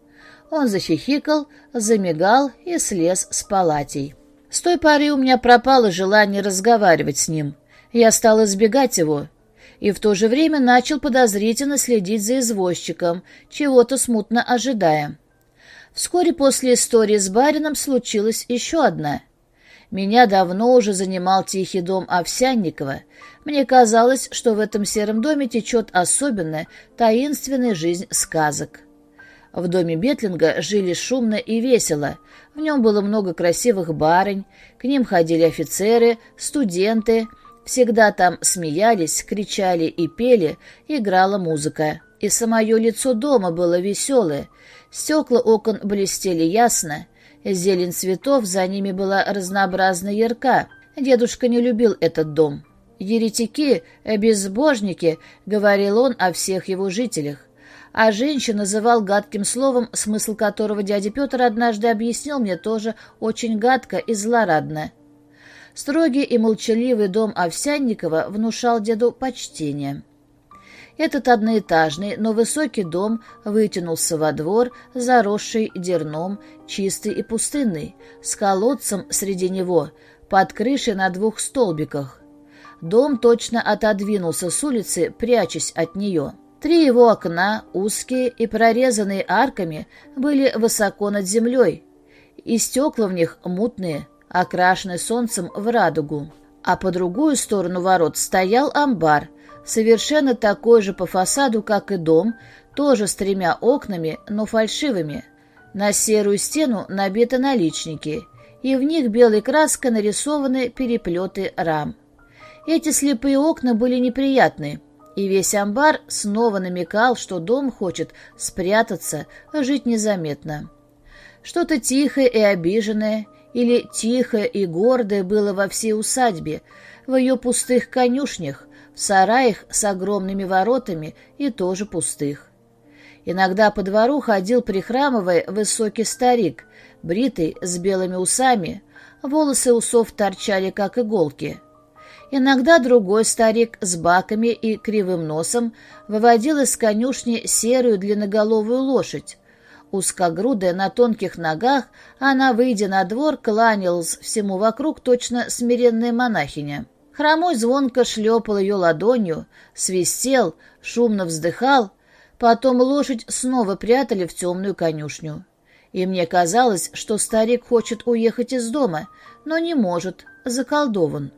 Он захихикал, замигал и слез с палатей. С той поры у меня пропало желание разговаривать с ним. Я стал избегать его и в то же время начал подозрительно следить за извозчиком, чего-то смутно ожидая. Вскоре после истории с барином случилась еще одна. Меня давно уже занимал тихий дом Овсянникова. Мне казалось, что в этом сером доме течет особенная, таинственная жизнь сказок. В доме Бетлинга жили шумно и весело. В нем было много красивых барынь, к ним ходили офицеры, студенты, Всегда там смеялись, кричали и пели, играла музыка. И самое лицо дома было веселое. Стекла окон блестели ясно, зелень цветов за ними была разнообразно ярка. Дедушка не любил этот дом. «Еретики, безбожники», — говорил он о всех его жителях. А женщин называл гадким словом, смысл которого дядя Петр однажды объяснил мне тоже очень гадко и злорадно. Строгий и молчаливый дом Овсянникова внушал деду почтение. Этот одноэтажный, но высокий дом вытянулся во двор, заросший дерном, чистый и пустынный, с колодцем среди него, под крышей на двух столбиках. Дом точно отодвинулся с улицы, прячась от нее. Три его окна, узкие и прорезанные арками, были высоко над землей, и стекла в них мутные, окрашенные солнцем в радугу. А по другую сторону ворот стоял амбар, совершенно такой же по фасаду, как и дом, тоже с тремя окнами, но фальшивыми. На серую стену набиты наличники, и в них белой краской нарисованы переплеты рам. Эти слепые окна были неприятны, и весь амбар снова намекал, что дом хочет спрятаться, жить незаметно. Что-то тихое и обиженное, или тихое и гордое было во всей усадьбе, в ее пустых конюшнях, в сараях с огромными воротами и тоже пустых. Иногда по двору ходил, прихрамывая, высокий старик, бритый, с белыми усами, волосы усов торчали, как иголки. Иногда другой старик с баками и кривым носом выводил из конюшни серую длинноголовую лошадь. Узкогрудая на тонких ногах, она, выйдя на двор, кланялась всему вокруг точно смиренная монахиня. Хромой звонко шлепал ее ладонью, свистел, шумно вздыхал, потом лошадь снова прятали в темную конюшню. И мне казалось, что старик хочет уехать из дома, но не может, заколдован.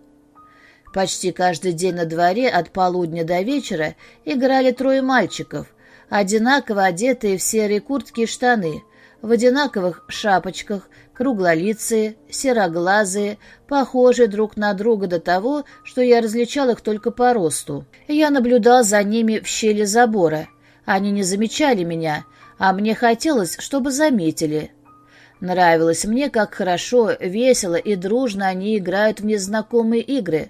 Почти каждый день на дворе от полудня до вечера играли трое мальчиков, одинаково одетые в серые куртки и штаны, в одинаковых шапочках, круглолицые, сероглазые, похожие друг на друга до того, что я различал их только по росту. Я наблюдал за ними в щели забора. Они не замечали меня, а мне хотелось, чтобы заметили. Нравилось мне, как хорошо, весело и дружно они играют в незнакомые игры.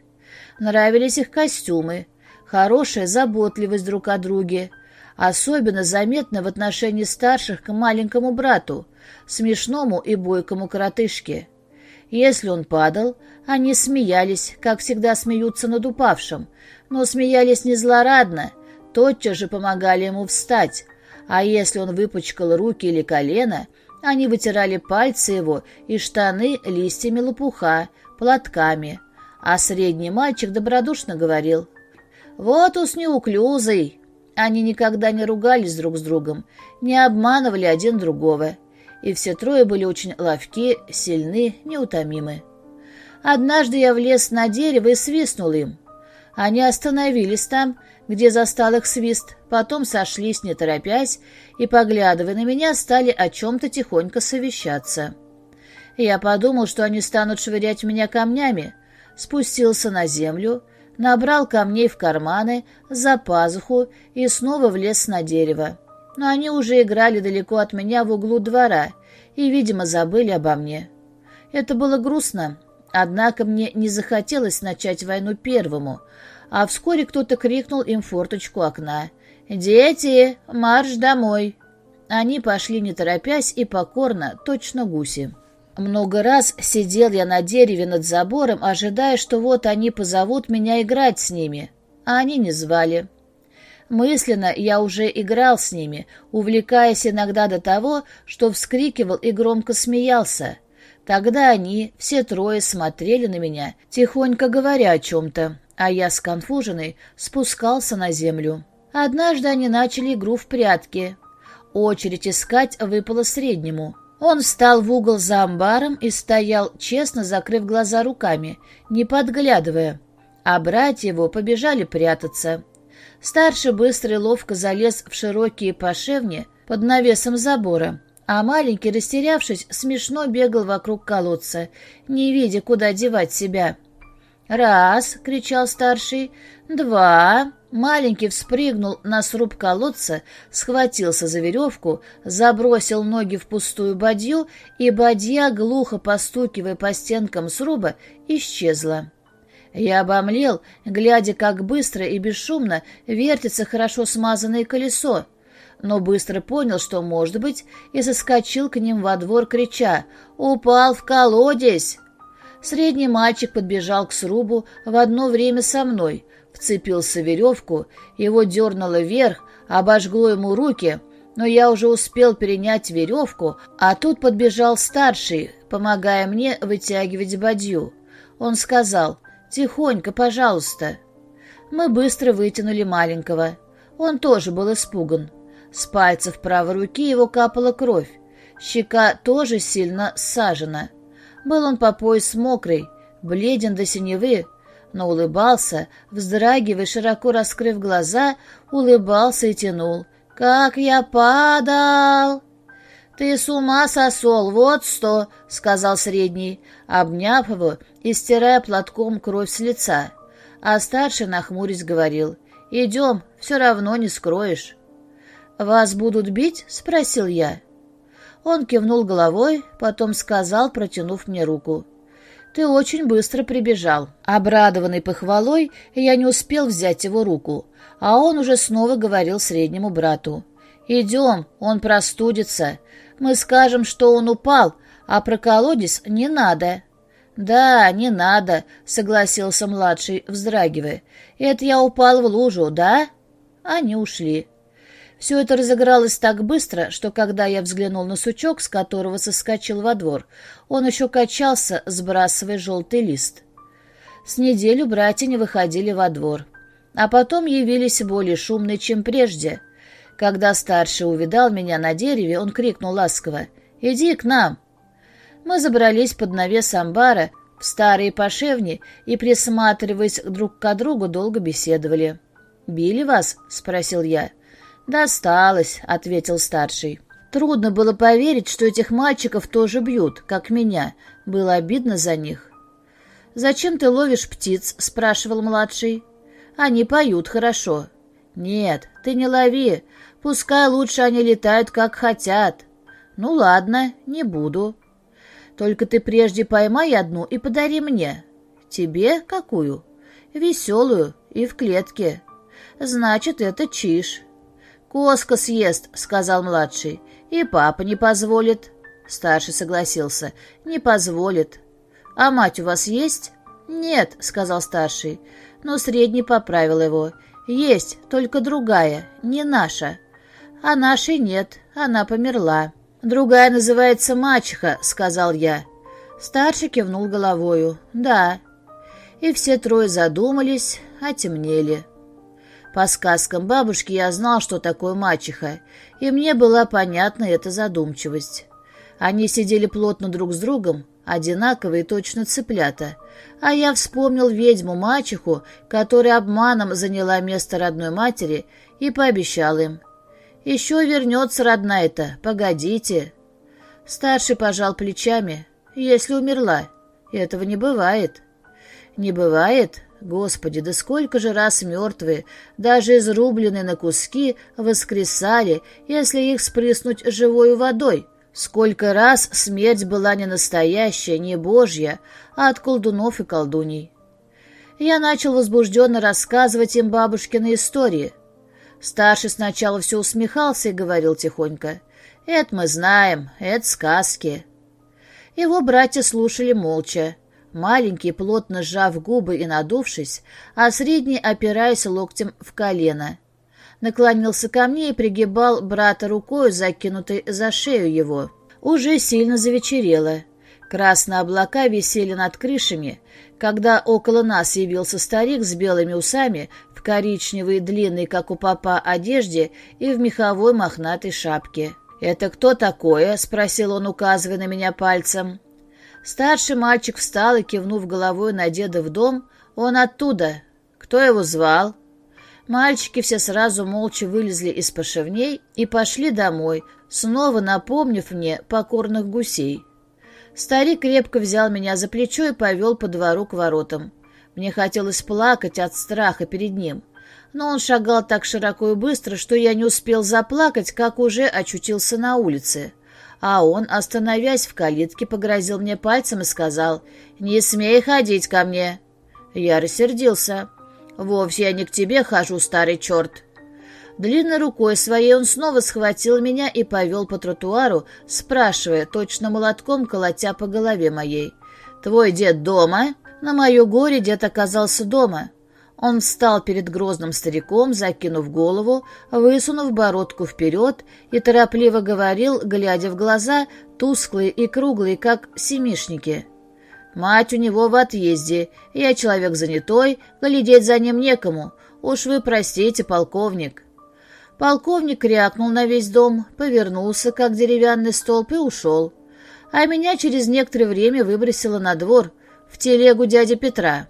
Нравились их костюмы, хорошая заботливость друг о друге, особенно заметно в отношении старших к маленькому брату, смешному и бойкому коротышке. Если он падал, они смеялись, как всегда смеются над упавшим, но смеялись не злорадно, тотчас же помогали ему встать, а если он выпачкал руки или колено, они вытирали пальцы его и штаны листьями лопуха, платками, а средний мальчик добродушно говорил, «Вот уж неуклюзый». Они никогда не ругались друг с другом, не обманывали один другого, и все трое были очень ловки, сильны, неутомимы. Однажды я влез на дерево и свистнул им. Они остановились там, где застал их свист, потом сошлись, не торопясь, и, поглядывая на меня, стали о чем-то тихонько совещаться. Я подумал, что они станут швырять меня камнями, спустился на землю, набрал камней в карманы, за пазуху и снова влез на дерево. Но они уже играли далеко от меня в углу двора и, видимо, забыли обо мне. Это было грустно, однако мне не захотелось начать войну первому, а вскоре кто-то крикнул им форточку окна. «Дети, марш домой!» Они пошли не торопясь и покорно, точно гуси. Много раз сидел я на дереве над забором, ожидая, что вот они позовут меня играть с ними, а они не звали. Мысленно я уже играл с ними, увлекаясь иногда до того, что вскрикивал и громко смеялся. Тогда они, все трое, смотрели на меня, тихонько говоря о чем-то, а я, сконфуженный, спускался на землю. Однажды они начали игру в прятки. Очередь искать выпала среднему — он встал в угол за амбаром и стоял, честно закрыв глаза руками, не подглядывая, а братья его побежали прятаться. Старший быстро и ловко залез в широкие пошевни под навесом забора, а маленький, растерявшись, смешно бегал вокруг колодца, не видя, куда девать себя. «Раз!» — кричал старший. «Два!» Маленький вспрыгнул на сруб колодца, схватился за веревку, забросил ноги в пустую бадью, и бадья, глухо постукивая по стенкам сруба, исчезла. Я обомлел, глядя, как быстро и бесшумно вертится хорошо смазанное колесо, но быстро понял, что может быть, и соскочил к ним во двор, крича «Упал в колодец!» Средний мальчик подбежал к срубу в одно время со мной, вцепился в веревку, его дернуло вверх, обожгло ему руки, но я уже успел перенять веревку, а тут подбежал старший, помогая мне вытягивать бадью. Он сказал «Тихонько, пожалуйста». Мы быстро вытянули маленького. Он тоже был испуган. С пальцев правой руки его капала кровь. Щека тоже сильно сажена. Был он по пояс мокрый, бледен до синевы, но улыбался, вздрагивая, широко раскрыв глаза, улыбался и тянул. «Как я падал!» «Ты с ума сосол, вот сто!» — сказал средний, обняв его и стирая платком кровь с лица. А старший, нахмурясь, говорил, «Идем, все равно не скроешь». «Вас будут бить?» — спросил я. Он кивнул головой, потом сказал, протянув мне руку. «Ты очень быстро прибежал». Обрадованный похвалой, я не успел взять его руку, а он уже снова говорил среднему брату. «Идем, он простудится. Мы скажем, что он упал, а про колодец не надо». «Да, не надо», — согласился младший, вздрагивая. «Это я упал в лужу, да?» Они ушли. Все это разыгралось так быстро, что когда я взглянул на сучок, с которого соскочил во двор, он еще качался, сбрасывая желтый лист. С неделю братья не выходили во двор. А потом явились более шумные, чем прежде. Когда старший увидал меня на дереве, он крикнул ласково «Иди к нам!». Мы забрались под навес амбара, в старые пошевни и, присматриваясь друг к другу, долго беседовали. «Били вас?» — спросил я. «Досталось», — ответил старший. Трудно было поверить, что этих мальчиков тоже бьют, как меня. Было обидно за них. «Зачем ты ловишь птиц?» — спрашивал младший. «Они поют хорошо». «Нет, ты не лови. Пускай лучше они летают, как хотят». «Ну ладно, не буду». «Только ты прежде поймай одну и подари мне». «Тебе какую?» «Веселую и в клетке». «Значит, это чиж». «Коска съест», — сказал младший. «И папа не позволит». Старший согласился. «Не позволит». «А мать у вас есть?» «Нет», — сказал старший. Но средний поправил его. «Есть, только другая, не наша». «А нашей нет, она померла». «Другая называется мачеха», — сказал я. Старший кивнул головою. «Да». И все трое задумались, отемнели. По сказкам бабушки я знал, что такое мачеха, и мне была понятна эта задумчивость. Они сидели плотно друг с другом, одинаковые точно цыплята, а я вспомнил ведьму-мачеху, которая обманом заняла место родной матери, и пообещал им. «Еще вернется родная-то, погодите». Старший пожал плечами. «Если умерла. Этого не бывает». «Не бывает?» Господи, да сколько же раз мертвые, даже изрубленные на куски, воскресали, если их спрыснуть живой водой. Сколько раз смерть была не настоящая, не божья, а от колдунов и колдуней. Я начал возбужденно рассказывать им бабушкины истории. Старший сначала все усмехался и говорил тихонько. «Это мы знаем, это сказки». Его братья слушали молча. Маленький, плотно сжав губы и надувшись, а средний, опираясь локтем в колено. Наклонился ко мне и пригибал брата рукой, закинутой за шею его. Уже сильно завечерело. Красные облака висели над крышами, когда около нас явился старик с белыми усами, в коричневой длинной, как у папа, одежде и в меховой мохнатой шапке. «Это кто такое?» — спросил он, указывая на меня пальцем. Старший мальчик встал и, кивнув головой на деда в дом, он оттуда. Кто его звал? Мальчики все сразу молча вылезли из пошевней и пошли домой, снова напомнив мне покорных гусей. Старик крепко взял меня за плечо и повел по двору к воротам. Мне хотелось плакать от страха перед ним, но он шагал так широко и быстро, что я не успел заплакать, как уже очутился на улице. А он, остановясь в калитке, погрозил мне пальцем и сказал «Не смей ходить ко мне». Я рассердился. «Вовсе я не к тебе хожу, старый черт». Длинной рукой своей он снова схватил меня и повел по тротуару, спрашивая, точно молотком колотя по голове моей. «Твой дед дома?» На мое горе дед оказался дома. Он встал перед грозным стариком, закинув голову, высунув бородку вперед и торопливо говорил, глядя в глаза, тусклые и круглые, как семишники. «Мать у него в отъезде, я человек занятой, глядеть за ним некому. Уж вы простите, полковник». Полковник крякнул на весь дом, повернулся, как деревянный столб, и ушел. А меня через некоторое время выбросило на двор, в телегу дяди Петра.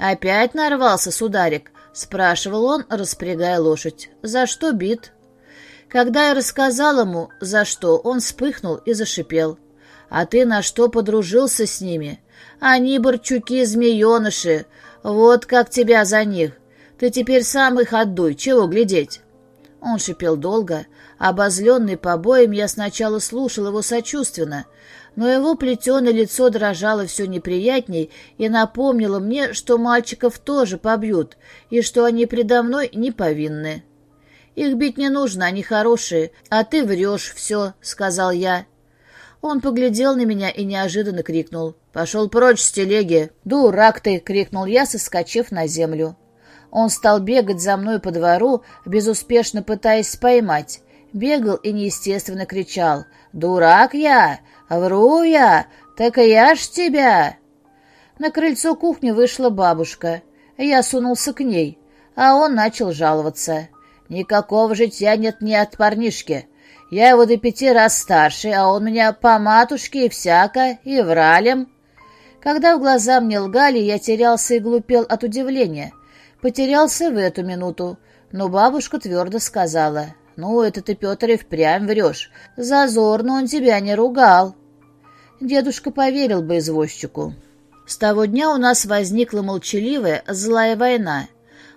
«Опять нарвался, сударик?» — спрашивал он, распрягая лошадь. «За что бит?» Когда я рассказал ему, за что, он вспыхнул и зашипел. «А ты на что подружился с ними? Они борчуки-змееныши, вот как тебя за них. Ты теперь сам их отдуй, чего глядеть?» Он шипел долго. Обозленный побоем, я сначала слушал его сочувственно, но его плетеное лицо дрожало все неприятней и напомнило мне, что мальчиков тоже побьют, и что они предо мной не повинны. «Их бить не нужно, они хорошие, а ты врешь все», — сказал я. Он поглядел на меня и неожиданно крикнул. «Пошел прочь с телеги!» «Дурак ты!» — крикнул я, соскочив на землю. Он стал бегать за мной по двору, безуспешно пытаясь поймать. Бегал и неестественно кричал. «Дурак я! Вру я! Так и я ж тебя!» На крыльцо кухни вышла бабушка. Я сунулся к ней, а он начал жаловаться. «Никакого житья нет ни от парнишки. Я его до пяти раз старше, а он меня по матушке и всяко, и вралем». Когда в глаза мне лгали, я терялся и глупел от удивления. Потерялся в эту минуту, но бабушка твердо сказала, «Ну, это ты, Петр, и впрямь врешь. Зазорно он тебя не ругал». Дедушка поверил бы извозчику. С того дня у нас возникла молчаливая, злая война.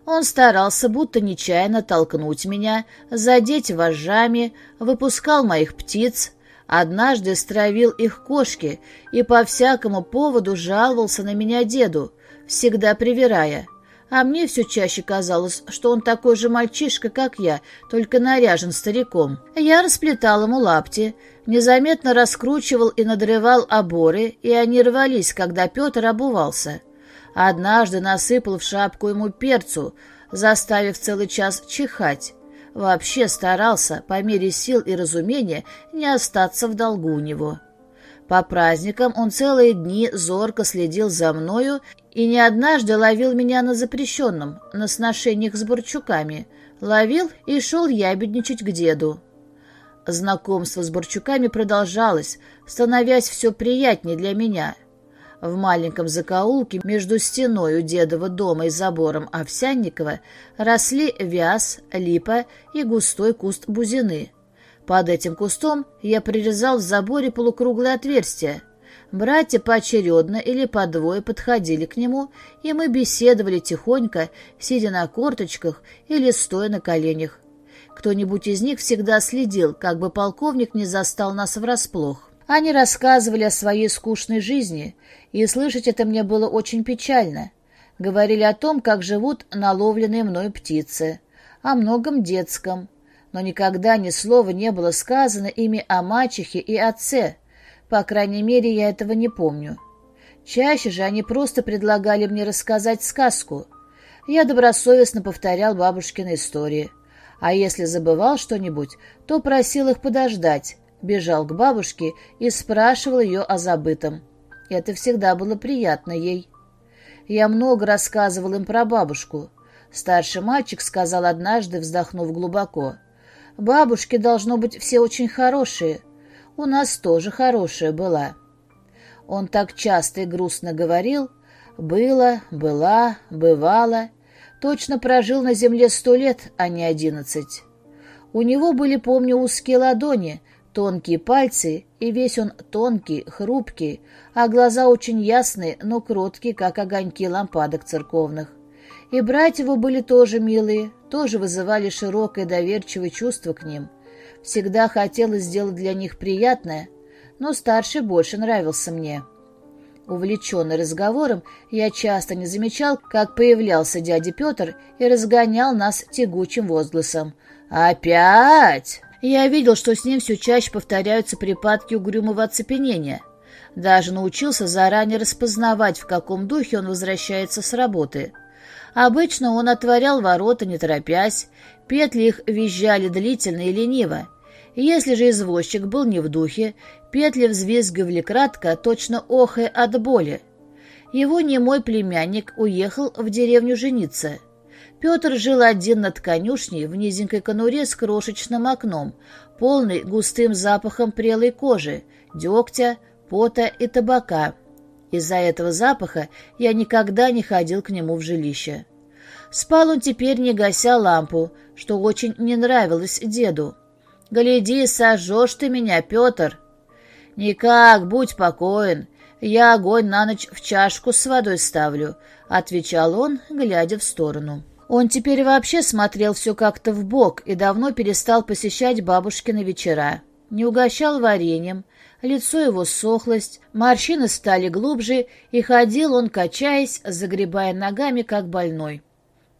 Он старался будто нечаянно толкнуть меня, задеть вожжами, выпускал моих птиц, однажды стравил их кошки и по всякому поводу жаловался на меня деду, всегда привирая — а мне все чаще казалось, что он такой же мальчишка, как я, только наряжен стариком. Я расплетал ему лапти, незаметно раскручивал и надрывал оборы, и они рвались, когда Петр обувался. Однажды насыпал в шапку ему перцу, заставив целый час чихать. Вообще старался, по мере сил и разумения, не остаться в долгу у него. По праздникам он целые дни зорко следил за мною и не однажды ловил меня на запрещенном, на сношениях с Борчуками. Ловил и шел ябедничать к деду. Знакомство с Борчуками продолжалось, становясь все приятнее для меня. В маленьком закоулке между стеной у дедова дома и забором Овсянникова росли вяз, липа и густой куст бузины. Под этим кустом я прирезал в заборе полукруглое отверстие — Братья поочередно или по двое подходили к нему, и мы беседовали тихонько, сидя на корточках или стоя на коленях. Кто-нибудь из них всегда следил, как бы полковник не застал нас врасплох. Они рассказывали о своей скучной жизни, и слышать это мне было очень печально. Говорили о том, как живут наловленные мной птицы, о многом детском, но никогда ни слова не было сказано ими о мачехе и отце, по крайней мере, я этого не помню. Чаще же они просто предлагали мне рассказать сказку. Я добросовестно повторял бабушкины истории. А если забывал что-нибудь, то просил их подождать, бежал к бабушке и спрашивал ее о забытом. Это всегда было приятно ей. Я много рассказывал им про бабушку. Старший мальчик сказал однажды, вздохнув глубоко, «Бабушки, должно быть, все очень хорошие у нас тоже хорошая была. Он так часто и грустно говорил «было», «была», «бывало», точно прожил на земле сто лет, а не одиннадцать. У него были, помню, узкие ладони, Тонкие пальцы, и весь он тонкий, хрупкий, а глаза очень ясные, но кроткие, как огоньки лампадок церковных. И братья его были тоже милые, тоже вызывали широкое доверчивое чувство к ним. Всегда хотелось сделать для них приятное, но старший больше нравился мне. Увлеченный разговором, я часто не замечал, как появлялся дядя Петр и разгонял нас тягучим возгласом. «Опять!» Я видел, что с ним все чаще повторяются припадки угрюмого оцепенения. Даже научился заранее распознавать, в каком духе он возвращается с работы. Обычно он отворял ворота, не торопясь, петли их визжали длительно и лениво. Если же извозчик был не в духе, петли взвизгивали кратко, точно охая от боли. Его немой племянник уехал в деревню жениться. Петр жил один над конюшней в низенькой конуре с крошечным окном, полный густым запахом прелой кожи, дегтя, пота и табака. Из-за этого запаха я никогда не ходил к нему в жилище. Спал он теперь, не гася лампу, что очень не нравилось деду. «Гляди, сожжешь ты меня, Петр!» «Никак, будь покоен, я огонь на ночь в чашку с водой ставлю», — отвечал он, глядя в сторону. Он теперь вообще смотрел все как-то в бок и давно перестал посещать бабушкины вечера. Не угощал вареньем, лицо его сохлось, морщины стали глубже, и ходил он, качаясь, загребая ногами, как больной.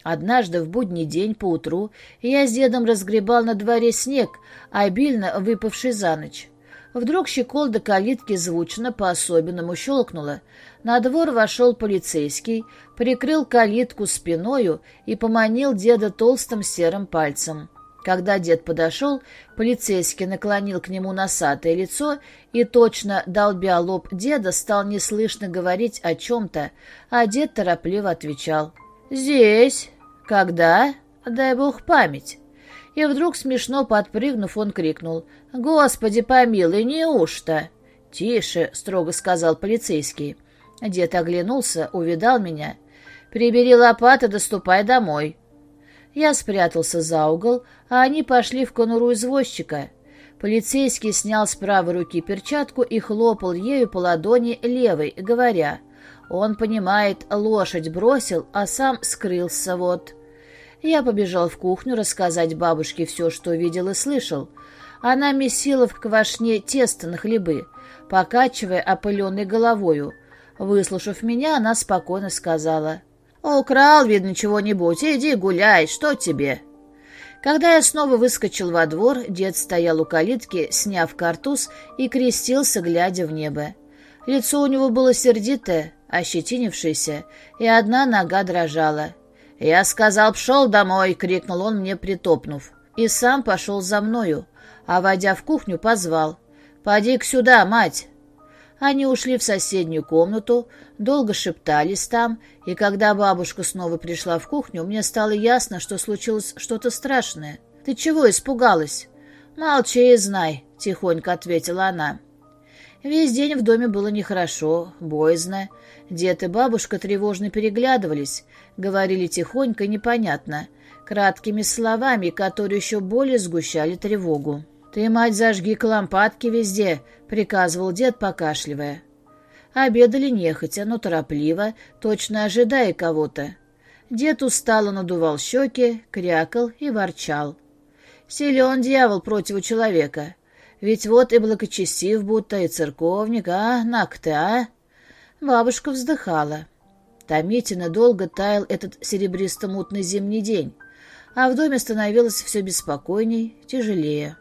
Однажды в будний день поутру я с дедом разгребал на дворе снег, обильно выпавший за ночь. Вдруг щеколда калитки звучно по-особенному щелкнула. На двор вошел полицейский, прикрыл калитку спиною и поманил деда толстым серым пальцем. Когда дед подошел, полицейский наклонил к нему носатое лицо и, точно долбя лоб деда, стал неслышно говорить о чем-то, а дед торопливо отвечал. «Здесь». «Когда?» «Дай бог память». И вдруг, смешно подпрыгнув, он крикнул. «Господи помилуй, неужто?» «Тише», — строго сказал полицейский. Дед оглянулся, увидал меня. «Прибери лопаты, доступай домой». Я спрятался за угол, а они пошли в конуру извозчика. Полицейский снял с правой руки перчатку и хлопал ею по ладони левой, говоря, «Он понимает, лошадь бросил, а сам скрылся вот». Я побежал в кухню рассказать бабушке все, что видел и слышал. Она месила в квашне тесто на хлебы, покачивая опыленной головою. Выслушав меня, она спокойно сказала, «Украл, видно, чего-нибудь, иди гуляй, что тебе?» Когда я снова выскочил во двор, дед стоял у калитки, сняв картуз и крестился, глядя в небо. Лицо у него было сердитое, ощетинившееся, и одна нога дрожала. «Я сказал, пшел домой!» — крикнул он мне, притопнув. И сам пошел за мною, а, войдя в кухню, позвал. «Поди-ка сюда, мать!» Они ушли в соседнюю комнату, долго шептались там, и когда бабушка снова пришла в кухню, мне стало ясно, что случилось что-то страшное. «Ты чего испугалась?» «Молчи и знай», — тихонько ответила она. Весь день в доме было нехорошо, боязно. Дед и бабушка тревожно переглядывались, говорили тихонько и непонятно, краткими словами, которые еще более сгущали тревогу. «Ты, мать, зажги лампадки везде», — приказывал дед, покашливая. Обедали нехотя, но торопливо, точно ожидая кого-то. Дед устало надувал щеки, крякал и ворчал. «Силен дьявол против человека. Ведь вот и благочестив будто, и церковник, а, нак а?» Бабушка вздыхала. Томительно долго таял этот серебристо-мутный зимний день, а в доме становилось все беспокойней, тяжелее.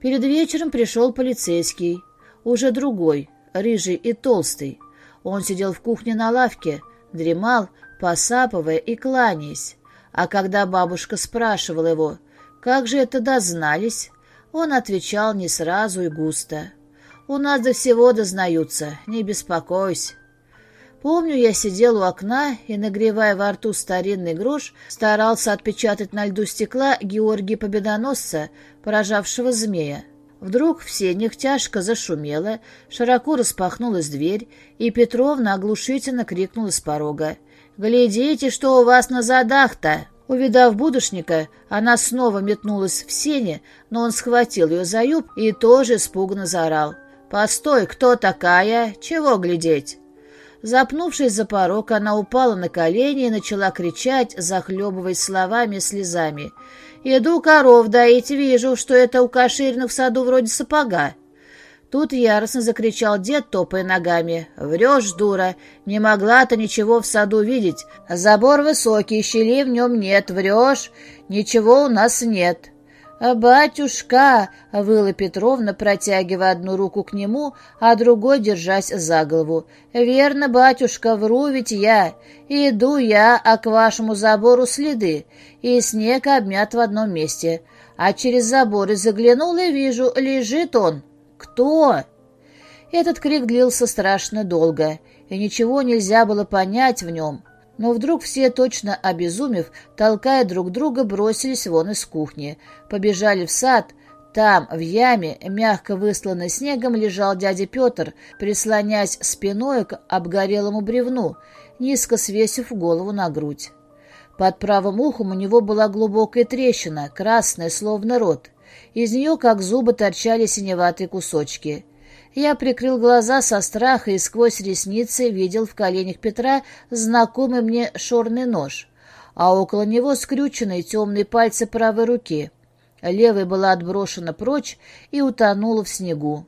Перед вечером пришел полицейский, уже другой, рыжий и толстый. Он сидел в кухне на лавке, дремал, посапывая и кланяясь. А когда бабушка спрашивала его, как же это дознались, он отвечал не сразу и густо. «У нас до всего дознаются, не беспокойся». Помню, я сидел у окна и, нагревая во рту старинный грош, старался отпечатать на льду стекла Георгия Победоносца, поражавшего змея. Вдруг в сенях тяжко зашумело, широко распахнулась дверь, и Петровна оглушительно крикнула с порога. «Глядите, что у вас на задах-то!» Увидав будущника, она снова метнулась в сене, но он схватил ее за юб и тоже испуганно заорал. «Постой, кто такая? Чего глядеть?» Запнувшись за порог, она упала на колени и начала кричать, захлебываясь словами и слезами. «Иду коров доить, вижу, что это у Каширина в саду вроде сапога». Тут яростно закричал дед, топая ногами. «Врешь, дура! Не могла ты ничего в саду видеть. Забор высокий, щелей в нем нет. Врешь? Ничего у нас нет». «Батюшка!» — выла Петровна, протягивая одну руку к нему, а другой держась за голову. «Верно, батюшка, вру ведь я. Иду я, а к вашему забору следы, и снег обмят в одном месте. А через забор и заглянул, и вижу, лежит он». «Кто?» Этот крик длился страшно долго, и ничего нельзя было понять в нем. Но вдруг все, точно обезумев, толкая друг друга, бросились вон из кухни, побежали в сад. Там, в яме, мягко высланный снегом, лежал дядя Петр, прислонясь спиной к обгорелому бревну, низко свесив голову на грудь. Под правым ухом у него была глубокая трещина, красная, словно рот. Из нее, как зубы, торчали синеватые кусочки. Я прикрыл глаза со страха и сквозь ресницы видел в коленях Петра знакомый мне шорный нож, а около него скрюченные темные пальцы правой руки. Левая была отброшена прочь и утонула в снегу.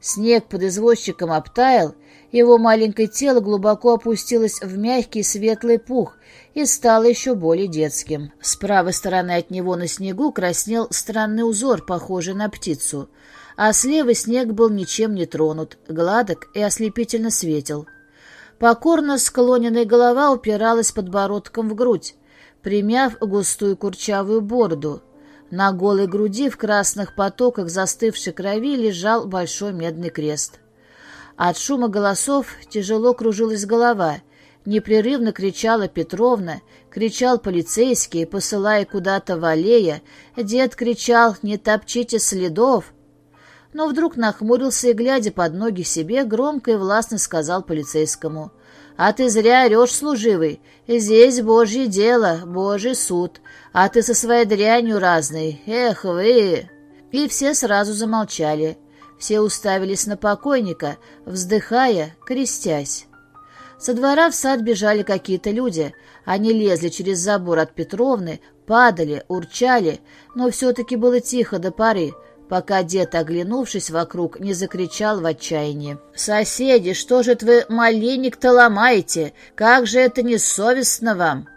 Снег под извозчиком обтаял, его маленькое тело глубоко опустилось в мягкий светлый пух и стало еще более детским. С правой стороны от него на снегу краснел странный узор, похожий на птицу, а слева снег был ничем не тронут, гладок и ослепительно светел. Покорно склоненная голова упиралась подбородком в грудь, примяв густую курчавую бороду — на голой груди в красных потоках застывшей крови лежал большой медный крест. От шума голосов тяжело кружилась голова. Непрерывно кричала Петровна, кричал полицейский, посылая куда-то Валея. Дед кричал «Не топчите следов!» Но вдруг нахмурился и, глядя под ноги себе, громко и властно сказал полицейскому «А ты зря орешь, служивый. Здесь Божье дело, Божий суд а ты со своей дрянью разной. Эх вы!» И все сразу замолчали. Все уставились на покойника, вздыхая, крестясь. Со двора в сад бежали какие-то люди. Они лезли через забор от Петровны, падали, урчали, но все-таки было тихо до поры, пока дед, оглянувшись вокруг, не закричал в отчаянии. «Соседи, что же вы маленник-то ломаете? Как же это несовестно вам!»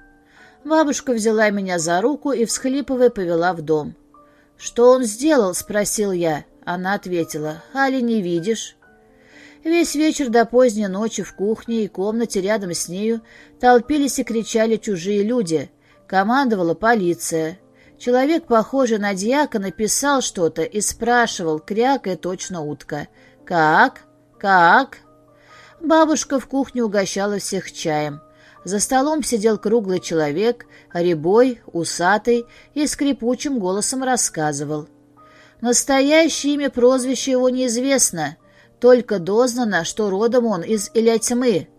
Бабушка взяла меня за руку и, всхлипывая, повела в дом. «Что он сделал?» — спросил я. Она ответила. «Али не видишь?» Весь вечер до поздней ночи в кухне и комнате рядом с нею толпились и кричали чужие люди. Командовала полиция. Человек, похожий на дьяка, написал что-то и спрашивал, крякая точно утка. «Как? Как?» Бабушка в кухне угощала всех чаем. За столом сидел круглый человек, рябой, усатый и скрипучим голосом рассказывал. Настоящее имя прозвище его неизвестно, только дознано, что родом он из Илятьмы.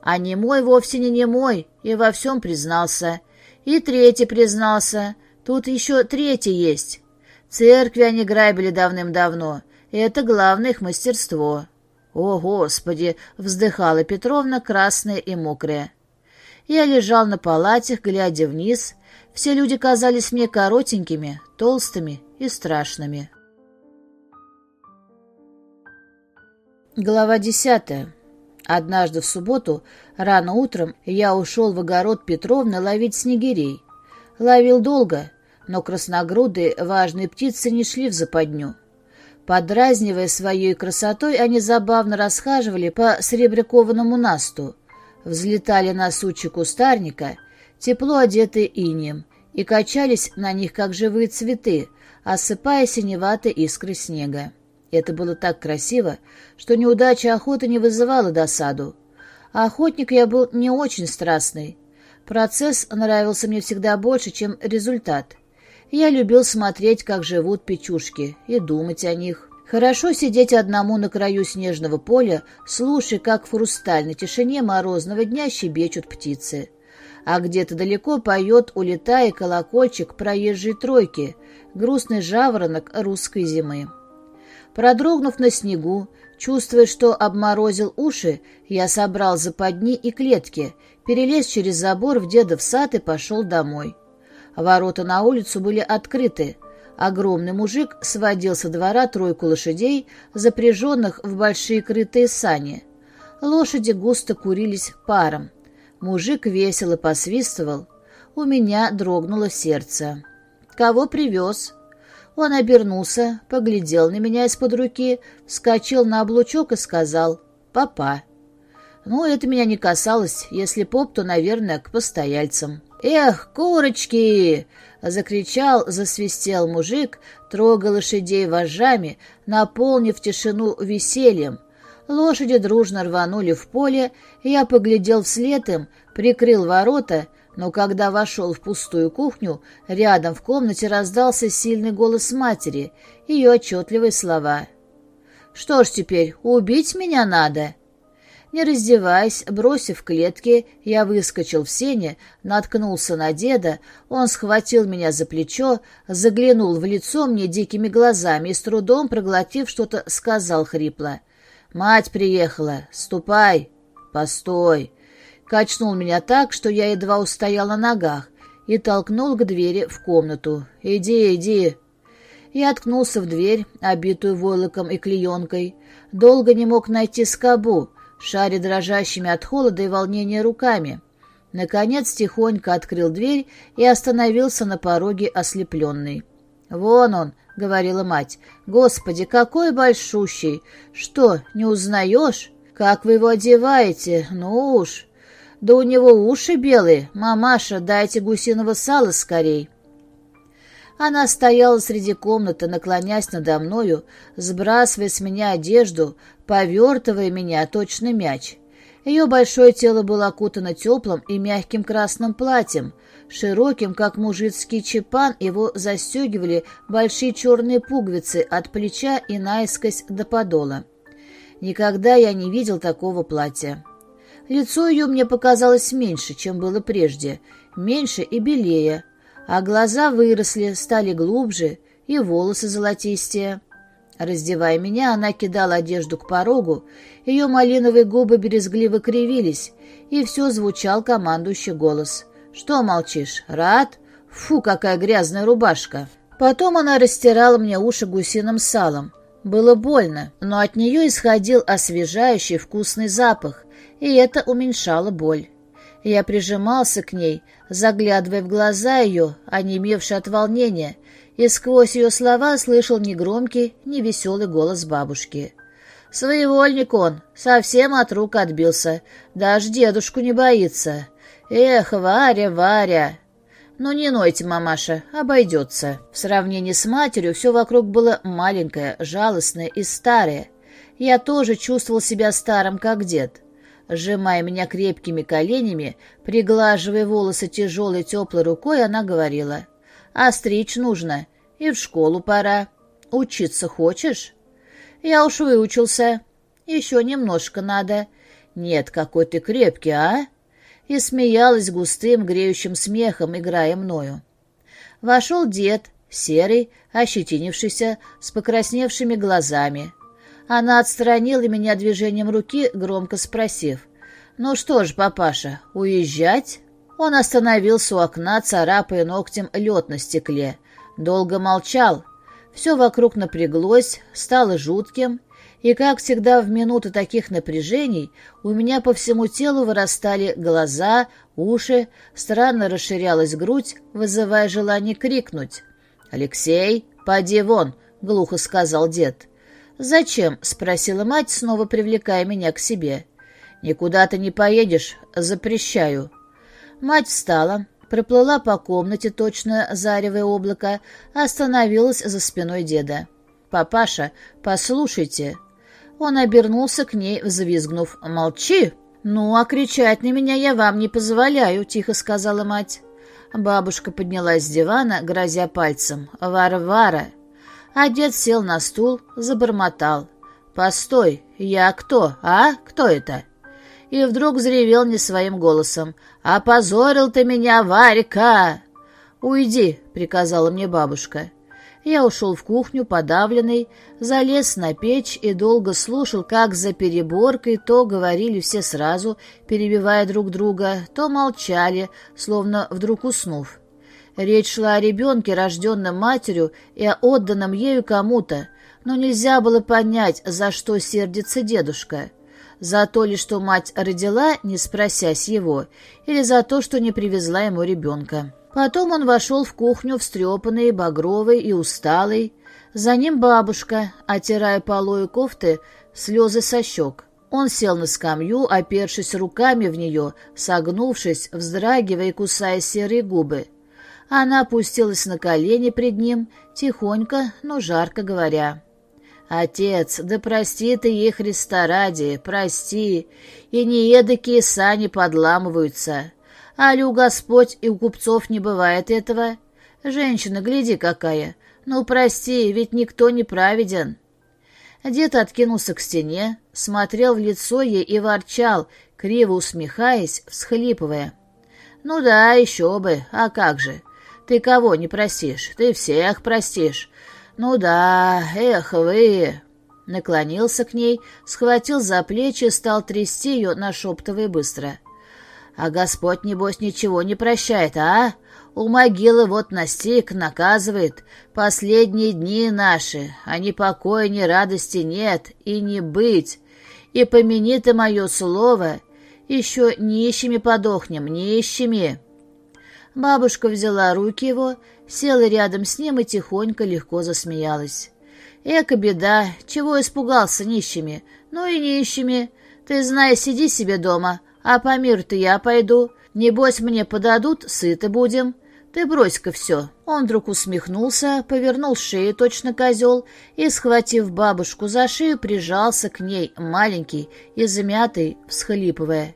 А немой вовсе не немой, и во всем признался. И третий признался, тут еще третий есть. Церкви они грабили давным-давно, это главное их мастерство. «О, Господи!» — вздыхала Петровна, красная и мокрая. Я лежал на палатях, глядя вниз. Все люди казались мне коротенькими, толстыми и страшными. Глава десятая. Однажды в субботу, рано утром, я ушел в огород Петровны ловить снегирей. Ловил долго, но красногрудые важные птицы не шли в западню. Подразнивая своей красотой, они забавно расхаживали по серебрякованному насту, взлетали на сучи кустарника, тепло одетые инеем, и качались на них, как живые цветы, осыпая синеватые искры снега. Это было так красиво, что неудача охоты не вызывала досаду. А охотник я был не очень страстный. Процесс нравился мне всегда больше, чем результат. Я любил смотреть, как живут печушки, и думать о них. Хорошо сидеть одному на краю снежного поля, слушая, как в хрустальной тишине морозного дня щебечут птицы. а где-то далеко поет, улетая колокольчик проезжей тройки, грустный жаворонок русской зимы. Продрогнув на снегу, чувствуя, что обморозил уши, я собрал западни и клетки, перелез через забор в дедов сад и пошел домой. Ворота на улицу были открыты. Огромный мужик сводил со двора тройку лошадей, запряженных в большие крытые сани. Лошади густо курились паром. Мужик весело посвистывал. У меня дрогнуло сердце. «Кого привез?» Он обернулся, поглядел на меня из-под руки, вскочил на облучок и сказал «Папа». Ну, это меня не касалось. Если поп, то, наверное, к постояльцам. «Эх, курочки!» — закричал, засвистел мужик, трогая лошадей вожжами, наполнив тишину весельем. Лошади дружно рванули в поле, я поглядел вслед им, прикрыл ворота, но когда вошел в пустую кухню, рядом в комнате раздался сильный голос матери, ее отчетливые слова. «Что ж теперь, убить меня надо?» Не раздеваясь, бросив клетки, я выскочил в сене, наткнулся на деда, он схватил меня за плечо, заглянул в лицо мне дикими глазами и с трудом, проглотив что-то, сказал хрипло. «Мать приехала! Ступай!» «Постой!» Качнул меня так, что я едва устоял на ногах, и толкнул к двери в комнату. «Иди, иди!» Я откнулся в дверь, обитую войлоком и клеенкой. Долго не мог найти скобу, шаря дрожащими от холода и волнения руками. Наконец тихонько открыл дверь и остановился на пороге ослепленный. «Вон он», — говорила мать. «Господи, какой большущий! Что, не узнаешь? Как вы его одеваете? Ну уж! Да у него уши белые! Мамаша, дайте гусиного сала скорей!» Она стояла среди комнаты, наклонясь надо мною, сбрасывая с меня одежду, повертывая меня точно мяч. Ее большое тело было окутано теплым и мягким красным платьем, широким, как мужицкий чепан, его застегивали большие черные пуговицы от плеча и наискось до подола. Никогда я не видел такого платья. Лицо ее мне показалось меньше, чем было прежде, меньше и белее, а глаза выросли, стали глубже, и волосы золотистее. Раздевая меня, она кидала одежду к порогу, ее малиновые губы березгливо кривились, и все звучал командующий голос. «Что молчишь? Рад? Фу, какая грязная рубашка!» Потом она растирала мне уши гусиным салом. Было больно, но от нее исходил освежающий вкусный запах, и это уменьшало боль. Я прижимался к ней, заглядывая в глаза ее, онемевшие от волнения, и сквозь ее слова слышал негромкий, невеселый голос бабушки. «Своевольник он, совсем от рук отбился, даже дедушку не боится. Эх, Варя, Варя!» «Ну не нойте, мамаша, обойдется». В сравнении с матерью все вокруг было маленькое, жалостное и старое. Я тоже чувствовал себя старым, как дед сжимая меня крепкими коленями, приглаживая волосы тяжелой теплой рукой, она говорила, «А стричь нужно, и в школу пора. Учиться хочешь?» «Я уж выучился. Еще немножко надо. Нет, какой ты крепкий, а?» И смеялась густым, греющим смехом, играя мною. Вошел дед, серый, ощетинившийся, с покрасневшими глазами. Она отстранила меня движением руки, громко спросив. «Ну что ж, папаша, уезжать?» Он остановился у окна, царапая ногтем лед на стекле. Долго молчал. Все вокруг напряглось, стало жутким, и, как всегда в минуты таких напряжений, у меня по всему телу вырастали глаза, уши, странно расширялась грудь, вызывая желание крикнуть. «Алексей, поди вон!» — глухо сказал дед. «Зачем?» — спросила мать, снова привлекая меня к себе. «Никуда ты не поедешь, запрещаю». Мать встала, проплыла по комнате, точно заревое облако, остановилась за спиной деда. «Папаша, послушайте». Он обернулся к ней, взвизгнув. «Молчи!» «Ну, а кричать на меня я вам не позволяю», — тихо сказала мать. Бабушка поднялась с дивана, грозя пальцем. «Варвара!» А дед сел на стул, забормотал. «Постой, я кто, а? Кто это?» И вдруг взревел не своим голосом. «Опозорил ты меня, Варька!» «Уйди», — приказала мне бабушка. Я ушел в кухню, подавленный, залез на печь и долго слушал, как за переборкой то говорили все сразу, перебивая друг друга, то молчали, словно вдруг уснув. Речь шла о ребенке, рожденном матерью, и о отданном ею кому-то, но нельзя было понять, за что сердится дедушка. За то ли, что мать родила, не спросясь его, или за то, что не привезла ему ребенка. Потом он вошел в кухню встрепанный, багровый и усталый. За ним бабушка, отирая полою кофты, слезы со щек. Он сел на скамью, опершись руками в нее, согнувшись, вздрагивая и кусая серые губы. Она опустилась на колени пред ним, тихонько, но жарко говоря. «Отец, да прости ты ей Христа ради, прости, и не эдакие сани подламываются. Али у Господь и у купцов не бывает этого? Женщина, гляди какая! Ну, прости, ведь никто не праведен!» Дед откинулся к стене, смотрел в лицо ей и ворчал, криво усмехаясь, всхлипывая. «Ну да, еще бы, а как же! Ты кого не простишь? Ты всех простишь. Ну да, эх вы!» Наклонился к ней, схватил за плечи, стал трясти ее, нашептывая быстро. «А Господь, небось, ничего не прощает, а? У могилы вот настиг, наказывает. Последние дни наши, а ни покоя, ни радости нет, и не быть. И помяни ты мое слово, еще нищими подохнем, нищими». Бабушка взяла руки его, села рядом с ним и тихонько легко засмеялась. «Эка беда! Чего испугался нищими? Ну и нищими. Ты, знай, сиди себе дома, а по миру-то я пойду. Небось, мне подадут, сыты будем. Ты брось-ка все». Он вдруг усмехнулся, повернул шею точно козел и, схватив бабушку за шею, прижался к ней, маленький и замятый, всхлипывая.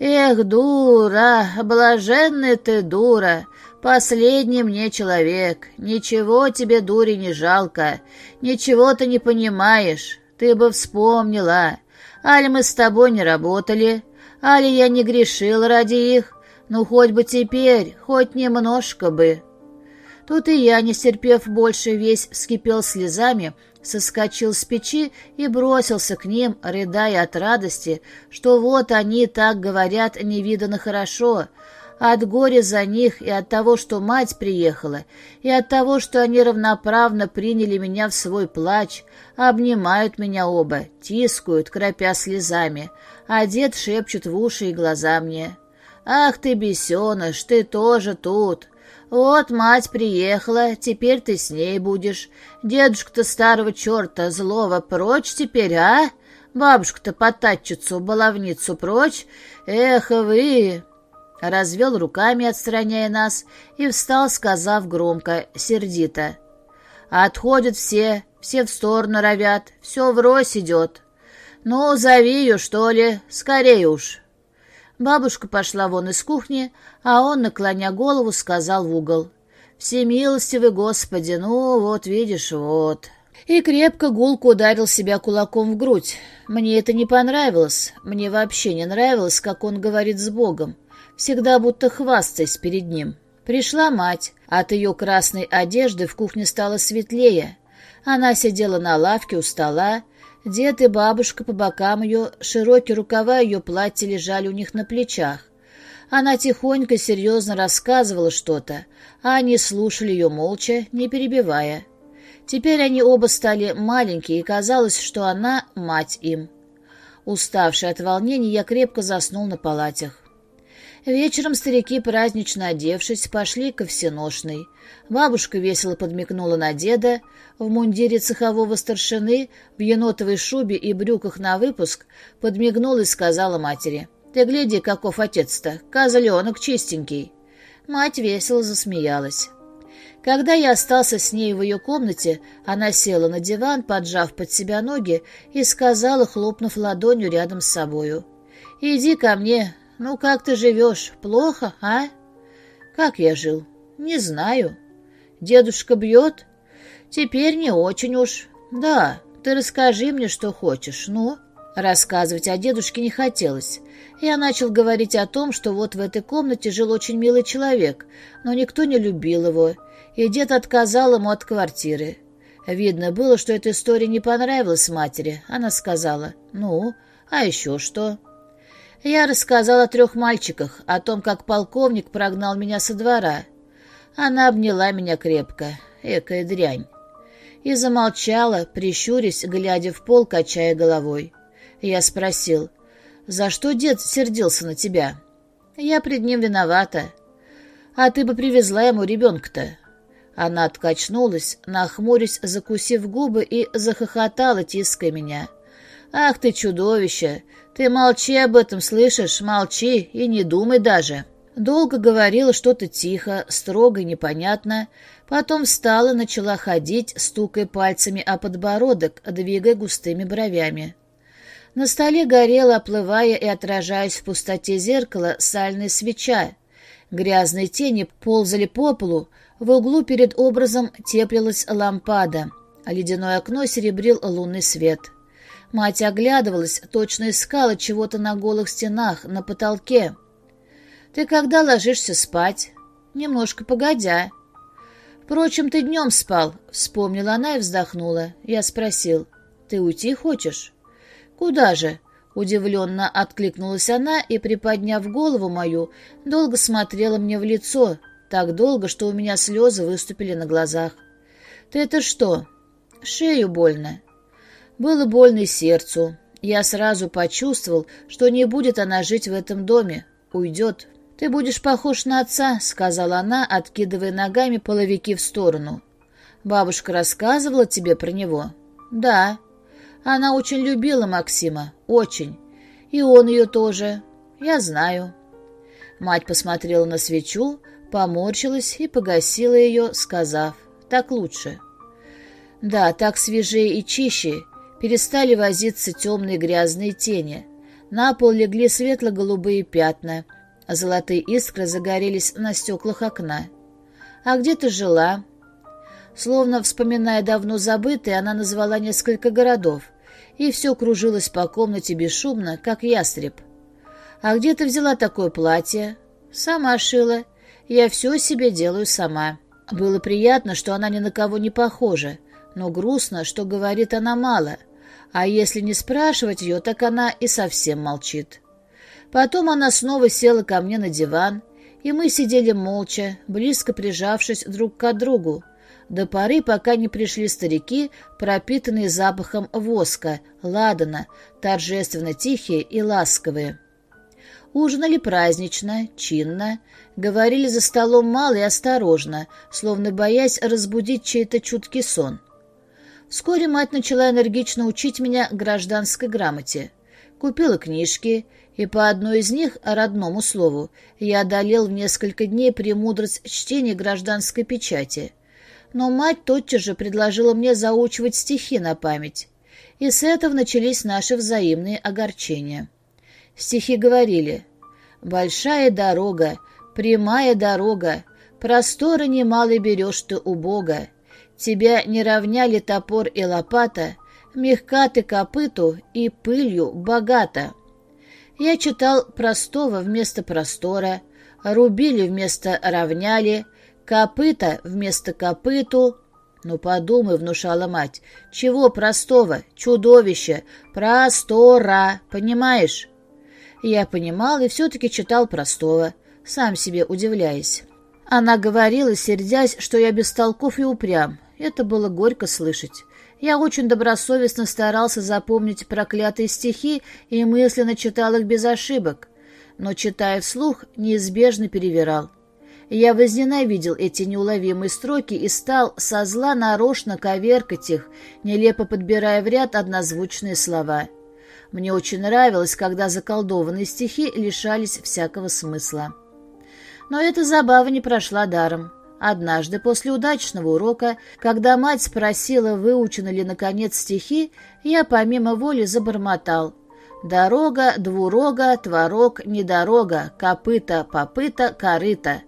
«Эх, дура, блаженная ты дура, последний мне человек, ничего тебе, дури, не жалко, ничего ты не понимаешь, ты бы вспомнила. Али мы с тобой не работали, али я не грешил ради их, ну хоть бы теперь, хоть немножко бы». Тут и я, не стерпев больше, весь вскипел слезами, соскочил с печи и бросился к ним, рыдая от радости, что вот они так говорят невиданно хорошо, от горя за них и от того, что мать приехала, и от того, что они равноправно приняли меня в свой плач, обнимают меня оба, тискают, кропя слезами, а дед шепчет в уши и глаза мне. «Ах ты, бесеныш, ты тоже тут!» «Вот мать приехала, теперь ты с ней будешь. Дедушка-то старого черта злого прочь теперь, а? Бабушка-то потатчицу, баловницу прочь. Эх вы!» Развел руками, отстраняя нас, и встал, сказав громко, сердито. «Отходят все, все в сторону ровят, все врозь идет. Ну, зови ее, что ли, скорее уж». Бабушка пошла вон из кухни, а он, наклоня голову, сказал в угол. «Всемилостивый Господи, ну вот видишь, вот». И крепко гулко ударил себя кулаком в грудь. Мне это не понравилось. Мне вообще не нравилось, как он говорит с Богом. Всегда будто хвастаясь перед ним. Пришла мать. От ее красной одежды в кухне стало светлее. Она сидела на лавке у стола, Дед и бабушка по бокам ее, широкие рукава ее платья лежали у них на плечах. Она тихонько, серьезно рассказывала что-то, а они слушали ее молча, не перебивая. Теперь они оба стали маленькие, и казалось, что она — мать им. Уставший от волнения, я крепко заснул на палатях. Вечером старики, празднично одевшись, пошли ко всеношной. Бабушка весело подмигнула на деда. В мундире цехового старшины, в енотовой шубе и брюках на выпуск, подмигнула и сказала матери. «Ты гляди, каков отец-то, козленок чистенький». Мать весело засмеялась. Когда я остался с ней в ее комнате, она села на диван, поджав под себя ноги, и сказала, хлопнув ладонью рядом с собою. «Иди ко мне, «Ну, как ты живешь? Плохо, а?» «Как я жил? Не знаю. Дедушка бьет? Теперь не очень уж. Да, ты расскажи мне, что хочешь. Ну?» Рассказывать о дедушке не хотелось. Я начал говорить о том, что вот в этой комнате жил очень милый человек, но никто не любил его, и дед отказал ему от квартиры. Видно было, что эта история не понравилась матери. Она сказала, «Ну, а еще что?» Я рассказал о трех мальчиках, о том, как полковник прогнал меня со двора. Она обняла меня крепко, экая дрянь. И замолчала, прищурясь, глядя в пол, качая головой. Я спросил, «За что дед сердился на тебя?» «Я пред ним виновата». «А ты бы привезла ему ребенка-то». Она откачнулась, нахмурясь, закусив губы, и захохотала, тиская меня. «Ах ты, чудовище! Ты молчи об этом, слышишь? Молчи и не думай даже!» Долго говорила что-то тихо, строго и непонятно, потом встала, начала ходить, стукая пальцами о подбородок, двигая густыми бровями. На столе горела, оплывая и отражаясь в пустоте зеркала, сальная свеча. Грязные тени ползали по полу, в углу перед образом теплилась лампада, а ледяное окно серебрил лунный свет. Мать оглядывалась, точно искала чего-то на голых стенах, на потолке. «Ты когда ложишься спать?» «Немножко погодя». «Впрочем, ты днем спал», — вспомнила она и вздохнула. Я спросил, «Ты уйти хочешь?» «Куда же?» — удивленно откликнулась она и, приподняв голову мою, долго смотрела мне в лицо, так долго, что у меня слезы выступили на глазах. «Ты это что?» «Шею больно». Было больно сердцу. Я сразу почувствовал, что не будет она жить в этом доме, уйдет. «Ты будешь похож на отца», — сказала она, откидывая ногами половики в сторону. «Бабушка рассказывала тебе про него?» «Да». Она очень любила Максима, очень. И он ее тоже. Я знаю. Мать посмотрела на свечу, поморщилась и погасила ее, сказав, так лучше. Да, так свежее и чище. Перестали возиться темные грязные тени. На пол легли светло-голубые пятна, а золотые искры загорелись на стеклах окна. «А где ты жила?» Словно вспоминая давно забытые, она назвала несколько городов и все кружилось по комнате бесшумно, как ястреб. «А где ты взяла такое платье?» «Сама шила. Я все себе делаю сама». Было приятно, что она ни на кого не похожа, но грустно, что говорит она мало, а если не спрашивать ее, так она и совсем молчит. Потом она снова села ко мне на диван, и мы сидели молча, близко прижавшись друг к другу, до поры, пока не пришли старики, пропитанные запахом воска, ладана, торжественно тихие и ласковые. Ужинали празднично, чинно, говорили за столом мало и осторожно, словно боясь разбудить чей-то чуткий сон. Вскоре мать начала энергично учить меня гражданской грамоте. Купила книжки, и по одной из них, родному слову, я одолел в несколько дней премудрость чтения гражданской печати — но мать тотчас же предложила мне заучивать стихи на память. И с этого начались наши взаимные огорчения. Стихи говорили «Большая дорога, прямая дорога, простора немало берешь ты у Бога, тебя не равняли топор и лопата, мягка ты копыту и пылью богата». Я читал простого вместо простора, рубили вместо равняли, Копыта вместо копыту. Ну, подумай, внушала мать, чего простого, чудовища, простора, понимаешь? Я понимал и все-таки читал простого, сам себе удивляясь. Она говорила, сердясь, что я бестолков и упрям. Это было горько слышать. Я очень добросовестно старался запомнить проклятые стихи и мысленно читал их без ошибок, но, читая вслух, неизбежно перевирал. Я возненавидел эти неуловимые строки и стал со зла нарочно коверкать их, нелепо подбирая в ряд однозвучные слова. Мне очень нравилось, когда заколдованные стихи лишались всякого смысла. Но эта забава не прошла даром. Однажды после удачного урока, когда мать спросила, выучены ли наконец стихи, я помимо воли забормотал. «Дорога, двурога, творог, недорога, копыта, попыта, корыта».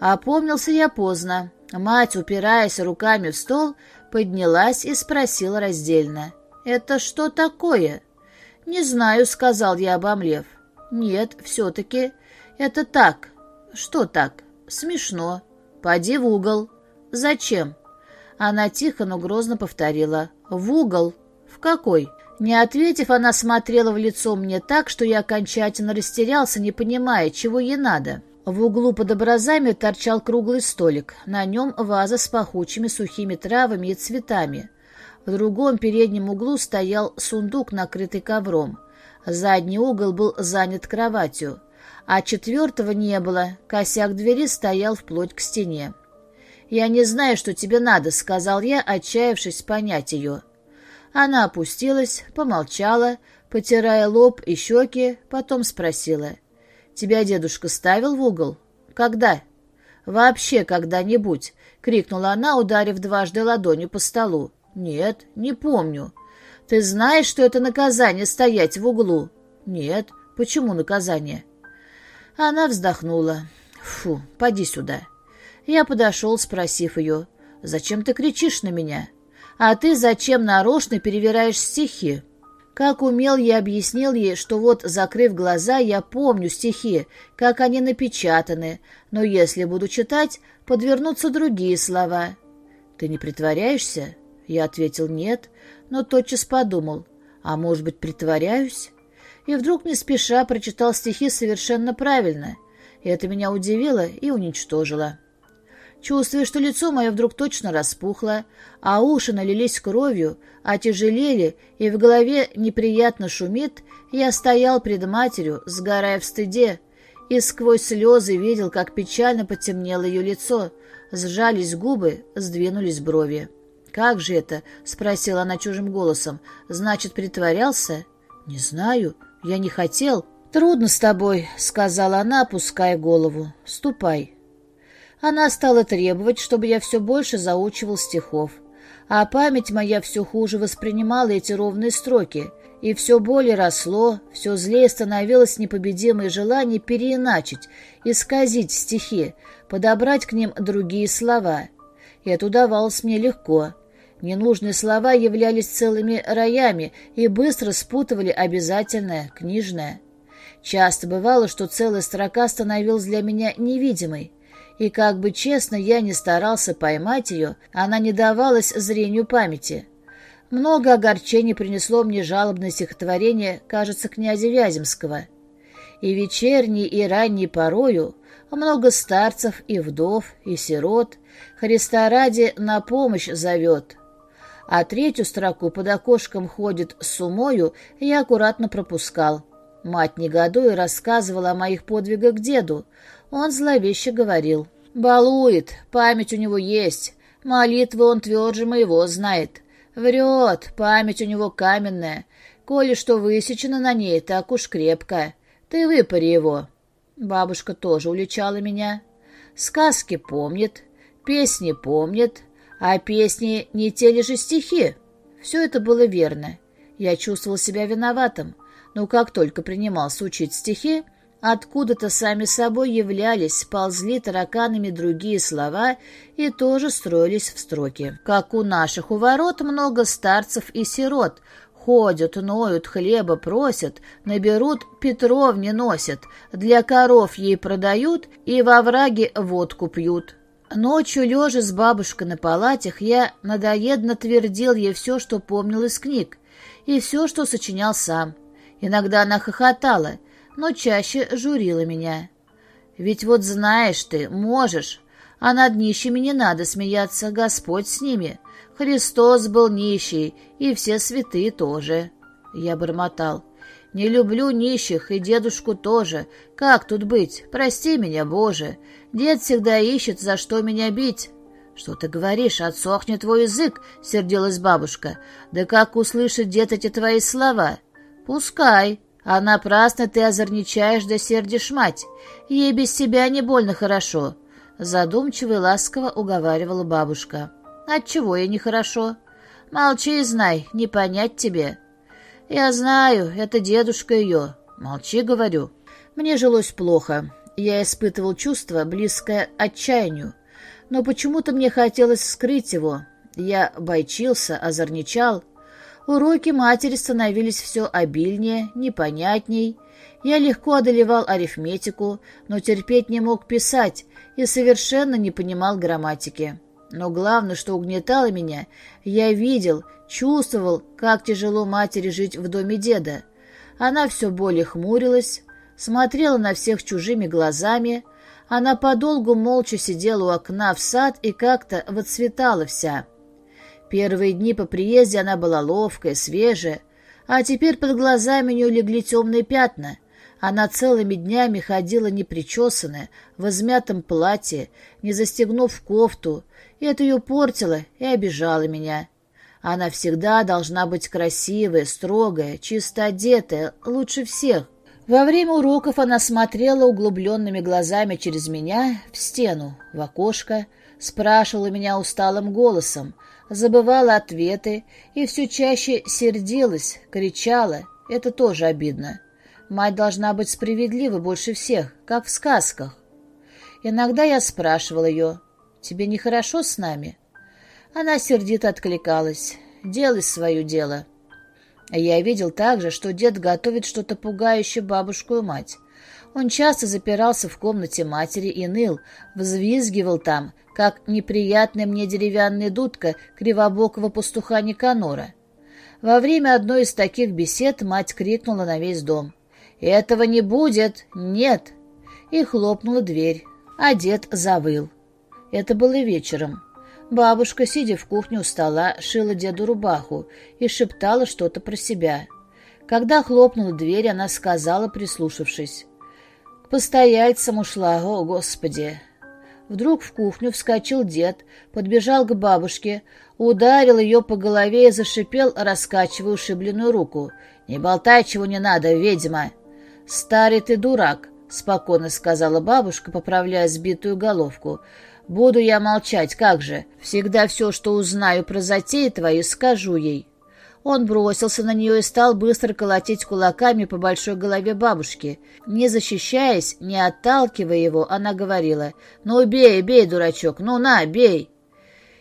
Опомнился я поздно. Мать, упираясь руками в стол, поднялась и спросила раздельно. «Это что такое?» «Не знаю», — сказал я, обомлев. «Нет, все-таки. Это так». «Что так?» «Смешно. Поди в угол». «Зачем?» Она тихо, но грозно повторила. «В угол». «В какой?» Не ответив, она смотрела в лицо мне так, что я окончательно растерялся, не понимая, чего ей надо. В углу под образами торчал круглый столик. На нем ваза с пахучими сухими травами и цветами. В другом переднем углу стоял сундук, накрытый ковром. Задний угол был занят кроватью, а четвертого не было, косяк двери стоял вплоть к стене. «Я не знаю, что тебе надо», — сказал я, отчаявшись понять ее. Она опустилась, помолчала, потирая лоб и щеки, потом спросила. «Тебя дедушка ставил в угол? Когда?» «Вообще когда-нибудь», — крикнула она, ударив дважды ладонью по столу. «Нет, не помню». «Ты знаешь, что это наказание стоять в углу?» «Нет. Почему наказание?» Она вздохнула. «Фу, поди сюда». Я подошел, спросив ее, «Зачем ты кричишь на меня? А ты зачем нарочно перевираешь стихи?» Как умел, я объяснил ей, что вот, закрыв глаза, я помню стихи, как они напечатаны, но если буду читать, подвернутся другие слова. «Ты не притворяешься?» Я ответил «нет», но тотчас подумал, а может быть, притворяюсь? И вдруг не спеша прочитал стихи совершенно правильно, и это меня удивило и уничтожило. Чувствуя, что лицо мое вдруг точно распухло, а уши налились кровью, отяжелели, и в голове неприятно шумит, я стоял пред матерью, сгорая в стыде, и сквозь слезы видел, как печально потемнело ее лицо, сжались губы, сдвинулись брови. «Как же это?» — спросила она чужим голосом. «Значит, притворялся?» «Не знаю. Я не хотел». «Трудно с тобой», — сказала она, опуская голову. «Ступай». Она стала требовать, чтобы я все больше заучивал стихов. А память моя все хуже воспринимала эти ровные строки, и все более росло, все злее становилось непобедимое желание переиначить, исказить стихи, подобрать к ним другие слова. Это удавалось мне легко. Ненужные слова являлись целыми роями и быстро спутывали обязательное, книжное. Часто бывало, что целая строка становилась для меня невидимой — и как бы честно я не старался поймать ее, она не давалась зрению памяти. Много огорчений принесло мне жалобное стихотворение, кажется, князя Вяземского. И вечерней, и ранней порою много старцев и вдов, и сирот Христа ради на помощь зовет. А третью строку под окошком ходит с умою я аккуратно пропускал. Мать негодуя рассказывала о моих подвигах деду, он зловеще говорил. «Балует, память у него есть. Молитвы он тверже моего знает. Врет, память у него каменная. Коли что высечено на ней, так уж крепко. Ты выпари его». Бабушка тоже уличала меня. Сказки помнит, песни помнит, а песни не те ли же стихи. Все это было верно. Я чувствовал себя виноватым, но как только принимался учить стихи, Откуда-то сами собой являлись, ползли тараканами другие слова и тоже строились в строки. Как у наших у ворот много старцев и сирот, Ходят, ноют, хлеба просят, наберут, Петров не носят, для коров ей продают и во враге водку пьют. Ночью, лежа с бабушкой на палатях, я надоедно твердил ей все, что помнил из книг, и все, что сочинял сам. Иногда она хохотала — но чаще журила меня. Ведь вот знаешь ты, можешь, а над нищими не надо смеяться, Господь с ними. Христос был нищий, и все святые тоже. Я бормотал. Не люблю нищих, и дедушку тоже. Как тут быть? Прости меня, Боже. Дед всегда ищет, за что меня бить. «Что ты говоришь? Отсохнет твой язык!» — сердилась бабушка. «Да как услышит дед эти твои слова?» «Пускай. А напрасно ты озорничаешь да сердишь мать. Ей без тебя не больно хорошо. Задумчиво и ласково уговаривала бабушка. Отчего ей нехорошо? Молчи и знай, не понять тебе. Я знаю, это дедушка ее. Молчи, говорю. Мне жилось плохо. Я испытывал чувство, близкое отчаянию. Но почему-то мне хотелось скрыть его. Я бойчился, озорничал. Уроки матери становились все обильнее, непонятней. Я легко одолевал арифметику, но терпеть не мог писать и совершенно не понимал грамматики. Но главное, что угнетало меня, я видел, чувствовал, как тяжело матери жить в доме деда. Она все более хмурилась, смотрела на всех чужими глазами, она подолгу молча сидела у окна в сад и как-то выцветала вся. Первые дни по приезде она была ловкая, свежая, а теперь под глазами у нее легли темные пятна. Она целыми днями ходила непричесанная, в измятом платье, не застегнув кофту, это ее портило и обижало меня. Она всегда должна быть красивая, строгая, чисто одетая, лучше всех. Во время уроков она смотрела углубленными глазами через меня в стену, в окошко, спрашивала меня усталым голосом, забывала ответы и все чаще сердилась, кричала. Это тоже обидно. Мать должна быть справедлива больше всех, как в сказках. Иногда я спрашивала ее, «Тебе нехорошо с нами?» Она сердито откликалась, «Делай свое дело». Я видел также, что дед готовит что-то пугающее бабушку и мать. Он часто запирался в комнате матери и ныл, взвизгивал там, как неприятная мне деревянная дудка кривобокого пастуха Никанора. Во время одной из таких бесед мать крикнула на весь дом. «Этого не будет! Нет!» И хлопнула дверь, а дед завыл. Это было вечером. Бабушка, сидя в кухне у стола, шила деду рубаху и шептала что-то про себя. Когда хлопнула дверь, она сказала, прислушавшись. «К постояльцам ушла, о, Господи!» Вдруг в кухню вскочил дед, подбежал к бабушке, ударил ее по голове и зашипел, раскачивая ушибленную руку. «Не болтай, чего не надо, ведьма!» «Старый ты дурак!» — спокойно сказала бабушка, поправляя сбитую головку. Буду я молчать, как же. Всегда все, что узнаю про затеи твои, скажу ей. Он бросился на нее и стал быстро колотить кулаками по большой голове бабушки. Не защищаясь, не отталкивая его, она говорила, «Ну, бей, бей, дурачок, ну на, бей!»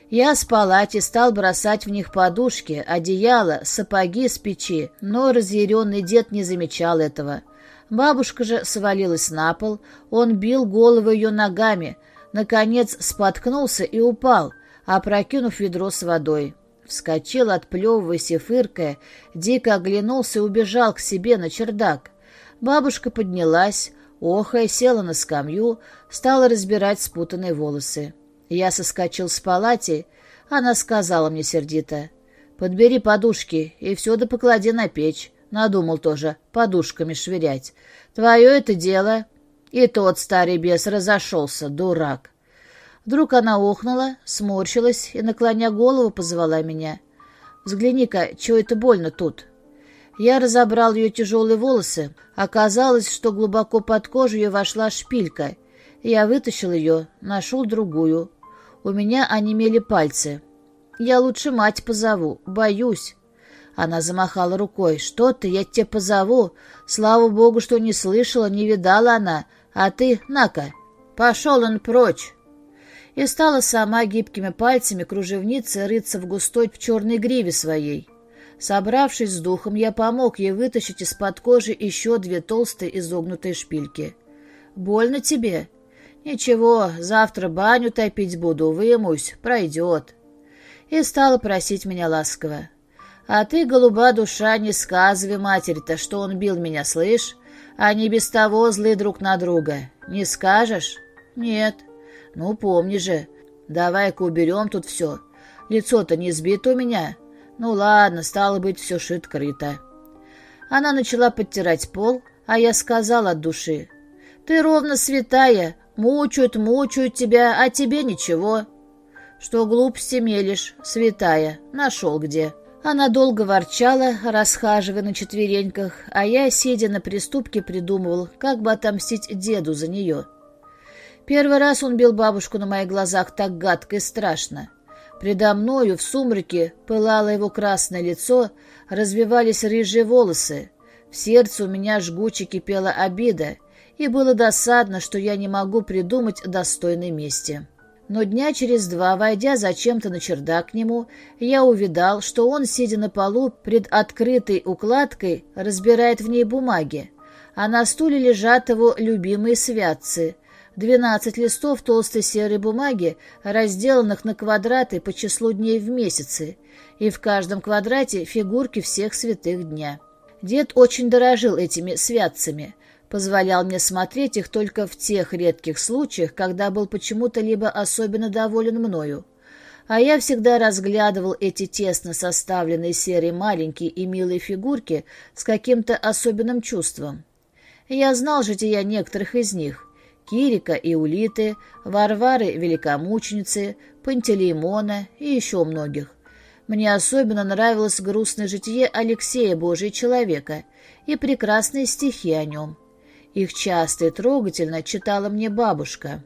Я с палати стал бросать в них подушки, одеяло, сапоги с печи, но разъяренный дед не замечал этого. Бабушка же свалилась на пол, он бил голову ее ногами, наконец споткнулся и упал, опрокинув ведро с водой. Вскочил, отплевываясь и фыркая, дико оглянулся и убежал к себе на чердак. Бабушка поднялась, охая, села на скамью, стала разбирать спутанные волосы. Я соскочил с палати, она сказала мне сердито, «Подбери подушки и все да поклади на печь». Надумал тоже подушками швырять. «Твое это дело». И тот старый бес разошелся, дурак. Вдруг она охнула, сморщилась и, наклоня голову, позвала меня. «Взгляни-ка, чего это больно тут?» Я разобрал ее тяжелые волосы. Оказалось, что глубоко под кожу ее вошла шпилька. Я вытащил ее, нашел другую. У меня онемели пальцы. Я лучше мать позову, боюсь. Она замахала рукой. «Что ты, я тебя позову. Слава богу, что не слышала, не видала она. А ты, на-ка, пошел он прочь!» И стала сама гибкими пальцами кружевницы рыться в густой черной гриве своей. Собравшись с духом, я помог ей вытащить из-под кожи еще две толстые изогнутые шпильки. «Больно тебе?» «Ничего, завтра баню топить буду, вымусь, пройдет». И стала просить меня ласково. «А ты, голуба душа, не сказывай матери-то, что он бил меня, слышь? Они без того злы друг на друга. Не скажешь? Нет. Ну, помни же. Давай-ка уберем тут все. Лицо-то не сбито у меня. Ну ладно, стало быть, все шит-крыто. Она начала подтирать пол, а я сказал от души. Ты ровно святая, мучают, мучают тебя, а тебе ничего. Что глупости мелешь, святая, нашел где. Она долго ворчала, расхаживая на четвереньках, а я, сидя на приступке, придумывал, как бы отомстить деду за нее. Первый раз он бил бабушку на моих глазах так гадко и страшно. Предо мною в сумраке пылало его красное лицо, развивались рыжие волосы. В сердце у меня жгуче кипела обида, и было досадно, что я не могу придумать достойной мести. Но дня через два, войдя зачем-то на чердак к нему, я увидал, что он, сидя на полу пред открытой укладкой, разбирает в ней бумаги, а на стуле лежат его любимые святцы — Двенадцать листов толстой серой бумаги, разделанных на квадраты по числу дней в месяце, и в каждом квадрате фигурки всех святых дня. Дед очень дорожил этими святцами, позволял мне смотреть их только в тех редких случаях, когда был почему-то либо особенно доволен мною. А я всегда разглядывал эти тесно составленные серые маленькие и милые фигурки с каким-то особенным чувством. Я знал жития некоторых из них — Кирика и Улиты, Варвары Великомученицы, Пантелеймона и еще многих. Мне особенно нравилось грустное житие Алексея Божия Человека и прекрасные стихи о нем. Их часто и трогательно читала мне бабушка.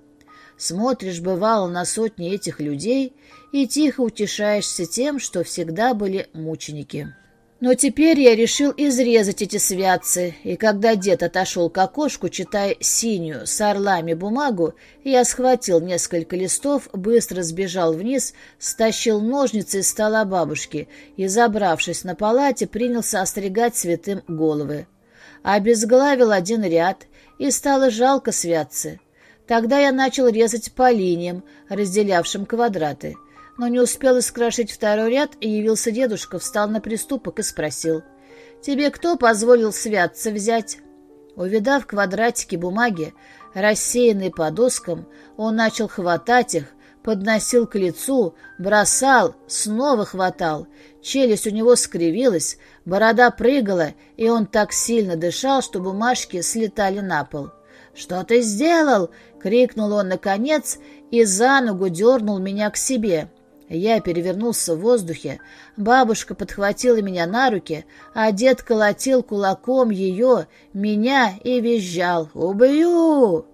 Смотришь, бывало, на сотни этих людей и тихо утешаешься тем, что всегда были мученики. Но теперь я решил изрезать эти святцы, и когда дед отошел к окошку, читая синюю с орлами бумагу, я схватил несколько листов, быстро сбежал вниз, стащил ножницы из стола бабушки и, забравшись на палате, принялся остригать святым головы. Обезглавил один ряд, и стало жалко святцы. Тогда я начал резать по линиям, разделявшим квадраты — но не успел искрошить второй ряд, и явился дедушка, встал на приступок и спросил. «Тебе кто позволил святца взять?» Увидав квадратики бумаги, рассеянные по доскам, он начал хватать их, подносил к лицу, бросал, снова хватал. Челюсть у него скривилась, борода прыгала, и он так сильно дышал, что бумажки слетали на пол. «Что ты сделал?» — крикнул он наконец и за ногу дернул меня к себе. Я перевернулся в воздухе, бабушка подхватила меня на руки, а дед колотил кулаком ее, меня и визжал «Убью!».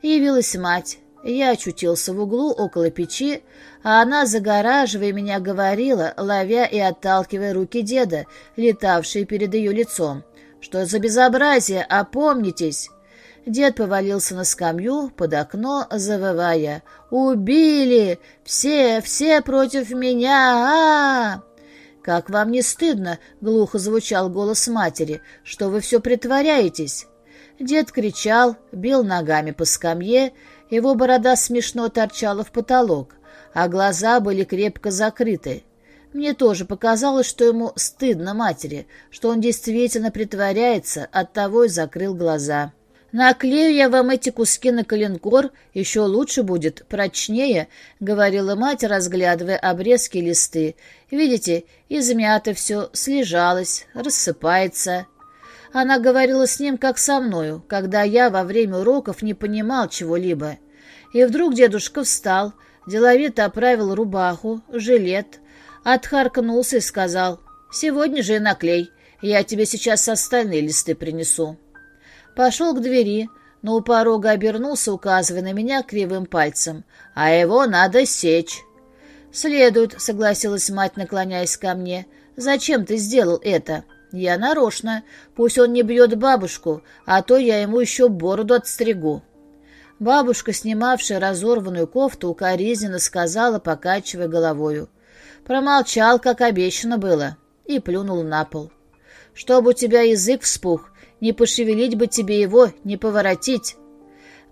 Явилась мать. Я очутился в углу около печи, а она, загораживая меня, говорила, ловя и отталкивая руки деда, летавшие перед ее лицом. «Что за безобразие? Опомнитесь!» Дед повалился на скамью под окно, завывая. «Убили! Все, все против меня! а, -а, -а «Как вам не стыдно?» — глухо звучал голос матери. «Что вы все притворяетесь?» Дед кричал, бил ногами по скамье, его борода смешно торчала в потолок, а глаза были крепко закрыты. Мне тоже показалось, что ему стыдно матери, что он действительно притворяется, оттого и закрыл глаза. «Наклею я вам эти куски на коленкор, еще лучше будет, прочнее», — говорила мать, разглядывая обрезки листы. «Видите, измято все, слежалось, рассыпается». Она говорила с ним, как со мною, когда я во время уроков не понимал чего-либо. И вдруг дедушка встал, деловито оправил рубаху, жилет, отхаркнулся и сказал, «Сегодня же и наклей, я тебе сейчас остальные листы принесу». Пошел к двери, но у порога обернулся, указывая на меня кривым пальцем. «А его надо сечь». «Следует», — согласилась мать, наклоняясь ко мне. «Зачем ты сделал это?» «Я нарочно. Пусть он не бьет бабушку, а то я ему еще бороду отстригу». Бабушка, снимавшая разорванную кофту, укоризненно сказала, покачивая головою. Промолчал, как обещано было, и плюнул на пол. «Чтобы у тебя язык вспух, не пошевелить бы тебе его, не поворотить.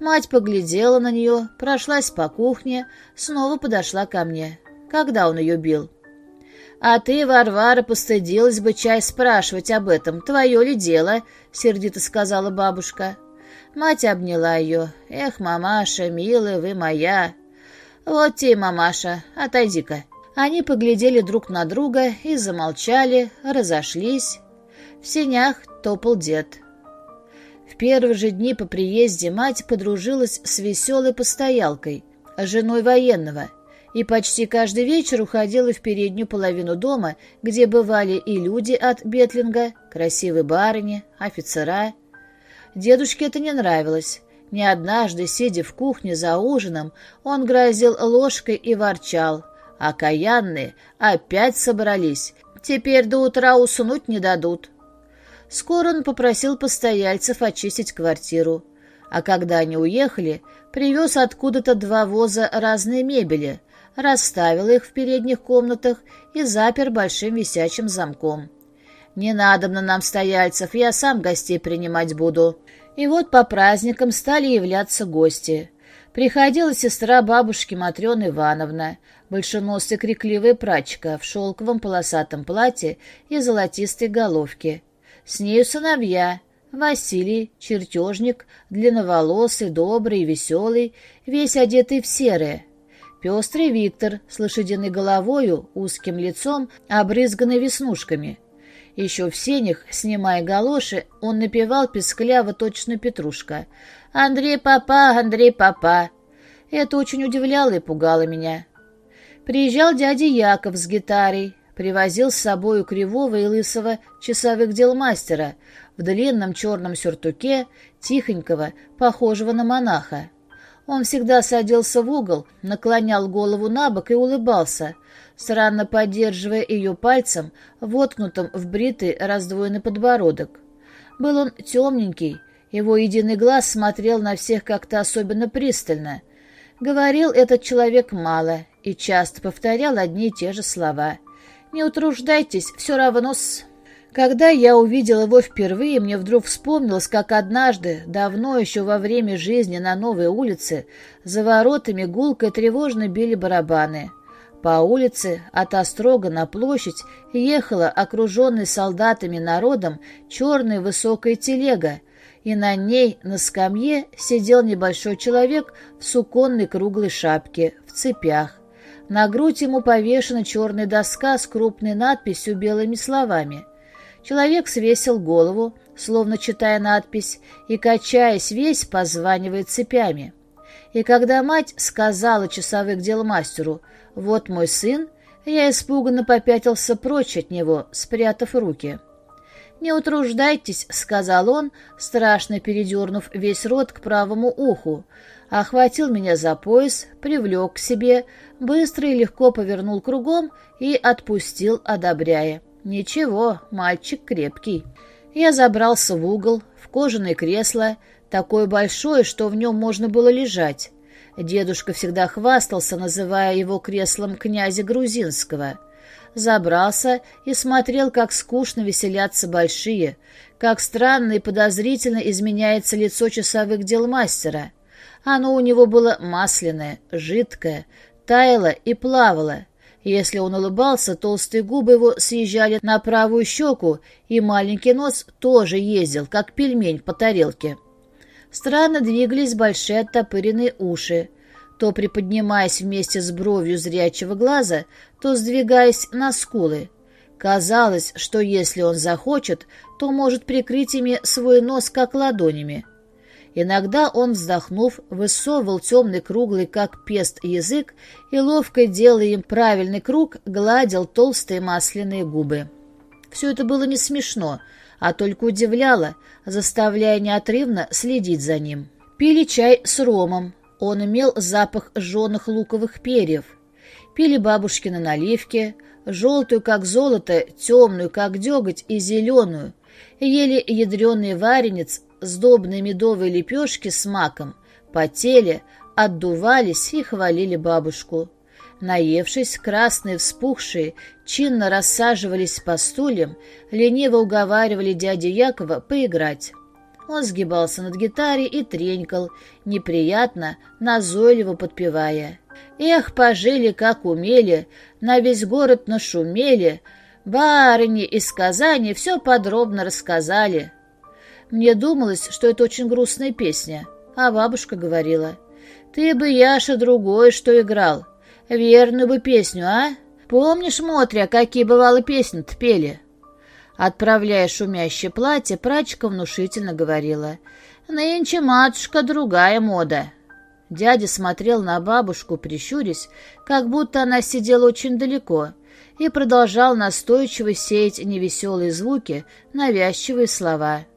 Мать поглядела на нее, прошлась по кухне, снова подошла ко мне. Когда он ее бил? «А ты, Варвара, постыдилась бы чай спрашивать об этом. Твое ли дело?» — сердито сказала бабушка. Мать обняла ее. «Эх, мамаша, милая вы моя!» «Вот тебе, мамаша, отойди-ка». Они поглядели друг на друга и замолчали, разошлись. В сенях топал дед. В первые же дни по приезде мать подружилась с веселой постоялкой, женой военного, и почти каждый вечер уходила в переднюю половину дома, где бывали и люди от Бетлинга, красивые барыни, офицера. Дедушке это не нравилось. Не однажды, сидя в кухне за ужином, он грозил ложкой и ворчал. Окаянные опять собрались. Теперь до утра уснуть не дадут. Скоро он попросил постояльцев очистить квартиру, а когда они уехали, Привез откуда-то два воза разной мебели, расставил их в передних комнатах и запер большим висячим замком. «Не надо на нам стояльцев, я сам гостей принимать буду». И вот по праздникам стали являться гости. Приходила сестра бабушки Матрена Ивановна, большеносая крикливая прачка в шелковом полосатом платье и золотистой головке. С нею сыновья — Василий, чертежник, длинноволосый, добрый, веселый, весь одетый в серое. Пестрый Виктор с лошадиной головою, узким лицом, обрызганный веснушками. Еще в сенях, снимая галоши, он напевал пескляво точно Петрушка. «Андрей папа, Андрей папа!» Это очень удивляло и пугало меня. Приезжал дядя Яков с гитарой, привозил с собою кривого и лысого часовых дел мастера в длинном черном сюртуке, тихонького, похожего на монаха. Он всегда садился в угол, наклонял голову на бок и улыбался, странно поддерживая ее пальцем, воткнутым в бритый раздвоенный подбородок. Был он темненький, его единый глаз смотрел на всех как-то особенно пристально. Говорил этот человек мало и часто повторял одни и те же слова. «Не утруждайтесь, все равно-с...» Когда я увидел его впервые, мне вдруг вспомнилось, как однажды, давно еще во время жизни на Новой улице, за воротами гулко и тревожно били барабаны. По улице от Острога на площадь ехала, окруженный солдатами народом, черная высокая телега, и на ней, на скамье, сидел небольшой человек в суконной круглой шапке, в цепях. На грудь ему повешена черная доска с крупной надписью белыми словами — Человек свесил голову, словно читая надпись, и, качаясь весь, позванивает цепями. И когда мать сказала часовых дел мастеру «Вот мой сын», я испуганно попятился прочь от него, спрятав руки. «Не утруждайтесь», — сказал он, страшно передернув весь рот к правому уху, охватил меня за пояс, привлек к себе, быстро и легко повернул кругом и отпустил, одобряя. Ничего, мальчик крепкий. Я забрался в угол, в кожаное кресло, такое большое, что в нем можно было лежать. Дедушка всегда хвастался, называя его креслом князя Грузинского. Забрался и смотрел, как скучно веселятся большие, как странно и подозрительно изменяется лицо часовых дел мастера. Оно у него было масляное, жидкое, таяло и плавало — если он улыбался, толстые губы его съезжали на правую щеку, и маленький нос тоже ездил, как пельмень по тарелке. Странно двигались большие оттопыренные уши, то приподнимаясь вместе с бровью зрячего глаза, то сдвигаясь на скулы. Казалось, что если он захочет, то может прикрыть ими свой нос как ладонями. Иногда он, вздохнув, высовывал темный круглый, как пест, язык и, ловко делая им правильный круг, гладил толстые масляные губы. Все это было не смешно, а только удивляло, заставляя неотрывно следить за ним. Пили чай с ромом. Он имел запах жженых луковых перьев. Пили бабушкины наливки, желтую, как золото, темную, как деготь, и зеленую. Ели ядреный варенец, сдобные медовые лепешки с маком, потели, отдувались и хвалили бабушку. Наевшись, красные вспухшие, чинно рассаживались по стульям, лениво уговаривали дядю Якова поиграть. Он сгибался над гитарой и тренькал, неприятно, назойливо подпевая. «Эх, пожили, как умели, на весь город нашумели, барыни из Казани все подробно рассказали». Мне думалось, что это очень грустная песня, а бабушка говорила, «Ты бы, Яша, другой, что играл. Верную бы песню, а? Помнишь, Мотря, какие бывало песни-то пели?» Отправляя шумящее платье, прачка внушительно говорила, «Нынче, матушка, другая мода». Дядя смотрел на бабушку, прищурясь, как будто она сидела очень далеко, и продолжал настойчиво сеять невеселые звуки, навязчивые слова —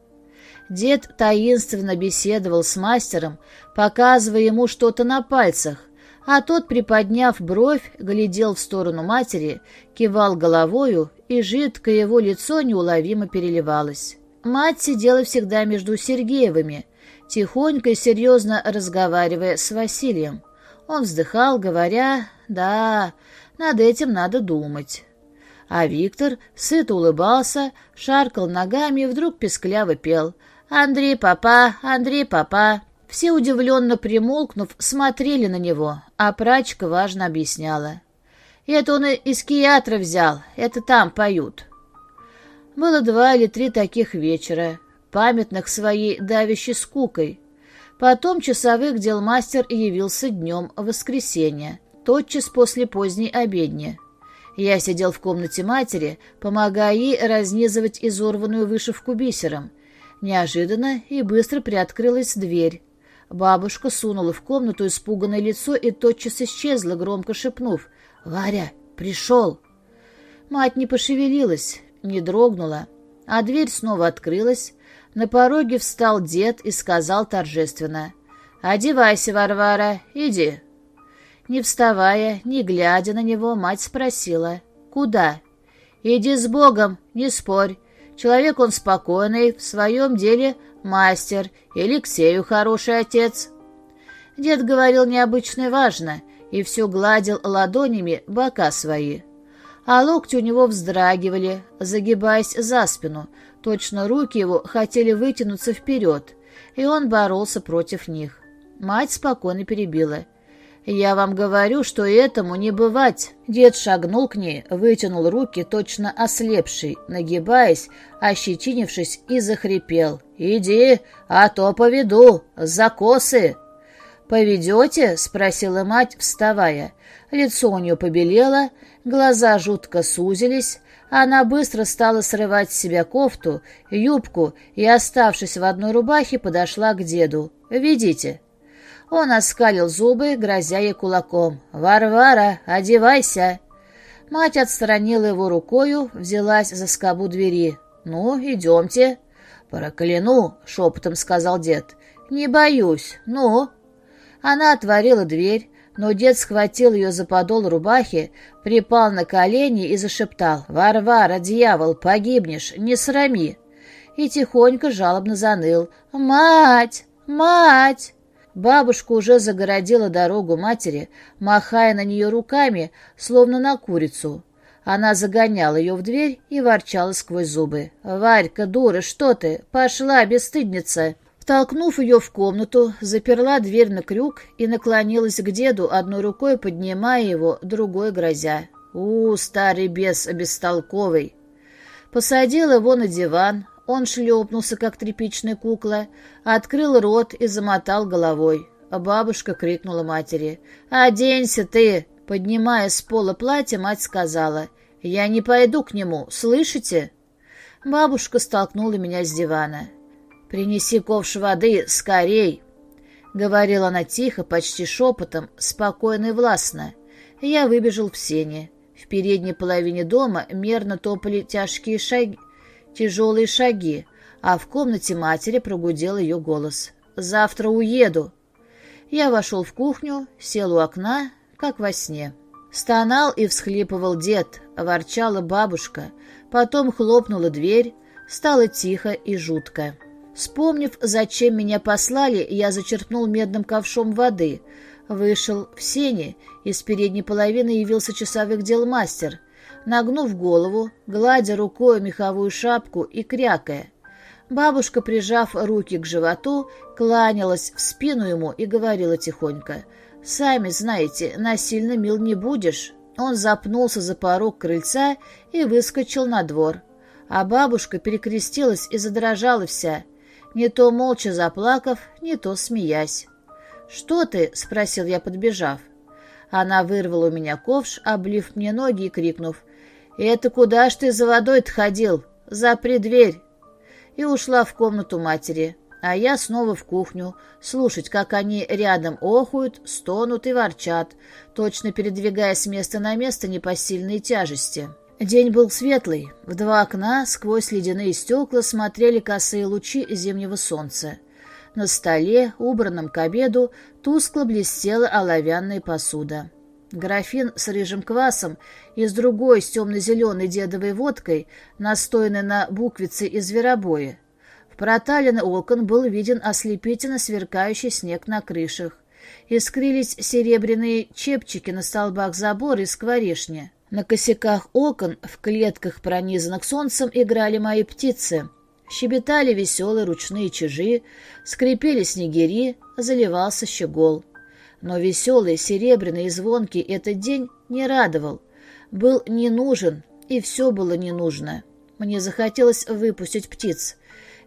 Дед таинственно беседовал с мастером, показывая ему что-то на пальцах, а тот, приподняв бровь, глядел в сторону матери, кивал головою, и жидкое его лицо неуловимо переливалось. Мать сидела всегда между Сергеевыми, тихонько и серьезно разговаривая с Василием. Он вздыхал, говоря, «Да, над этим надо думать». А Виктор сыто улыбался, шаркал ногами и вдруг пескляво пел «Андрей, папа, Андрей, папа». Все, удивленно примолкнув, смотрели на него, а прачка важно объясняла. «Это он из киатра взял, это там поют». Было два или три таких вечера, памятных своей давящей скукой. Потом часовых дел мастер явился днем в воскресенье, тотчас после поздней обедни. Я сидел в комнате матери, помогая ей разнизывать изорванную вышивку бисером. Неожиданно и быстро приоткрылась дверь. Бабушка сунула в комнату испуганное лицо и тотчас исчезла, громко шепнув. «Варя, пришел!» Мать не пошевелилась, не дрогнула, а дверь снова открылась. На пороге встал дед и сказал торжественно. «Одевайся, Варвара, иди». Не вставая, не глядя на него, мать спросила. «Куда?» «Иди с Богом, не спорь. Человек он спокойный, в своем деле мастер, и Алексею хороший отец». Дед говорил необычно важно и все гладил ладонями бока свои. А локти у него вздрагивали, загибаясь за спину, точно руки его хотели вытянуться вперед, и он боролся против них. Мать спокойно перебила. «Я вам говорю, что этому не бывать». Дед шагнул к ней, вытянул руки, точно ослепший, нагибаясь, ощетинившись, и захрипел. «Иди, а то поведу, за косы». «Поведете?» — спросила мать, вставая. Лицо у нее побелело, глаза жутко сузились, она быстро стала срывать с себя кофту, юбку и, оставшись в одной рубахе, подошла к деду. «Ведите». Он оскалил зубы, грозя ей кулаком. «Варвара, одевайся!» Мать отстранила его рукою, взялась за скобу двери. «Ну, идемте». «Прокляну», — шепотом сказал дед. «Не боюсь. Ну?» Она отворила дверь, но дед схватил ее за подол рубахи, припал на колени и зашептал. «Варвара, дьявол, погибнешь, не срами!» И тихонько жалобно заныл. «Мать! Мать!» Бабушка уже загородила дорогу матери, махая на нее руками, словно на курицу. Она загоняла ее в дверь и ворчала сквозь зубы. «Варька, дура, что ты? Пошла, бесстыдница!» Втолкнув ее в комнату, заперла дверь на крюк и наклонилась к деду, одной рукой поднимая его, другой грозя. «У, старый бес бестолковый!» Посадила его на диван, он шлепнулся, как тряпичная кукла, открыл рот и замотал головой. А бабушка крикнула матери. «Оденься ты!» Поднимая с пола платье, мать сказала. «Я не пойду к нему, слышите?» Бабушка столкнула меня с дивана. «Принеси ковш воды, скорей!» Говорила она тихо, почти шепотом, спокойно и властно. Я выбежал в сене. В передней половине дома мерно топали тяжкие шаги, тяжелые шаги, а в комнате матери прогудел ее голос. «Завтра уеду!» Я вошел в кухню, сел у окна, как во сне. Стонал и всхлипывал дед, ворчала бабушка, потом хлопнула дверь, стало тихо и жутко. Вспомнив, зачем меня послали, я зачерпнул медным ковшом воды, вышел в сене, из передней половины явился часовых дел мастер, нагнув голову, гладя рукой меховую шапку и крякая. Бабушка, прижав руки к животу, кланялась в спину ему и говорила тихонько, «Сами знаете, насильно мил не будешь». Он запнулся за порог крыльца и выскочил на двор. А бабушка перекрестилась и задрожала вся, не то молча заплакав, не то смеясь. «Что ты?» — спросил я, подбежав. Она вырвала у меня ковш, облив мне ноги и крикнув, «Это куда ж ты за водой-то ходил? Запри дверь!» И ушла в комнату матери, а я снова в кухню, слушать, как они рядом охуют, стонут и ворчат, точно передвигая с места на место непосильные тяжести. День был светлый. В два окна сквозь ледяные стекла смотрели косые лучи зимнего солнца. На столе, убранном к обеду, тускло блестела оловянная посуда. Графин с рыжим квасом и с другой с темно-зеленой дедовой водкой, настойной на буквице из зверобоя. В проталины окон был виден ослепительно сверкающий снег на крышах. Искрились серебряные чепчики на столбах забора и скворечни. На косяках окон, в клетках, пронизанных солнцем, играли мои птицы. Щебетали веселые ручные чижи, скрипели снегири, заливался щегол. Но веселый, серебряный и звонкий этот день не радовал. Был не нужен, и все было не нужно. Мне захотелось выпустить птиц.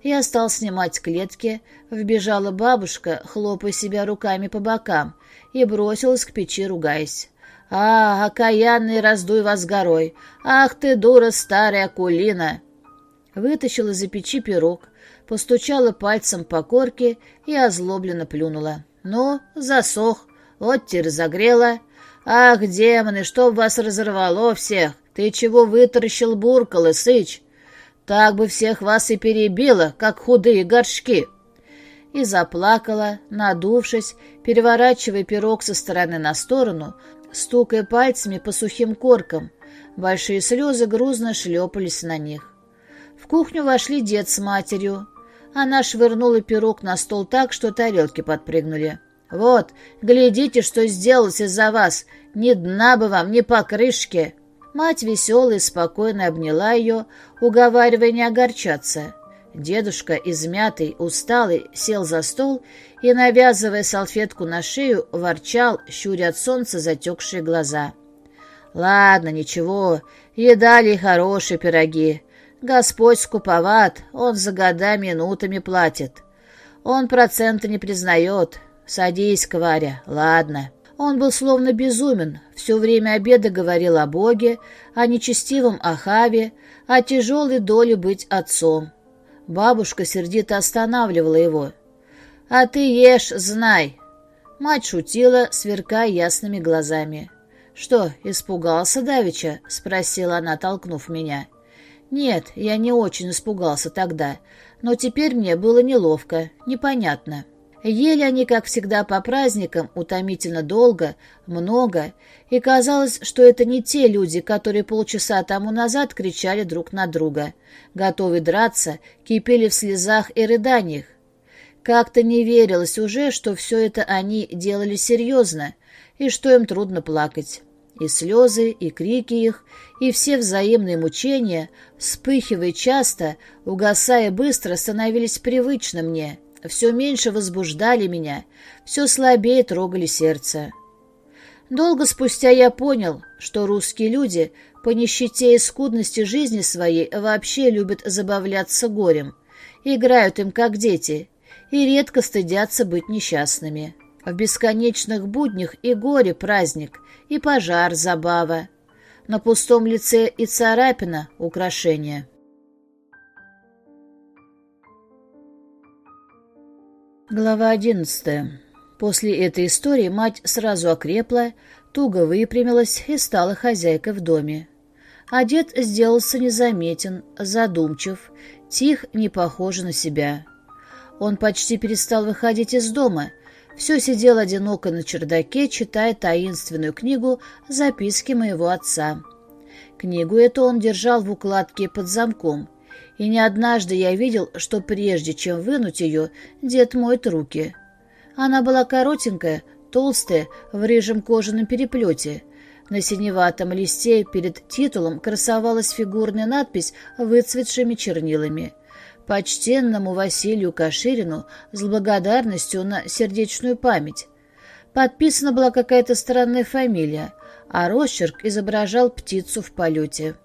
Я стал снимать клетки, вбежала бабушка, хлопая себя руками по бокам, и бросилась к печи, ругаясь. «А, окаянный, раздуй вас горой! Ах ты, дура старая кулина!» Вытащила из-за печи пирог, постучала пальцем по корке и озлобленно плюнула. «Ну, засох, вот те разогрела. Ах, демоны, чтоб вас разорвало всех! Ты чего вытаращил буркалы, сыч? Так бы всех вас и перебило, как худые горшки!» И заплакала, надувшись, переворачивая пирог со стороны на сторону, стукая пальцами по сухим коркам. Большие слезы грузно шлепались на них. В кухню вошли дед с матерью. Она швырнула пирог на стол так, что тарелки подпрыгнули. «Вот, глядите, что сделалось из-за вас! Ни дна бы вам, ни покрышки!» Мать веселая и спокойно обняла ее, уговаривая не огорчаться. Дедушка, измятый, усталый, сел за стол и, навязывая салфетку на шею, ворчал, щуря от солнца затекшие глаза. «Ладно, ничего, едали хорошие пироги. Господь скуповат, он за года минутами платит. Он проценты не признает. Садись, Кваря, ладно». Он был словно безумен, все время обеда говорил о Боге, о нечестивом Ахаве, о тяжелой доле быть отцом. Бабушка сердито останавливала его. «А ты ешь, знай!» Мать шутила, сверкая ясными глазами. «Что, испугался Давича?» — спросила она, толкнув меня. «Нет, я не очень испугался тогда, но теперь мне было неловко, непонятно». Ели они, как всегда, по праздникам, утомительно долго, много, и казалось, что это не те люди, которые полчаса тому назад кричали друг на друга, готовы драться, кипели в слезах и рыданиях. Как-то не верилось уже, что все это они делали серьезно, и что им трудно плакать. И слезы, и крики их, и все взаимные мучения, вспыхивая часто, угасая быстро, становились привычны мне — все меньше возбуждали меня, все слабее трогали сердце. Долго спустя я понял, что русские люди по нищете и скудности жизни своей вообще любят забавляться горем, играют им как дети и редко стыдятся быть несчастными. В бесконечных буднях и горе праздник, и пожар забава. На пустом лице и царапина украшение. Глава одиннадцатая. После этой истории мать сразу окрепла, туго выпрямилась и стала хозяйкой в доме. А дед сделался незаметен, задумчив, тих, не похож на себя. Он почти перестал выходить из дома, все сидел одиноко на чердаке, читая таинственную книгу «Записки моего отца». Книгу эту он держал в укладке под замком — и не однажды я видел, что прежде чем вынуть ее, дед моет руки. Она была коротенькая, толстая, в рыжем кожаном переплете. На синеватом листе перед титулом красовалась фигурная надпись выцветшими чернилами. «Почтенному Василию Каширину с благодарностью на сердечную память». Подписана была какая-то странная фамилия, а росчерк изображал птицу в полете.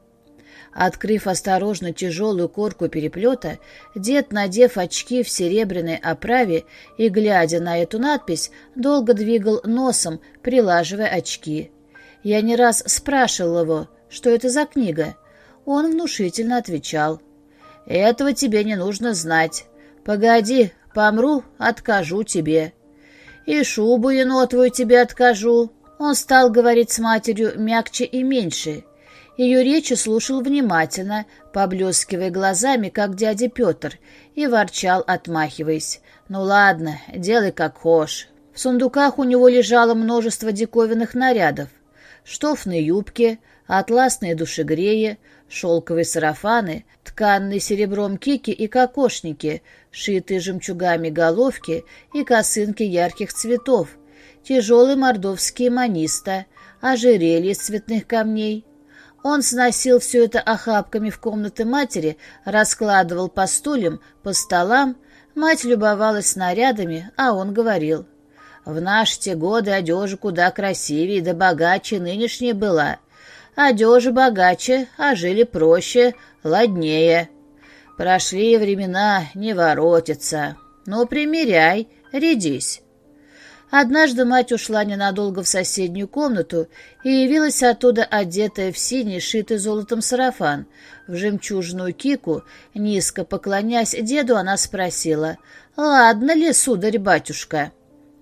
Открыв осторожно тяжелую корку переплета, дед, надев очки в серебряной оправе и, глядя на эту надпись, долго двигал носом, прилаживая очки. Я не раз спрашивал его, что это за книга. Он внушительно отвечал. «Этого тебе не нужно знать. Погоди, помру, откажу тебе. И шубу енотовую тебе откажу». Он стал говорить с матерью мягче и меньше — ее речи слушал внимательно, поблескивая глазами, как дядя Петр, и ворчал, отмахиваясь. «Ну ладно, делай как хошь». В сундуках у него лежало множество диковинных нарядов. Штофные юбки, атласные душегреи, шелковые сарафаны, тканные серебром кики и кокошники, шитые жемчугами головки и косынки ярких цветов, тяжелые мордовские маниста, ожерелье из цветных камней. Он сносил все это охапками в комнаты матери, раскладывал по стульям, по столам. Мать любовалась снарядами, а он говорил. «В наши те годы одежа куда красивее да богаче нынешняя была. Одежа богаче, а жили проще, ладнее. Прошли времена, не воротятся. Ну, примеряй, рядись». Однажды мать ушла ненадолго в соседнюю комнату и явилась оттуда одетая в синий, шитый золотом сарафан. В жемчужную кику, низко поклонясь деду, она спросила, «Ладно ли, сударь-батюшка?»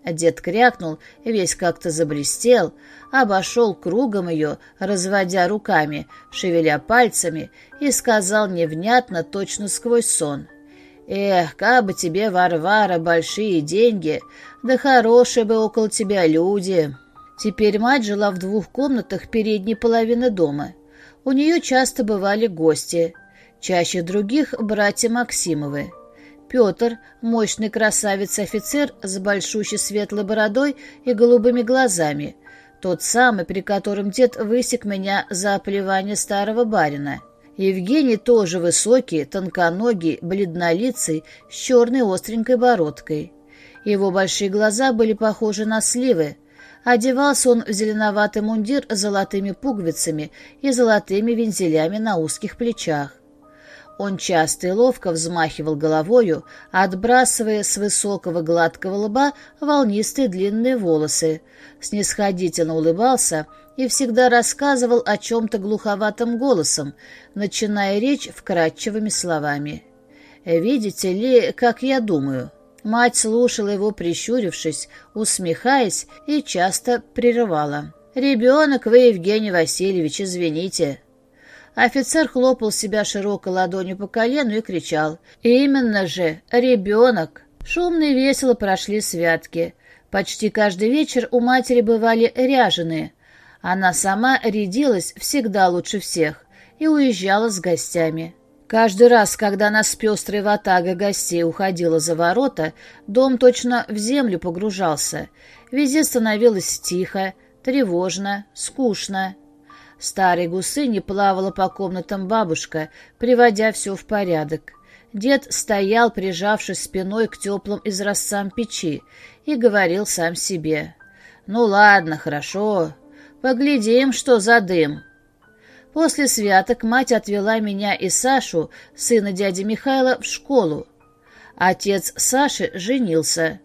Дед крякнул, весь как-то заблестел, обошел кругом ее, разводя руками, шевеля пальцами, и сказал невнятно, точно сквозь сон — Эх, как бы тебе, Варвара, большие деньги, да хорошие бы около тебя люди. Теперь мать жила в двух комнатах передней половины дома. У нее часто бывали гости, чаще других братья Максимовы. Петр, мощный красавец-офицер с большущей светлой бородой и голубыми глазами, тот самый, при котором дед высек меня за оплевание старого барина. Евгений тоже высокий, тонконогий, бледнолицый, с черной остренькой бородкой. Его большие глаза были похожи на сливы. Одевался он в зеленоватый мундир с золотыми пуговицами и золотыми вензелями на узких плечах. Он часто и ловко взмахивал головою, отбрасывая с высокого гладкого лба волнистые длинные волосы, снисходительно улыбался и всегда рассказывал о чем-то глуховатым голосом, начиная речь вкрадчивыми словами. «Видите ли, как я думаю?» Мать слушала его, прищурившись, усмехаясь, и часто прерывала. «Ребенок вы, Евгений Васильевич, извините». Офицер хлопал себя широкой ладонью по колену и кричал. «Именно же, ребенок!» Шумно и весело прошли святки. Почти каждый вечер у матери бывали ряженые. Она сама рядилась всегда лучше всех и уезжала с гостями. Каждый раз, когда она с пестрой ватагой гостей уходила за ворота, дом точно в землю погружался. Везде становилось тихо, тревожно, скучно. Старой гусыни плавала по комнатам бабушка, приводя все в порядок. Дед стоял, прижавшись спиной к теплым изразцам печи, и говорил сам себе. «Ну ладно, хорошо. Поглядим, что за дым». После святок мать отвела меня и Сашу, сына дяди Михайла, в школу. Отец Саши женился.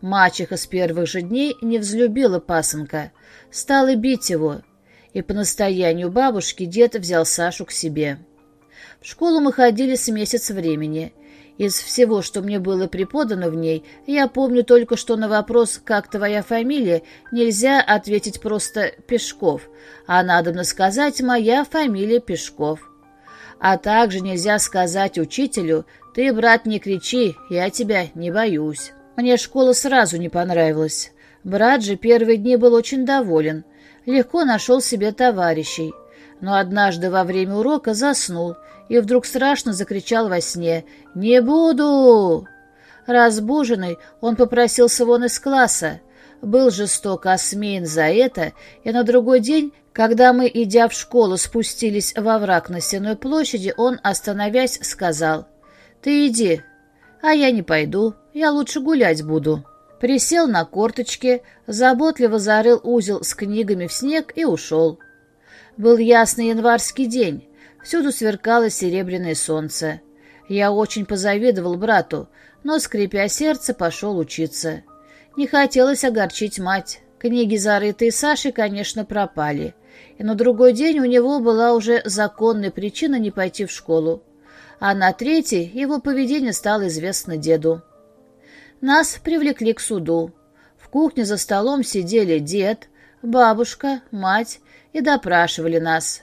Мачеха с первых же дней не взлюбила пасынка, стала бить его — и по настоянию бабушки дед взял Сашу к себе. В школу мы ходили с месяц времени. Из всего, что мне было преподано в ней, я помню только, что на вопрос «Как твоя фамилия?» нельзя ответить просто «Пешков», а надо сказать «Моя фамилия Пешков». А также нельзя сказать учителю «Ты, брат, не кричи, я тебя не боюсь». Мне школа сразу не понравилась. Брат же первые дни был очень доволен легко нашел себе товарищей. Но однажды во время урока заснул и вдруг страшно закричал во сне «Не буду!». Разбуженный, он попросился вон из класса. Был жестоко осмеян за это, и на другой день, когда мы, идя в школу, спустились во враг на Сенной площади, он, остановясь, сказал «Ты иди, а я не пойду, я лучше гулять буду» присел на корточки, заботливо зарыл узел с книгами в снег и ушел. Был ясный январский день, всюду сверкало серебряное солнце. Я очень позавидовал брату, но, скрипя сердце, пошел учиться. Не хотелось огорчить мать. Книги, зарытые Сашей, конечно, пропали. И на другой день у него была уже законная причина не пойти в школу. А на третий его поведение стало известно деду. Нас привлекли к суду. В кухне за столом сидели дед, бабушка, мать и допрашивали нас.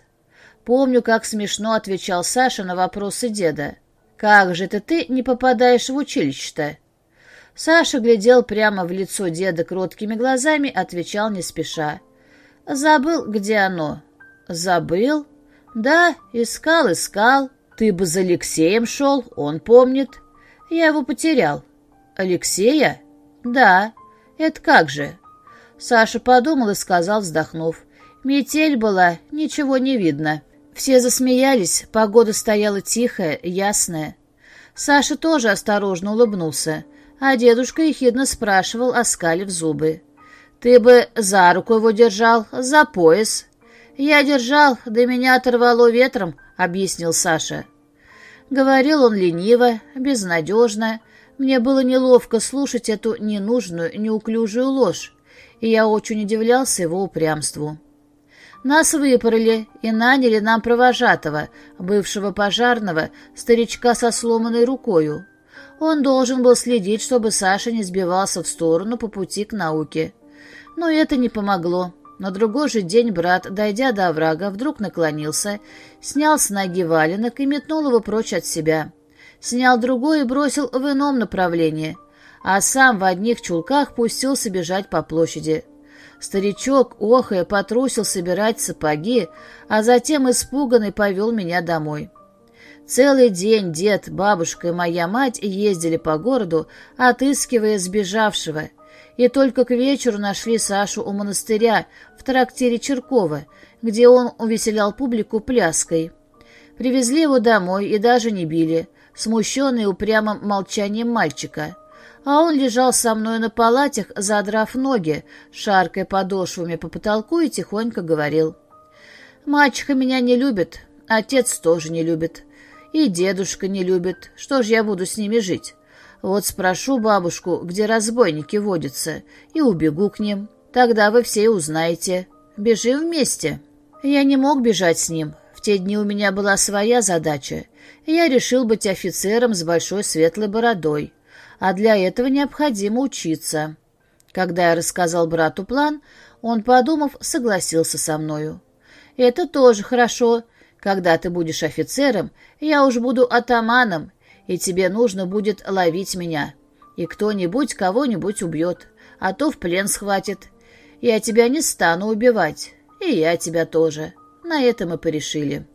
Помню, как смешно отвечал Саша на вопросы деда. «Как же это ты не попадаешь в училище-то?» Саша глядел прямо в лицо деда кроткими глазами, отвечал не спеша. «Забыл, где оно?» «Забыл? Да, искал, искал. Ты бы за Алексеем шел, он помнит. Я его потерял. Алексея? Да. Это как же? Саша подумал и сказал, вздохнув. Метель была, ничего не видно. Все засмеялись, погода стояла тихая, ясная. Саша тоже осторожно улыбнулся, а дедушка ехидно спрашивал, оскалив зубы. «Ты бы за руку его держал, за пояс». «Я держал, да меня оторвало ветром», — объяснил Саша. Говорил он лениво, безнадежно. Мне было неловко слушать эту ненужную, неуклюжую ложь, и я очень удивлялся его упрямству. Нас выпороли и наняли нам провожатого, бывшего пожарного, старичка со сломанной рукою. Он должен был следить, чтобы Саша не сбивался в сторону по пути к науке. Но это не помогло. На другой же день брат, дойдя до оврага, вдруг наклонился, снял с ноги валенок и метнул его прочь от себя. Снял другой и бросил в ином направлении, а сам в одних чулках пустился бежать по площади. Старичок, охая, потрусил собирать сапоги, а затем испуганный повел меня домой. Целый день дед, бабушка и моя мать ездили по городу, отыскивая сбежавшего, и только к вечеру нашли Сашу у монастыря в трактире Черкова, где он увеселял публику пляской. Привезли его домой и даже не били, смущенные упрямым молчанием мальчика — а он лежал со мной на палатях, задрав ноги, шаркая подошвами по потолку и тихонько говорил. «Мачеха меня не любит, отец тоже не любит, и дедушка не любит. Что ж я буду с ними жить? Вот спрошу бабушку, где разбойники водятся, и убегу к ним. Тогда вы все узнаете. Бежим вместе». Я не мог бежать с ним. В те дни у меня была своя задача. Я решил быть офицером с большой светлой бородой а для этого необходимо учиться. Когда я рассказал брату план, он, подумав, согласился со мною. «Это тоже хорошо. Когда ты будешь офицером, я уж буду атаманом, и тебе нужно будет ловить меня. И кто-нибудь кого-нибудь убьет, а то в плен схватит. Я тебя не стану убивать, и я тебя тоже. На это мы порешили».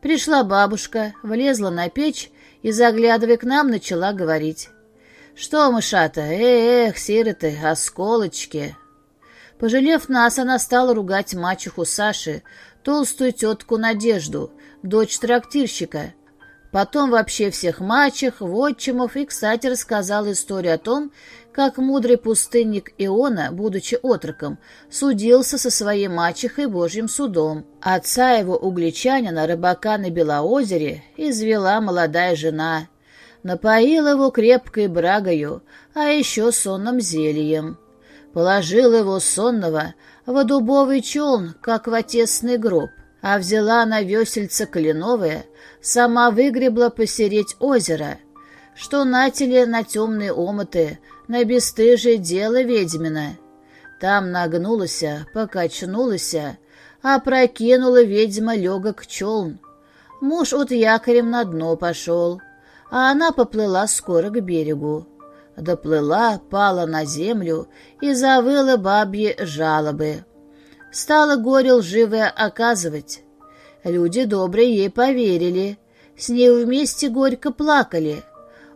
Пришла бабушка, влезла на печь и, заглядывая к нам, начала говорить. «Что, мышата, эх, сироты, осколочки!» Пожалев нас, она стала ругать мачеху Саши, толстую тетку Надежду, дочь трактирщика. Потом вообще всех мачех, вотчимов и, кстати, рассказала историю о том, как мудрый пустынник Иона, будучи отроком, судился со своей мачехой Божьим судом. Отца его, угличанина, рыбака на Белоозере, извела молодая жена — напоил его крепкой брагою, а еще сонным зельем. Положил его сонного в дубовый челн, как в отесный гроб, а взяла на весельце кленовое, сама выгребла посереть озеро, что натели на темные омыты, на бесстыжее дело ведьмина. Там нагнулась, покачнулась, прокинула ведьма легок челн. Муж от якорем на дно пошел, а она поплыла скоро к берегу. Доплыла, пала на землю и завыла бабьи жалобы. Стала горе лживое оказывать. Люди добрые ей поверили, с ней вместе горько плакали.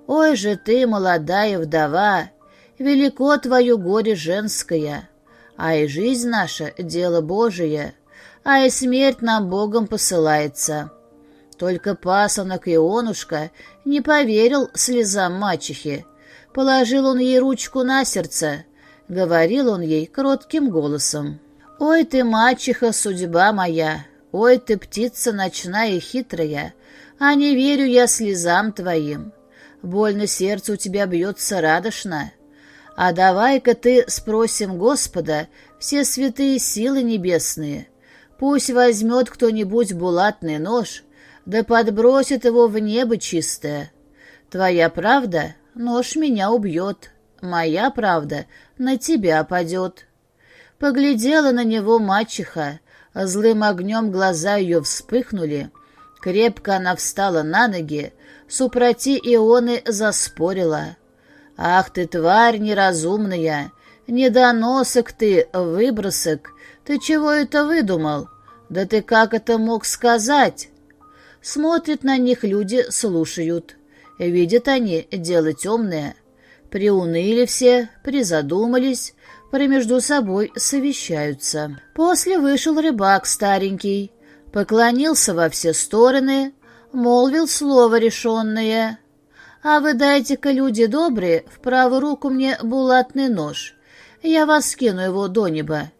«Ой же ты, молодая вдова, велико твое горе женское, а и жизнь наша — дело Божие, а и смерть нам Богом посылается». Только пасынок Ионушка не поверил слезам мачехи. Положил он ей ручку на сердце. Говорил он ей кротким голосом. «Ой ты, мачеха, судьба моя! Ой ты, птица ночная и хитрая! А не верю я слезам твоим! Больно сердце у тебя бьется радошно! А давай-ка ты спросим Господа все святые силы небесные. Пусть возьмет кто-нибудь булатный нож, да подбросит его в небо чистое. Твоя правда — нож меня убьет, моя правда на тебя падет. Поглядела на него мачеха, злым огнем глаза ее вспыхнули, крепко она встала на ноги, супроти Ионы заспорила. «Ах ты, тварь неразумная! Недоносок ты, выбросок! Ты чего это выдумал? Да ты как это мог сказать? Смотрят на них люди, слушают. Видят они дело темное. Приуныли все, призадумались, про между собой совещаются. После вышел рыбак старенький, поклонился во все стороны, молвил слово решенное. «А вы дайте-ка, люди добрые, в правую руку мне булатный нож. Я вас скину его до неба.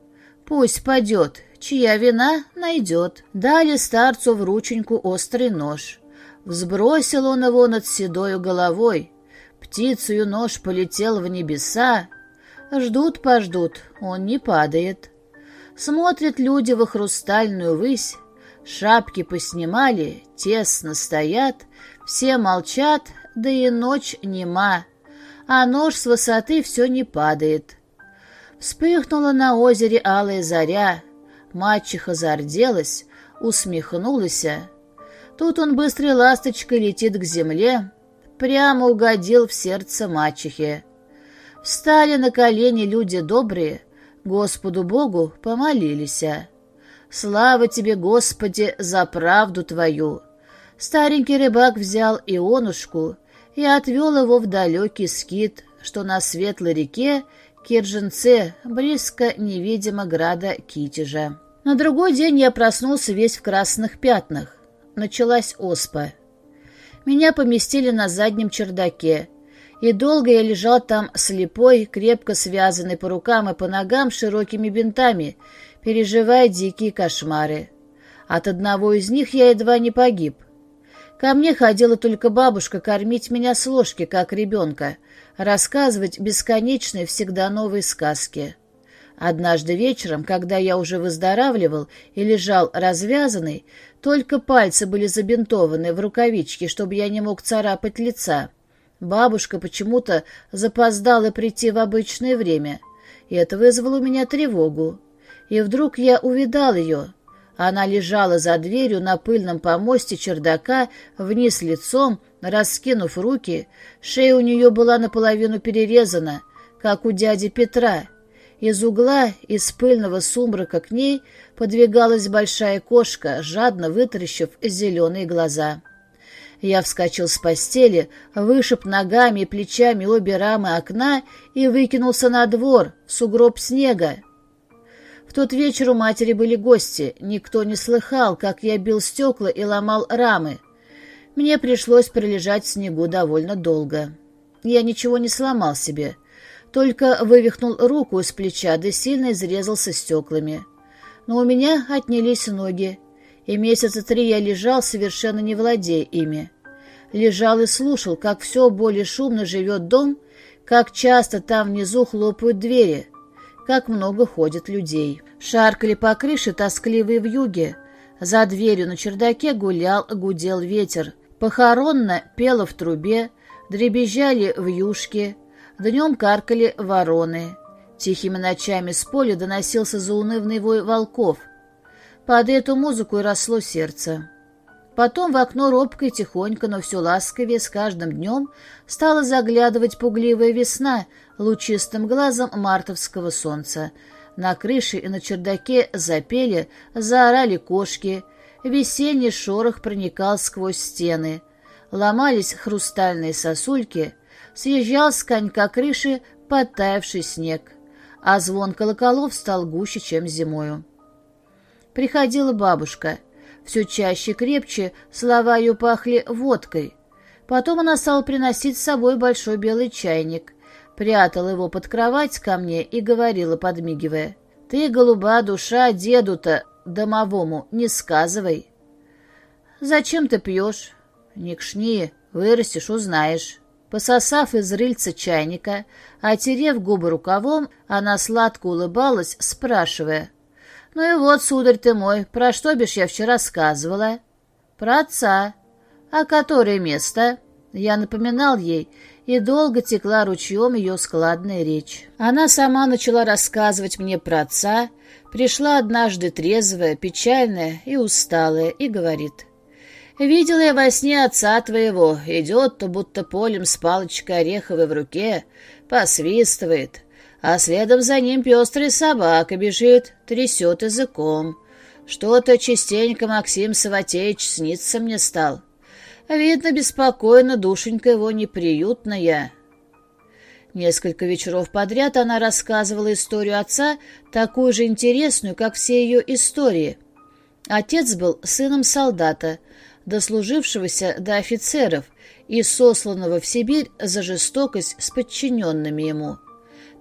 Пусть падет, чья вина найдет». Дали старцу в рученьку острый нож. Взбросил он его над седою головой. Птицею нож полетел в небеса. Ждут-пождут, он не падает. Смотрят люди во хрустальную высь, Шапки поснимали, тесно стоят, все молчат, да и ночь нема, а нож с высоты все не падает. Вспыхнула на озере алая заря, мачеха зарделась, усмехнулась. Тут он быстрой ласточкой летит к земле, прямо угодил в сердце мачехи. Встали на колени люди добрые, Господу Богу помолились. Слава тебе, Господи, за правду твою!» Старенький рыбак взял Ионушку и отвел его в далекий скит, что на светлой реке Кирженце, близко невидимо града Китежа. На другой день я проснулся весь в красных пятнах. Началась оспа. Меня поместили на заднем чердаке, и долго я лежал там слепой, крепко связанный по рукам и по ногам широкими бинтами, переживая дикие кошмары. От одного из них я едва не погиб. Ко мне ходила только бабушка кормить меня с ложки, как ребенка, рассказывать бесконечные всегда новые сказки. Однажды вечером, когда я уже выздоравливал и лежал развязанный, только пальцы были забинтованы в рукавички, чтобы я не мог царапать лица. Бабушка почему-то запоздала прийти в обычное время, и это вызвало у меня тревогу и вдруг я увидал ее. Она лежала за дверью на пыльном помосте чердака, вниз лицом, раскинув руки. Шея у нее была наполовину перерезана, как у дяди Петра. Из угла, из пыльного сумрака к ней подвигалась большая кошка, жадно вытаращив зеленые глаза. Я вскочил с постели, вышиб ногами и плечами обе рамы окна и выкинулся на двор, в сугроб снега тот вечер у матери были гости. Никто не слыхал, как я бил стекла и ломал рамы. Мне пришлось пролежать в снегу довольно долго. Я ничего не сломал себе, только вывихнул руку из плеча, да сильно изрезался стеклами. Но у меня отнялись ноги, и месяца три я лежал, совершенно не владея ими. Лежал и слушал, как все более шумно живет дом, как часто там внизу хлопают двери — как много ходит людей. Шаркали по крыше тоскливые вьюги. За дверью на чердаке гулял, гудел ветер. Похоронно пело в трубе, дребезжали вьюшки, днем каркали вороны. Тихими ночами с поля доносился заунывный вой волков. Под эту музыку и росло сердце. Потом в окно робко и тихонько, но все ласковее с каждым днем стала заглядывать пугливая весна лучистым глазом мартовского солнца. На крыше и на чердаке запели, заорали кошки. Весенний шорох проникал сквозь стены. Ломались хрустальные сосульки. Съезжал с конька крыши подтаявший снег. А звон колоколов стал гуще, чем зимою. Приходила бабушка — все чаще и крепче слова ее пахли водкой. Потом она стала приносить с собой большой белый чайник, прятала его под кровать ко мне и говорила, подмигивая, «Ты, голуба душа, деду-то, домовому, не сказывай». «Зачем ты пьешь?» «Не кшни, вырастешь, узнаешь». Пососав из рыльца чайника, отерев губы рукавом, она сладко улыбалась, спрашивая, «Ну и вот, сударь ты мой, про что бишь я вчера сказывала?» «Про отца. А которое место?» Я напоминал ей, и долго текла ручьем ее складная речь. Она сама начала рассказывать мне про отца, пришла однажды трезвая, печальная и усталая, и говорит. «Видела я во сне отца твоего, идет то будто полем с палочкой ореховой в руке, посвистывает, а следом за ним пестрый собака бежит, трясет языком. Что-то частенько Максим Саватеевич снится мне стал. Видно, беспокойно душенька его неприютная. Несколько вечеров подряд она рассказывала историю отца, такую же интересную, как все ее истории. Отец был сыном солдата, дослужившегося до офицеров и сосланного в Сибирь за жестокость с подчиненными ему.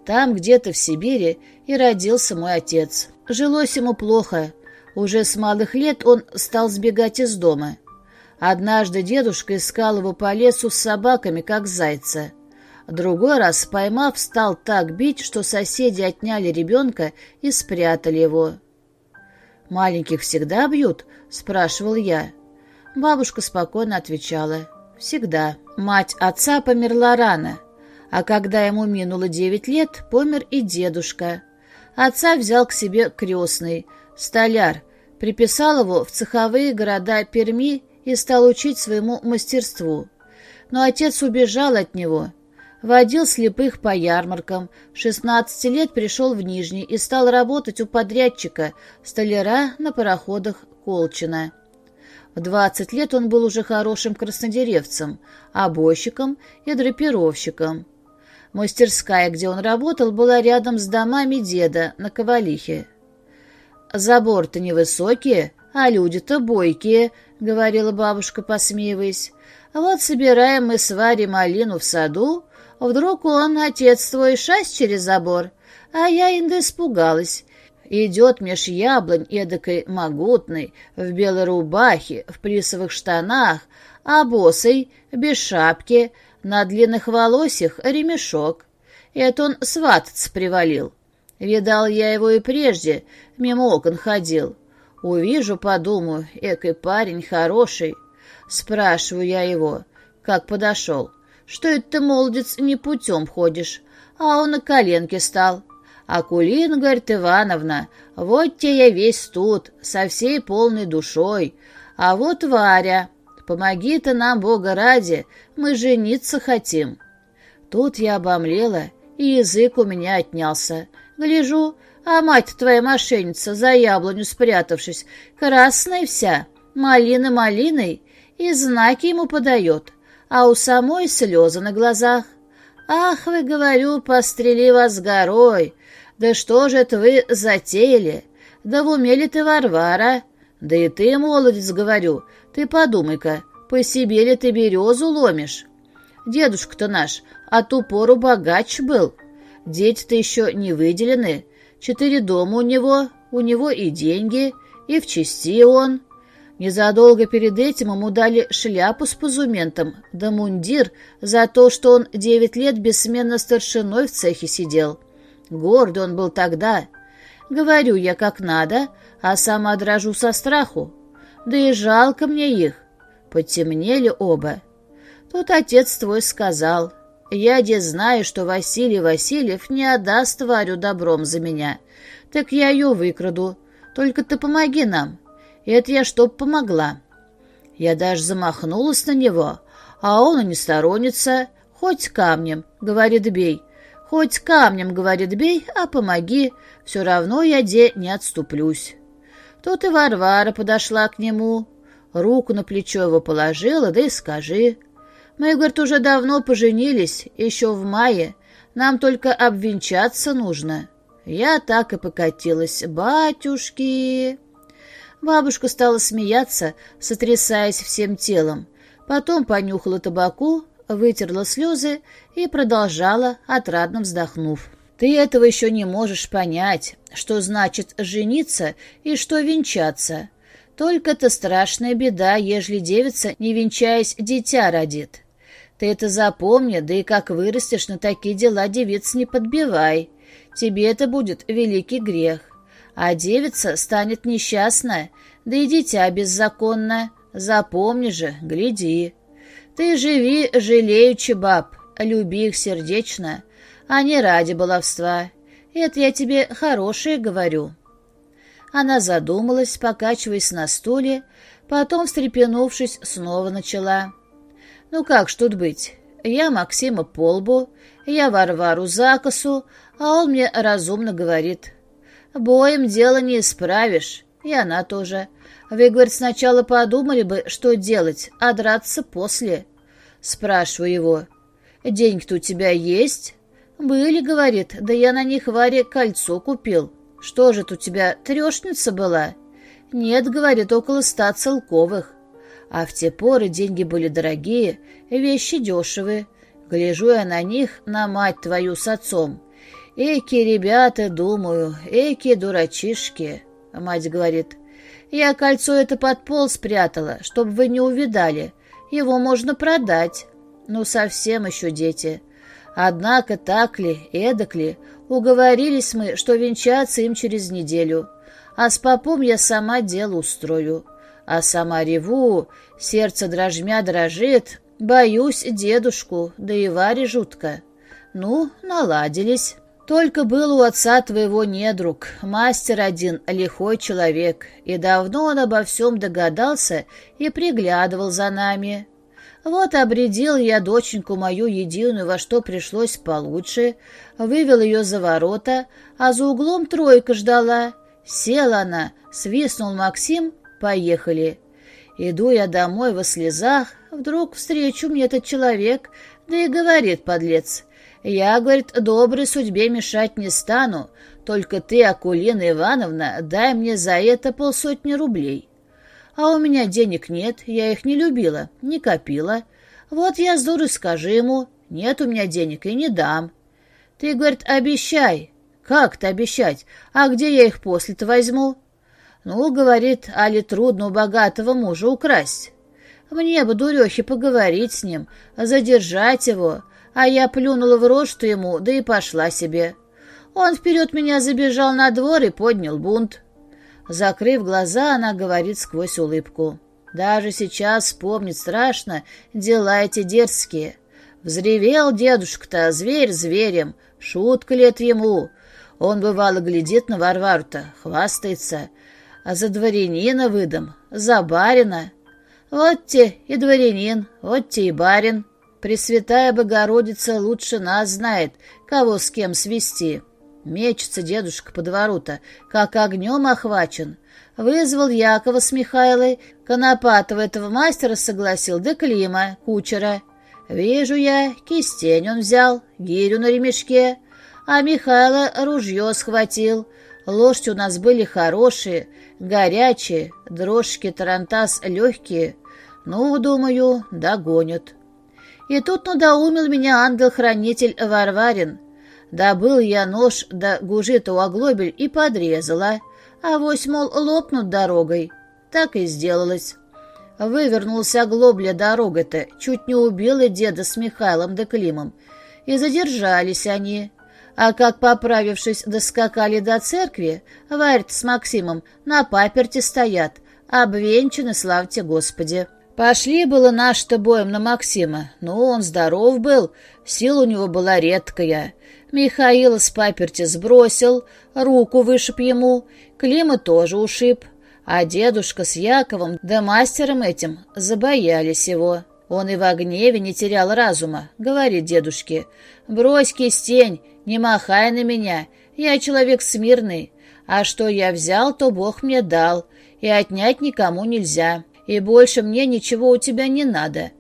Там, где-то в Сибири, и родился мой отец. Жилось ему плохо. Уже с малых лет он стал сбегать из дома. Однажды дедушка искал его по лесу с собаками, как зайца. Другой раз, поймав, стал так бить, что соседи отняли ребенка и спрятали его. «Маленьких всегда бьют?» — спрашивал я. Бабушка спокойно отвечала. «Всегда. Мать отца померла рано, а когда ему минуло девять лет, помер и дедушка. Отца взял к себе крестный, столяр, приписал его в цеховые города Перми и стал учить своему мастерству. Но отец убежал от него, водил слепых по ярмаркам, 16 лет пришел в Нижний и стал работать у подрядчика, столяра на пароходах Колчина. В 20 лет он был уже хорошим краснодеревцем, обойщиком и драпировщиком. Мастерская, где он работал, была рядом с домами деда на Ковалихе. «Забор-то невысокие, а люди-то бойкие», — говорила бабушка, посмеиваясь. «Вот собираем мы с Варей малину в саду, вдруг он, отец твой, шасть через забор, а я инда испугалась». Идет меж яблонь эдакой могутной, в белой рубахе, в плисовых штанах, а босой, без шапки, на длинных волосях ремешок. Это он свататься привалил. Видал я его и прежде, мимо окон ходил. Увижу, подумаю, экой парень хороший. Спрашиваю я его, как подошел. Что это ты, молодец, не путем ходишь? А он на коленке стал. Акулина, говорит Ивановна, вот те я весь тут, со всей полной душой. А вот Варя, Помоги ты нам, Бога ради, мы жениться хотим». Тут я обомлела, и язык у меня отнялся. Гляжу, а мать твоя мошенница, за яблоню спрятавшись, красная вся, малина малиной, и знаки ему подает, а у самой слезы на глазах. «Ах, вы, говорю, пострели вас горой! Да что же это вы затеяли? Да в уме ли ты, Варвара? Да и ты, молодец, говорю, ты подумай-ка, по себе ли ты березу ломишь? Дедушка-то наш от ту пору богач был. Дети-то еще не выделены. Четыре дома у него, у него и деньги, и в чести он. Незадолго перед этим ему дали шляпу с позументом, да мундир за то, что он девять лет бессменно старшиной в цехе сидел. Гордый он был тогда. Говорю я как надо, а сама дрожу со страху. Да и жалко мне их. Потемнели оба. Тут отец твой сказал, «Я де знаю, что Василий Васильев не отдаст Варю добром за меня. Так я ее выкраду. Только ты помоги нам. Это я чтоб помогла». Я даже замахнулась на него, а он и не сторонится. «Хоть камнем», — говорит, бей. «Хоть камнем», — говорит, бей, а помоги. Все равно я де не отступлюсь. Тут и Варвара подошла к нему, руку на плечо его положила, да и скажи. Мы, говорит, уже давно поженились, еще в мае. Нам только обвенчаться нужно. Я так и покатилась. Батюшки! Бабушка стала смеяться, сотрясаясь всем телом. Потом понюхала табаку, вытерла слезы и продолжала, отрадно вздохнув. «Ты этого еще не можешь понять что значит жениться и что венчаться. Только-то страшная беда, ежели девица, не венчаясь, дитя родит. Ты это запомни, да и как вырастешь, на такие дела девиц не подбивай. Тебе это будет великий грех. А девица станет несчастная, да и дитя беззаконное. Запомни же, гляди. Ты живи, жалеючи баб, люби их сердечно, а не ради баловства. Это я тебе хорошее говорю». Она задумалась, покачиваясь на стуле, потом, встрепенувшись, снова начала. «Ну как ж тут быть? Я Максима Полбу, я Варвару Закосу, а он мне разумно говорит. Боем дело не исправишь. И она тоже. Вы, говорит, сначала подумали бы, что делать, а драться после. Спрашиваю его. Деньги-то у тебя есть? Были, говорит, да я на них Варе кольцо купил. Что же у тебя, трешница была? Нет, говорит, около ста целковых. А в те поры деньги были дорогие, вещи дешевые. Гляжу я на них, на мать твою с отцом. Эки ребята, думаю, эки дурачишки. Мать говорит, я кольцо это под пол спрятала, чтобы вы не увидали. Его можно продать. Ну, совсем еще дети. Однако так ли, эдак ли, уговорились мы, что венчаться им через неделю. А с попом я сама дело устрою. А сама реву, сердце дрожмя дрожит, боюсь дедушку, да и Варе жутко. Ну, наладились. Только был у отца твоего недруг, мастер один, лихой человек, и давно он обо всем догадался и приглядывал за нами. Вот обредил я доченьку мою единую, во что пришлось получше, вывел ее за ворота, а за углом тройка ждала. Села она, свистнул Максим, поехали. Иду я домой во слезах, вдруг встречу мне этот человек, да и говорит подлец. Я, говорит, доброй судьбе мешать не стану, только ты, Акулина Ивановна, дай мне за это полсотни рублей. А у меня денег нет, я их не любила, не копила. Вот я с дуры скажи ему, нет у меня денег и не дам. Ты, говорит, обещай. Как-то обещать? А где я их после-то возьму? Ну, говорит, али трудно у богатого мужа украсть. Мне бы, дурехи, поговорить с ним, задержать его, а я плюнула в что ему, да и пошла себе. Он вперед меня забежал на двор и поднял бунт. Закрыв глаза, она говорит сквозь улыбку. Даже сейчас вспомнить страшно дела эти дерзкие. Взревел дедушка-то, зверь зверем, шутка это ему? Он, бывало, глядит на Варвару-то, хвастается, а за дворянина выдам, за барина. Вот те и дворянин, вот те и барин. Пресвятая Богородица лучше нас знает, кого с кем свести. Мечется дедушка по двору-то, как огнем охвачен. Вызвал Якова с Михайлой, Конопатова этого мастера согласил, да Клима, кучера. Вижу я, кистень он взял, гирю на ремешке, а Михайло ружье схватил. Лошади у нас были хорошие, горячие, дрожки тарантас легкие. Ну, думаю, догонят. И тут надоумил меня ангел-хранитель Варварин. Добыл я нож да у оглобель и подрезала, а вось, мол, лопнут дорогой. Так и сделалось. Вывернулся оглобля дорога-то, чуть не убила деда с Михайлом да Климом. И задержались они. А как, поправившись, доскакали до церкви, Варь с Максимом на паперте стоят, обвенчаны, славьте Господи. Пошли было наш-то боем на Максима, но он здоров был, сила у него была редкая. Михаил с паперти сбросил, руку вышиб ему, Клима тоже ушиб, а дедушка с Яковом да мастером этим забоялись его. Он и в гневе не терял разума, говорит дедушке. «Брось кистень, не махай на меня, я человек смирный, а что я взял, то Бог мне дал, и отнять никому нельзя, и больше мне ничего у тебя не надо».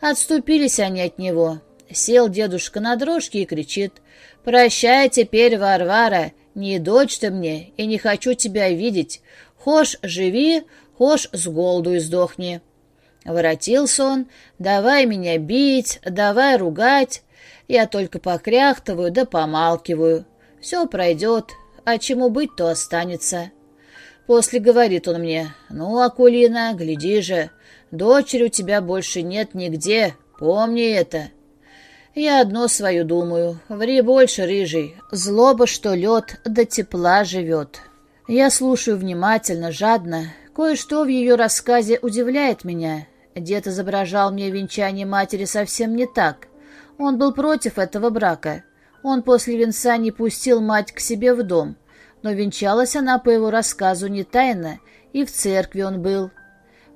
Отступились они от него, Сел дедушка на дрожке и кричит. «Прощай теперь, Варвара, не дочь ты мне, и не хочу тебя видеть. Хошь живи, хошь с голоду и сдохни». Воротился он, давай меня бить, давай ругать. Я только покряхтываю да помалкиваю. Все пройдет, а чему быть, то останется. После говорит он мне, ну, Акулина, гляди же, дочери у тебя больше нет нигде, помни это. Я одно свою думаю. Ври больше, рыжий. Злоба, что лед, до тепла живет. Я слушаю внимательно, жадно. Кое-что в ее рассказе удивляет меня. Дед изображал мне венчание матери совсем не так. Он был против этого брака. Он после венца не пустил мать к себе в дом. Но венчалась она, по его рассказу, не тайно, и в церкви он был.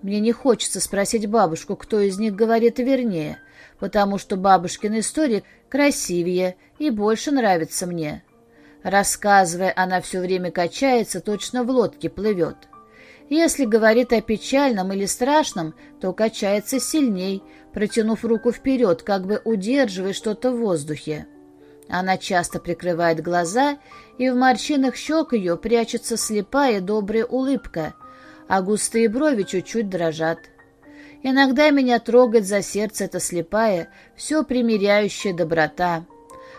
Мне не хочется спросить бабушку, кто из них говорит вернее потому что бабушкина история красивее и больше нравится мне. Рассказывая, она все время качается, точно в лодке плывет. Если говорит о печальном или страшном, то качается сильней, протянув руку вперед, как бы удерживая что-то в воздухе. Она часто прикрывает глаза, и в морщинах щек ее прячется слепая добрая улыбка, а густые брови чуть-чуть дрожат. Иногда меня трогает за сердце эта слепая, все примиряющая доброта.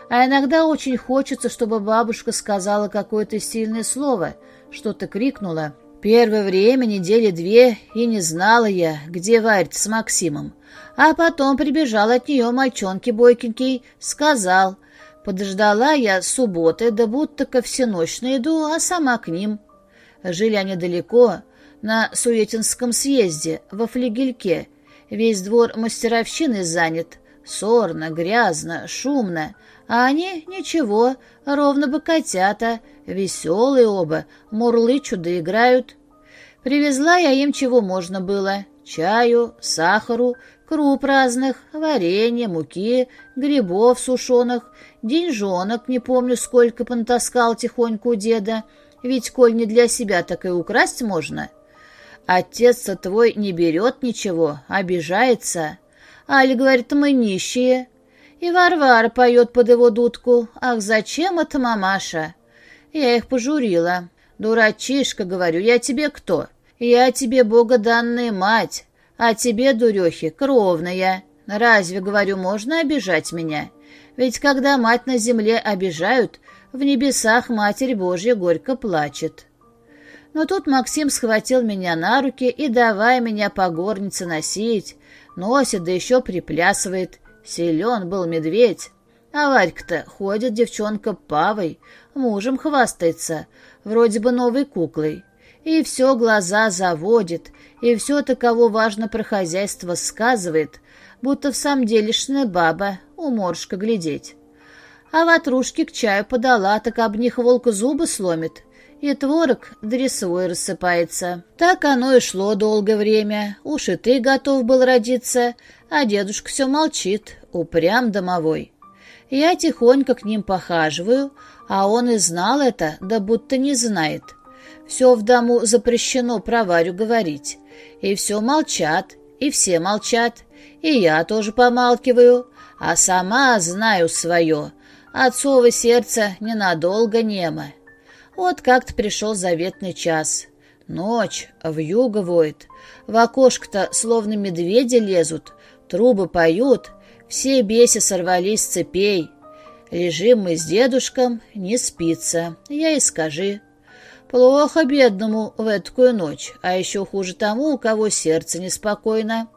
А иногда очень хочется, чтобы бабушка сказала какое-то сильное слово, что-то крикнула. Первое время, недели две, и не знала я, где Варь с Максимом. А потом прибежал от нее мальчонки бойкенький, сказал. Подождала я субботы, да будто ко всеночно иду, а сама к ним. Жили они далеко, на Суетинском съезде, во флигельке. Весь двор мастеровщины занят. Сорно, грязно, шумно. А они ничего, ровно бы котята, веселые оба, мурлычут да играют. Привезла я им чего можно было. Чаю, сахару, круп разных, варенья, муки, грибов сушеных, деньжонок, не помню сколько понатаскал тихонько у деда, ведь коль не для себя, так и украсть можно. Отец-то твой не берет ничего, обижается. Али говорит, мы нищие. И Варвара поет под его дудку. Ах, зачем это мамаша? Я их пожурила. Дурачишка, говорю, я тебе кто? Я тебе богоданная мать, а тебе, дурехи, кровная. Разве, говорю, можно обижать меня? Ведь когда мать на земле обижают, в небесах Матерь Божья горько плачет. Но тут Максим схватил меня на руки и давай меня по горнице носить. Носит, да еще приплясывает. Силен был медведь. А Варька-то ходит девчонка павой, мужем хвастается, вроде бы новой куклой. И все глаза заводит, и все таково важно про хозяйство сказывает, будто в самом делешная баба, уморшка глядеть. А ватрушки к чаю подала, так об них волк зубы сломит и творог дрессовой рассыпается. Так оно и шло долгое время. Уж и ты готов был родиться, а дедушка все молчит, упрям домовой. Я тихонько к ним похаживаю, а он и знал это, да будто не знает. Все в дому запрещено про Варю говорить. И все молчат, и все молчат, и я тоже помалкиваю, а сама знаю свое. Отцово сердце ненадолго немо. Вот как-то пришел заветный час. Ночь, вьюга воет. В окошко-то словно медведи лезут, трубы поют, все беси сорвались с цепей. Лежим мы с дедушком, не спится, я и скажи. Плохо бедному в эту ночь, а еще хуже тому, у кого сердце неспокойно.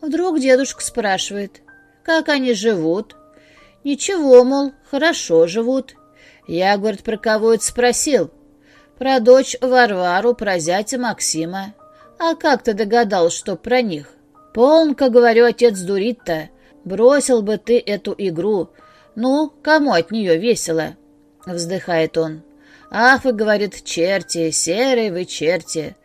Вдруг дедушка спрашивает, как они живут? Ничего, мол, хорошо живут. Я, говорит, про кого это спросил? Про дочь Варвару, про зятя Максима. А как ты догадался, что про них? Полнка, говорю, отец дурит-то. Бросил бы ты эту игру. Ну, кому от нее весело? Вздыхает он. Ах, вы, говорит, черти, серые вы черти.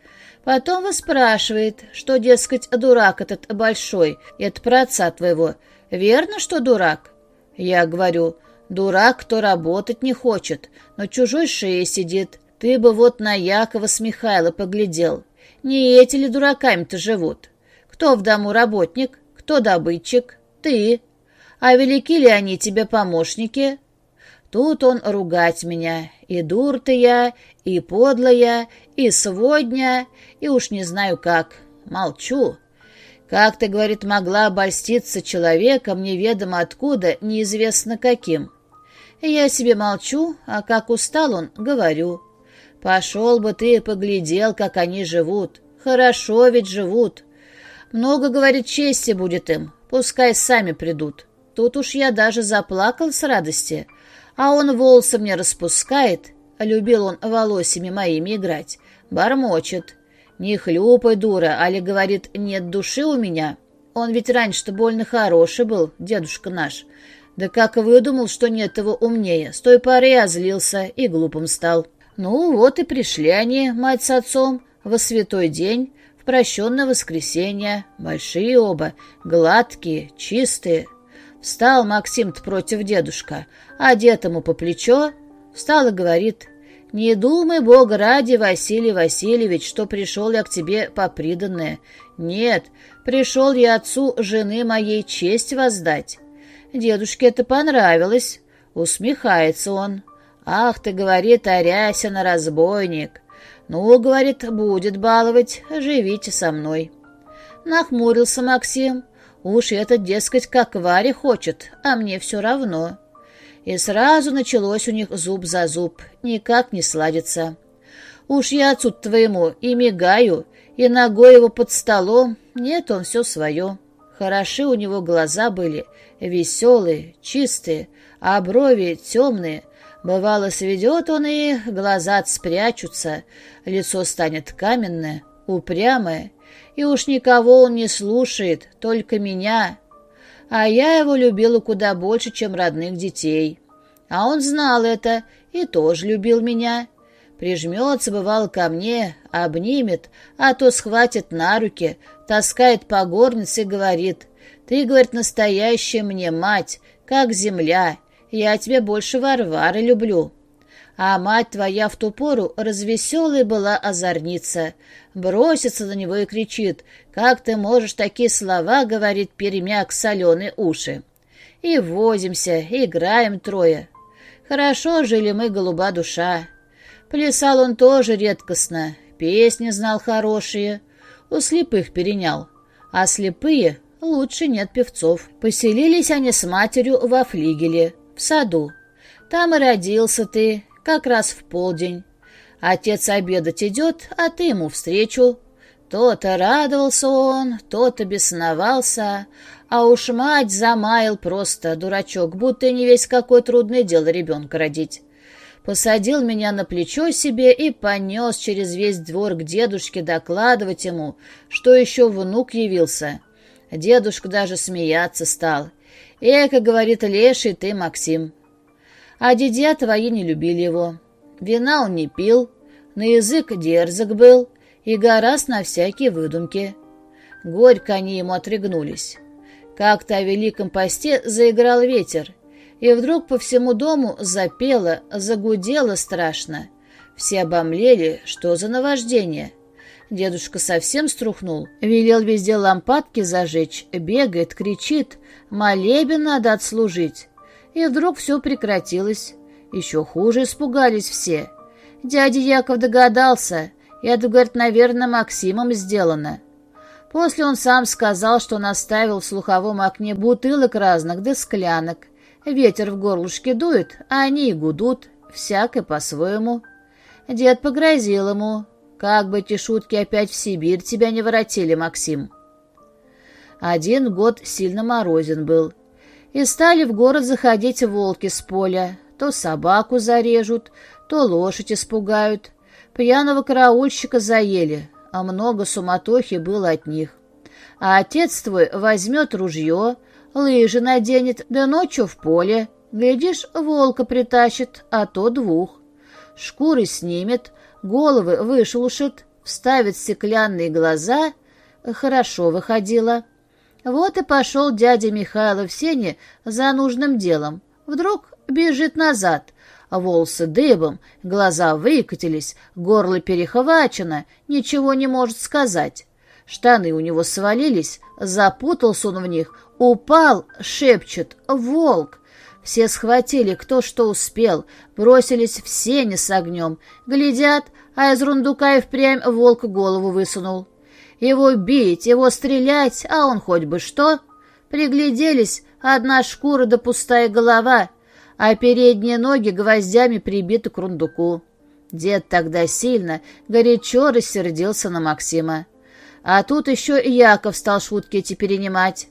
Потом вы спрашивает, что, дескать, дурак этот большой, это про отца твоего. Верно, что дурак? Я говорю, Дурак, кто работать не хочет, но чужой шее сидит. Ты бы вот на Якова с Михайла поглядел. Не эти ли дураками-то живут? Кто в дому работник, кто добытчик? Ты. А велики ли они тебе помощники? Тут он ругать меня. И дур ты я, и подлая, и сводня, и уж не знаю как. Молчу. Как ты, говорит, могла обольститься человеком, неведомо откуда, неизвестно каким? Я себе молчу, а как устал он, говорю. Пошел бы ты и поглядел, как они живут. Хорошо ведь живут. Много, говорит, чести будет им, пускай сами придут. Тут уж я даже заплакал с радости. А он волосы мне распускает, любил он волосами моими играть, бормочет. Не хлюпай, дура, али говорит, нет души у меня. Он ведь раньше-то больно хороший был, дедушка наш. Да как выдумал, что нет его умнее. С той поры я злился и глупым стал. Ну вот и пришли они, мать с отцом, во святой день, в прощенное воскресенье. Большие оба, гладкие, чистые. Встал Максим-то против дедушка, одет ему по плечо. Встал и говорит, «Не думай, Бога ради, Василий Васильевич, что пришел я к тебе по приданное. Нет, пришел я отцу жены моей честь воздать. Дедушке это понравилось. Усмехается он. «Ах ты, — говорит, — Арясина, разбойник! Ну, — говорит, — будет баловать, живите со мной». Нахмурился Максим. Уж этот, дескать, как Варя хочет, а мне все равно. И сразу началось у них зуб за зуб, никак не сладится. Уж я отцу твоему и мигаю, и ногой его под столом, нет, он все свое. Хороши у него глаза были, веселые, чистые, а брови темные. Бывало, сведет он и глаза спрячутся, лицо станет каменное, упрямое, и уж никого он не слушает, только меня, а я его любила куда больше, чем родных детей. А он знал это и тоже любил меня. Прижмется, бывало, ко мне, обнимет, а то схватит на руки, таскает по горнице и говорит, «Ты, — говорит, — настоящая мне мать, как земля, я тебя больше Варвары люблю». А мать твоя в ту пору развеселая была озорница, бросится на него и кричит, «Как ты можешь такие слова говорить, перемяк соленые уши?» И возимся, играем трое. Хорошо жили мы, голуба душа. Плясал он тоже редкостно, песни знал хорошие, у слепых перенял, а слепые лучше нет певцов. Поселились они с матерью во флигеле, в саду. Там и родился ты, как раз в полдень. Отец обедать идет, а ты ему встречу. То-то радовался он, то-то бесновался, а уж мать замаял просто, дурачок, будто не весь какое трудное дело ребенка родить. Посадил меня на плечо себе и понес через весь двор к дедушке докладывать ему, что еще внук явился. Дедушка даже смеяться стал. «Эка, — говорит, — леший ты, Максим, а дедя твои не любили его. Вина он не пил, на язык дерзок был и гораст на всякие выдумки. Горько они ему отрыгнулись. Как-то о великом посте заиграл ветер, и вдруг по всему дому запело, загудело страшно. Все обомлели, что за наваждение. Дедушка совсем струхнул, велел везде лампадки зажечь, бегает, кричит, молебен надо отслужить. И вдруг все прекратилось. Еще хуже испугались все. Дядя Яков догадался. Это, говорит, наверное, Максимом сделано. После он сам сказал, что наставил в слуховом окне бутылок разных да склянок. Ветер в горлышке дует, а они и гудут, всякое по-своему. Дед погрозил ему. Как бы эти шутки опять в Сибирь тебя не воротили, Максим. Один год сильно морозен был. И стали в город заходить волки с поля. То собаку зарежут, то лошадь испугают. Пьяного караульщика заели, а много суматохи было от них. А отец твой возьмет ружье, лыжи наденет, да ночью в поле. Глядишь, волка притащит, а то двух. Шкуры снимет, головы вышелушит, вставит стеклянные глаза. Хорошо выходило. Вот и пошел дядя Михайло в сене за нужным делом. Вдруг бежит назад. Волосы дыбом, глаза выкатились, горло перехвачено, ничего не может сказать. Штаны у него свалились, запутался он в них, упал, шепчет «Волк!». Все схватили, кто что успел, бросились в сене с огнем. Глядят, а из рундука и впрямь волк голову высунул. Его бить, его стрелять, а он хоть бы что. Пригляделись, одна шкура да пустая голова, а передние ноги гвоздями прибиты к рундуку. Дед тогда сильно, горячо рассердился на Максима. А тут еще Яков стал шутки эти перенимать.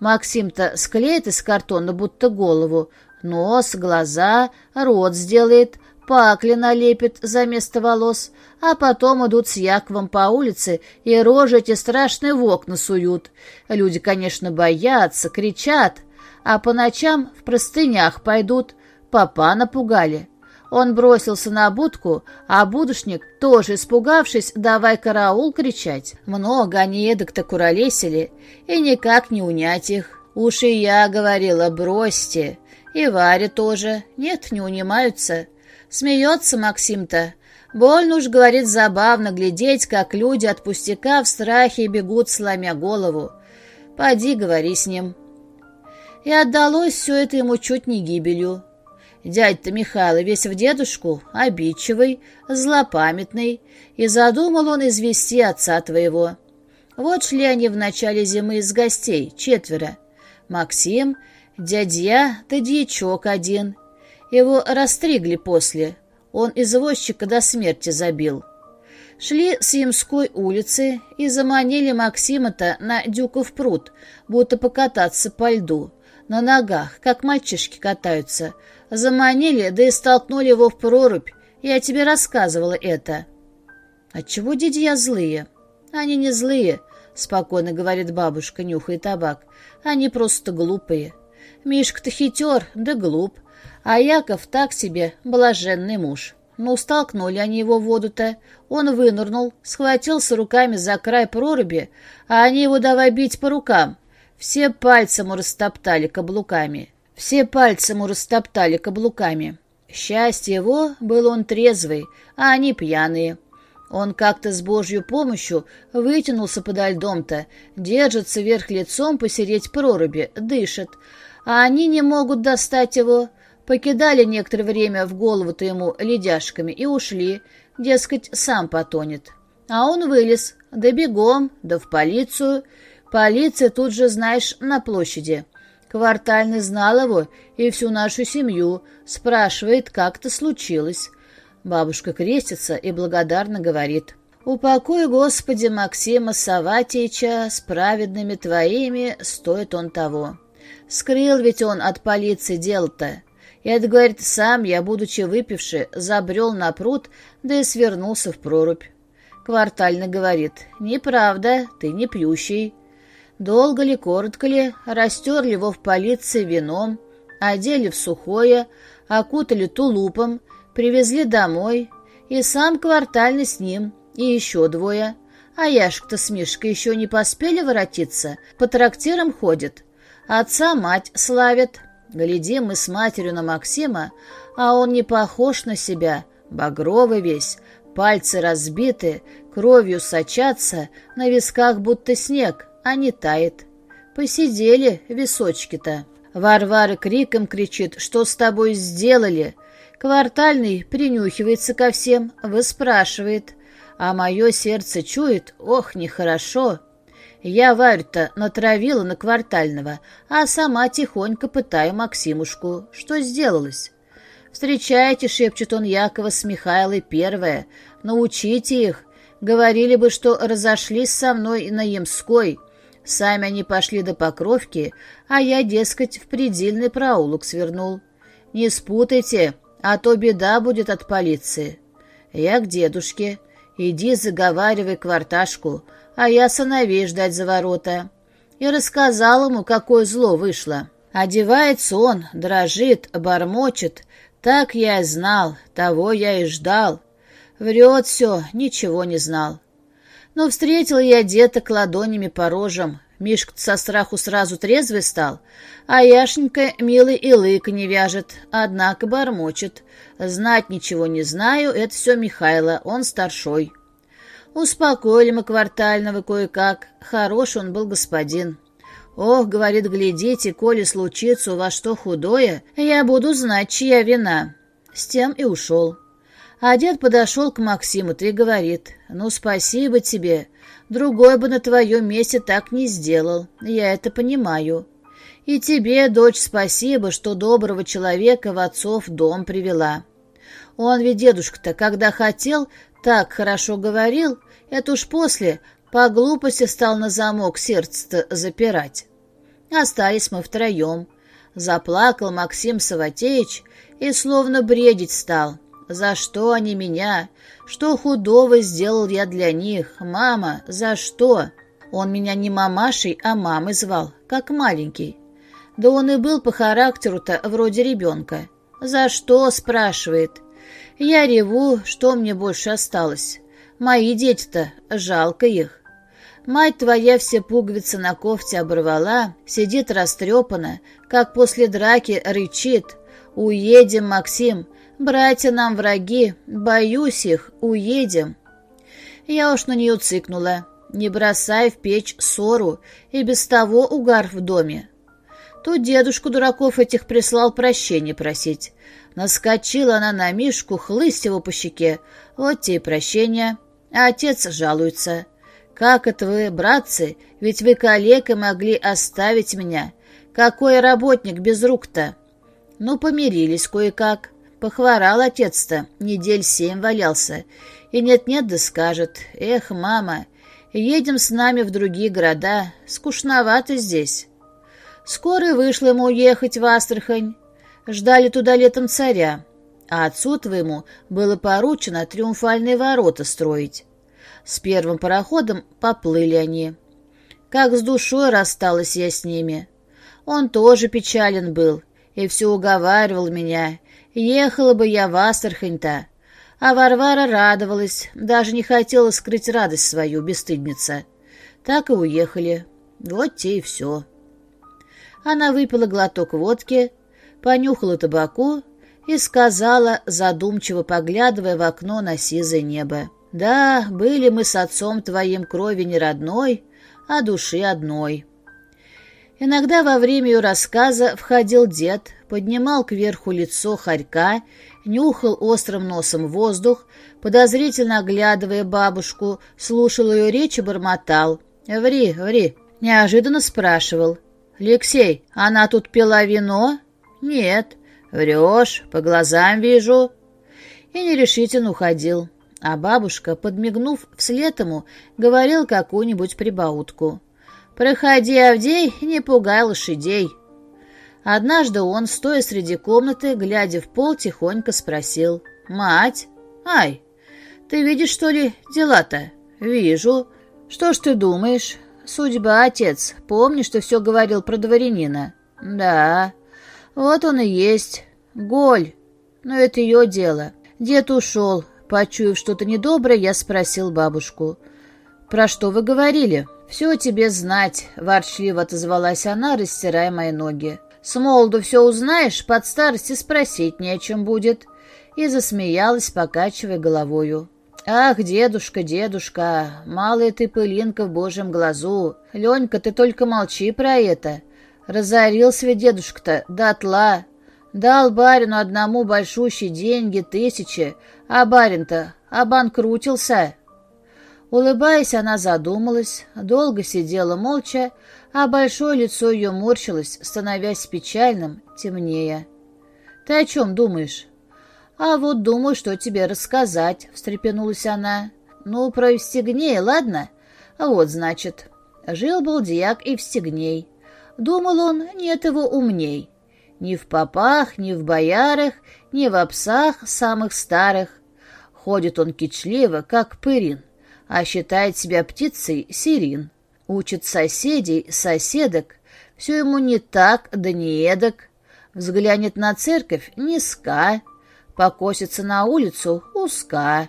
Максим-то склеит из картона будто голову, нос, глаза, рот сделает, пакли налепит за место волос, а потом идут с Яковом по улице и рожи эти страшные в окна суют. Люди, конечно, боятся, кричат, а по ночам в простынях пойдут. Папа напугали. Он бросился на будку, а будушник, тоже испугавшись, давай караул кричать. Много они эдак-то куролесили, и никак не унять их. Уж и я говорила, бросьте. И Варя тоже. Нет, не унимаются. Смеется Максим-то. Больно уж, говорит, забавно глядеть, как люди от пустяка в страхе бегут, сломя голову. Поди, говори с ним. И отдалось все это ему чуть не гибелью. Дядь-то Михайло весь в дедушку, обидчивый, злопамятный, и задумал он извести отца твоего. Вот шли они в начале зимы из гостей, четверо. Максим, дядья да дьячок один. Его растригли после. Он извозчика до смерти забил. Шли с Ямской улицы и заманили Максима-то на Дюков пруд, будто покататься по льду. На ногах, как мальчишки катаются. Заманили, да и столкнули его в прорубь. Я тебе рассказывала это. Отчего дядья злые? Они не злые, спокойно говорит бабушка, нюхая табак. Они просто глупые. Мишка-то хитер, да глуп. А Яков так себе блаженный муж. Ну, столкнули они его в воду-то. Он вынырнул, схватился руками за край проруби, а они его давай бить по рукам. Все пальцы ему растоптали каблуками. Все пальцы ему растоптали каблуками. Счастье его, был он трезвый, а они пьяные. Он как-то с Божью помощью вытянулся подо льдом-то, держится вверх лицом посереть проруби, дышит, а они не могут достать его. Покидали некоторое время в голову-то ему ледяшками и ушли, дескать, сам потонет. А он вылез, да бегом, да в полицию. Полиция тут же, знаешь, на площади. Квартальный знал его и всю нашу семью, спрашивает, как это случилось. Бабушка крестится и благодарно говорит. «Упокой, Господи, Максима Саватича, с праведными Твоими стоит он того. Скрыл ведь он от полиции дело-то. И это, говорит, сам я, будучи выпивший, забрел на пруд, да и свернулся в прорубь. Квартально говорит, неправда, ты не пьющий. Долго ли, коротко ли, растерли его в полиции вином, одели в сухое, окутали тулупом, привезли домой, и сам квартальный с ним, и еще двое. А Яшка-то с Мишкой еще не поспели воротиться, по трактирам ходят. Отца мать славят, Глядим мы с матерью на Максима, а он не похож на себя, багровый весь, пальцы разбиты, кровью сочатся, на висках будто снег, а не тает. Посидели височки-то. Варвара криком кричит, что с тобой сделали. Квартальный принюхивается ко всем, выспрашивает, а мое сердце чует, ох, нехорошо. Я Варю-то натравила на квартального, а сама тихонько пытаю Максимушку. Что сделалось? «Встречайте», — шепчет он Якова с Михайлой первое. «Научите их. Говорили бы, что разошлись со мной на Ямской. Сами они пошли до Покровки, а я, дескать, в предельный проулок свернул. Не спутайте, а то беда будет от полиции. Я к дедушке. Иди заговаривай кварташку, а я сыновей ждать за ворота. И рассказал ему, какое зло вышло. Одевается он, дрожит, бормочет. Так я и знал, того я и ждал. Врет все, ничего не знал. Но встретил я деток ладонями по рожам. Мишка со страху сразу трезвый стал, а Яшенька милый и лыка не вяжет, однако бормочет. Знать ничего не знаю, это все Михайло, он старшой. Успокоили мы квартального кое-как. Хорош он был господин. «Ох, — говорит, — глядите, коли случится у вас что худое, я буду знать, чья вина». С тем и ушел. А дед подошел к Максиму-то и говорит, «Ну, спасибо тебе. Другой бы на твоем месте так не сделал. Я это понимаю. И тебе, дочь, спасибо, что доброго человека в отцов дом привела. Он ведь дедушка-то, когда хотел, так хорошо говорил, это уж после, по глупости стал на замок сердце-то запирать. Остались мы втроем. Заплакал Максим Саватеевич и словно бредить стал. За что они меня? Что худого сделал я для них? Мама, за что? Он меня не мамашей, а мамой звал, как маленький. Да он и был по характеру-то вроде ребенка. «За что?» — спрашивает. Я реву, что мне больше осталось. Мои дети-то, жалко их. Мать твоя все пуговицы на кофте оборвала, сидит растрепана, как после драки рычит. «Уедем, Максим, Братья нам враги, боюсь их, уедем. Я уж на нее цыкнула. Не бросай в печь ссору, и без того угар в доме. Тут дедушку дураков этих прислал прощения просить. Наскочила она на Мишку, хлысть его по щеке. Вот те и прощения. А отец жалуется. «Как это вы, братцы, ведь вы калекой могли оставить меня. Какой работник без рук-то?» Ну, помирились кое-как. Похворал отец-то, недель семь валялся. И нет-нет да скажет, «Эх, мама, едем с нами в другие города, скучновато здесь». Скоро вышло ему уехать в Астрахань. Ждали туда летом царя, а отцу твоему было поручено триумфальные ворота строить. С первым пароходом поплыли они. Как с душой рассталась я с ними. Он тоже печален был и все уговаривал меня. Ехала бы я в Астрахань-то. А Варвара радовалась, даже не хотела скрыть радость свою, бесстыдница. Так и уехали. Вот те и все. Она выпила глоток водки, понюхала табаку и сказала, задумчиво поглядывая в окно на сизое небо. «Да, были мы с отцом твоим крови не родной, а души одной». Иногда во время ее рассказа входил дед, поднимал кверху лицо хорька, нюхал острым носом воздух, подозрительно оглядывая бабушку, слушал ее речь и бормотал. «Ври, ври!» Неожиданно спрашивал. «Алексей, она тут пила вино?» «Нет». «Врешь, по глазам вижу». И нерешительно уходил. А бабушка, подмигнув вслед ему, говорил какую-нибудь прибаутку. «Проходи, Авдей, не пугай лошадей». Однажды он, стоя среди комнаты, глядя в пол, тихонько спросил. «Мать? Ай, ты видишь, что ли, дела-то?» «Вижу. Что ж ты думаешь?» «Судьба, отец. Помнишь, ты все говорил про дворянина?» «Да. Вот он и есть. Голь. Но это ее дело. Дед ушел. Почуяв что-то недоброе, я спросил бабушку. «Про что вы говорили?» «Все тебе знать», — ворчливо отозвалась она, растирая мои ноги. «С молоду все узнаешь, под старости спросить не о чем будет». И засмеялась, покачивая головою. «Ах, дедушка, дедушка, малая ты пылинка в божьем глазу. Ленька, ты только молчи про это. Разорился дедушка-то дотла. Дал барину одному большущие деньги, тысячи, а барин-то обанкрутился». Улыбаясь, она задумалась, долго сидела молча, а большое лицо ее морщилось, становясь печальным, темнее. «Ты о чем думаешь?» «А вот думаю, что тебе рассказать», — встрепенулась она. «Ну, про Евстигнея, ладно? Вот, значит, жил-был дьяк и Евстигней. Думал он, нет его умней. Ни в попах, ни в боярах, ни в псах самых старых. Ходит он кичливо, как пырин, а считает себя птицей сирин. Учит соседей, соседок, все ему не так, да не эдак. Взглянет на церковь — низка, покосится на улицу — узка.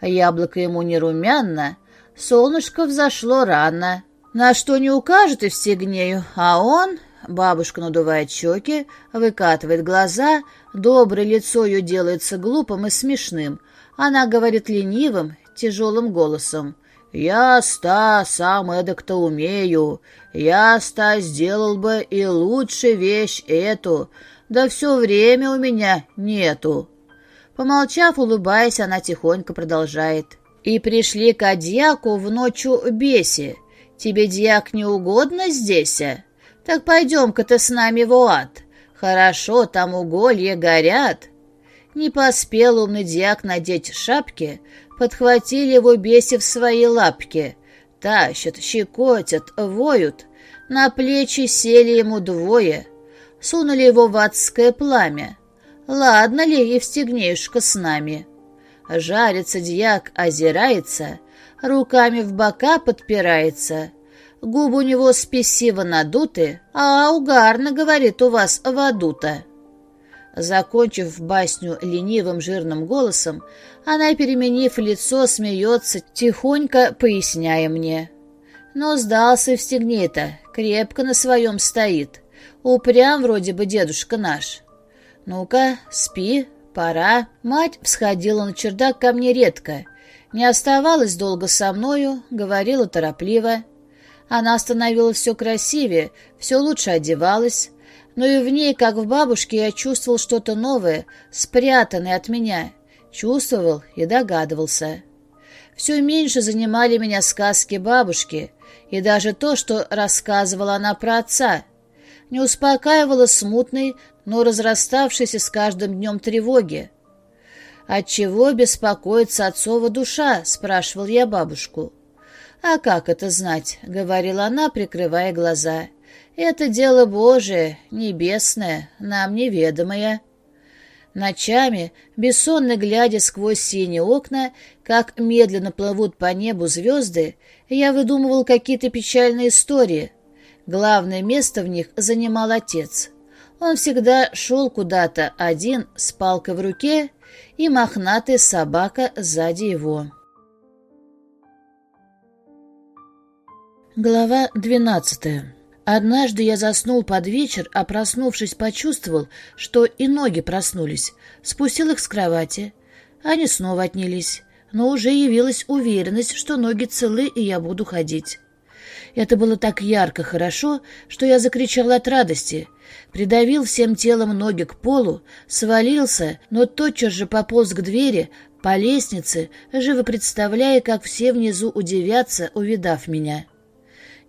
Яблоко ему не румяно, солнышко взошло рано. На что не укажет и всегнею, а он... Бабушка надувает щеки, выкатывает глаза, доброе лицо ее делается глупым и смешным. Она говорит ленивым, тяжелым голосом. «Я-ста сам эдак-то умею, я-ста сделал бы и лучше вещь эту, да все время у меня нету». Помолчав, улыбаясь, она тихонько продолжает. «И пришли к дьяку в ночью беси. Тебе, дьяк, не угодно здесь? Так пойдем-ка ты с нами в ад. Хорошо, там уголья горят». Не поспел умный дьяк надеть шапки, подхватили его беси в свои лапки. Тащат, щекотят, воют. На плечи сели ему двое. Сунули его в адское пламя. Ладно ли, Евстигнеюшка с нами? Жарится дьяк, озирается, руками в бока подпирается. Губы у него спесиво надуты, а угарно, говорит, у вас в аду-то. Закончив басню ленивым жирным голосом, она, переменив лицо, смеется, тихонько поясняя мне. Но сдался в стегне-то, крепко на своем стоит. Упрям вроде бы дедушка наш. «Ну-ка, спи, Пора. Мать всходила на чердак ко мне редко. Не оставалась долго со мною, говорила торопливо. Она становилась все красивее, все лучше одевалась. Но и в ней, как в бабушке, я чувствовал что-то новое, спрятанное от меня. Чувствовал и догадывался. Все меньше занимали меня сказки бабушки, и даже то, что рассказывала она про отца. Не успокаивала смутной, но разраставшейся с каждым днем тревоги. «Отчего беспокоится отцова душа?» — спрашивал я бабушку. «А как это знать?» — говорила она, прикрывая глаза. «Это дело Божие, небесное, нам неведомое». Ночами, бессонно глядя сквозь синие окна, как медленно плывут по небу звезды, я выдумывал какие-то печальные истории. Главное место в них занимал отец. Он всегда шел куда-то один с палкой в руке и мохнатая собака сзади его. Глава двенадцатая Однажды я заснул под вечер, а проснувшись, почувствовал, что и ноги проснулись. Спустил их с кровати. Они снова отнялись, но уже явилась уверенность, что ноги целы, и я буду ходить. Это было так ярко хорошо, что я закричал от радости. Придавил всем телом ноги к полу, свалился, но тотчас же пополз к двери, по лестнице, живо представляя, как все внизу удивятся, увидав меня.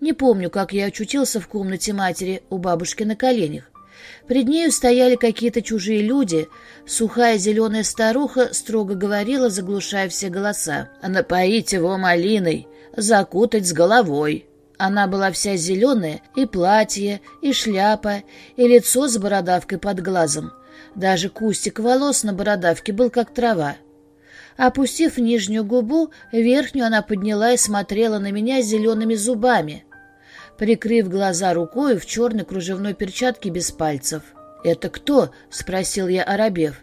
Не помню, как я очутился в комнате матери у бабушки на коленях. Пред нею стояли какие-то чужие люди. Сухая зеленая старуха строго говорила, заглушая все голоса. «Напоить его малиной, закутать с головой». Она была вся зеленая, и платье, и шляпа, и лицо с бородавкой под глазом. Даже кустик волос на бородавке был как трава. Опустив нижнюю губу, верхнюю она подняла и смотрела на меня зелеными зубами прикрыв глаза рукой в черной кружевной перчатке без пальцев. «Это кто?» — спросил я, оробев.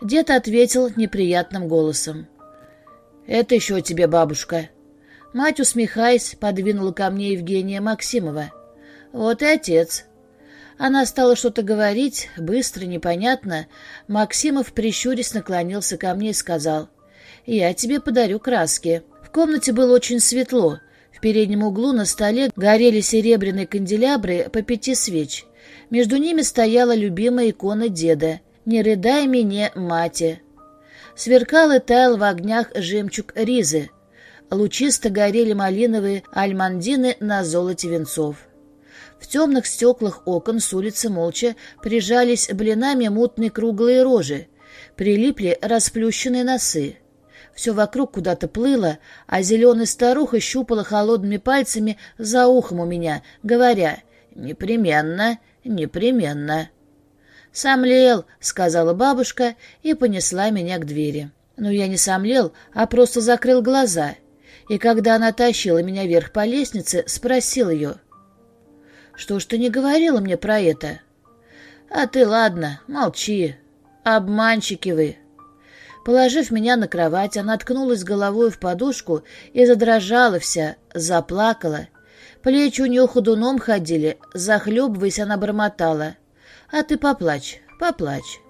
Дед ответил неприятным голосом. «Это еще тебе, бабушка». Мать, усмехаясь, подвинула ко мне Евгения Максимова. «Вот и отец». Она стала что-то говорить, быстро, непонятно. Максимов, прищурясь, наклонился ко мне и сказал, «Я тебе подарю краски». В комнате было очень светло, в переднем углу на столе горели серебряные канделябры по пяти свеч. Между ними стояла любимая икона деда «Не рыдай меня, мати». Сверкал и таял в огнях жемчуг ризы. Лучисто горели малиновые альмандины на золоте венцов. В темных стеклах окон с улицы молча прижались блинами мутные круглые рожи, прилипли расплющенные носы. Все вокруг куда-то плыло, а зеленая старуха щупала холодными пальцами за ухом у меня, говоря «Непременно, непременно». «Сомлел», — сказала бабушка и понесла меня к двери. Но я не сомлел, а просто закрыл глаза. И когда она тащила меня вверх по лестнице, спросил ее. «Что ж ты не говорила мне про это?» «А ты ладно, молчи. Обманщики вы». Положив меня на кровать, она ткнулась головой в подушку и задрожала вся, заплакала. Плечи у нее ходуном ходили, захлебываясь, она бормотала. «А ты поплачь, поплачь».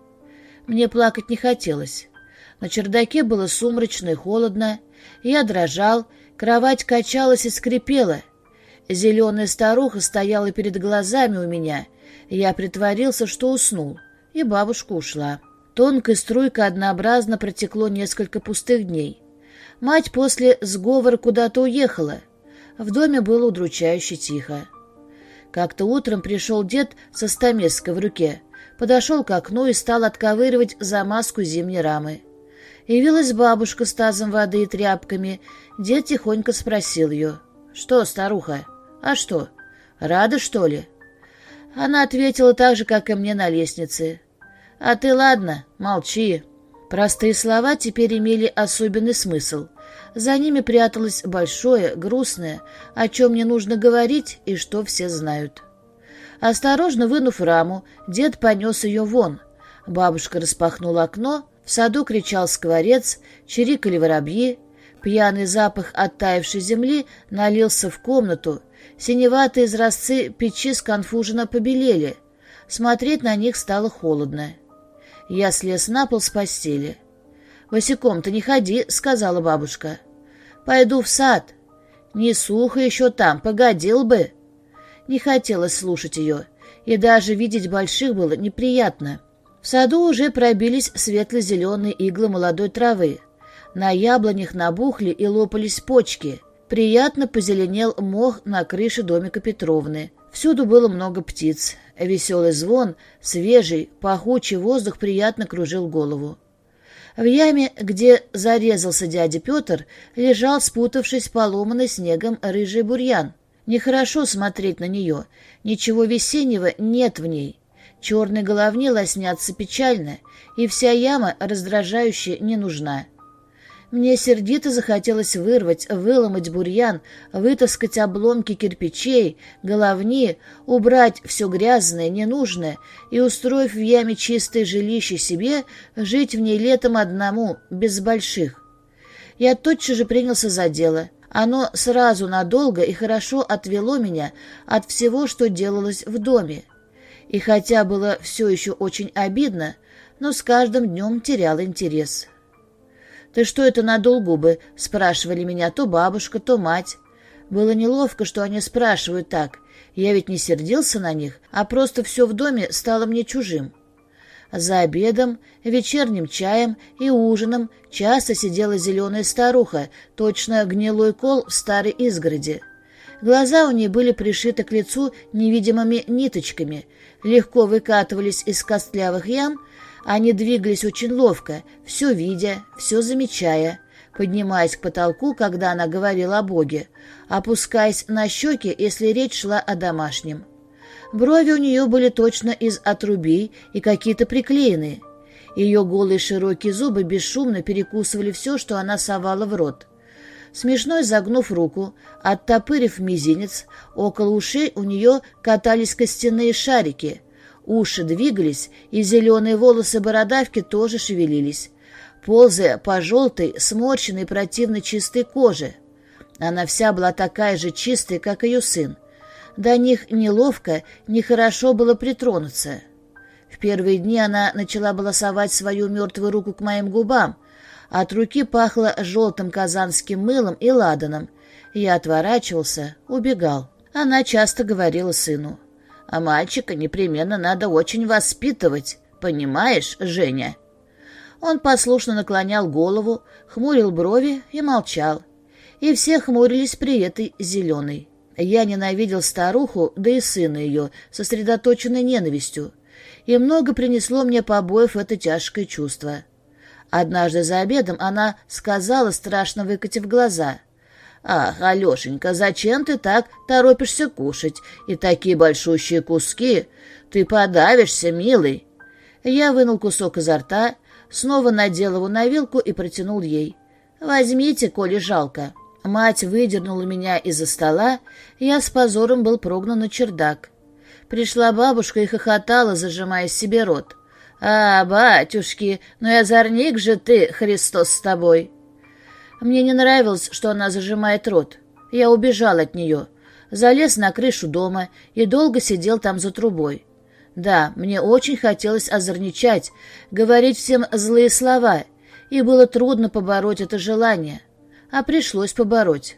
Мне плакать не хотелось. На чердаке было сумрачно и холодно. Я дрожал, кровать качалась и скрипела. Зеленая старуха стояла перед глазами у меня. Я притворился, что уснул, и бабушка ушла. Тонкой струйкой однообразно протекло несколько пустых дней. Мать после сговора куда-то уехала. В доме было удручающе тихо. Как-то утром пришел дед со стамеской в руке, подошел к окну и стал отковыривать замазку зимней рамы. Явилась бабушка с тазом воды и тряпками. Дед тихонько спросил ее. «Что, старуха? А что? Рада, что ли?» Она ответила так же, как и мне на лестнице. «А ты ладно, молчи». Простые слова теперь имели особенный смысл. За ними пряталось большое, грустное, о чем не нужно говорить и что все знают. Осторожно вынув раму, дед понес ее вон. Бабушка распахнула окно, в саду кричал скворец, чирикали воробьи. Пьяный запах оттаившей земли налился в комнату. Синеватые изразцы печи сконфуженно побелели. Смотреть на них стало холодно. Я слез на пол с постели. «Босиком-то не ходи», — сказала бабушка. «Пойду в сад. Не сухо еще там, погодил бы». Не хотелось слушать ее, и даже видеть больших было неприятно. В саду уже пробились светло-зеленые иглы молодой травы. На яблонях набухли и лопались почки. Приятно позеленел мох на крыше домика Петровны. Всюду было много птиц. Веселый звон, свежий, пахучий воздух приятно кружил голову. В яме, где зарезался дядя Петр, лежал, спутавшись поломанный снегом, рыжий бурьян. Нехорошо смотреть на нее. Ничего весеннего нет в ней. Черные головни лоснятся печально, и вся яма раздражающая не нужна. Мне сердито захотелось вырвать, выломать бурьян, вытаскать обломки кирпичей, головни, убрать все грязное, ненужное и, устроив в яме чистое жилище себе, жить в ней летом одному, без больших. Я тотчас же принялся за дело. Оно сразу надолго и хорошо отвело меня от всего, что делалось в доме. И хотя было все еще очень обидно, но с каждым днем терял интерес. «Ты что это надул губы?» — спрашивали меня то бабушка, то мать. Было неловко, что они спрашивают так. Я ведь не сердился на них, а просто все в доме стало мне чужим. За обедом, вечерним чаем и ужином часто сидела зеленая старуха, точно гнилой кол в старой изгороди. Глаза у нее были пришиты к лицу невидимыми ниточками, легко выкатывались из костлявых ям, они двигались очень ловко, все видя, все замечая, поднимаясь к потолку, когда она говорила о Боге, опускаясь на щеки, если речь шла о домашнем. Брови у нее были точно из отрубей и какие-то приклеенные. Ее голые широкие зубы бесшумно перекусывали все, что она совала в рот. Смешно загнув руку, оттопырив мизинец, около ушей у нее катались костяные шарики — Уши двигались, и зеленые волосы бородавки тоже шевелились, ползая по желтой, сморщенной противно чистой коже. Она вся была такая же чистая, как ее сын. До них неловко, нехорошо было притронуться. В первые дни она начала балансовать свою мертвую руку к моим губам. От руки пахло желтым казанским мылом и ладаном. Я отворачивался, убегал. Она часто говорила сыну. А мальчика непременно надо очень воспитывать, понимаешь, Женя?» Он послушно наклонял голову, хмурил брови и молчал. И все хмурились при этой зеленой. Я ненавидел старуху, да и сына ее, сосредоточенной ненавистью. И много принесло мне побоев это тяжкое чувство. Однажды за обедом она сказала, страшно выкатив глаза — «Ах, Алешенька, зачем ты так торопишься кушать? И такие большущие куски! Ты подавишься, милый!» Я вынул кусок изо рта, снова надел его на вилку и протянул ей. «Возьмите, коли жалко». Мать выдернула меня из-за стола, я с позором был прогнан на чердак. Пришла бабушка и хохотала, зажимая себе рот. «А, батюшки, ну и озорник же ты, Христос с тобой!» Мне не нравилось, что она зажимает рот. Я убежал от нее, залез на крышу дома и долго сидел там за трубой. Да, мне очень хотелось озорничать, говорить всем злые слова, и было трудно побороть это желание. А пришлось побороть.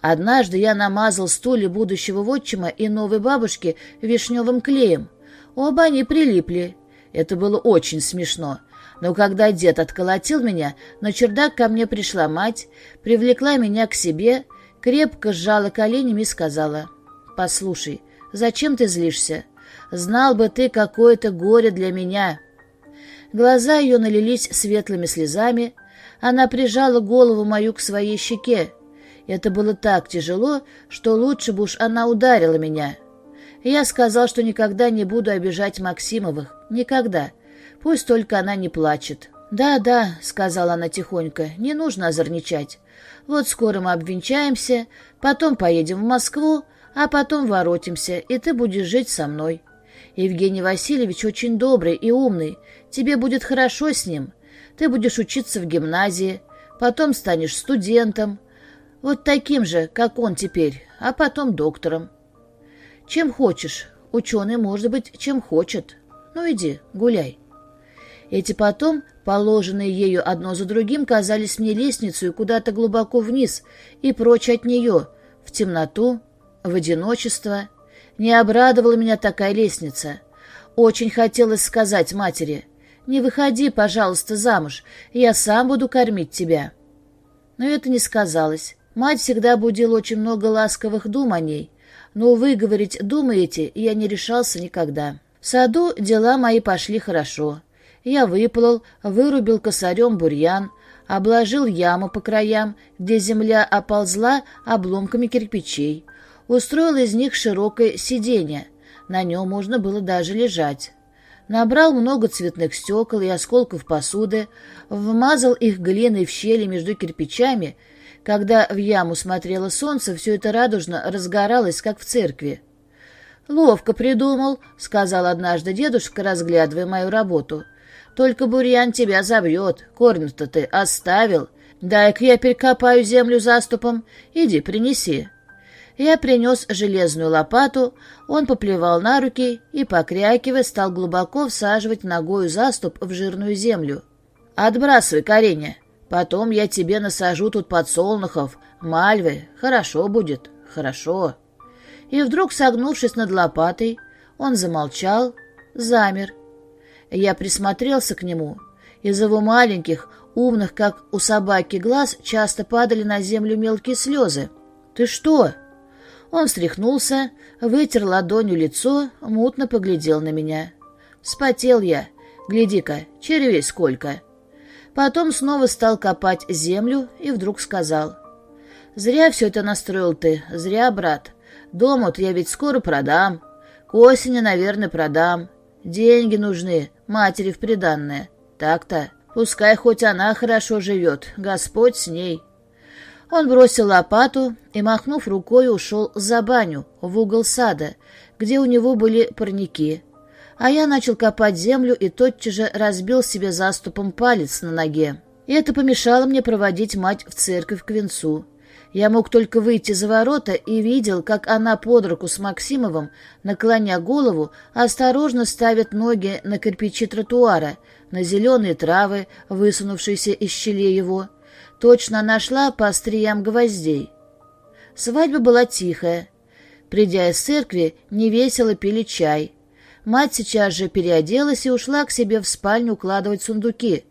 Однажды я намазал стулья будущего вотчима и новой бабушки вишневым клеем. Оба они прилипли. Это было очень смешно. Но когда дед отколотил меня, на чердак ко мне пришла мать, привлекла меня к себе, крепко сжала коленями и сказала, «Послушай, зачем ты злишься? Знал бы ты, какое это горе для меня». Глаза ее налились светлыми слезами, она прижала голову мою к своей щеке. Это было так тяжело, что лучше бы уж она ударила меня. Я сказал, что никогда не буду обижать Максимовых. Никогда. Пусть только она не плачет. «Да, да», — сказала она тихонько, — «не нужно озорничать. Вот скоро мы обвенчаемся, потом поедем в Москву, а потом воротимся, и ты будешь жить со мной. Евгений Васильевич очень добрый и умный, тебе будет хорошо с ним. Ты будешь учиться в гимназии, потом станешь студентом, вот таким же, как он теперь, а потом доктором. Чем хочешь, ученый может быть чем хочет. Ну иди, гуляй». Эти потом, положенные ею одно за другим, казались мне лестницей куда-то глубоко вниз и прочь от нее, в темноту, в одиночество. Не обрадовала меня такая лестница. Очень хотелось сказать матери, «Не выходи, пожалуйста, замуж, я сам буду кормить тебя». Но это не сказалось. Мать всегда будила очень много ласковых дум о ней, но выговорить думы эти я не решался никогда. В саду дела мои пошли хорошо. Я выплыл, вырубил косарем бурьян, обложил яму по краям, где земля оползла обломками кирпичей, устроил из них широкое сиденье, на нем можно было даже лежать. Набрал много цветных стекол и осколков посуды, вмазал их глиной в щели между кирпичами. Когда в яму смотрело солнце, все это радужно разгоралось, как в церкви. «Ловко придумал», — сказал однажды дедушка, разглядывая мою работу. «Только бурьян тебя забьет, корень-то ты оставил. Дай-ка я перекопаю землю заступом. Иди, принеси». Я принес железную лопату, он поплевал на руки и, покрякивая, стал глубоко всаживать ногою заступ в жирную землю. «Отбрасывай коренья, потом я тебе насажу тут подсолнухов, мальвы, хорошо будет, хорошо». И вдруг, согнувшись над лопатой, он замолчал, замер. Я присмотрелся к нему. Из его маленьких, умных, как у собаки, глаз часто падали на землю мелкие слезы. «Ты что?» Он встряхнулся, вытер ладонью лицо, мутно поглядел на меня. Спотел я. Гляди-ка, червей сколько. Потом снова стал копать землю и вдруг сказал. «Зря все это настроил ты, зря, брат. Дом-то я ведь скоро продам. К осени, наверное, продам. Деньги нужны, матери в приданное. Так-то. Пускай хоть она хорошо живет, Господь с ней». Он бросил лопату и, махнув рукой, ушел за баню, в угол сада, где у него были парники. А я начал копать землю и тотчас же разбил себе заступом палец на ноге. И это помешало мне проводить мать в церковь к венцу. Я мог только выйти за ворота и видел, как она под руку с Максимовым, наклоня голову, осторожно ставит ноги на кирпичи тротуара, на зеленые травы, высунувшиеся из щелей его, Точно нашла по остриям гвоздей. Свадьба была тихая. Придя из церкви, невесело пили чай. Мать сейчас же переоделась и ушла к себе в спальню укладывать сундуки.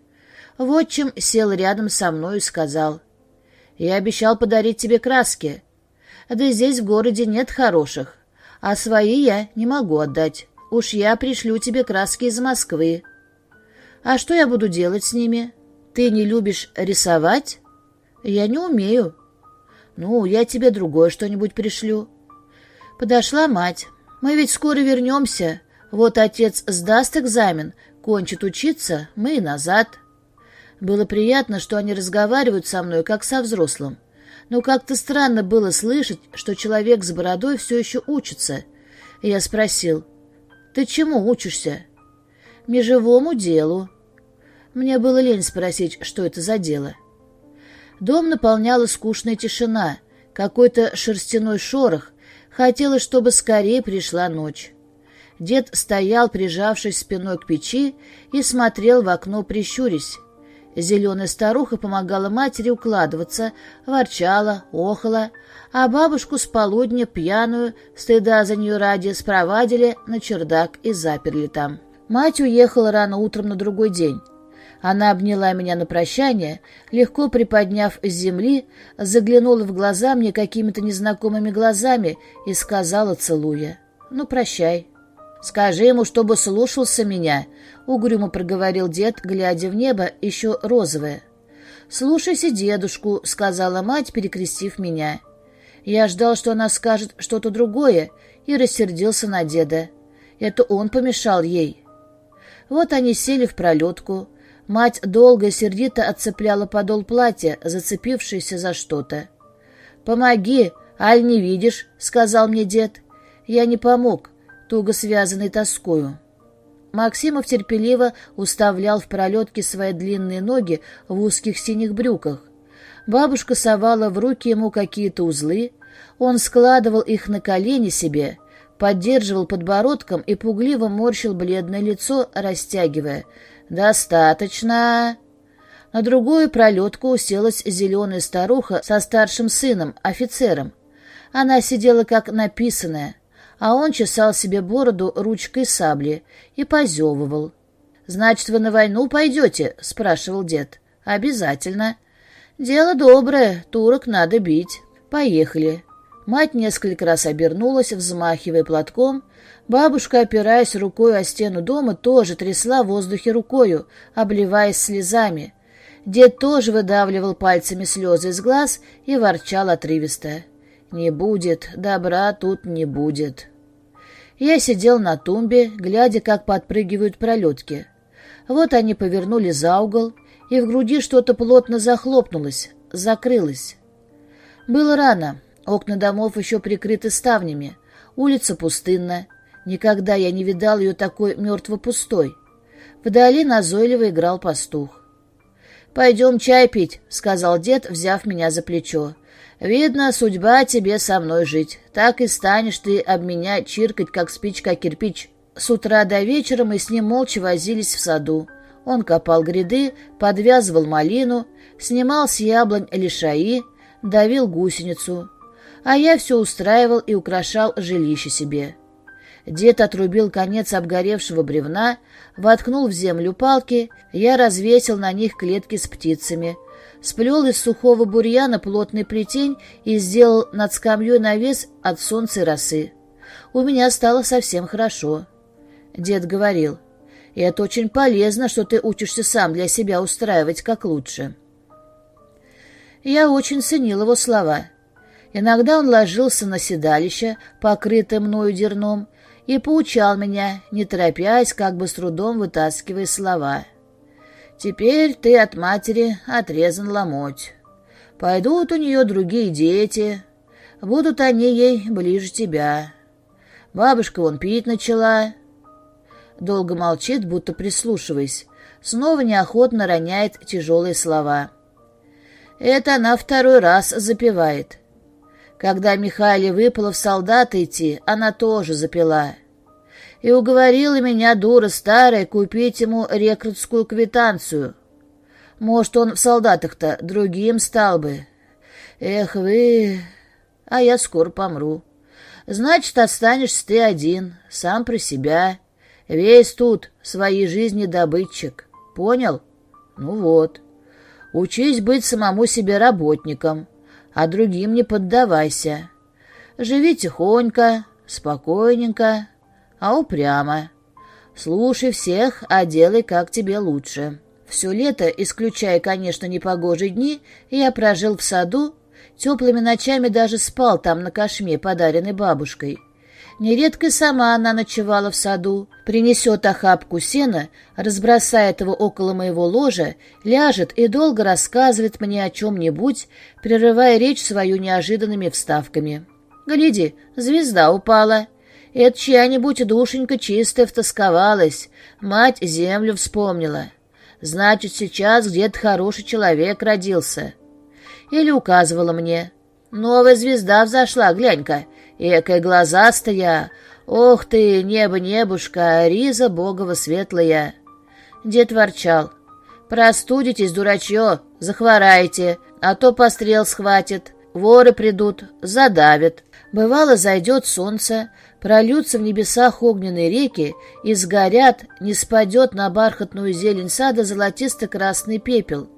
Вот чем сел рядом со мной и сказал. «Я обещал подарить тебе краски. Да здесь в городе нет хороших, а свои я не могу отдать. Уж я пришлю тебе краски из Москвы. А что я буду делать с ними?» Ты не любишь рисовать? Я не умею. Ну, я тебе другое что-нибудь пришлю. Подошла мать. Мы ведь скоро вернемся. Вот отец сдаст экзамен, кончит учиться, мы и назад. Было приятно, что они разговаривают со мной, как со взрослым. Но как-то странно было слышать, что человек с бородой все еще учится. Я спросил, «Ты чему учишься?» «Межевому делу», мне было лень спросить, что это за дело. Дом наполняла скучная тишина, какой-то шерстяной шорох. Хотелось, чтобы скорее пришла ночь. Дед стоял, прижавшись спиной к печи, и смотрел в окно, прищурясь. Зеленая старуха помогала матери укладываться, ворчала, охала, а бабушку с полудня, пьяную, стыда за нее ради, спровадили на чердак и заперли там. Мать уехала рано утром на другой день. Она обняла меня на прощание, легко приподняв с земли, заглянула в глаза мне какими-то незнакомыми глазами и сказала, целуя, «Ну, прощай». «Скажи ему, чтобы слушался меня», — угрюмо проговорил дед, глядя в небо, еще розовое. «Слушайся дедушку», — сказала мать, перекрестив меня. Я ждал, что она скажет что-то другое, и рассердился на деда. Это он помешал ей. Вот они сели в пролетку, Мать долго и сердито отцепляла подол платья, зацепившийся за что-то. «Помоги, аль не видишь», — сказал мне дед. Я не помог, туго связанный тоскою. Максимов терпеливо уставлял в пролетке свои длинные ноги в узких синих брюках. Бабушка совала в руки ему какие-то узлы, он складывал их на колени себе, поддерживал подбородком и пугливо морщил бледное лицо, растягивая — «Достаточно!» На другую пролетку уселась зеленая старуха со старшим сыном, офицером. Она сидела как написанная, а он чесал себе бороду ручкой сабли и позевывал. «Значит, вы на войну пойдете?» — спрашивал дед. «Обязательно. Дело доброе, турок надо бить. Поехали». Мать несколько раз обернулась, взмахивая платком. Бабушка, опираясь рукой о стену дома, тоже трясла в воздухе рукою, обливаясь слезами. Дед тоже выдавливал пальцами слезы из глаз и ворчал отрывисто. «Не будет, добра тут не будет». Я сидел на тумбе, глядя, как подпрыгивают пролетки. Вот они повернули за угол, и в груди что-то плотно захлопнулось, закрылось. Было рано, окна домов еще прикрыты ставнями, улица пустынна. Никогда я не видал ее такой мертво-пустой. Вдали назойливо играл пастух. «Пойдем чай пить», — сказал дед, взяв меня за плечо. «Видно, судьба тебе со мной жить. Так и станешь ты об меня чиркать, как спичка кирпич». С утра до вечера мы с ним молча возились в саду. Он копал гряды, подвязывал малину, снимал с яблонь лишаи, давил гусеницу. А я все устраивал и украшал жилище себе. Дед отрубил конец обгоревшего бревна, воткнул в землю палки, я развесил на них клетки с птицами, сплел из сухого бурьяна плотный плетень и сделал над скамьей навес от солнца и росы. У меня стало совсем хорошо. Дед говорил, «И это очень полезно, что ты учишься сам для себя устраивать как лучше». Я очень ценил его слова. Иногда он ложился на седалище, покрытое мною дерном, и поучал меня, не торопясь, как бы с трудом вытаскивая слова. «Теперь ты от матери отрезан ломоть. Пойдут у нее другие дети, будут они ей ближе тебя. Бабушка вон пить начала, Долго молчит, будто прислушиваясь. Снова неохотно роняет тяжелые слова. Это она второй раз запевает. Когда Михайле выпало в солдаты идти, она тоже запела. И уговорила меня, дура старая, купить ему рекрутскую квитанцию. Может, он в солдатах-то другим стал бы. Эх вы... А я скоро помру. Значит, останешься ты один, сам про себя. Весь тут своей жизни добытчик. Понял? Ну вот. Учись быть самому себе работником, а другим не поддавайся. Живи тихонько, спокойненько, а упрямо. Слушай всех, а делай, как тебе лучше. Все лето, исключая, конечно, непогожие дни, я прожил в саду, теплыми ночами даже спал там на кошме, подаренной бабушкой. Нередко сама она ночевала в саду, принесет охапку сена, разбросает его около моего ложа, ляжет и долго рассказывает мне о чем-нибудь, прерывая речь свою неожиданными вставками. «Гляди, звезда упала. Это чья-нибудь душенька чистая втосковалась, мать землю вспомнила. Значит, сейчас где-то хороший человек родился». Или указывала мне. «Новая звезда взошла, глянь-ка, Экая глазастая, ох ты, небо-небушка, риза богова светлая. Дед ворчал. Простудитесь, дурачье, захвораете, а то пострел схватит, воры придут, задавят. Бывало, зайдет солнце, прольются в небесах огненные реки и сгорят, не спадет на бархатную зелень сада золотисто-красный пепел.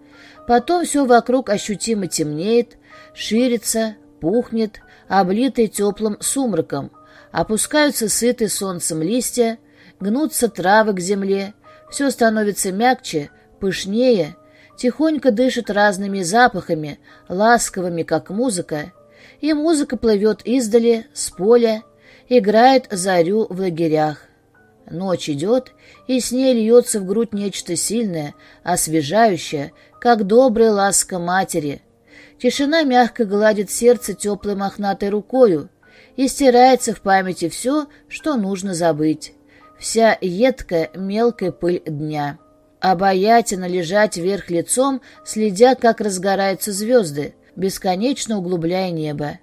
Потом все вокруг ощутимо темнеет, ширится, пухнет, облитый теплым сумраком, опускаются сытые солнцем листья, гнутся травы к земле, все становится мягче, пышнее, тихонько дышит разными запахами, ласковыми, как музыка, и музыка плывет издали, с поля, играет зарю в лагерях. Ночь идет, и с ней льется в грудь нечто сильное, освежающее, как добрая ласка матери — Тишина мягко гладит сердце теплой мохнатой рукою, и стирается в памяти все, что нужно забыть. Вся едкая мелкая пыль дня. Обаятельно лежать вверх лицом, следя, как разгораются звезды, бесконечно углубляя небо.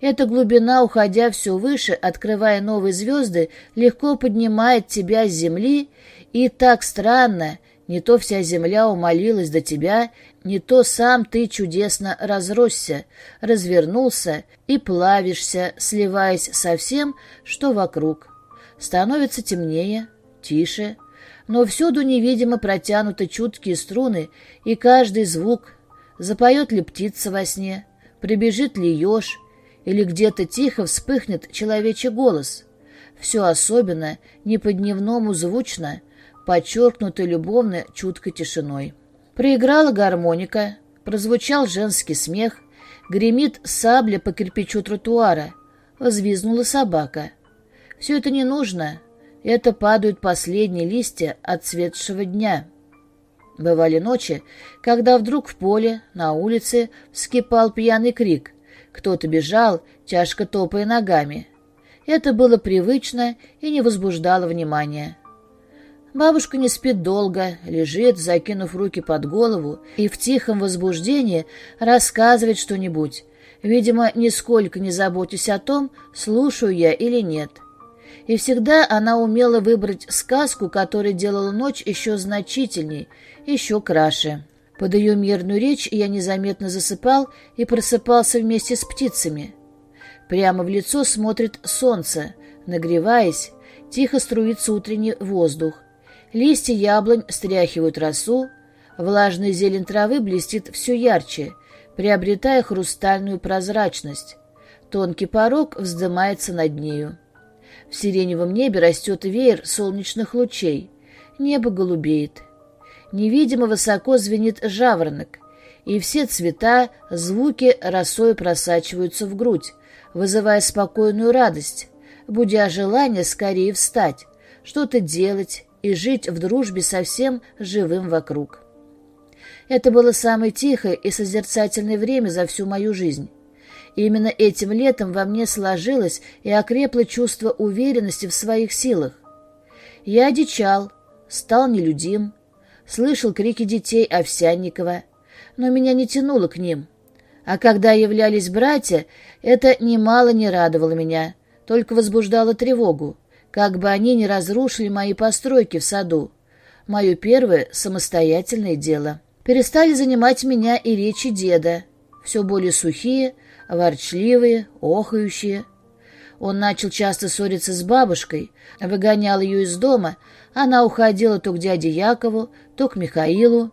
Эта глубина, уходя все выше, открывая новые звезды, легко поднимает тебя с земли и так странно, Не то вся земля умолилась до тебя, не то сам ты чудесно разросся, развернулся и плавишься, сливаясь со всем, что вокруг. Становится темнее, тише, но всюду невидимо протянуты чуткие струны, и каждый звук, запоет ли птица во сне, прибежит ли еж, или где-то тихо вспыхнет человечий голос. Все особенно, не по-дневному звучно, подчеркнуто любовно чуткой тишиной. Проиграла гармоника, прозвучал женский смех, гремит сабля по кирпичу тротуара, взвизгнула собака. Все это не нужно, это падают последние листья отцветшего дня. Бывали ночи, когда вдруг в поле, на улице, вскипал пьяный крик. Кто-то бежал, тяжко топая ногами. Это было привычно и не возбуждало внимания. Бабушка не спит долго, лежит, закинув руки под голову, и в тихом возбуждении рассказывает что-нибудь. Видимо, нисколько не заботясь о том, слушаю я или нет. И всегда она умела выбрать сказку, которая делала ночь еще значительней, еще краше. Под ее мирную речь я незаметно засыпал и просыпался вместе с птицами. Прямо в лицо смотрит солнце, нагреваясь, тихо струится утренний воздух. Листья яблонь стряхивают росу, влажная зелень травы блестит все ярче, приобретая хрустальную прозрачность. Тонкий порог вздымается над нею. В сиреневом небе растет веер солнечных лучей. Небо голубеет. Невидимо высоко звенит жаворонок, и все цвета, звуки росой просачиваются в грудь, вызывая спокойную радость, будя желание скорее встать, что-то делать, и жить в дружбе со всем живым вокруг. Это было самое тихое и созерцательное время за всю мою жизнь. И именно этим летом во мне сложилось и окрепло чувство уверенности в своих силах. Я одичал, стал нелюдим, слышал крики детей Овсянникова, но меня не тянуло к ним. А когда являлись братья, это немало не радовало меня, только возбуждало тревогу как бы они не разрушили мои постройки в саду. Мое первое самостоятельное дело. Перестали занимать меня и речи деда, все более сухие, ворчливые, охающие. Он начал часто ссориться с бабушкой, выгонял ее из дома, она уходила то к дяде Якову, то к Михаилу.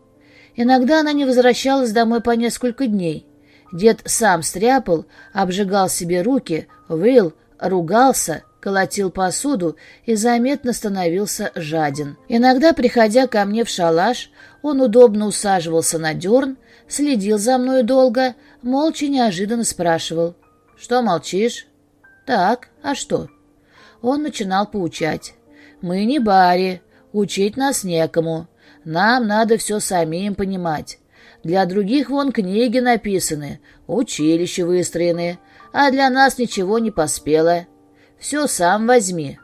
Иногда она не возвращалась домой по несколько дней. Дед сам стряпал, обжигал себе руки, выл, ругался, колотил посуду и заметно становился жаден. Иногда, приходя ко мне в шалаш, он удобно усаживался на дерн, следил за мной долго, молча неожиданно спрашивал. «Что молчишь?» «Так, а что?» Он начинал поучать. «Мы не бари, учить нас некому. Нам надо все самим понимать. Для других вон книги написаны, училища выстроены, а для нас ничего не поспело. Все сам возьми.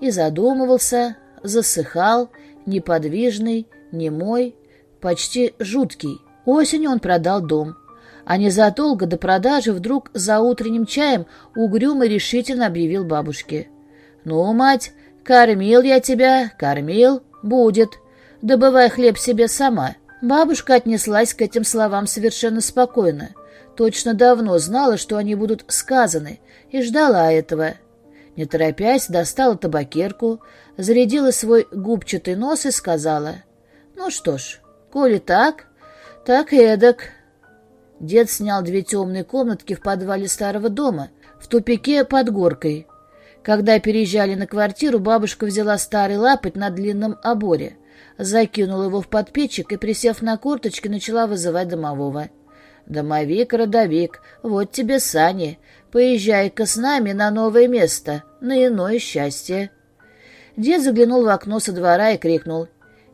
И задумывался, засыхал, неподвижный, немой, почти жуткий. Осенью он продал дом. А незадолго до продажи вдруг за утренним чаем угрюмо решительно объявил бабушке. «Ну, мать, кормил я тебя, кормил, будет. Добывай хлеб себе сама». Бабушка отнеслась к этим словам совершенно спокойно. Точно давно знала, что они будут сказаны, и ждала этого. Не торопясь, достала табакерку, зарядила свой губчатый нос и сказала, «Ну что ж, коли так, так эдак». Дед снял две темные комнатки в подвале старого дома, в тупике под горкой. Когда переезжали на квартиру, бабушка взяла старый лапоть на длинном оборе, закинула его в подпечек и, присев на корточки, начала вызывать домового. «Домовик, родовик, вот тебе сани. Поезжай-ка с нами на новое место, на иное счастье». Дед заглянул в окно со двора и крикнул.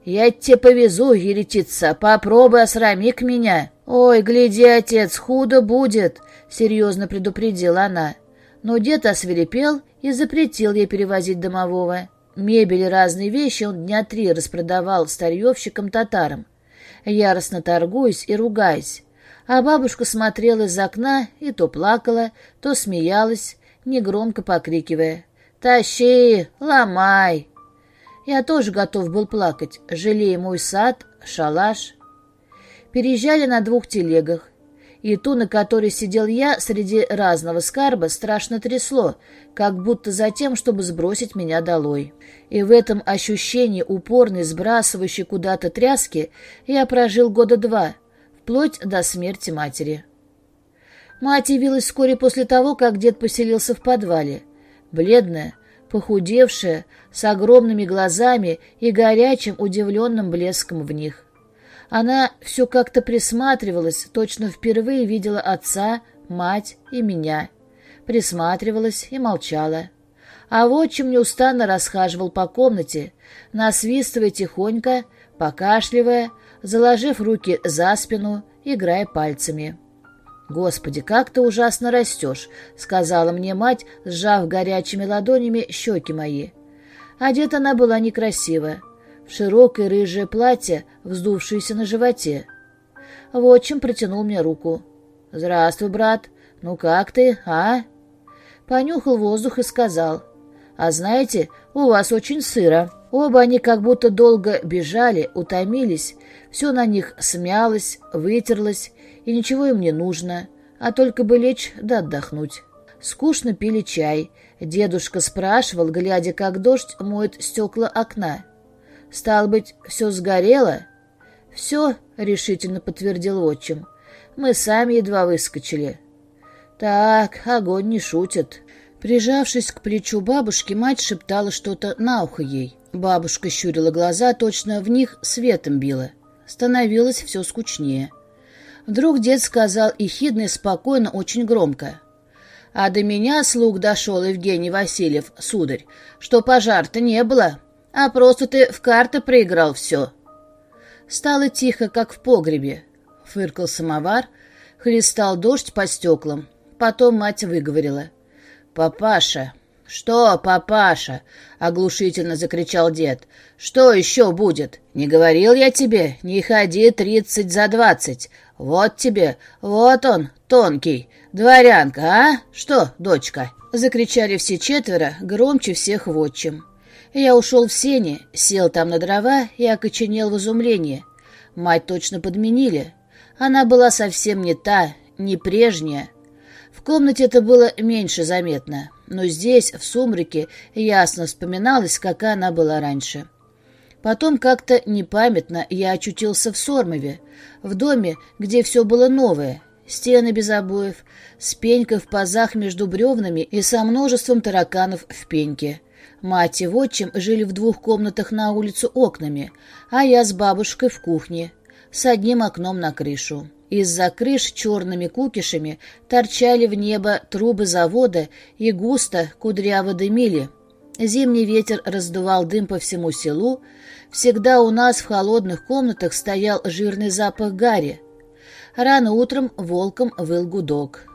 «Я тебе повезу, еретица, попробуй осрамик меня». «Ой, гляди, отец, худо будет», — серьезно предупредила она. Но дед освирепел и запретил ей перевозить домового. Мебель и разные вещи он дня три распродавал старьевщикам-татарам, яростно торгуясь и ругаясь а бабушка смотрела из окна и то плакала, то смеялась, негромко покрикивая «Тащи! Ломай!». Я тоже готов был плакать, жалея мой сад, шалаш. Переезжали на двух телегах, и ту, на которой сидел я, среди разного скарба страшно трясло, как будто за тем, чтобы сбросить меня долой. И в этом ощущении упорной, сбрасывающей куда-то тряски, я прожил года два, вплоть до смерти матери. Мать явилась вскоре после того, как дед поселился в подвале. Бледная, похудевшая, с огромными глазами и горячим удивленным блеском в них. Она все как-то присматривалась, точно впервые видела отца, мать и меня. Присматривалась и молчала. А вот чем неустанно расхаживал по комнате, насвистывая тихонько, покашливая, заложив руки за спину, играя пальцами. «Господи, как ты ужасно растешь!» — сказала мне мать, сжав горячими ладонями щеки мои. Одета она была некрасиво, в широкое рыжее платье, вздувшееся на животе. Вотчим протянул мне руку. «Здравствуй, брат. Ну как ты, а?» Понюхал воздух и сказал. «А знаете, у вас очень сыро». Оба они как будто долго бежали, утомились, все на них смялось, вытерлось, и ничего им не нужно, а только бы лечь да отдохнуть. Скучно пили чай. Дедушка спрашивал, глядя, как дождь моет стекла окна. «Стал быть, все сгорело?» «Все», — решительно подтвердил отчим. «Мы сами едва выскочили». «Так, огонь не шутит». Прижавшись к плечу бабушки, мать шептала что-то на ухо ей. Бабушка щурила глаза, точно в них светом била. Становилось все скучнее. Вдруг дед сказал ехидно и спокойно, очень громко. «А до меня слуг дошел Евгений Васильев, сударь, что пожар-то не было, а просто ты в карты проиграл все». Стало тихо, как в погребе. Фыркал самовар, хлестал дождь по стеклам. Потом мать выговорила. «Папаша, «Что, папаша?» — оглушительно закричал дед. «Что еще будет? Не говорил я тебе, не ходи тридцать за двадцать. Вот тебе, вот он, тонкий. Дворянка, а? Что, дочка?» Закричали все четверо, громче всех в отчим. Я ушел в сене, сел там на дрова и окоченел в изумлении. Мать точно подменили. Она была совсем не та, не прежняя. В комнате это было меньше заметно но здесь, в сумраке, ясно вспоминалось, какая она была раньше. Потом как-то непамятно я очутился в Сормове, в доме, где все было новое, стены без обоев, с пенькой в пазах между бревнами и со множеством тараканов в пеньке. Мать и отчим жили в двух комнатах на улицу окнами, а я с бабушкой в кухне, с одним окном на крышу. Из-за крыш черными кукишами торчали в небо трубы завода и густо, кудряво дымили. Зимний ветер раздувал дым по всему селу. Всегда у нас в холодных комнатах стоял жирный запах гари. Рано утром волком выл гудок.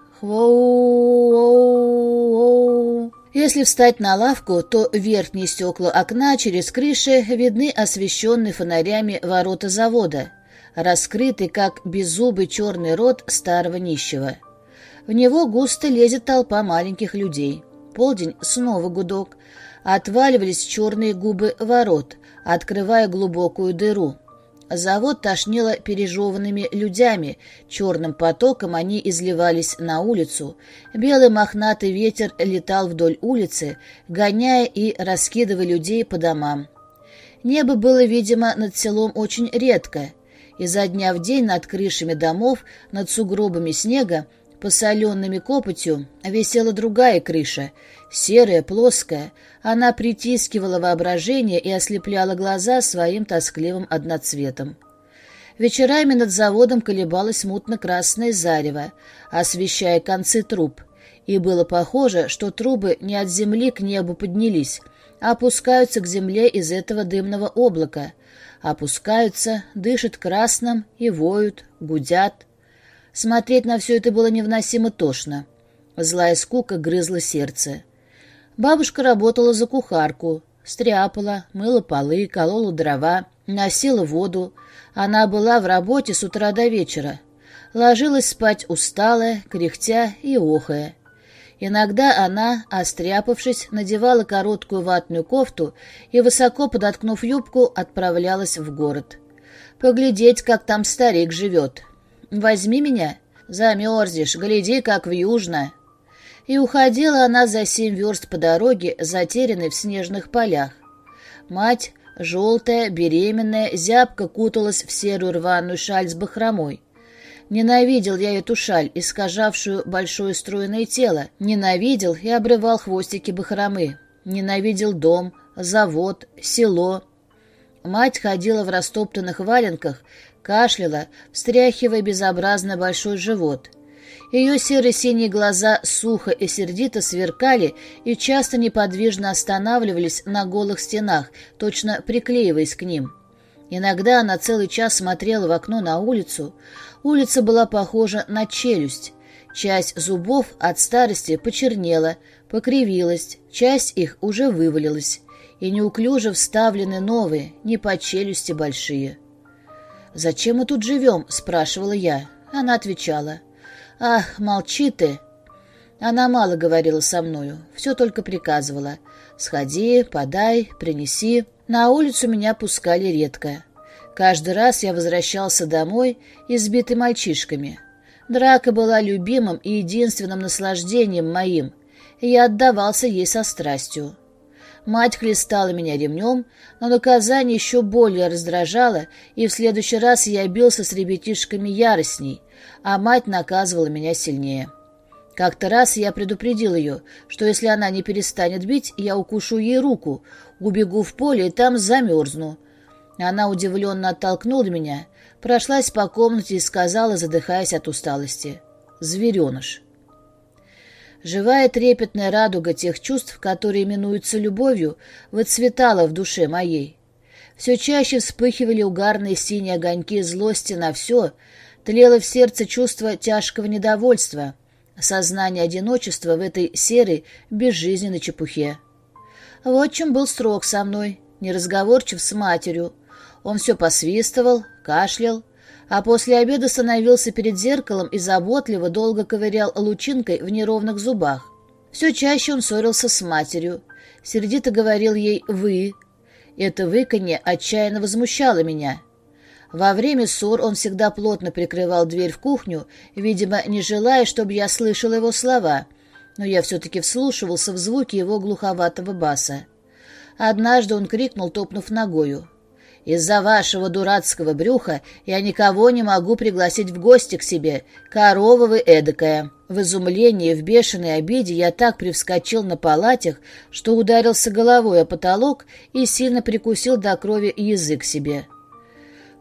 Если встать на лавку, то верхние стекла окна через крыши видны освещенные фонарями ворота завода раскрытый, как беззубый черный рот старого нищего. В него густо лезет толпа маленьких людей. Полдень снова гудок. Отваливались черные губы ворот, открывая глубокую дыру. Завод тошнило пережеванными людями, черным потоком они изливались на улицу. Белый мохнатый ветер летал вдоль улицы, гоняя и раскидывая людей по домам. Небо было, видимо, над селом очень редко, Изо дня в день над крышами домов, над сугробами снега, посоленными копотью, висела другая крыша, серая, плоская. Она притискивала воображение и ослепляла глаза своим тоскливым одноцветом. Вечерами над заводом колебалось мутно-красное зарево, освещая концы труб, и было похоже, что трубы не от земли к небу поднялись, а опускаются к земле из этого дымного облака, опускаются, дышат красным и воют, гудят. Смотреть на все это было невыносимо тошно. Злая скука грызла сердце. Бабушка работала за кухарку, стряпала, мыла полы, колола дрова, носила воду. Она была в работе с утра до вечера. Ложилась спать усталая, кряхтя и охая. Иногда она, остряпавшись, надевала короткую ватную кофту и, высоко подоткнув юбку, отправлялась в город. Поглядеть, как там старик живет. «Возьми меня, замерзнешь, гляди, как в южно». И уходила она за семь верст по дороге, затерянной в снежных полях. Мать, желтая, беременная, зябко куталась в серую рваную шаль с бахромой. Ненавидел я эту шаль, искажавшую большое стройное тело. Ненавидел и обрывал хвостики бахромы. Ненавидел дом, завод, село. Мать ходила в растоптанных валенках, кашляла, встряхивая безобразно большой живот. Ее серо-синие глаза сухо и сердито сверкали и часто неподвижно останавливались на голых стенах, точно приклеиваясь к ним. Иногда она целый час смотрела в окно на улицу. Улица была похожа на челюсть. Часть зубов от старости почернела, покривилась, часть их уже вывалилась, и неуклюже вставлены новые, не по челюсти большие. «Зачем мы тут живем?» — спрашивала я. Она отвечала. «Ах, молчи ты!» Она мало говорила со мною, все только приказывала. «Сходи, подай, принеси». На улицу меня пускали редко. Каждый раз я возвращался домой, избитый мальчишками. Драка была любимым и единственным наслаждением моим, и я отдавался ей со страстью. Мать хлестала меня ремнем, но наказание еще более раздражало, и в следующий раз я бился с ребятишками яростней, а мать наказывала меня сильнее. Как-то раз я предупредил ее, что если она не перестанет бить, я укушу ей руку, убегу в поле и там замерзну. Она удивленно оттолкнула меня, прошлась по комнате и сказала, задыхаясь от усталости. «Звереныш». Живая трепетная радуга тех чувств, которые именуются любовью, выцветала в душе моей. Все чаще вспыхивали угарные синие огоньки злости на все, тлело в сердце чувство тяжкого недовольства, сознание одиночества в этой серой, безжизненной чепухе. Вот чем был строг со мной, неразговорчив с матерью. Он все посвистывал, кашлял, а после обеда становился перед зеркалом и заботливо долго ковырял лучинкой в неровных зубах. Все чаще он ссорился с матерью, сердито говорил ей «вы». Это выканье отчаянно возмущало меня. Во время ссор он всегда плотно прикрывал дверь в кухню, видимо, не желая, чтобы я слышала его слова, но я все-таки вслушивался в звуки его глуховатого баса. Однажды он крикнул, топнув ногою. Из-за вашего дурацкого брюха я никого не могу пригласить в гости к себе. Корова вы эдакая». В изумлении, в бешеной обиде я так привскочил на палатях, что ударился головой о потолок и сильно прикусил до крови язык себе.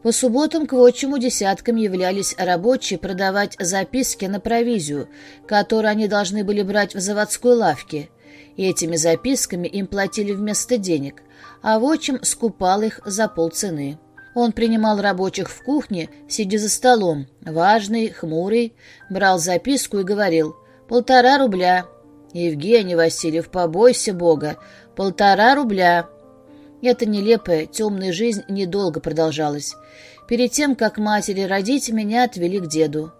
По субботам к вотчему десяткам являлись рабочие продавать записки на провизию, которую они должны были брать в заводской лавке, и этими записками им платили вместо денег, а вотчим скупал их за полцены. Он принимал рабочих в кухне, сидя за столом, важный, хмурый, брал записку и говорил «Полтора рубля». «Евгений Васильев, побойся Бога! Полтора рубля!» Эта нелепая, темная жизнь недолго продолжалась. Перед тем, как матери родить, меня отвели к деду.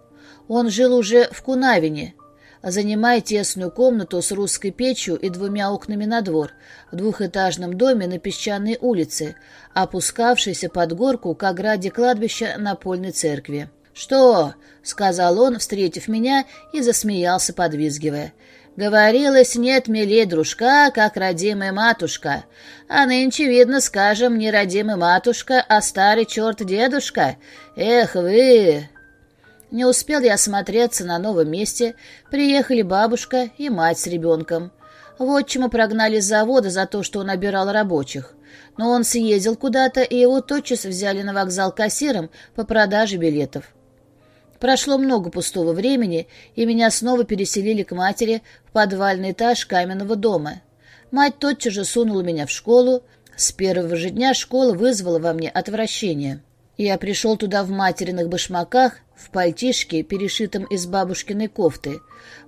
Он жил уже в Кунавине, занимая тесную комнату с русской печью и двумя окнами на двор, в двухэтажном доме на песчаной улице, опускавшейся под горку к ограде кладбища напольной церкви. «Что?» — сказал он, встретив меня, и засмеялся, подвизгивая. «Говорилось, нет милей дружка, как родимая матушка. А нынче, видно, скажем, не родимая матушка, а старый черт-дедушка. Эх вы!» Не успел я осмотреться на новом месте, приехали бабушка и мать с ребенком. Вот чему прогнали с завода за то, что он набирал рабочих. Но он съездил куда-то, и его тотчас взяли на вокзал кассиром по продаже билетов. Прошло много пустого времени, и меня снова переселили к матери в подвальный этаж каменного дома. Мать тотчас же сунула меня в школу. С первого же дня школа вызвала во мне отвращение. Я пришел туда в материных башмаках, в пальтишке, перешитом из бабушкиной кофты,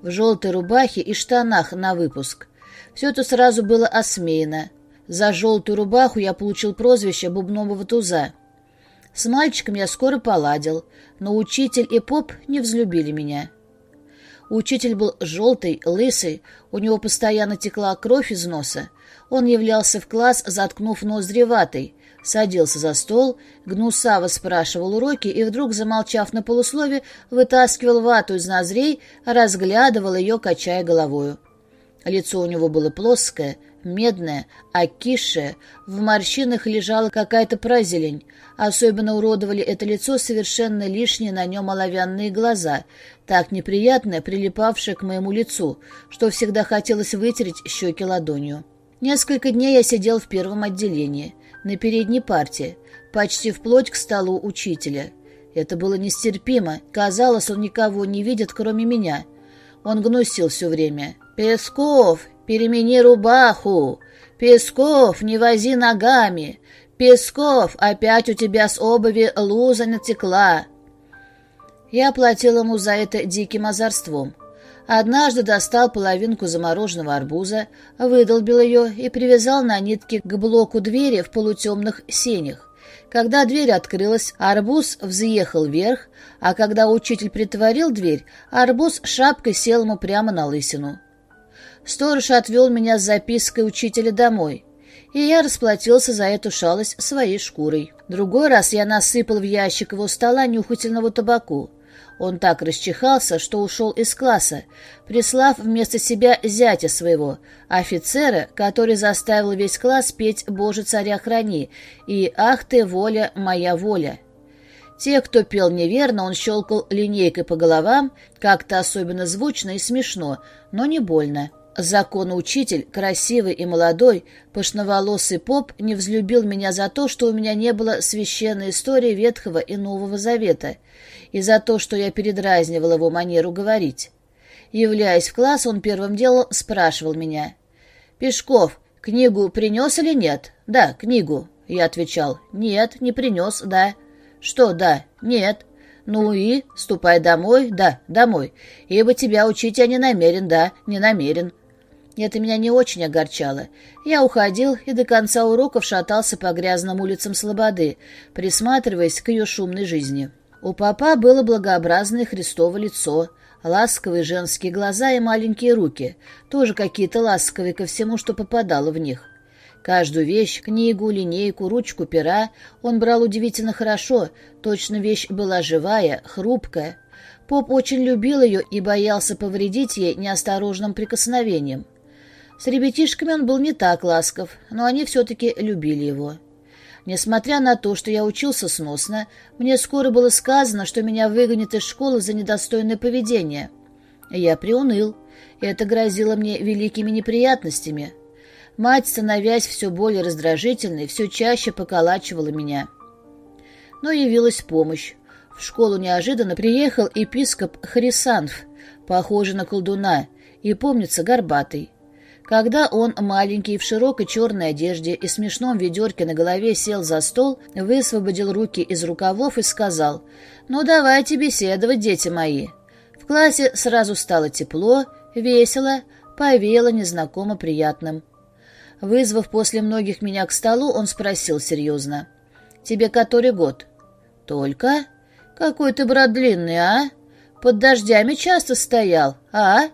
в желтой рубахе и штанах на выпуск. Все это сразу было осмеяно. За желтую рубаху я получил прозвище бубнового туза. С мальчиком я скоро поладил, но учитель и поп не взлюбили меня. Учитель был желтый, лысый, у него постоянно текла кровь из носа. Он являлся в класс, заткнув ноздри ватой, садился за стол, гнусаво спрашивал уроки и вдруг, замолчав на полуслове, вытаскивал вату из ноздрей, разглядывал ее, качая головою. Лицо у него было плоское, медная, окисшая, в морщинах лежала какая-то празелень. Особенно уродовали это лицо совершенно лишние на нем оловянные глаза, так неприятно прилипавшие к моему лицу, что всегда хотелось вытереть щеки ладонью. Несколько дней я сидел в первом отделении, на передней парте, почти вплоть к столу учителя. Это было нестерпимо, казалось, он никого не видит, кроме меня. Он гнусил все время. «Песков, Перемени рубаху! Песков, не вози ногами! Песков, опять у тебя с обуви луза натекла!» Я оплатил ему за это диким озорством. Однажды достал половинку замороженного арбуза, выдолбил ее и привязал на нитке к блоку двери в полутемных сенях. Когда дверь открылась, арбуз взъехал вверх, а когда учитель притворил дверь, арбуз шапкой сел ему прямо на лысину. Сторож отвел меня с запиской учителя домой, и я расплатился за эту шалость своей шкурой. Другой раз я насыпал в ящик его стола нюхательного табаку. Он так расчихался, что ушел из класса, прислав вместо себя зятя своего, офицера, который заставил весь класс петь «Боже, царя храни» и «Ах ты, воля, моя воля». Те, кто пел неверно, он щелкал линейкой по головам, как-то особенно звучно и смешно, но не больно. Законоучитель, красивый и молодой, пышноволосый поп, не взлюбил меня за то, что у меня не было священной истории Ветхого и Нового Завета, и за то, что я передразнивал его манеру говорить. Являясь в класс, он первым делом спрашивал меня. «Пешков, книгу принес или нет?» «Да, книгу». Я отвечал. «Нет, не принес, да». «Что да?» «Нет». «Ну и? Ступай домой?» «Да, домой. Ибо тебя учить я не намерен, да, не намерен». Это меня не очень огорчало. Я уходил и до конца уроков шатался по грязным улицам Слободы, присматриваясь к ее шумной жизни. У папа было благообразное Христово лицо, ласковые женские глаза и маленькие руки, тоже какие-то ласковые ко всему, что попадало в них. Каждую вещь, книгу, линейку, ручку, пера он брал удивительно хорошо, точно вещь была живая, хрупкая. Поп очень любил ее и боялся повредить ей неосторожным прикосновением. С ребятишками он был не так ласков, но они все-таки любили его. Несмотря на то, что я учился сносно, мне скоро было сказано, что меня выгонят из школы за недостойное поведение. Я приуныл, и это грозило мне великими неприятностями. Мать, становясь все более раздражительной, все чаще поколачивала меня. Но явилась помощь. В школу неожиданно приехал епископ Хрисанф, похожий на колдуна, и, помнится, горбатый. Когда он, маленький, в широкой черной одежде и смешном ведерке на голове сел за стол, высвободил руки из рукавов и сказал, «Ну, давайте беседовать, дети мои». В классе сразу стало тепло, весело, повеяло незнакомо приятным. Вызвав после многих меня к столу, он спросил серьезно, «Тебе который год?» «Только? Какой ты, брат, длинный, а? Под дождями часто стоял, а?»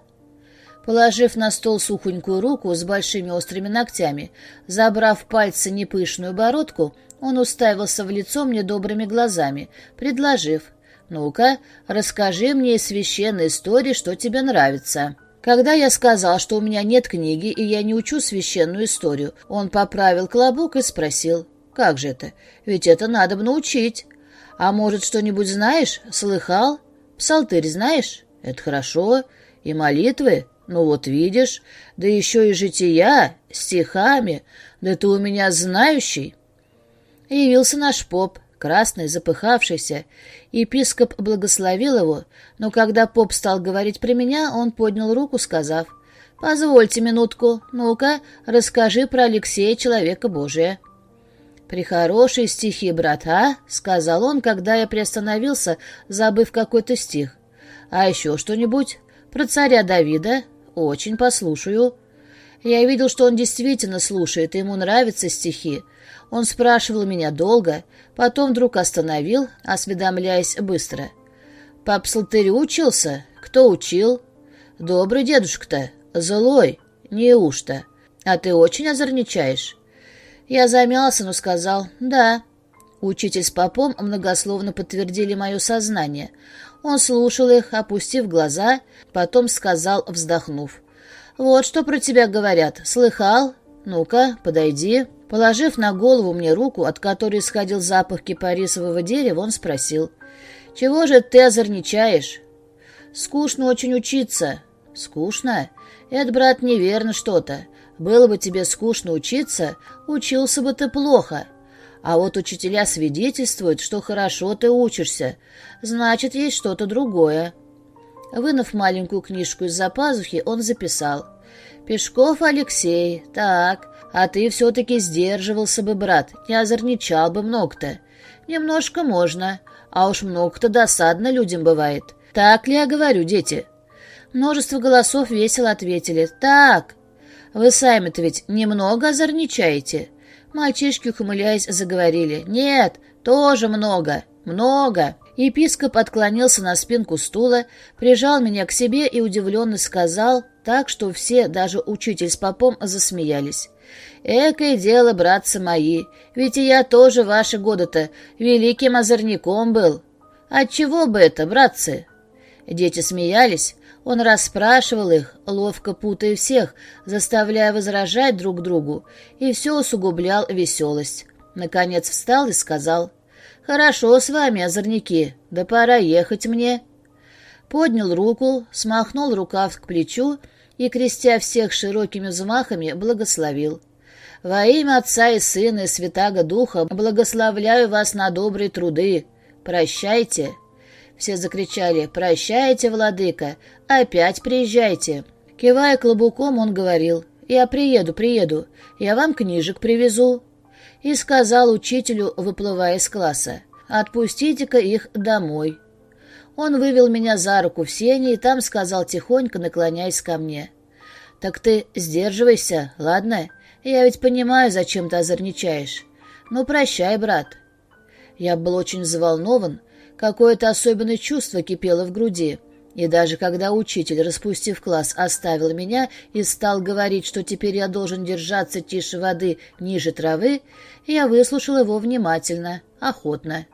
Положив на стол сухонькую руку с большими острыми ногтями, забрав пальцы непышную бородку, он уставился в лицо мне добрыми глазами, предложив, «Ну-ка, расскажи мне из священной истории, что тебе нравится». Когда я сказал, что у меня нет книги и я не учу священную историю, он поправил клобук и спросил, «Как же это? Ведь это надо бы научить. А может, что-нибудь знаешь? Слыхал? Псалтырь знаешь? Это хорошо. И молитвы? Ну вот видишь, да еще и жития, стихами, да ты у меня знающий. Явился наш поп, красный, запыхавшийся. Епископ благословил его, но когда поп стал говорить при меня, он поднял руку, сказав, «Позвольте минутку, ну-ка, расскажи про Алексея, человека Божия». «Прихорошие стихи, брат, а?» — сказал он, когда я приостановился, забыв какой-то стих. «А еще что-нибудь? Про царя Давида? «Очень послушаю». Я видел, что он действительно слушает, ему нравятся стихи. Он спрашивал меня долго, потом вдруг остановил, осведомляясь быстро. «По псалтырю учился? Кто учил?» Добрый дедушка-то, злой, неужто? А ты очень озорничаешь?» Я замялся, но сказал «да». Учитель с попом многословно подтвердили мое сознание. Он слушал их, опустив глаза, потом сказал, вздохнув. «Вот что про тебя говорят. Слыхал? Ну-ка, подойди». Положив на голову мне руку, от которой исходил запах кипарисового дерева, он спросил. «Чего же ты озорничаешь?» «Скучно очень учиться». «Скучно? Это, брат, неверно что-то. Было бы тебе скучно учиться, учился бы ты плохо. А вот учителя свидетельствуют, что хорошо ты учишься. Значит, есть что-то другое». Вынув маленькую книжку из-за пазухи, он записал. «Пешков Алексей, так, а ты все-таки сдерживался бы, брат, не озорничал бы много-то. Немножко можно, а уж много-то досадно людям бывает. Так ли я говорю, дети?» Множество голосов весело ответили. «Так, вы сами-то ведь немного озорничаете?» Мальчишки, ухмыляясь, заговорили. «Нет, тоже много, много». Епископ отклонился на спинку стула, прижал меня к себе и удивленно сказал, так что все, даже учитель с попом, засмеялись. «Экое дело, братцы мои, ведь и я тоже ваши годы-то великим озорником был. Отчего бы это, братцы?» Дети смеялись, он расспрашивал их, ловко путая всех, заставляя возражать друг другу, и все усугублял веселость. Наконец встал и сказал, «Хорошо с вами, озорники, да пора ехать мне». Поднял руку, смахнул рукав к плечу и, крестя всех широкими взмахами, благословил. «Во имя Отца и Сына и Святаго Духа благословляю вас на добрые труды. Прощайте». Все закричали «Прощайте, владыка! Опять приезжайте!» Кивая клобуком, он говорил «Я приеду, приеду, я вам книжек привезу». И сказал учителю, выплывая из класса «Отпустите-ка их домой». Он вывел меня за руку в сене и там сказал тихонько, наклоняясь ко мне «Так ты сдерживайся, ладно? Я ведь понимаю, зачем ты озорничаешь. Ну, прощай, брат». Я был очень взволнован, Какое-то особенное чувство кипело в груди. И даже когда учитель, распустив класс, оставил меня и стал говорить, что теперь я должен держаться тише воды, ниже травы, я выслушал его внимательно, охотно.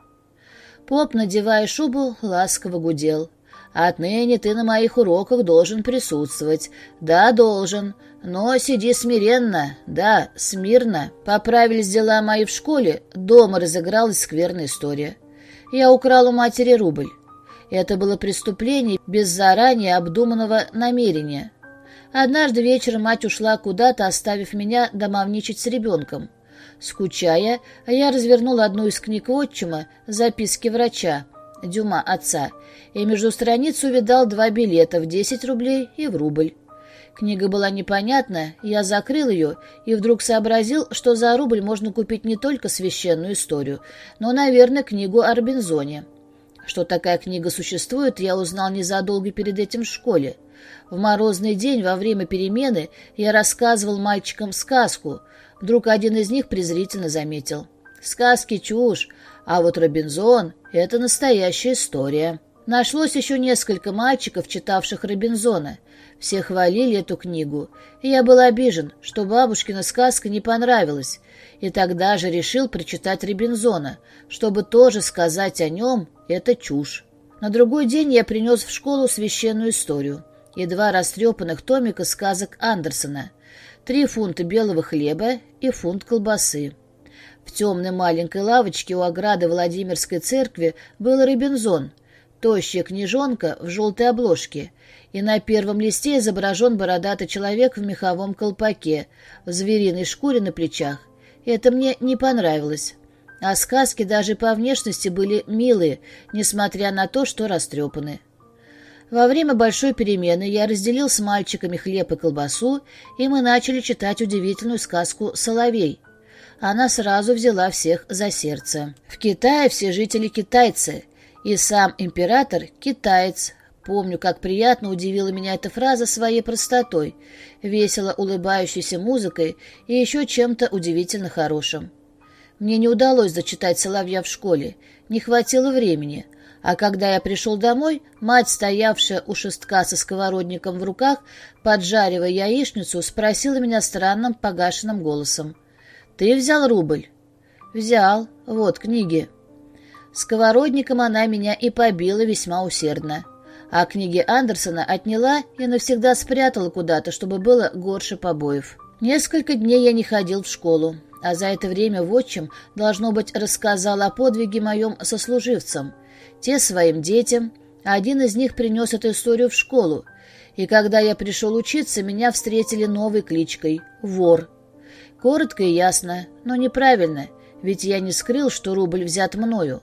Поп, надевая шубу, ласково гудел. «Отныне ты на моих уроках должен присутствовать. Да, должен. Но сиди смиренно. Да, смирно. Поправились дела мои в школе. Дома разыгралась скверная история. Я украл у матери рубль. Это было преступление без заранее обдуманного намерения. Однажды вечером мать ушла куда-то, оставив меня домовничать с ребенком. Скучая, я развернул одну из книг отчима «Записки врача» Дюма отца, и между страниц увидал два билета в 10 рублей и в рубль. Книга была непонятна, я закрыл ее и вдруг сообразил, что за рубль можно купить не только священную историю, но, наверное, книгу о Робинзоне. Что такая книга существует, я узнал незадолго перед этим в школе. В морозный день во время перемены я рассказывал мальчикам сказку. Вдруг один из них презрительно заметил. «Сказки чушь, а вот Робинзон — это настоящая история». Нашлось еще несколько мальчиков, читавших Робинзона. Все хвалили эту книгу, я был обижен, что бабушкина сказка не понравилась, и тогда же решил прочитать Робинзона, чтобы тоже сказать о нем «это чушь». На другой день я принес в школу священную историю и два растрепанных томика сказок Андерсона, три фунта белого хлеба и фунт колбасы. В темной маленькой лавочке у ограды Владимирской церкви был Робинзон, тощая книжонка в желтой обложке, и на первом листе изображен бородатый человек в меховом колпаке, в звериной шкуре на плечах. Это мне не понравилось. А сказки даже по внешности были милые, несмотря на то, что растрепаны. Во время большой перемены я разделил с мальчиками хлеб и колбасу, и мы начали читать удивительную сказку «Соловей». Она сразу взяла всех за сердце. В Китае все жители китайцы, и сам император – китаец, Помню, как приятно удивила меня эта фраза своей простотой, весело улыбающейся музыкой и еще чем-то удивительно хорошим. Мне не удалось зачитать «Соловья» в школе, не хватило времени, А когда я пришел домой, мать, стоявшая у шестка со сковородником в руках, поджаривая яичницу, спросила меня странным погашенным голосом. «Ты взял рубль?» «Взял. Вот книги». Сковородником она меня и побила весьма усердно. А книги Андерсона отняла и навсегда спрятала куда-то, чтобы было горше побоев. Несколько дней я не ходил в школу, а за это время вотчим, должно быть, рассказал о подвиге моем сослуживцам, те своим детям, а один из них принес эту историю в школу, и когда я пришел учиться, меня встретили новой кличкой — «Вор». Коротко и ясно, но неправильно, ведь я не скрыл, что рубль взят мною.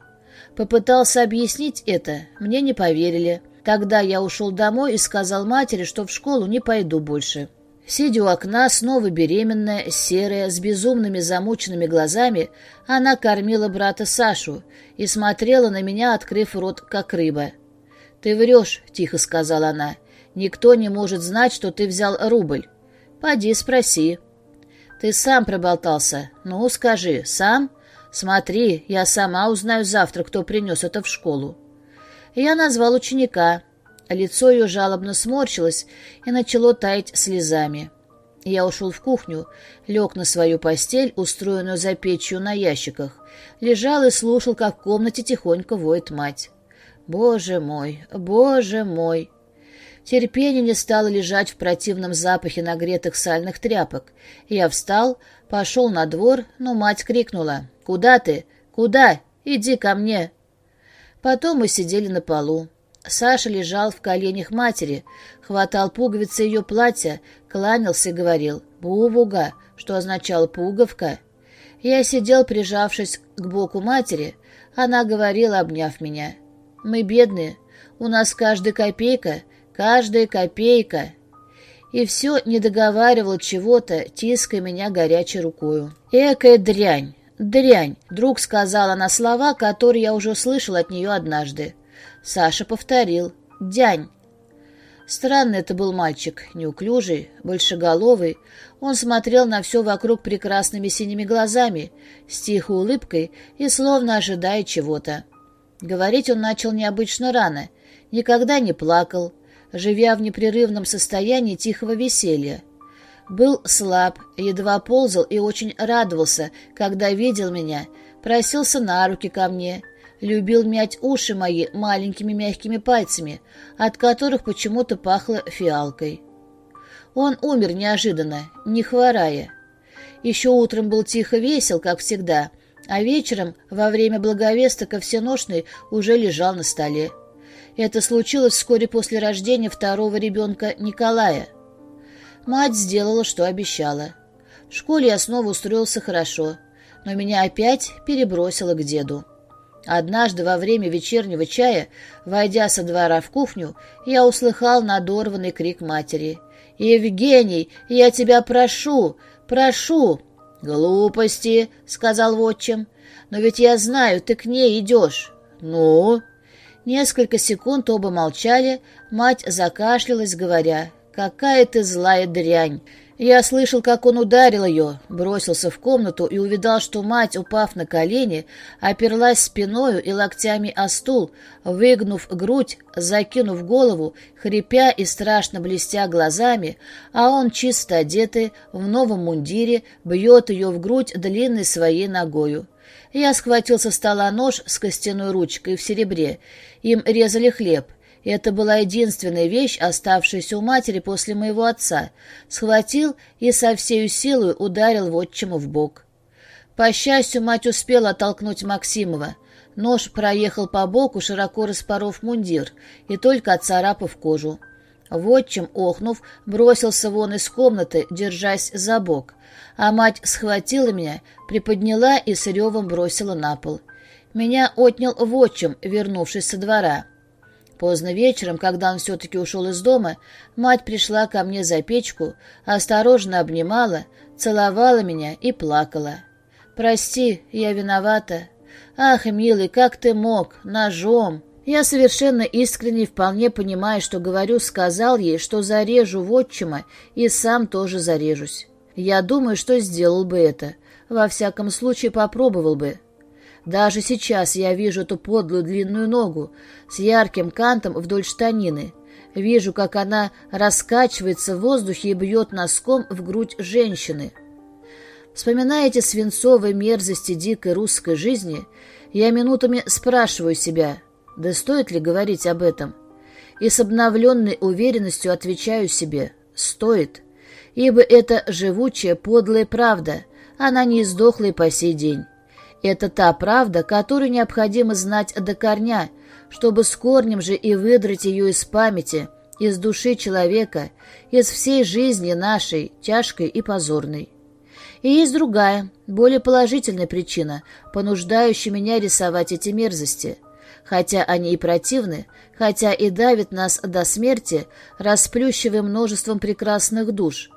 Попытался объяснить это, мне не поверили. Тогда я ушел домой и сказал матери, что в школу не пойду больше. Сидя у окна, снова беременная, серая, с безумными замученными глазами, она кормила брата Сашу и смотрела на меня, открыв рот, как рыба. «Ты врешь», — тихо сказала она. «Никто не может знать, что ты взял рубль. Поди спроси». «Ты сам проболтался. Ну, скажи, сам?» «Смотри, я сама узнаю завтра, кто принес это в школу». Я назвал ученика. Лицо ее жалобно сморщилось и начало таять слезами. Я ушел в кухню, лег на свою постель, устроенную за печью на ящиках, лежал и слушал, как в комнате тихонько воет мать. «Боже мой, боже мой!» Терпение не стало лежать в противном запахе нагретых сальных тряпок. Я встал, пошел на двор, но мать крикнула. «Куда ты? Куда? Иди ко мне!» Потом мы сидели на полу. Саша лежал в коленях матери, хватал пуговицы ее платья, кланялся и говорил «Бубуга», что означало «пуговка». Я сидел, прижавшись к боку матери, она говорила, обняв меня. «Мы бедные, у нас каждая копейка, каждая копейка». И все не договаривал чего-то, тиская меня горячей рукою. «Экая дрянь! «Дрянь!» — вдруг сказала она слова, которые я уже слышал от нее однажды. Саша повторил. «Дянь!» Странный это был мальчик, неуклюжий, большеголовый. Он смотрел на все вокруг прекрасными синими глазами, с тихой улыбкой и словно ожидая чего-то. Говорить он начал необычно рано, никогда не плакал, живя в непрерывном состоянии тихого веселья. Был слаб, едва ползал и очень радовался, когда видел меня, просился на руки ко мне, любил мять уши мои маленькими мягкими пальцами, от которых почему-то пахло фиалкой. Он умер неожиданно, не хворая. Еще утром был тихо весел, как всегда, а вечером, во время благовестока всеношной, уже лежал на столе. Это случилось вскоре после рождения второго ребенка Николая. Мать сделала, что обещала. В школе я снова устроился хорошо, но меня опять перебросило к деду. Однажды во время вечернего чая, войдя со двора в кухню, я услыхал надорванный крик матери. «Евгений, я тебя прошу, прошу!» «Глупости», — сказал отчим. «Но ведь я знаю, ты к ней идешь». «Ну?» Несколько секунд оба молчали, мать закашлялась, говоря, «Какая ты злая дрянь!» Я слышал, как он ударил ее, бросился в комнату и увидал, что мать, упав на колени, оперлась спиною и локтями о стул, выгнув грудь, закинув голову, хрипя и страшно блестя глазами, а он, чисто одетый, в новом мундире, бьет ее в грудь длинной своей ногою. Я схватил со стола нож с костяной ручкой в серебре. Им резали хлеб. Это была единственная вещь, оставшаяся у матери после моего отца. Схватил и со всей силой ударил вотчиму в бок. По счастью, мать успела оттолкнуть Максимова. Нож проехал по боку, широко распоров мундир, и только отцарапав кожу. Вотчим, охнув, бросился вон из комнаты, держась за бок, а мать схватила меня, приподняла и с ревом бросила на пол. Меня отнял вотчим, вернувшись со двора. Поздно вечером, когда он все-таки ушел из дома, мать пришла ко мне за печку, осторожно обнимала, целовала меня и плакала. «Прости, я виновата. Ах, милый, как ты мог? Ножом!» Я совершенно искренне вполне понимая, что говорю, сказал ей, что зарежу вотчима и сам тоже зарежусь. Я думаю, что сделал бы это. Во всяком случае, попробовал бы. Даже сейчас я вижу эту подлую длинную ногу с ярким кантом вдоль штанины. Вижу, как она раскачивается в воздухе и бьет носком в грудь женщины. Вспоминая эти свинцовые мерзости дикой русской жизни, я минутами спрашиваю себя, да стоит ли говорить об этом? И с обновленной уверенностью отвечаю себе, стоит, ибо это живучая подлая правда, она не издохла и по сей день. Это та правда, которую необходимо знать до корня, чтобы с корнем же и выдрать ее из памяти, из души человека, из всей жизни нашей, тяжкой и позорной. И есть другая, более положительная причина, понуждающая меня рисовать эти мерзости. Хотя они и противны, хотя и давят нас до смерти, расплющивая множеством прекрасных душ.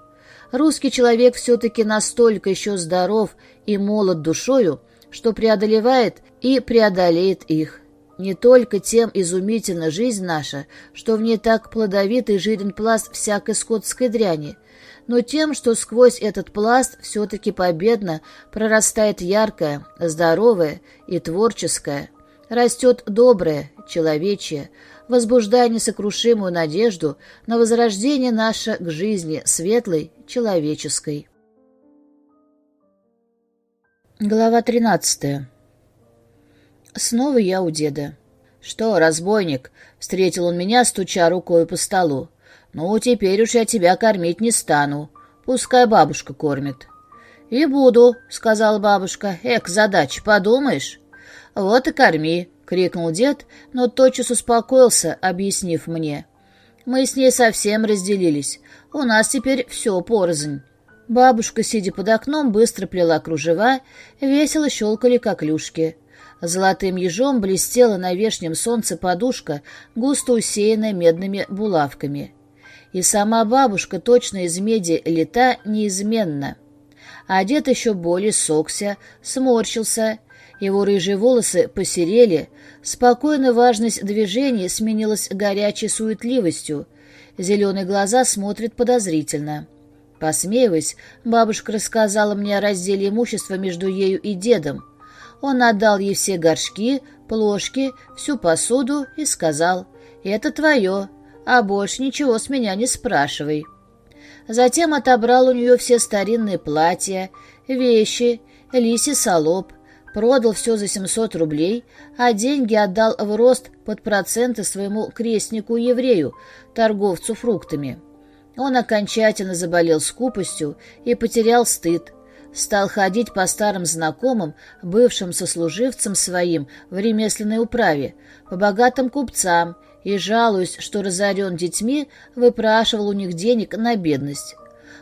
Русский человек все-таки настолько еще здоров и молод душою, что преодолевает и преодолеет их. Не только тем изумительна жизнь наша, что в ней так плодовит и жирен пласт всякой скотской дряни, но тем, что сквозь этот пласт все-таки победно прорастает яркое, здоровое и творческое, растет доброе, человечье, возбуждая несокрушимую надежду на возрождение наше к жизни светлой, человеческой. Глава тринадцатая. Снова я у деда. «Что, разбойник?» — встретил он меня, стуча рукой по столу. «Ну, теперь уж я тебя кормить не стану. Пускай бабушка кормит». «И буду», — сказала бабушка. «Эк, задача, подумаешь?» «Вот и корми», — крикнул дед, но тотчас успокоился, объяснив мне. «Мы с ней совсем разделились. У нас теперь все порознь». Бабушка, сидя под окном, быстро плела кружева, весело щелкали коклюшки. Золотым ежом блестела на вешнем солнце подушка, густо усеянная медными булавками. И сама бабушка, точно из меди лета, неизменна. А дед еще более сокся, сморщился, его рыжие волосы посерели, спокойная важность движений сменилась горячей суетливостью, зеленые глаза смотрят подозрительно. Посмеиваясь, бабушка рассказала мне о разделе имущества между ею и дедом. Он отдал ей все горшки, плошки, всю посуду и сказал, «Это твое, а больше ничего с меня не спрашивай». Затем отобрал у нее все старинные платья, вещи, лиси солоб, продал все за 700 рублей, а деньги отдал в рост под проценты своему крестнику-еврею, торговцу фруктами. Он окончательно заболел скупостью и потерял стыд. Стал ходить по старым знакомым, бывшим сослуживцам своим в ремесленной управе, по богатым купцам и, жалуясь, что разорен детьми, выпрашивал у них денег на бедность.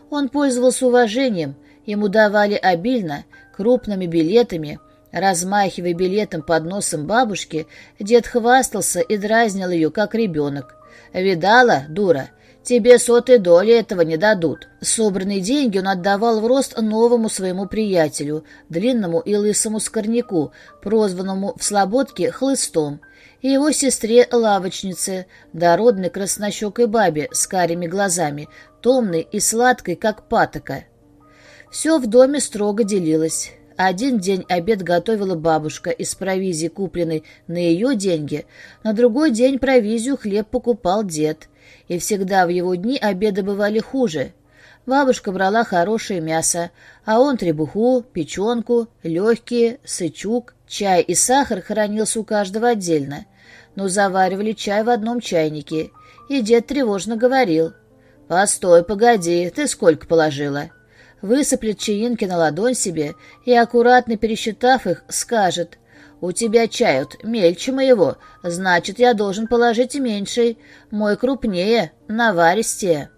Он пользовался уважением, ему давали обильно, крупными билетами, Размахивая билетом под носом бабушки, дед хвастался и дразнил ее, как ребенок. «Видала, дура, Тебе сотой доли этого не дадут. Собранные деньги он отдавал в рост новому своему приятелю, длинному и лысому скорняку, прозванному в Слободке Хлыстом, и его сестре-лавочнице, дородной краснощекой бабе с карими глазами, томной и сладкой, как патока. Все в доме строго делилось. Один день обед готовила бабушка из провизии, купленной на ее деньги, на другой день провизию хлеб покупал дед — и всегда в его дни обеды бывали хуже. Бабушка брала хорошее мясо, а он требуху, печенку, легкие, сычук, чай и сахар хранился у каждого отдельно. Но заваривали чай в одном чайнике, и дед тревожно говорил. «Постой, погоди, ты сколько положила?» Высыплет чаинки на ладонь себе и, аккуратно пересчитав их, скажет «У тебя чают мельче моего, значит, я должен положить меньший, мой крупнее, наваристее».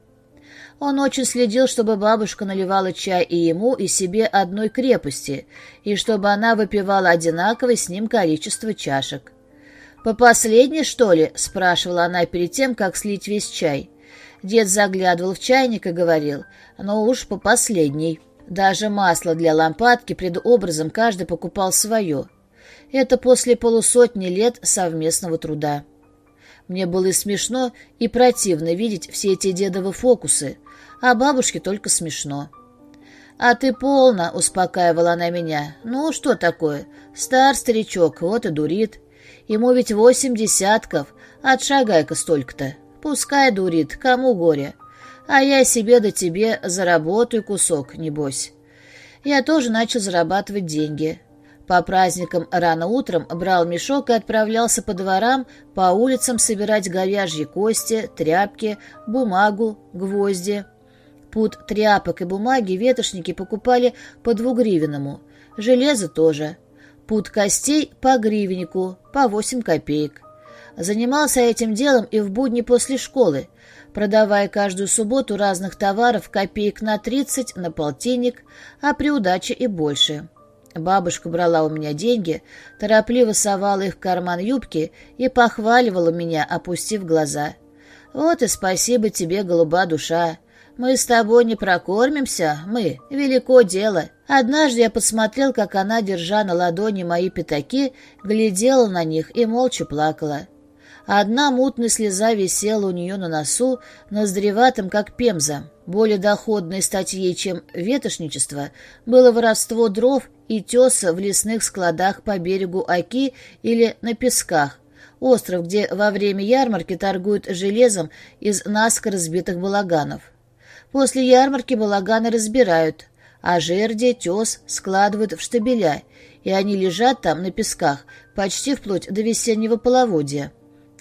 Он очень следил, чтобы бабушка наливала чай и ему, и себе одной крепости, и чтобы она выпивала одинаковое с ним количество чашек. «По последней, что ли?» — спрашивала она перед тем, как слить весь чай. Дед заглядывал в чайник и говорил, «Ну уж по последней». Даже масло для лампадки пред образом каждый покупал свое. Это после полусотни лет совместного труда. Мне было и смешно, и противно видеть все эти дедовы фокусы, а бабушке только смешно. «А ты полно», — успокаивала она меня. «Ну, что такое? Стар старичок, вот и дурит. Ему ведь восемь десятков, отшагай-ка столько-то. Пускай дурит, кому горе. А я себе да тебе заработаю кусок, небось». Я тоже начал зарабатывать деньги. По праздникам рано утром брал мешок и отправлялся по дворам, по улицам собирать говяжьи кости, тряпки, бумагу, гвозди. Пут тряпок и бумаги ветошники покупали по двугривенному, железо тоже. Пут костей по гривеннику, по восемь копеек. Занимался этим делом и в будни после школы, продавая каждую субботу разных товаров копеек на тридцать, на полтинник, а при удаче и больше. Бабушка брала у меня деньги, торопливо совала их в карман юбки и похваливала меня, опустив глаза. «Вот и спасибо тебе, голуба душа. Мы с тобой не прокормимся, мы, велико дело». Однажды я посмотрел, как она, держа на ладони мои пятаки, глядела на них и молча плакала. Одна мутная слеза висела у нее на носу, ноздреватым, как пемза. Более доходной статьей, чем ветошничество, было воровство дров и теса в лесных складах по берегу Оки или на песках, остров, где во время ярмарки торгуют железом из наскоро разбитых балаганов. После ярмарки балаганы разбирают, а жерди, тес складывают в штабеля, и они лежат там на песках почти вплоть до весеннего половодья.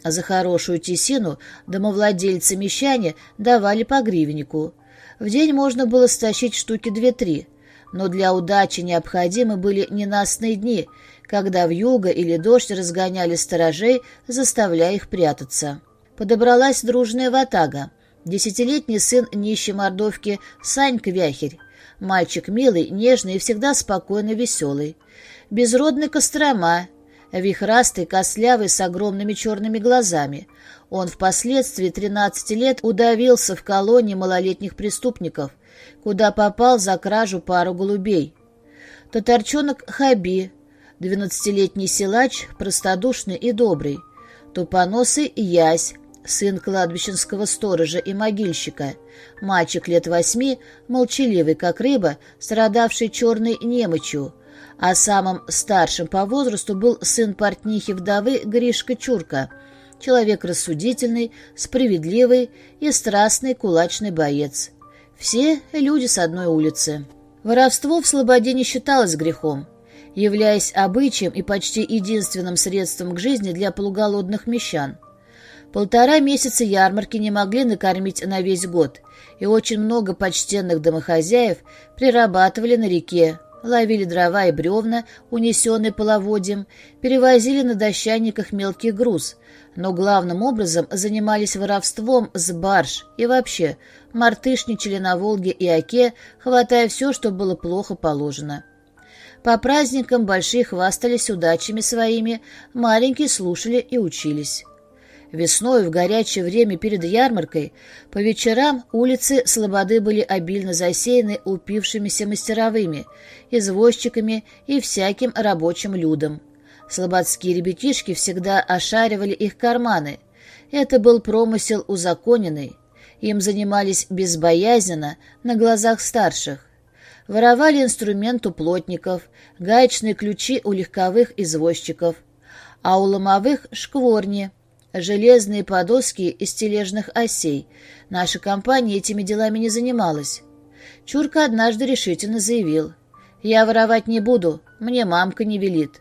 А за хорошую тесину домовладельцы-мещане давали по гривеннику. В день можно было стащить штуки две-три, но для удачи необходимы были ненастные дни, когда в юго или дождь разгоняли сторожей, заставляя их прятаться. Подобралась дружная ватага. Десятилетний сын нищей мордовки Санька Вяхерь. Мальчик милый, нежный и всегда спокойно веселый. Безродный Кострома, вихрастый, кослявый, с огромными черными глазами. Он впоследствии 13 лет удавился в колонии малолетних преступников, куда попал за кражу пару голубей. Татарчонок Хаби, 12-летний силач, простодушный и добрый. Тупоносый Ясь, сын кладбищенского сторожа и могильщика. Мальчик лет восьми, молчаливый, как рыба, страдавший черной немочью – а самым старшим по возрасту был сын портнихи вдовы Гришка Чурка, человек рассудительный, справедливый и страстный кулачный боец. Все люди с одной улицы. Воровство в Слободе не считалось грехом, являясь обычаем и почти единственным средством к жизни для полуголодных мещан. Полтора месяца ярмарки не могли накормить на весь год, и очень много почтенных домохозяев прирабатывали на реке, ловили дрова и бревна, унесенные половодьем, перевозили на дощаниках мелкий груз, но главным образом занимались воровством с барж и вообще мартышничали на Волге и Оке, хватая все, что было плохо положено. По праздникам большие хвастались удачами своими, маленькие слушали и учились. Весной, в горячее время перед ярмаркой, по вечерам улицы Слободы были обильно засеяны упившимися мастеровыми, извозчиками и всяким рабочим людом. Слободские ребятишки всегда ошаривали их карманы. Это был промысел узаконенный. Им занимались безбоязненно, на глазах старших. Воровали инструмент у плотников, гаечные ключи у легковых извозчиков, а у ломовых — шкворни — железные подоски из тележных осей. Наша компания этими делами не занималась. Чурка однажды решительно заявил. «Я воровать не буду, мне мамка не велит».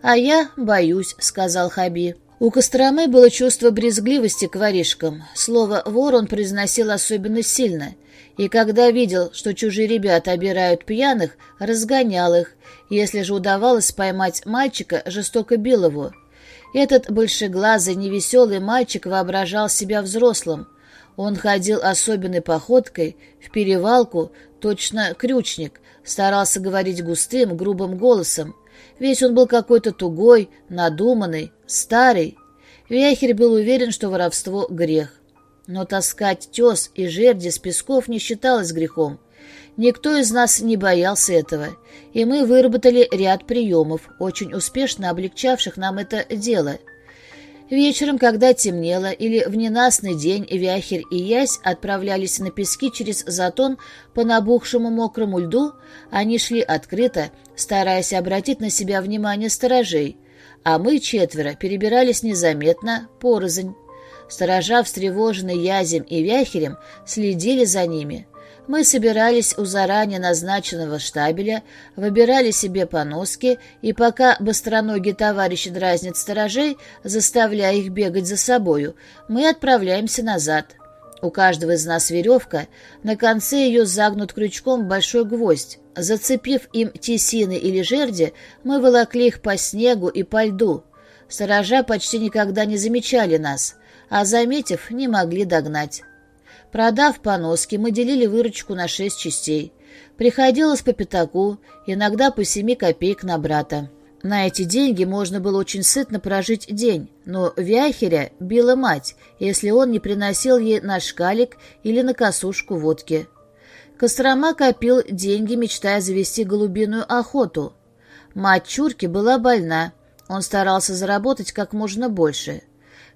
«А я боюсь», — сказал Хаби. У Костромы было чувство брезгливости к воришкам. Слово «вор» он произносил особенно сильно. И когда видел, что чужие ребята обирают пьяных, разгонял их. Если же удавалось поймать мальчика, жестоко бил его. Этот большеглазый, невеселый мальчик воображал себя взрослым. Он ходил особенной походкой, в перевалку, точно крючник, старался говорить густым, грубым голосом. Весь он был какой-то тугой, надуманный, старый. Вяхер был уверен, что воровство — грех. Но таскать тес и жерди с песков не считалось грехом. Никто из нас не боялся этого, и мы выработали ряд приемов, очень успешно облегчавших нам это дело. Вечером, когда темнело, или в ненастный день Вяхерь и Ясь отправлялись на пески через затон по набухшему мокрому льду, они шли открыто, стараясь обратить на себя внимание сторожей, а мы четверо перебирались незаметно, порознь. Сторожа, встревоженные Язем и Вяхерем, следили за ними — мы собирались у заранее назначенного штабеля, выбирали себе поноски, и пока быстроногие товарищи дразнят сторожей, заставляя их бегать за собою, мы отправляемся назад. У каждого из нас веревка, на конце ее загнут крючком большой гвоздь. Зацепив им тесины или жерди, мы волокли их по снегу и по льду. Сторожа почти никогда не замечали нас, а, заметив, не могли догнать. Продав поноски, мы делили выручку на шесть частей. Приходилось по пятаку, иногда по семи копеек на брата. На эти деньги можно было очень сытно прожить день, но Вяхеря била мать, если он не приносил ей на шкалик или на косушку водки. Кострома копил деньги, мечтая завести голубиную охоту. Мать Чурки была больна, он старался заработать как можно больше.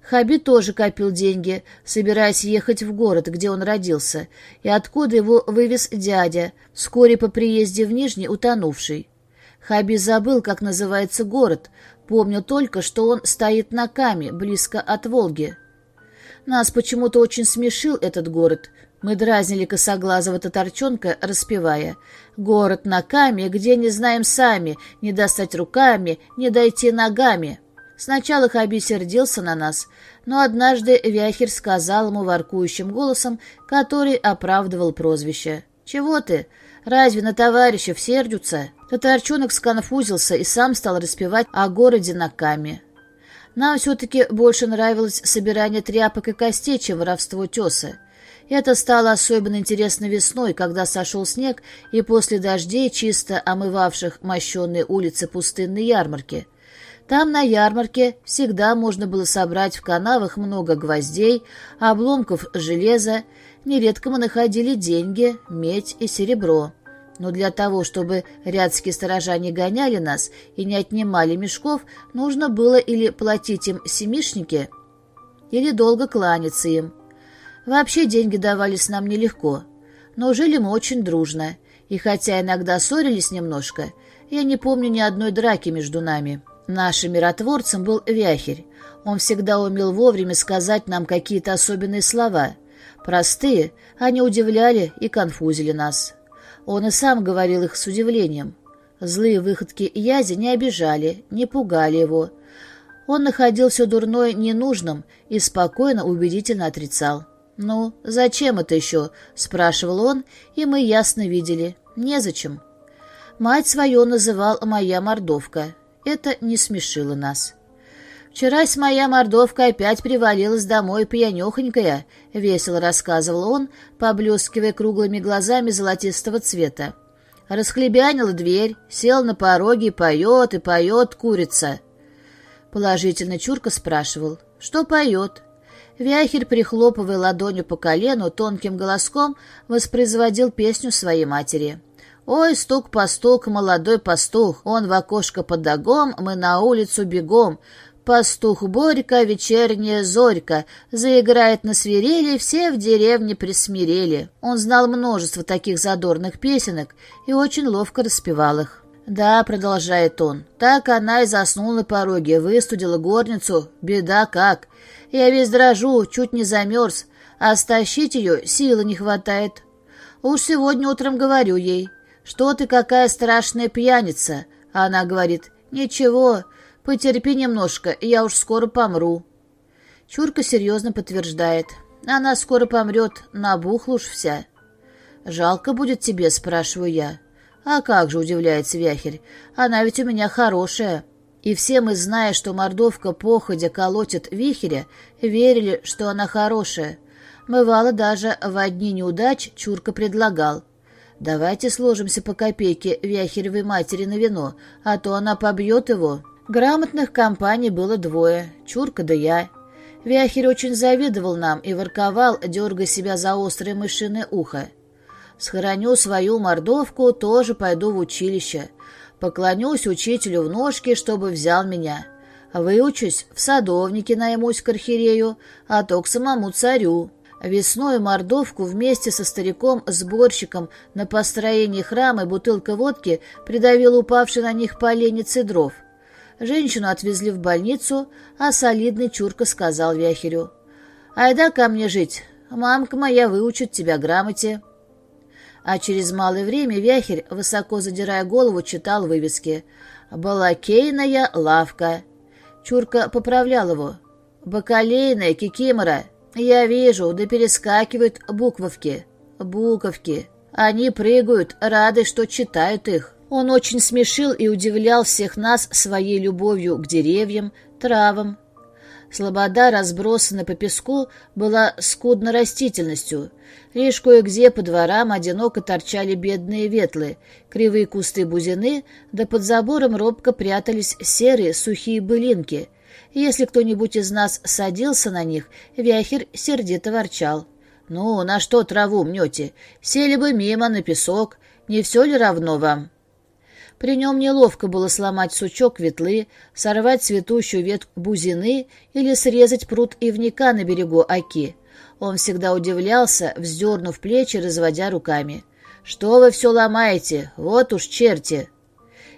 Хаби тоже копил деньги, собираясь ехать в город, где он родился, и откуда его вывез дядя, вскоре по приезде в Нижний утонувший. Хаби забыл, как называется город, помнил только, что он стоит на Каме, близко от Волги. Нас почему-то очень смешил этот город. Мы дразнили косоглазого татарчонка, распевая «Город на Каме, где не знаем сами, не достать руками, не дойти ногами». Сначала Хаби сердился на нас, но однажды Вяхер сказал ему воркующим голосом, который оправдывал прозвище. «Чего ты? Разве на товарищев сердятся?» Татарчонок сконфузился и сам стал распевать о городе на Каме. Нам все-таки больше нравилось собирание тряпок и костей, чем воровство теса. Это стало особенно интересно весной, когда сошел снег, и после дождей, чисто омывавших мощенные улицы пустынной ярмарки, там на ярмарке всегда можно было собрать в канавах много гвоздей, обломков железа, нередко мы находили деньги, медь и серебро. Но для того, чтобы рядские сторожа не гоняли нас и не отнимали мешков, нужно было или платить им семишники, или долго кланяться им. Вообще деньги давались нам нелегко, но жили мы очень дружно, и хотя иногда ссорились немножко, я не помню ни одной драки между нами. Нашим миротворцем был Вяхерь. Он всегда умел вовремя сказать нам какие-то особенные слова. Простые, они удивляли и конфузили нас. Он и сам говорил их с удивлением. Злые выходки Язи не обижали, не пугали его. Он находил все дурное ненужным и спокойно, убедительно отрицал. «Ну, зачем это еще?» — спрашивал он, и мы ясно видели. «Незачем». Мать свою называл «моя мордовка». Это не смешило нас. «Вчерась моя мордовка опять привалилась домой пьянехонькая», — весело рассказывал он, поблескивая круглыми глазами золотистого цвета. Расхлебянила дверь, сел на пороге и поет, и поет курица. Положительно Чурка спрашивал, что поет. Вяхер, прихлопывая ладонью по колену, тонким голоском воспроизводил песню своей матери. Ой, стук-постук, молодой пастух, он в окошко под догом, мы на улицу бегом. Пастух Борька, вечерняя зорька, заиграет на свирели, все в деревне присмирели. Он знал множество таких задорных песенок и очень ловко распевал их. «Да», — продолжает он, — «так она и заснула на пороге, выстудила горницу, беда как. Я весь дрожу, чуть не замерз, а стащить ее силы не хватает. Уж сегодня утром говорю ей, «Что ты какая страшная пьяница?» А она говорит, «Ничего, потерпи немножко, я уж скоро помру». Чурка серьезно подтверждает, «Она скоро помрет, набухла уж вся». «Жалко будет тебе?» — спрашиваю я. «А как же?» — удивляется Вяхерь. «Она ведь у меня хорошая». И все мы, зная, что мордовка походя колотит вихеря, верили, что она хорошая. Бывало даже в одни неудач Чурка предлагал. «Давайте сложимся по копейке Вяхеревой матери на вино, а то она побьет его». Грамотных компаний было двое, Чурка да я. Вяхер очень завидовал нам и ворковал, дергая себя за острое мышиное ухо. «Схороню свою мордовку, тоже пойду в училище. Поклонюсь учителю в ножки, чтобы взял меня. Выучусь, в садовнике наймусь к архиерею, а то к самому царю. Весной мордовку вместе со стариком-сборщиком на построении храма бутылка водки придавил упавший на них поленец и дров. Женщину отвезли в больницу, а солидный Чурка сказал Вяхерю. «Айда ко мне жить, мамка моя выучит тебя грамоте». А через малое время Вяхерь, высоко задирая голову, читал вывески «Балакейная лавка». Чурка поправлял его. «Бакалейная, кикимора. Я вижу, да перескакивают буковки. Буковки. Они прыгают, рады, что читают их». Он очень смешил и удивлял всех нас своей любовью к деревьям, травам. Слобода, разбросанная по песку, была скудно растительностью. Лишь кое-где по дворам одиноко торчали бедные ветлы, кривые кусты бузины, да под забором робко прятались серые сухие былинки. Если кто-нибудь из нас садился на них, Вяхер сердито ворчал. «Ну, на что траву мнете? Сели бы мимо на песок. Не все ли равно вам?» При нем неловко было сломать сучок ветлы, сорвать цветущую ветку бузины или срезать пруд ивника на берегу оки. Он всегда удивлялся, вздернув плечи, разводя руками. «Что вы все ломаете? Вот уж черти!»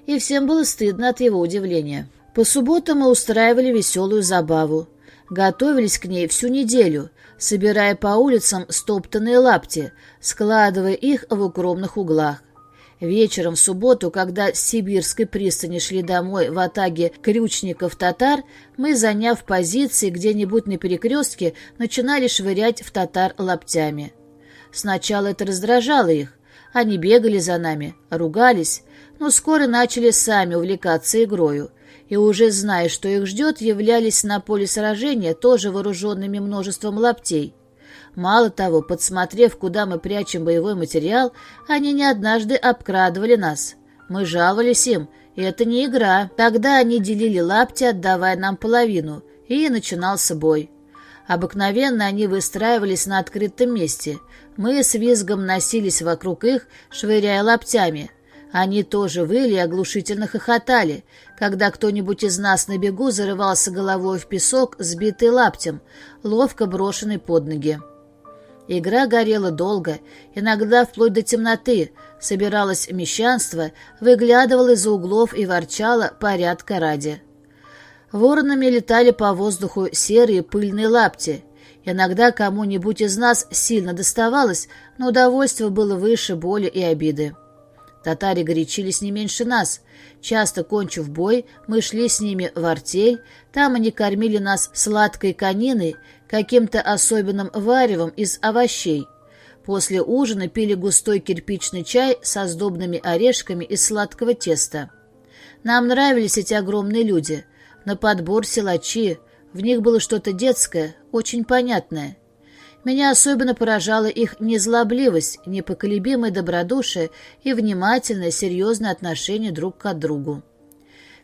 И всем было стыдно от его удивления. По субботам мы устраивали веселую забаву. Готовились к ней всю неделю, собирая по улицам стоптанные лапти, складывая их в укромных углах. Вечером в субботу, когда с сибирской пристани шли домой в атаге крючников-татар, мы, заняв позиции где-нибудь на перекрестке, начинали швырять в татар лаптями. Сначала это раздражало их. Они бегали за нами, ругались, но скоро начали сами увлекаться игрою, и уже зная, что их ждет, являлись на поле сражения тоже вооруженными множеством лаптей. Мало того, подсмотрев, куда мы прячем боевой материал, они не однажды обкрадывали нас. Мы жаловались им, и это не игра. Тогда они делили лапти, отдавая нам половину, и начинался бой. Обыкновенно они выстраивались на открытом месте. Мы с визгом носились вокруг их, швыряя лаптями. Они тоже выли и оглушительно хохотали, когда кто-нибудь из нас на бегу зарывался головой в песок, сбитый лаптем, ловко брошенный под ноги. Игра горела долго, иногда вплоть до темноты, собиралось мещанство, выглядывало из-за углов и ворчало порядка ради. Воронами летали по воздуху серые пыльные лапти. Иногда кому-нибудь из нас сильно доставалось, но удовольствие было выше боли и обиды. Татари горячились не меньше нас. Часто, кончив бой, мы шли с ними в артель, там они кормили нас сладкой кониной, каким-то особенным варевом из овощей. После ужина пили густой кирпичный чай со сдобными орешками из сладкого теста. Нам нравились эти огромные люди. На подбор силачи. В них было что-то детское, очень понятное. Меня особенно поражала их незлобливость, непоколебимое добродушие и внимательное, серьезное отношение друг к другу.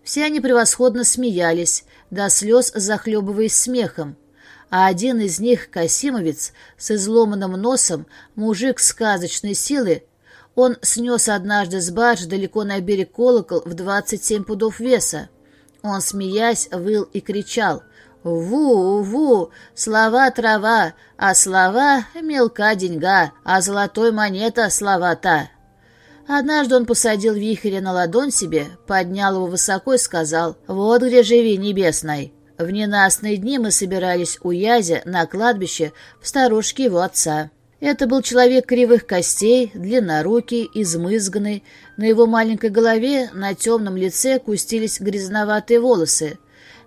Все они превосходно смеялись, до слез захлебываясь смехом, а один из них, Касимовец, с изломанным носом, мужик сказочной силы, он снес однажды с барж далеко на берег колокол в двадцать семь пудов веса. Он, смеясь, выл и кричал «Ву, ву, слова трава, а слова мелка деньга, а золотой монета слова-то». Однажды он посадил вихря на ладонь себе, поднял его высоко и сказал «Вот где живи, небесной». В ненастные дни мы собирались у Язя на кладбище в сторожке его отца. Это был человек кривых костей, длиннорукий, измызганный. На его маленькой голове, на темном лице кустились грязноватые волосы.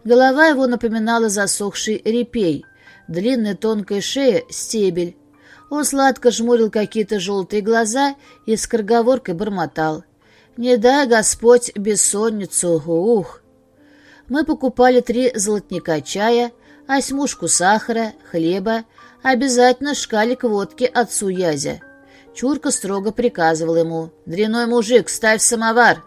Голова его напоминала засохший репей. Длинная тонкая шея — стебель. Он сладко жмурил какие-то желтые глаза и с корговоркой бормотал. «Не дай Господь бессонницу, ух!» мы покупали три золотника чая, осьмушку сахара, хлеба, обязательно шкалик водки отцу Язя. Чурка строго приказывал ему «Дряной мужик, ставь самовар!»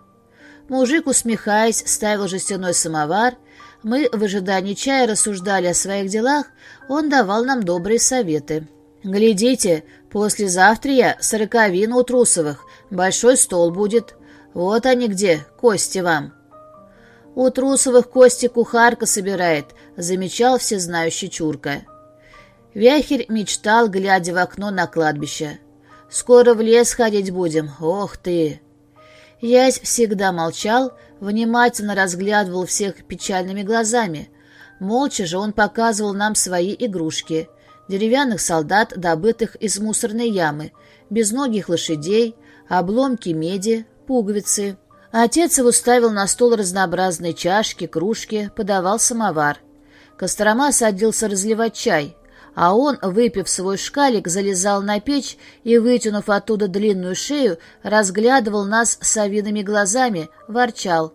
Мужик, усмехаясь, ставил жестяной самовар. Мы в ожидании чая рассуждали о своих делах, он давал нам добрые советы. «Глядите, послезавтра я сороковина у Трусовых, большой стол будет. Вот они где, кости вам». «У Трусовых кости кухарка собирает», — замечал всезнающий Чурка. Вяхерь мечтал, глядя в окно на кладбище. «Скоро в лес ходить будем, ох ты!» Ясь всегда молчал, внимательно разглядывал всех печальными глазами. Молча же он показывал нам свои игрушки. Деревянных солдат, добытых из мусорной ямы, безногих лошадей, обломки меди, пуговицы. Отец его ставил на стол разнообразные чашки, кружки, подавал самовар. Кострома садился разливать чай, а он, выпив свой шкалик, залезал на печь и, вытянув оттуда длинную шею, разглядывал нас совиными глазами, ворчал.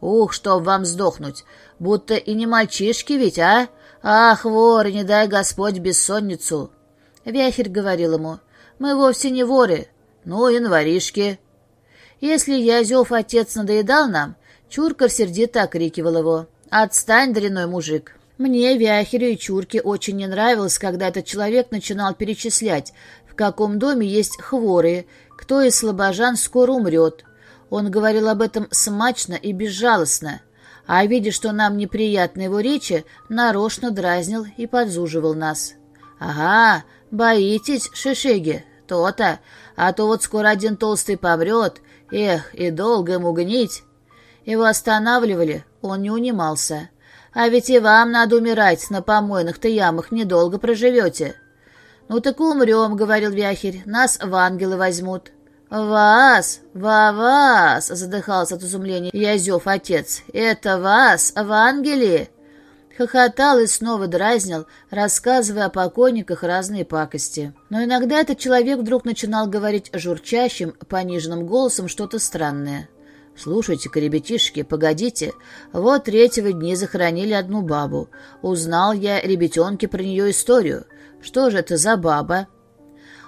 «Ух, чтоб вам сдохнуть! Будто и не мальчишки ведь, а? Ах, воры, не дай Господь бессонницу!» Вяхерь говорил ему, «Мы вовсе не воры, ну, январишки». Если Язев отец надоедал нам, Чуркар сердито окрикивал его, «Отстань, дряной мужик!» Мне, Вяхерю и Чурке очень не нравилось, когда этот человек начинал перечислять, в каком доме есть хворые, кто из слабожан скоро умрет. Он говорил об этом смачно и безжалостно, а видя, что нам неприятны его речи, нарочно дразнил и подзуживал нас. «Ага, боитесь, шишеги, то-то, а то вот скоро один толстый помрет, эх, и долго ему гнить». Его останавливали, он не унимался. А ведь и вам надо умирать, на помойных-то ямах недолго проживете. Ну так умрем, — говорил Вяхерь, — нас в ангелы возьмут. «Вас! Во вас!» — задыхался от изумления Язев отец. «Это вас, в ангеле!» Хохотал и снова дразнил, рассказывая о покойниках разные пакости. Но иногда этот человек вдруг начинал говорить журчащим, пониженным голосом что-то странное. «Слушайте-ка, ребятишки, погодите. Вот третьего дни захоронили одну бабу. Узнал я, ребятенки, про нее историю. Что же это за баба?»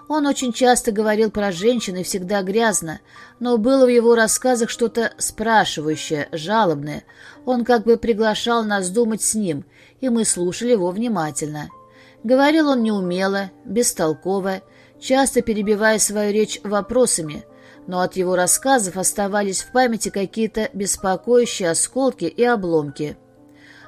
Он очень часто говорил про женщин и всегда грязно, но было в его рассказах что-то спрашивающее, жалобное. Он как бы приглашал нас думать с ним, и мы слушали его внимательно. Говорил он неумело, бестолково, часто перебивая свою речь вопросами, но от его рассказов оставались в памяти какие-то беспокоящие осколки и обломки.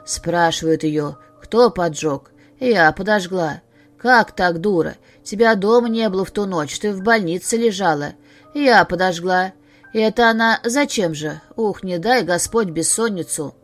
Спрашивают ее, кто поджег? Я подожгла. Как так, дура? Тебя дома не было в ту ночь, ты в больнице лежала. Я подожгла. И это она зачем же? Ух, не дай Господь бессонницу.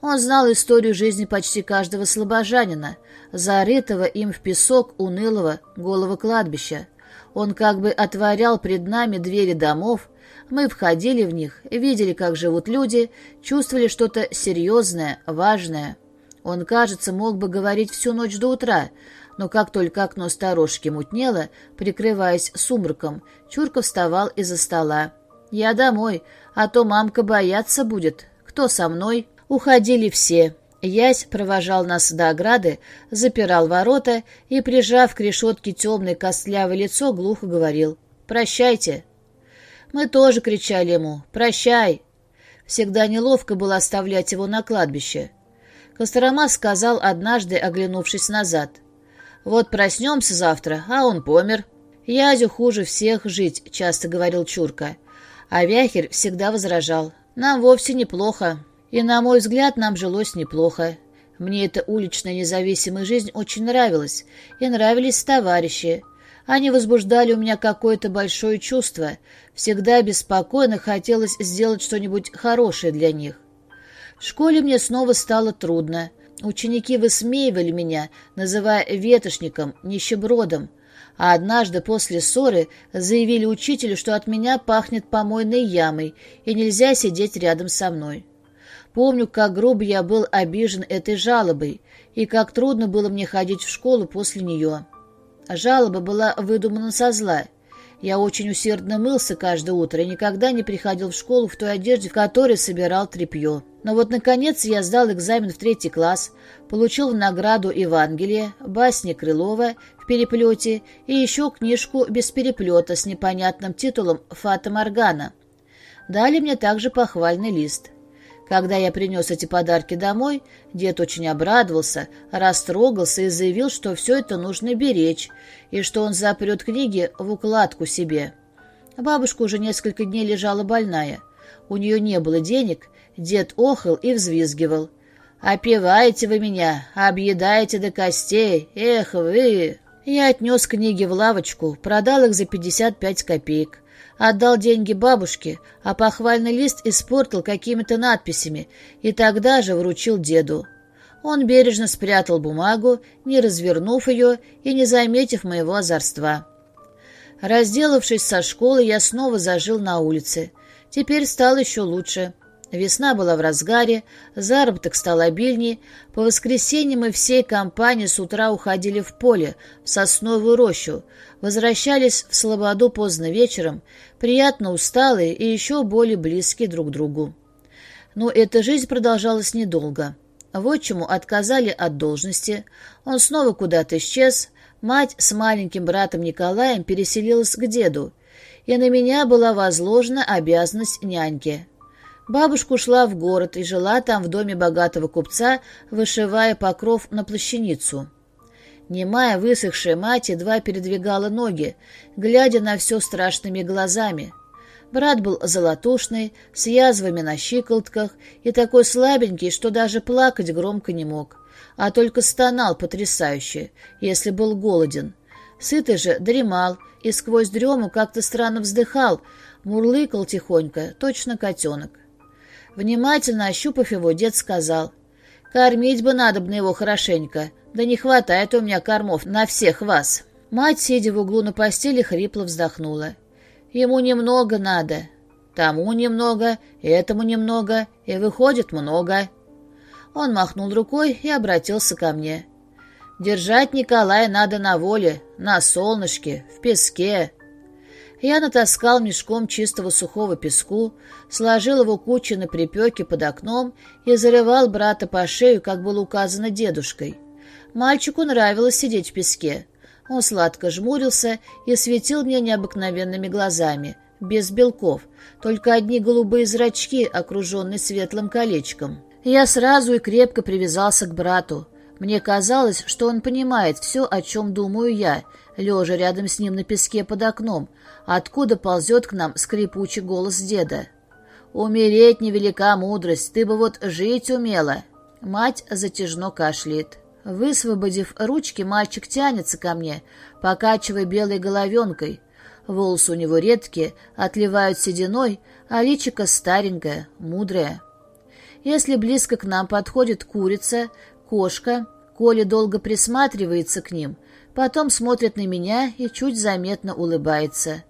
Он знал историю жизни почти каждого слабожанина, зарытого им в песок унылого голого кладбища. Он как бы отворял пред нами двери домов, мы входили в них, видели, как живут люди, чувствовали что-то серьезное, важное. Он, кажется, мог бы говорить всю ночь до утра, но как только окно сторожки мутнело, прикрываясь сумраком, Чурка вставал из-за стола. «Я домой, а то мамка бояться будет. Кто со мной?» Уходили все. Ясь провожал нас до ограды, запирал ворота и, прижав к решетке темное костлявое лицо, глухо говорил «Прощайте». Мы тоже кричали ему «Прощай». Всегда неловко было оставлять его на кладбище. Кострома сказал однажды, оглянувшись назад. «Вот проснемся завтра, а он помер». «Язю хуже всех жить», — часто говорил Чурка. А Вяхер всегда возражал. «Нам вовсе неплохо». И, на мой взгляд, нам жилось неплохо. Мне эта уличная независимая жизнь очень нравилась, и нравились товарищи. Они возбуждали у меня какое-то большое чувство. Всегда беспокойно хотелось сделать что-нибудь хорошее для них. В школе мне снова стало трудно. Ученики высмеивали меня, называя ветошником, нищебродом, а однажды после ссоры заявили учителю, что от меня пахнет помойной ямой и нельзя сидеть рядом со мной. Помню, как грубо я был обижен этой жалобой, и как трудно было мне ходить в школу после нее. Жалоба была выдумана со зла. Я очень усердно мылся каждое утро и никогда не приходил в школу в той одежде, в которой собирал тряпье. Но вот, наконец, я сдал экзамен в третий класс, получил в награду Евангелие, басни Крылова в переплете и еще книжку без переплета с непонятным титулом «Фата Моргана». Дали мне также похвальный лист. Когда я принес эти подарки домой, дед очень обрадовался, растрогался и заявил, что все это нужно беречь, и что он запрет книги в укладку себе. Бабушка уже несколько дней лежала больная. У нее не было денег, дед охал и взвизгивал. «Опиваете вы меня, объедаете до костей, эх вы!» Я отнес книги в лавочку, продал их за 55 копеек. Отдал деньги бабушке, а похвальный лист испортил какими-то надписями и тогда же вручил деду. Он бережно спрятал бумагу, не развернув ее и не заметив моего озорства. Разделавшись со школы, я снова зажил на улице. Теперь стало еще лучше. Весна была в разгаре, заработок стал обильнее. По воскресеньям мы всей компанией с утра уходили в поле, в сосновую рощу, возвращались в Слободу поздно вечером, приятно усталые и еще более близкие друг к другу. Но эта жизнь продолжалась недолго. Вотчему отказали от должности, он снова куда-то исчез, мать с маленьким братом Николаем переселилась к деду, и на меня была возложена обязанность няньки. Бабушка ушла в город и жила там в доме богатого купца, вышивая покров на плащаницу. Немая, высохшая мать едва передвигала ноги, глядя на все страшными глазами. Брат был золотушный, с язвами на щиколотках и такой слабенький, что даже плакать громко не мог, а только стонал потрясающе, если был голоден. Сытый же дремал и сквозь дрему как-то странно вздыхал, мурлыкал тихонько, точно котенок. Внимательно ощупав его, дед сказал, «Кормить бы надо бы его хорошенько, да не хватает у меня кормов на всех вас». Мать, сидя в углу на постели, хрипло вздохнула. «Ему немного надо, тому немного, этому немного, и выходит много». Он махнул рукой и обратился ко мне. «Держать Николая надо на воле, на солнышке, в песке, я натаскал мешком чистого сухого песку, сложил его кучу на припеке под окном и зарывал брата по шею, как было указано дедушкой. Мальчику нравилось сидеть в песке. Он сладко жмурился и светил мне необыкновенными глазами, без белков, только одни голубые зрачки, окруженные светлым колечком. Я сразу и крепко привязался к брату. Мне казалось, что он понимает все, о чем думаю я, лежа рядом с ним на песке под окном, откуда ползет к нам скрипучий голос деда. «Умереть невелика мудрость, ты бы вот жить умела!» Мать затяжно кашляет. Высвободив ручки, мальчик тянется ко мне, покачивая белой головенкой. Волосы у него редкие, отливают сединой, а личико старенькое, мудрое. Если близко к нам подходит курица, кошка, Коля долго присматривается к ним, потом смотрит на меня и чуть заметно улыбается.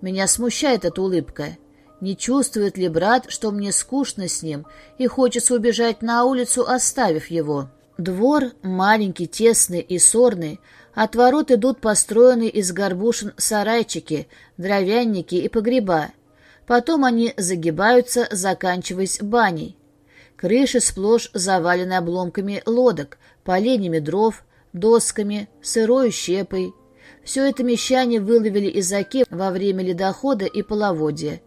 Меня смущает эта улыбка. Не чувствует ли брат, что мне скучно с ним и хочется убежать на улицу, оставив его? Двор маленький, тесный и сорный, от ворот идут построенные из горбушин сарайчики, дровянники и погреба. Потом они загибаются, заканчиваясь баней. Крыши сплошь завалены обломками лодок, поленями дров, досками, сырой щепой. Все это мещане выловили из оки во время ледохода и половодья.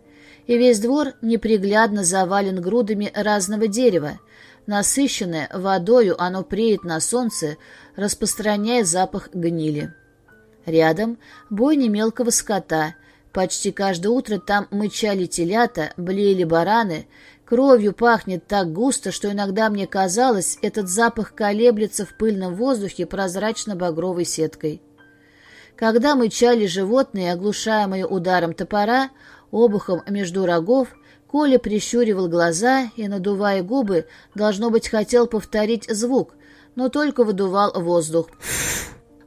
И весь двор неприглядно завален грудами разного дерева. Насыщенное водою оно преет на солнце, распространяя запах гнили. Рядом бойни мелкого скота. Почти каждое утро там мычали телята, блеяли бараны, Кровью пахнет так густо, что иногда мне казалось, этот запах колеблется в пыльном воздухе прозрачно-багровой сеткой. Когда мычали животные, оглушаемые ударом топора, обухом между рогов, Коля прищуривал глаза и, надувая губы, должно быть, хотел повторить звук, но только выдувал воздух.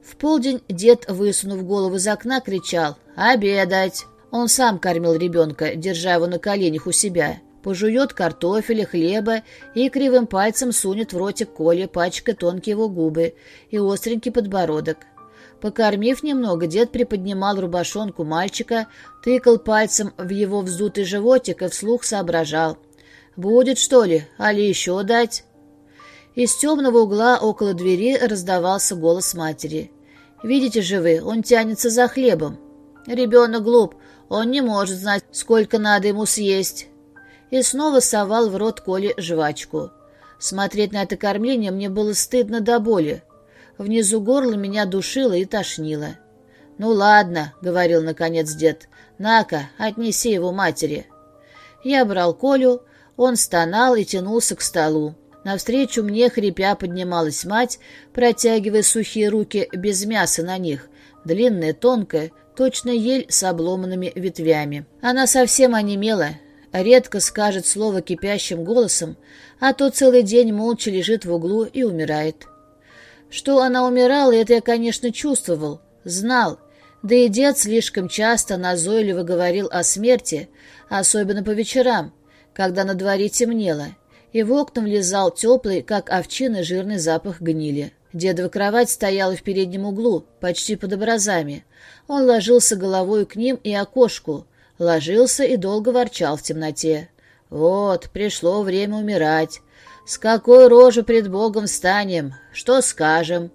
В полдень дед, высунув голову из окна, кричал «Обедать!». Он сам кормил ребенка, держа его на коленях у себя пожует картофеля, хлеба и кривым пальцем сунет в ротик Коле, пачка тонкие его губы и остренький подбородок. Покормив немного, дед приподнимал рубашонку мальчика, тыкал пальцем в его вздутый животик и вслух соображал. «Будет, что ли? Али еще дать?» Из темного угла около двери раздавался голос матери. «Видите же вы, он тянется за хлебом. Ребенок глуп, он не может знать, сколько надо ему съесть» и снова совал в рот Коле жвачку. Смотреть на это кормление мне было стыдно до боли. Внизу горла меня душило и тошнило. «Ну ладно», — говорил наконец дед, — «на-ка, отнеси его матери». Я брал Колю, он стонал и тянулся к столу. Навстречу мне, хрипя, поднималась мать, протягивая сухие руки без мяса на них, длинная, тонкая, точно ель с обломанными ветвями. Она совсем онемела, редко скажет слово кипящим голосом, а то целый день молча лежит в углу и умирает. Что она умирала, это я, конечно, чувствовал, знал, да и дед слишком часто назойливо говорил о смерти, особенно по вечерам, когда на дворе темнело, и в окна влезал теплый, как овчина, жирный запах гнили. Дедова кровать стояла в переднем углу, почти под образами. Он ложился головой к ним и окошку, ложился и долго ворчал в темноте. «Вот, пришло время умирать. С какой рожи пред Богом станем? Что скажем?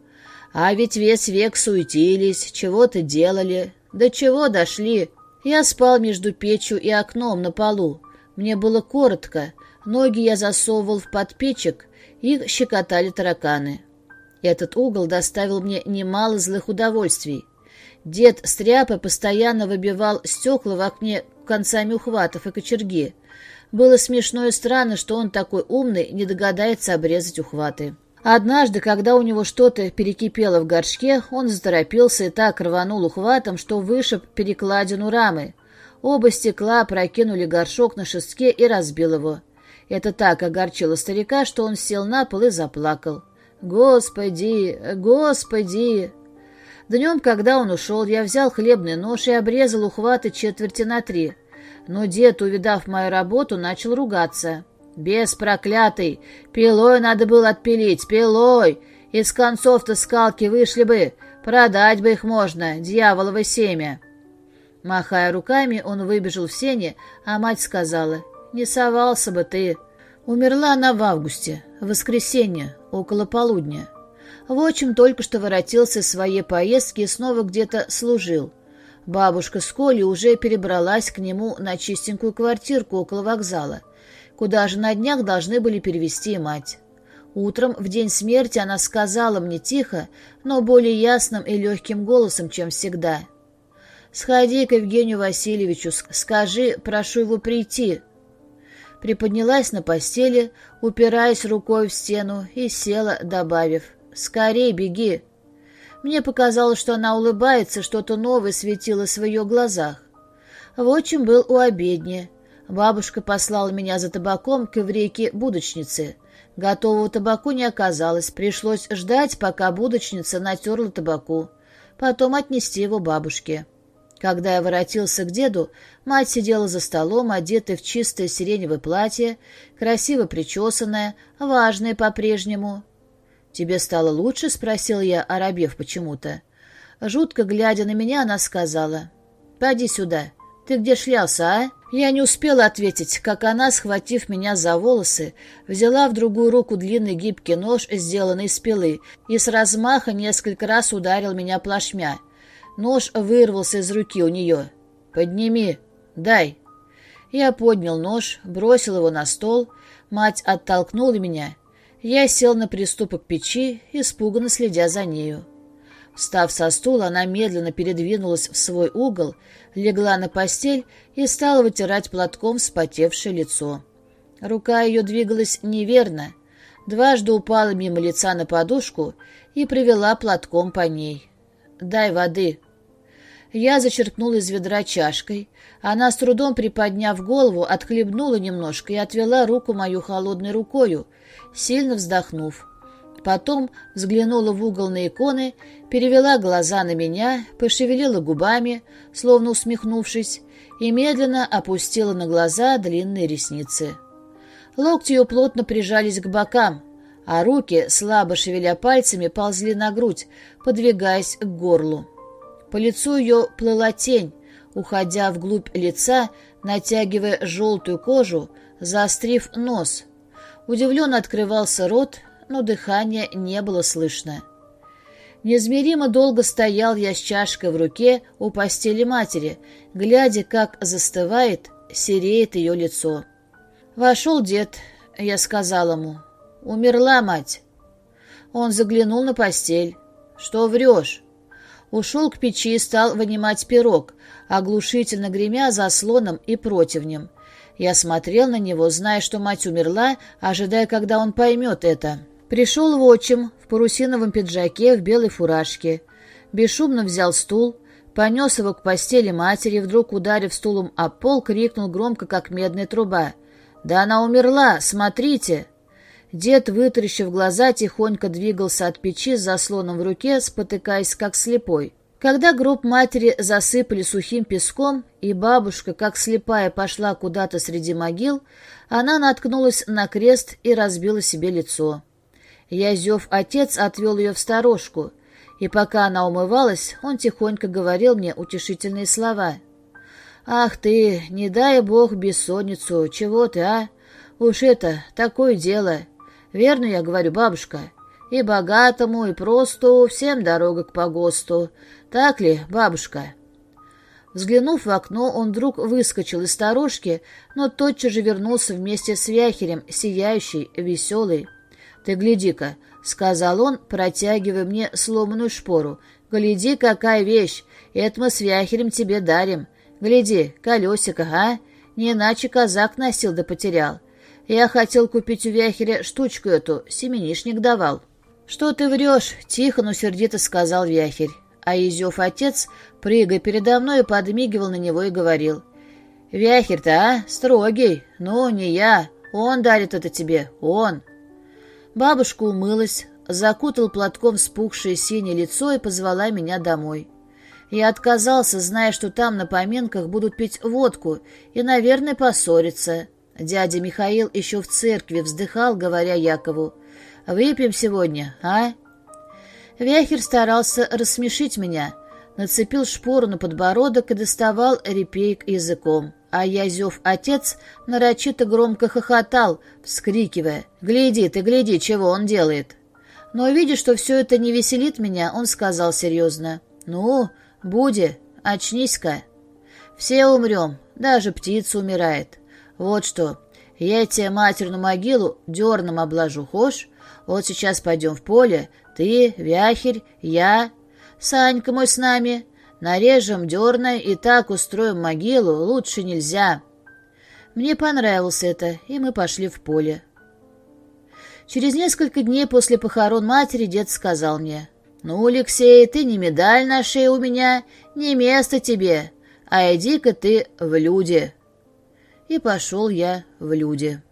А ведь весь век суетились, чего-то делали. До чего дошли? Я спал между печью и окном на полу. Мне было коротко, ноги я засовывал в подпечек, их щекотали тараканы. Этот угол доставил мне немало злых удовольствий. Дед с постоянно выбивал стекла в окне концами ухватов и кочерги. Было смешно и странно, что он такой умный не догадается обрезать ухваты. Однажды, когда у него что-то перекипело в горшке, он заторопился и так рванул ухватом, что вышиб перекладину рамы. Оба стекла прокинули горшок на шестке и разбил его. Это так огорчило старика, что он сел на пол и заплакал. «Господи! Господи!» Днем, когда он ушел, я взял хлебный нож и обрезал ухваты четверти на три. Но дед, увидав мою работу, начал ругаться. «Бес проклятый! Пилой надо было отпилить, пилой! Из концов-то скалки вышли бы, продать бы их можно, дьяволово семя!» Махая руками, он выбежал в сене, а мать сказала, «Не совался бы ты». Умерла она в августе, в воскресенье, около полудня. В отчим только что воротился из своей поездки и снова где-то служил. Бабушка с Колей уже перебралась к нему на чистенькую квартирку около вокзала, куда же на днях должны были перевести мать. Утром, в день смерти, она сказала мне тихо, но более ясным и легким голосом, чем всегда — Сходи к Евгению Васильевичу, скажи, прошу его прийти. Приподнялась на постели, упираясь рукой в стену, и села, добавив, «Скорей беги!» Мне показалось, что она улыбается, что-то новое светилось в ее глазах. В отчим был у обедни. Бабушка послала меня за табаком к еврейке-будочнице. Готового табаку не оказалось, пришлось ждать, пока будочница натерла табаку, потом отнести его бабушке. Когда я воротился к деду, мать сидела за столом, одетая в чистое сиреневое платье, красиво причесанная, важная по-прежнему. «Тебе стало лучше?» — спросил я, оробев почему-то. Жутко глядя на меня, она сказала. «Поди сюда. Ты где шлялся, а?» Я не успела ответить, как она, схватив меня за волосы, взяла в другую руку длинный гибкий нож, сделанный из пилы, и с размаха несколько раз ударил меня плашмя. Нож вырвался из руки у нее. «Подними! Дай!» Я поднял нож, бросил его на стол. Мать оттолкнула меня. Я сел на приступок печи, испуганно следя за нею. Встав со стула, она медленно передвинулась в свой угол, легла на постель и стала вытирать платком вспотевшее лицо. Рука ее двигалась неверно, дважды упала мимо лица на подушку и привела платком по ней. «Дай воды», я зачерпнул из ведра чашкой. Она, с трудом приподняв голову, отхлебнула немножко и отвела руку мою холодной рукою, сильно вздохнув. Потом взглянула в угол на иконы, перевела глаза на меня, пошевелила губами, словно усмехнувшись, и медленно опустила на глаза длинные ресницы. Локти ее плотно прижались к бокам, а руки, слабо шевеля пальцами, ползли на грудь, подвигаясь к горлу. По лицу ее плыла тень, уходя вглубь лица, натягивая желтую кожу, заострив нос. Удивленно открывался рот, но дыхания не было слышно. Неизмеримо долго стоял я с чашкой в руке у постели матери, глядя, как застывает, сереет ее лицо. Вошел дед, я сказал ему. «Умерла мать». Он заглянул на постель. «Что врешь?» ушел к печи и стал вынимать пирог, оглушительно гремя заслоном и противнем. Я смотрел на него, зная, что мать умерла, ожидая, когда он поймет это. Пришел в отчим в парусиновом пиджаке, в белой фуражке. Бесшумно взял стул, понес его к постели матери, вдруг, ударив стулом о пол, крикнул громко, как медная труба. «Да она умерла! Смотрите!» Дед, вытаращив глаза, тихонько двигался от печи с заслоном в руке, спотыкаясь, как слепой. Когда гроб матери засыпали сухим песком, и бабушка, как слепая, пошла куда-то среди могил, она наткнулась на крест и разбила себе лицо. Язев отец отвел ее в сторожку, и пока она умывалась, он тихонько говорил мне утешительные слова. «Ах ты, не дай бог бессонницу, чего ты, а? Уж это, такое дело. Верно я говорю, бабушка?» И богатому, и просту, всем дорога к погосту. Так ли, бабушка?» Взглянув в окно, он вдруг выскочил из сторожки, но тотчас же вернулся вместе с Вяхерем, сияющий, веселый. «Ты гляди-ка», — сказал он, протягивая мне сломанную шпору. «Гляди, какая вещь! Это мы с Вяхерем тебе дарим. Гляди, колесико, а? Не иначе казак носил да потерял. Я хотел купить у Вяхеря штучку эту, семенишник давал». «Что ты врешь?» — тихо, но сердито сказал Вяхерь. А Изев отец, прыгая передо мной, подмигивал на него и говорил. «Вяхерь-то, а? Строгий. Ну, не я. Он дарит это тебе. Он». Бабушка умылась, закутал платком спухшее синее лицо и позвала меня домой. Я отказался, зная, что там на поминках будут пить водку и, наверное, поссориться. Дядя Михаил еще в церкви вздыхал, говоря Якову, «Выпьем сегодня, а?» Вяхер старался рассмешить меня, нацепил шпору на подбородок и доставал репейк языком. А Язев отец нарочито громко хохотал, вскрикивая, «Гляди ты, гляди, чего он делает!» Но, видя, что все это не веселит меня, он сказал серьезно, «Ну, Буди, очнись-ка. Все умрем, даже птица умирает. Вот что, я тебе матерную могилу дерном обложу, хошь? Вот сейчас пойдем в поле, ты, Вяхерь, я, Санька мой с нами. Нарежем дерна и так устроим могилу, лучше нельзя. Мне понравилось это, и мы пошли в поле. Через несколько дней после похорон матери дед сказал мне, «Ну, Алексей, ты не медаль на шее у меня, не место тебе, а иди-ка ты в люди». И пошел я в люди.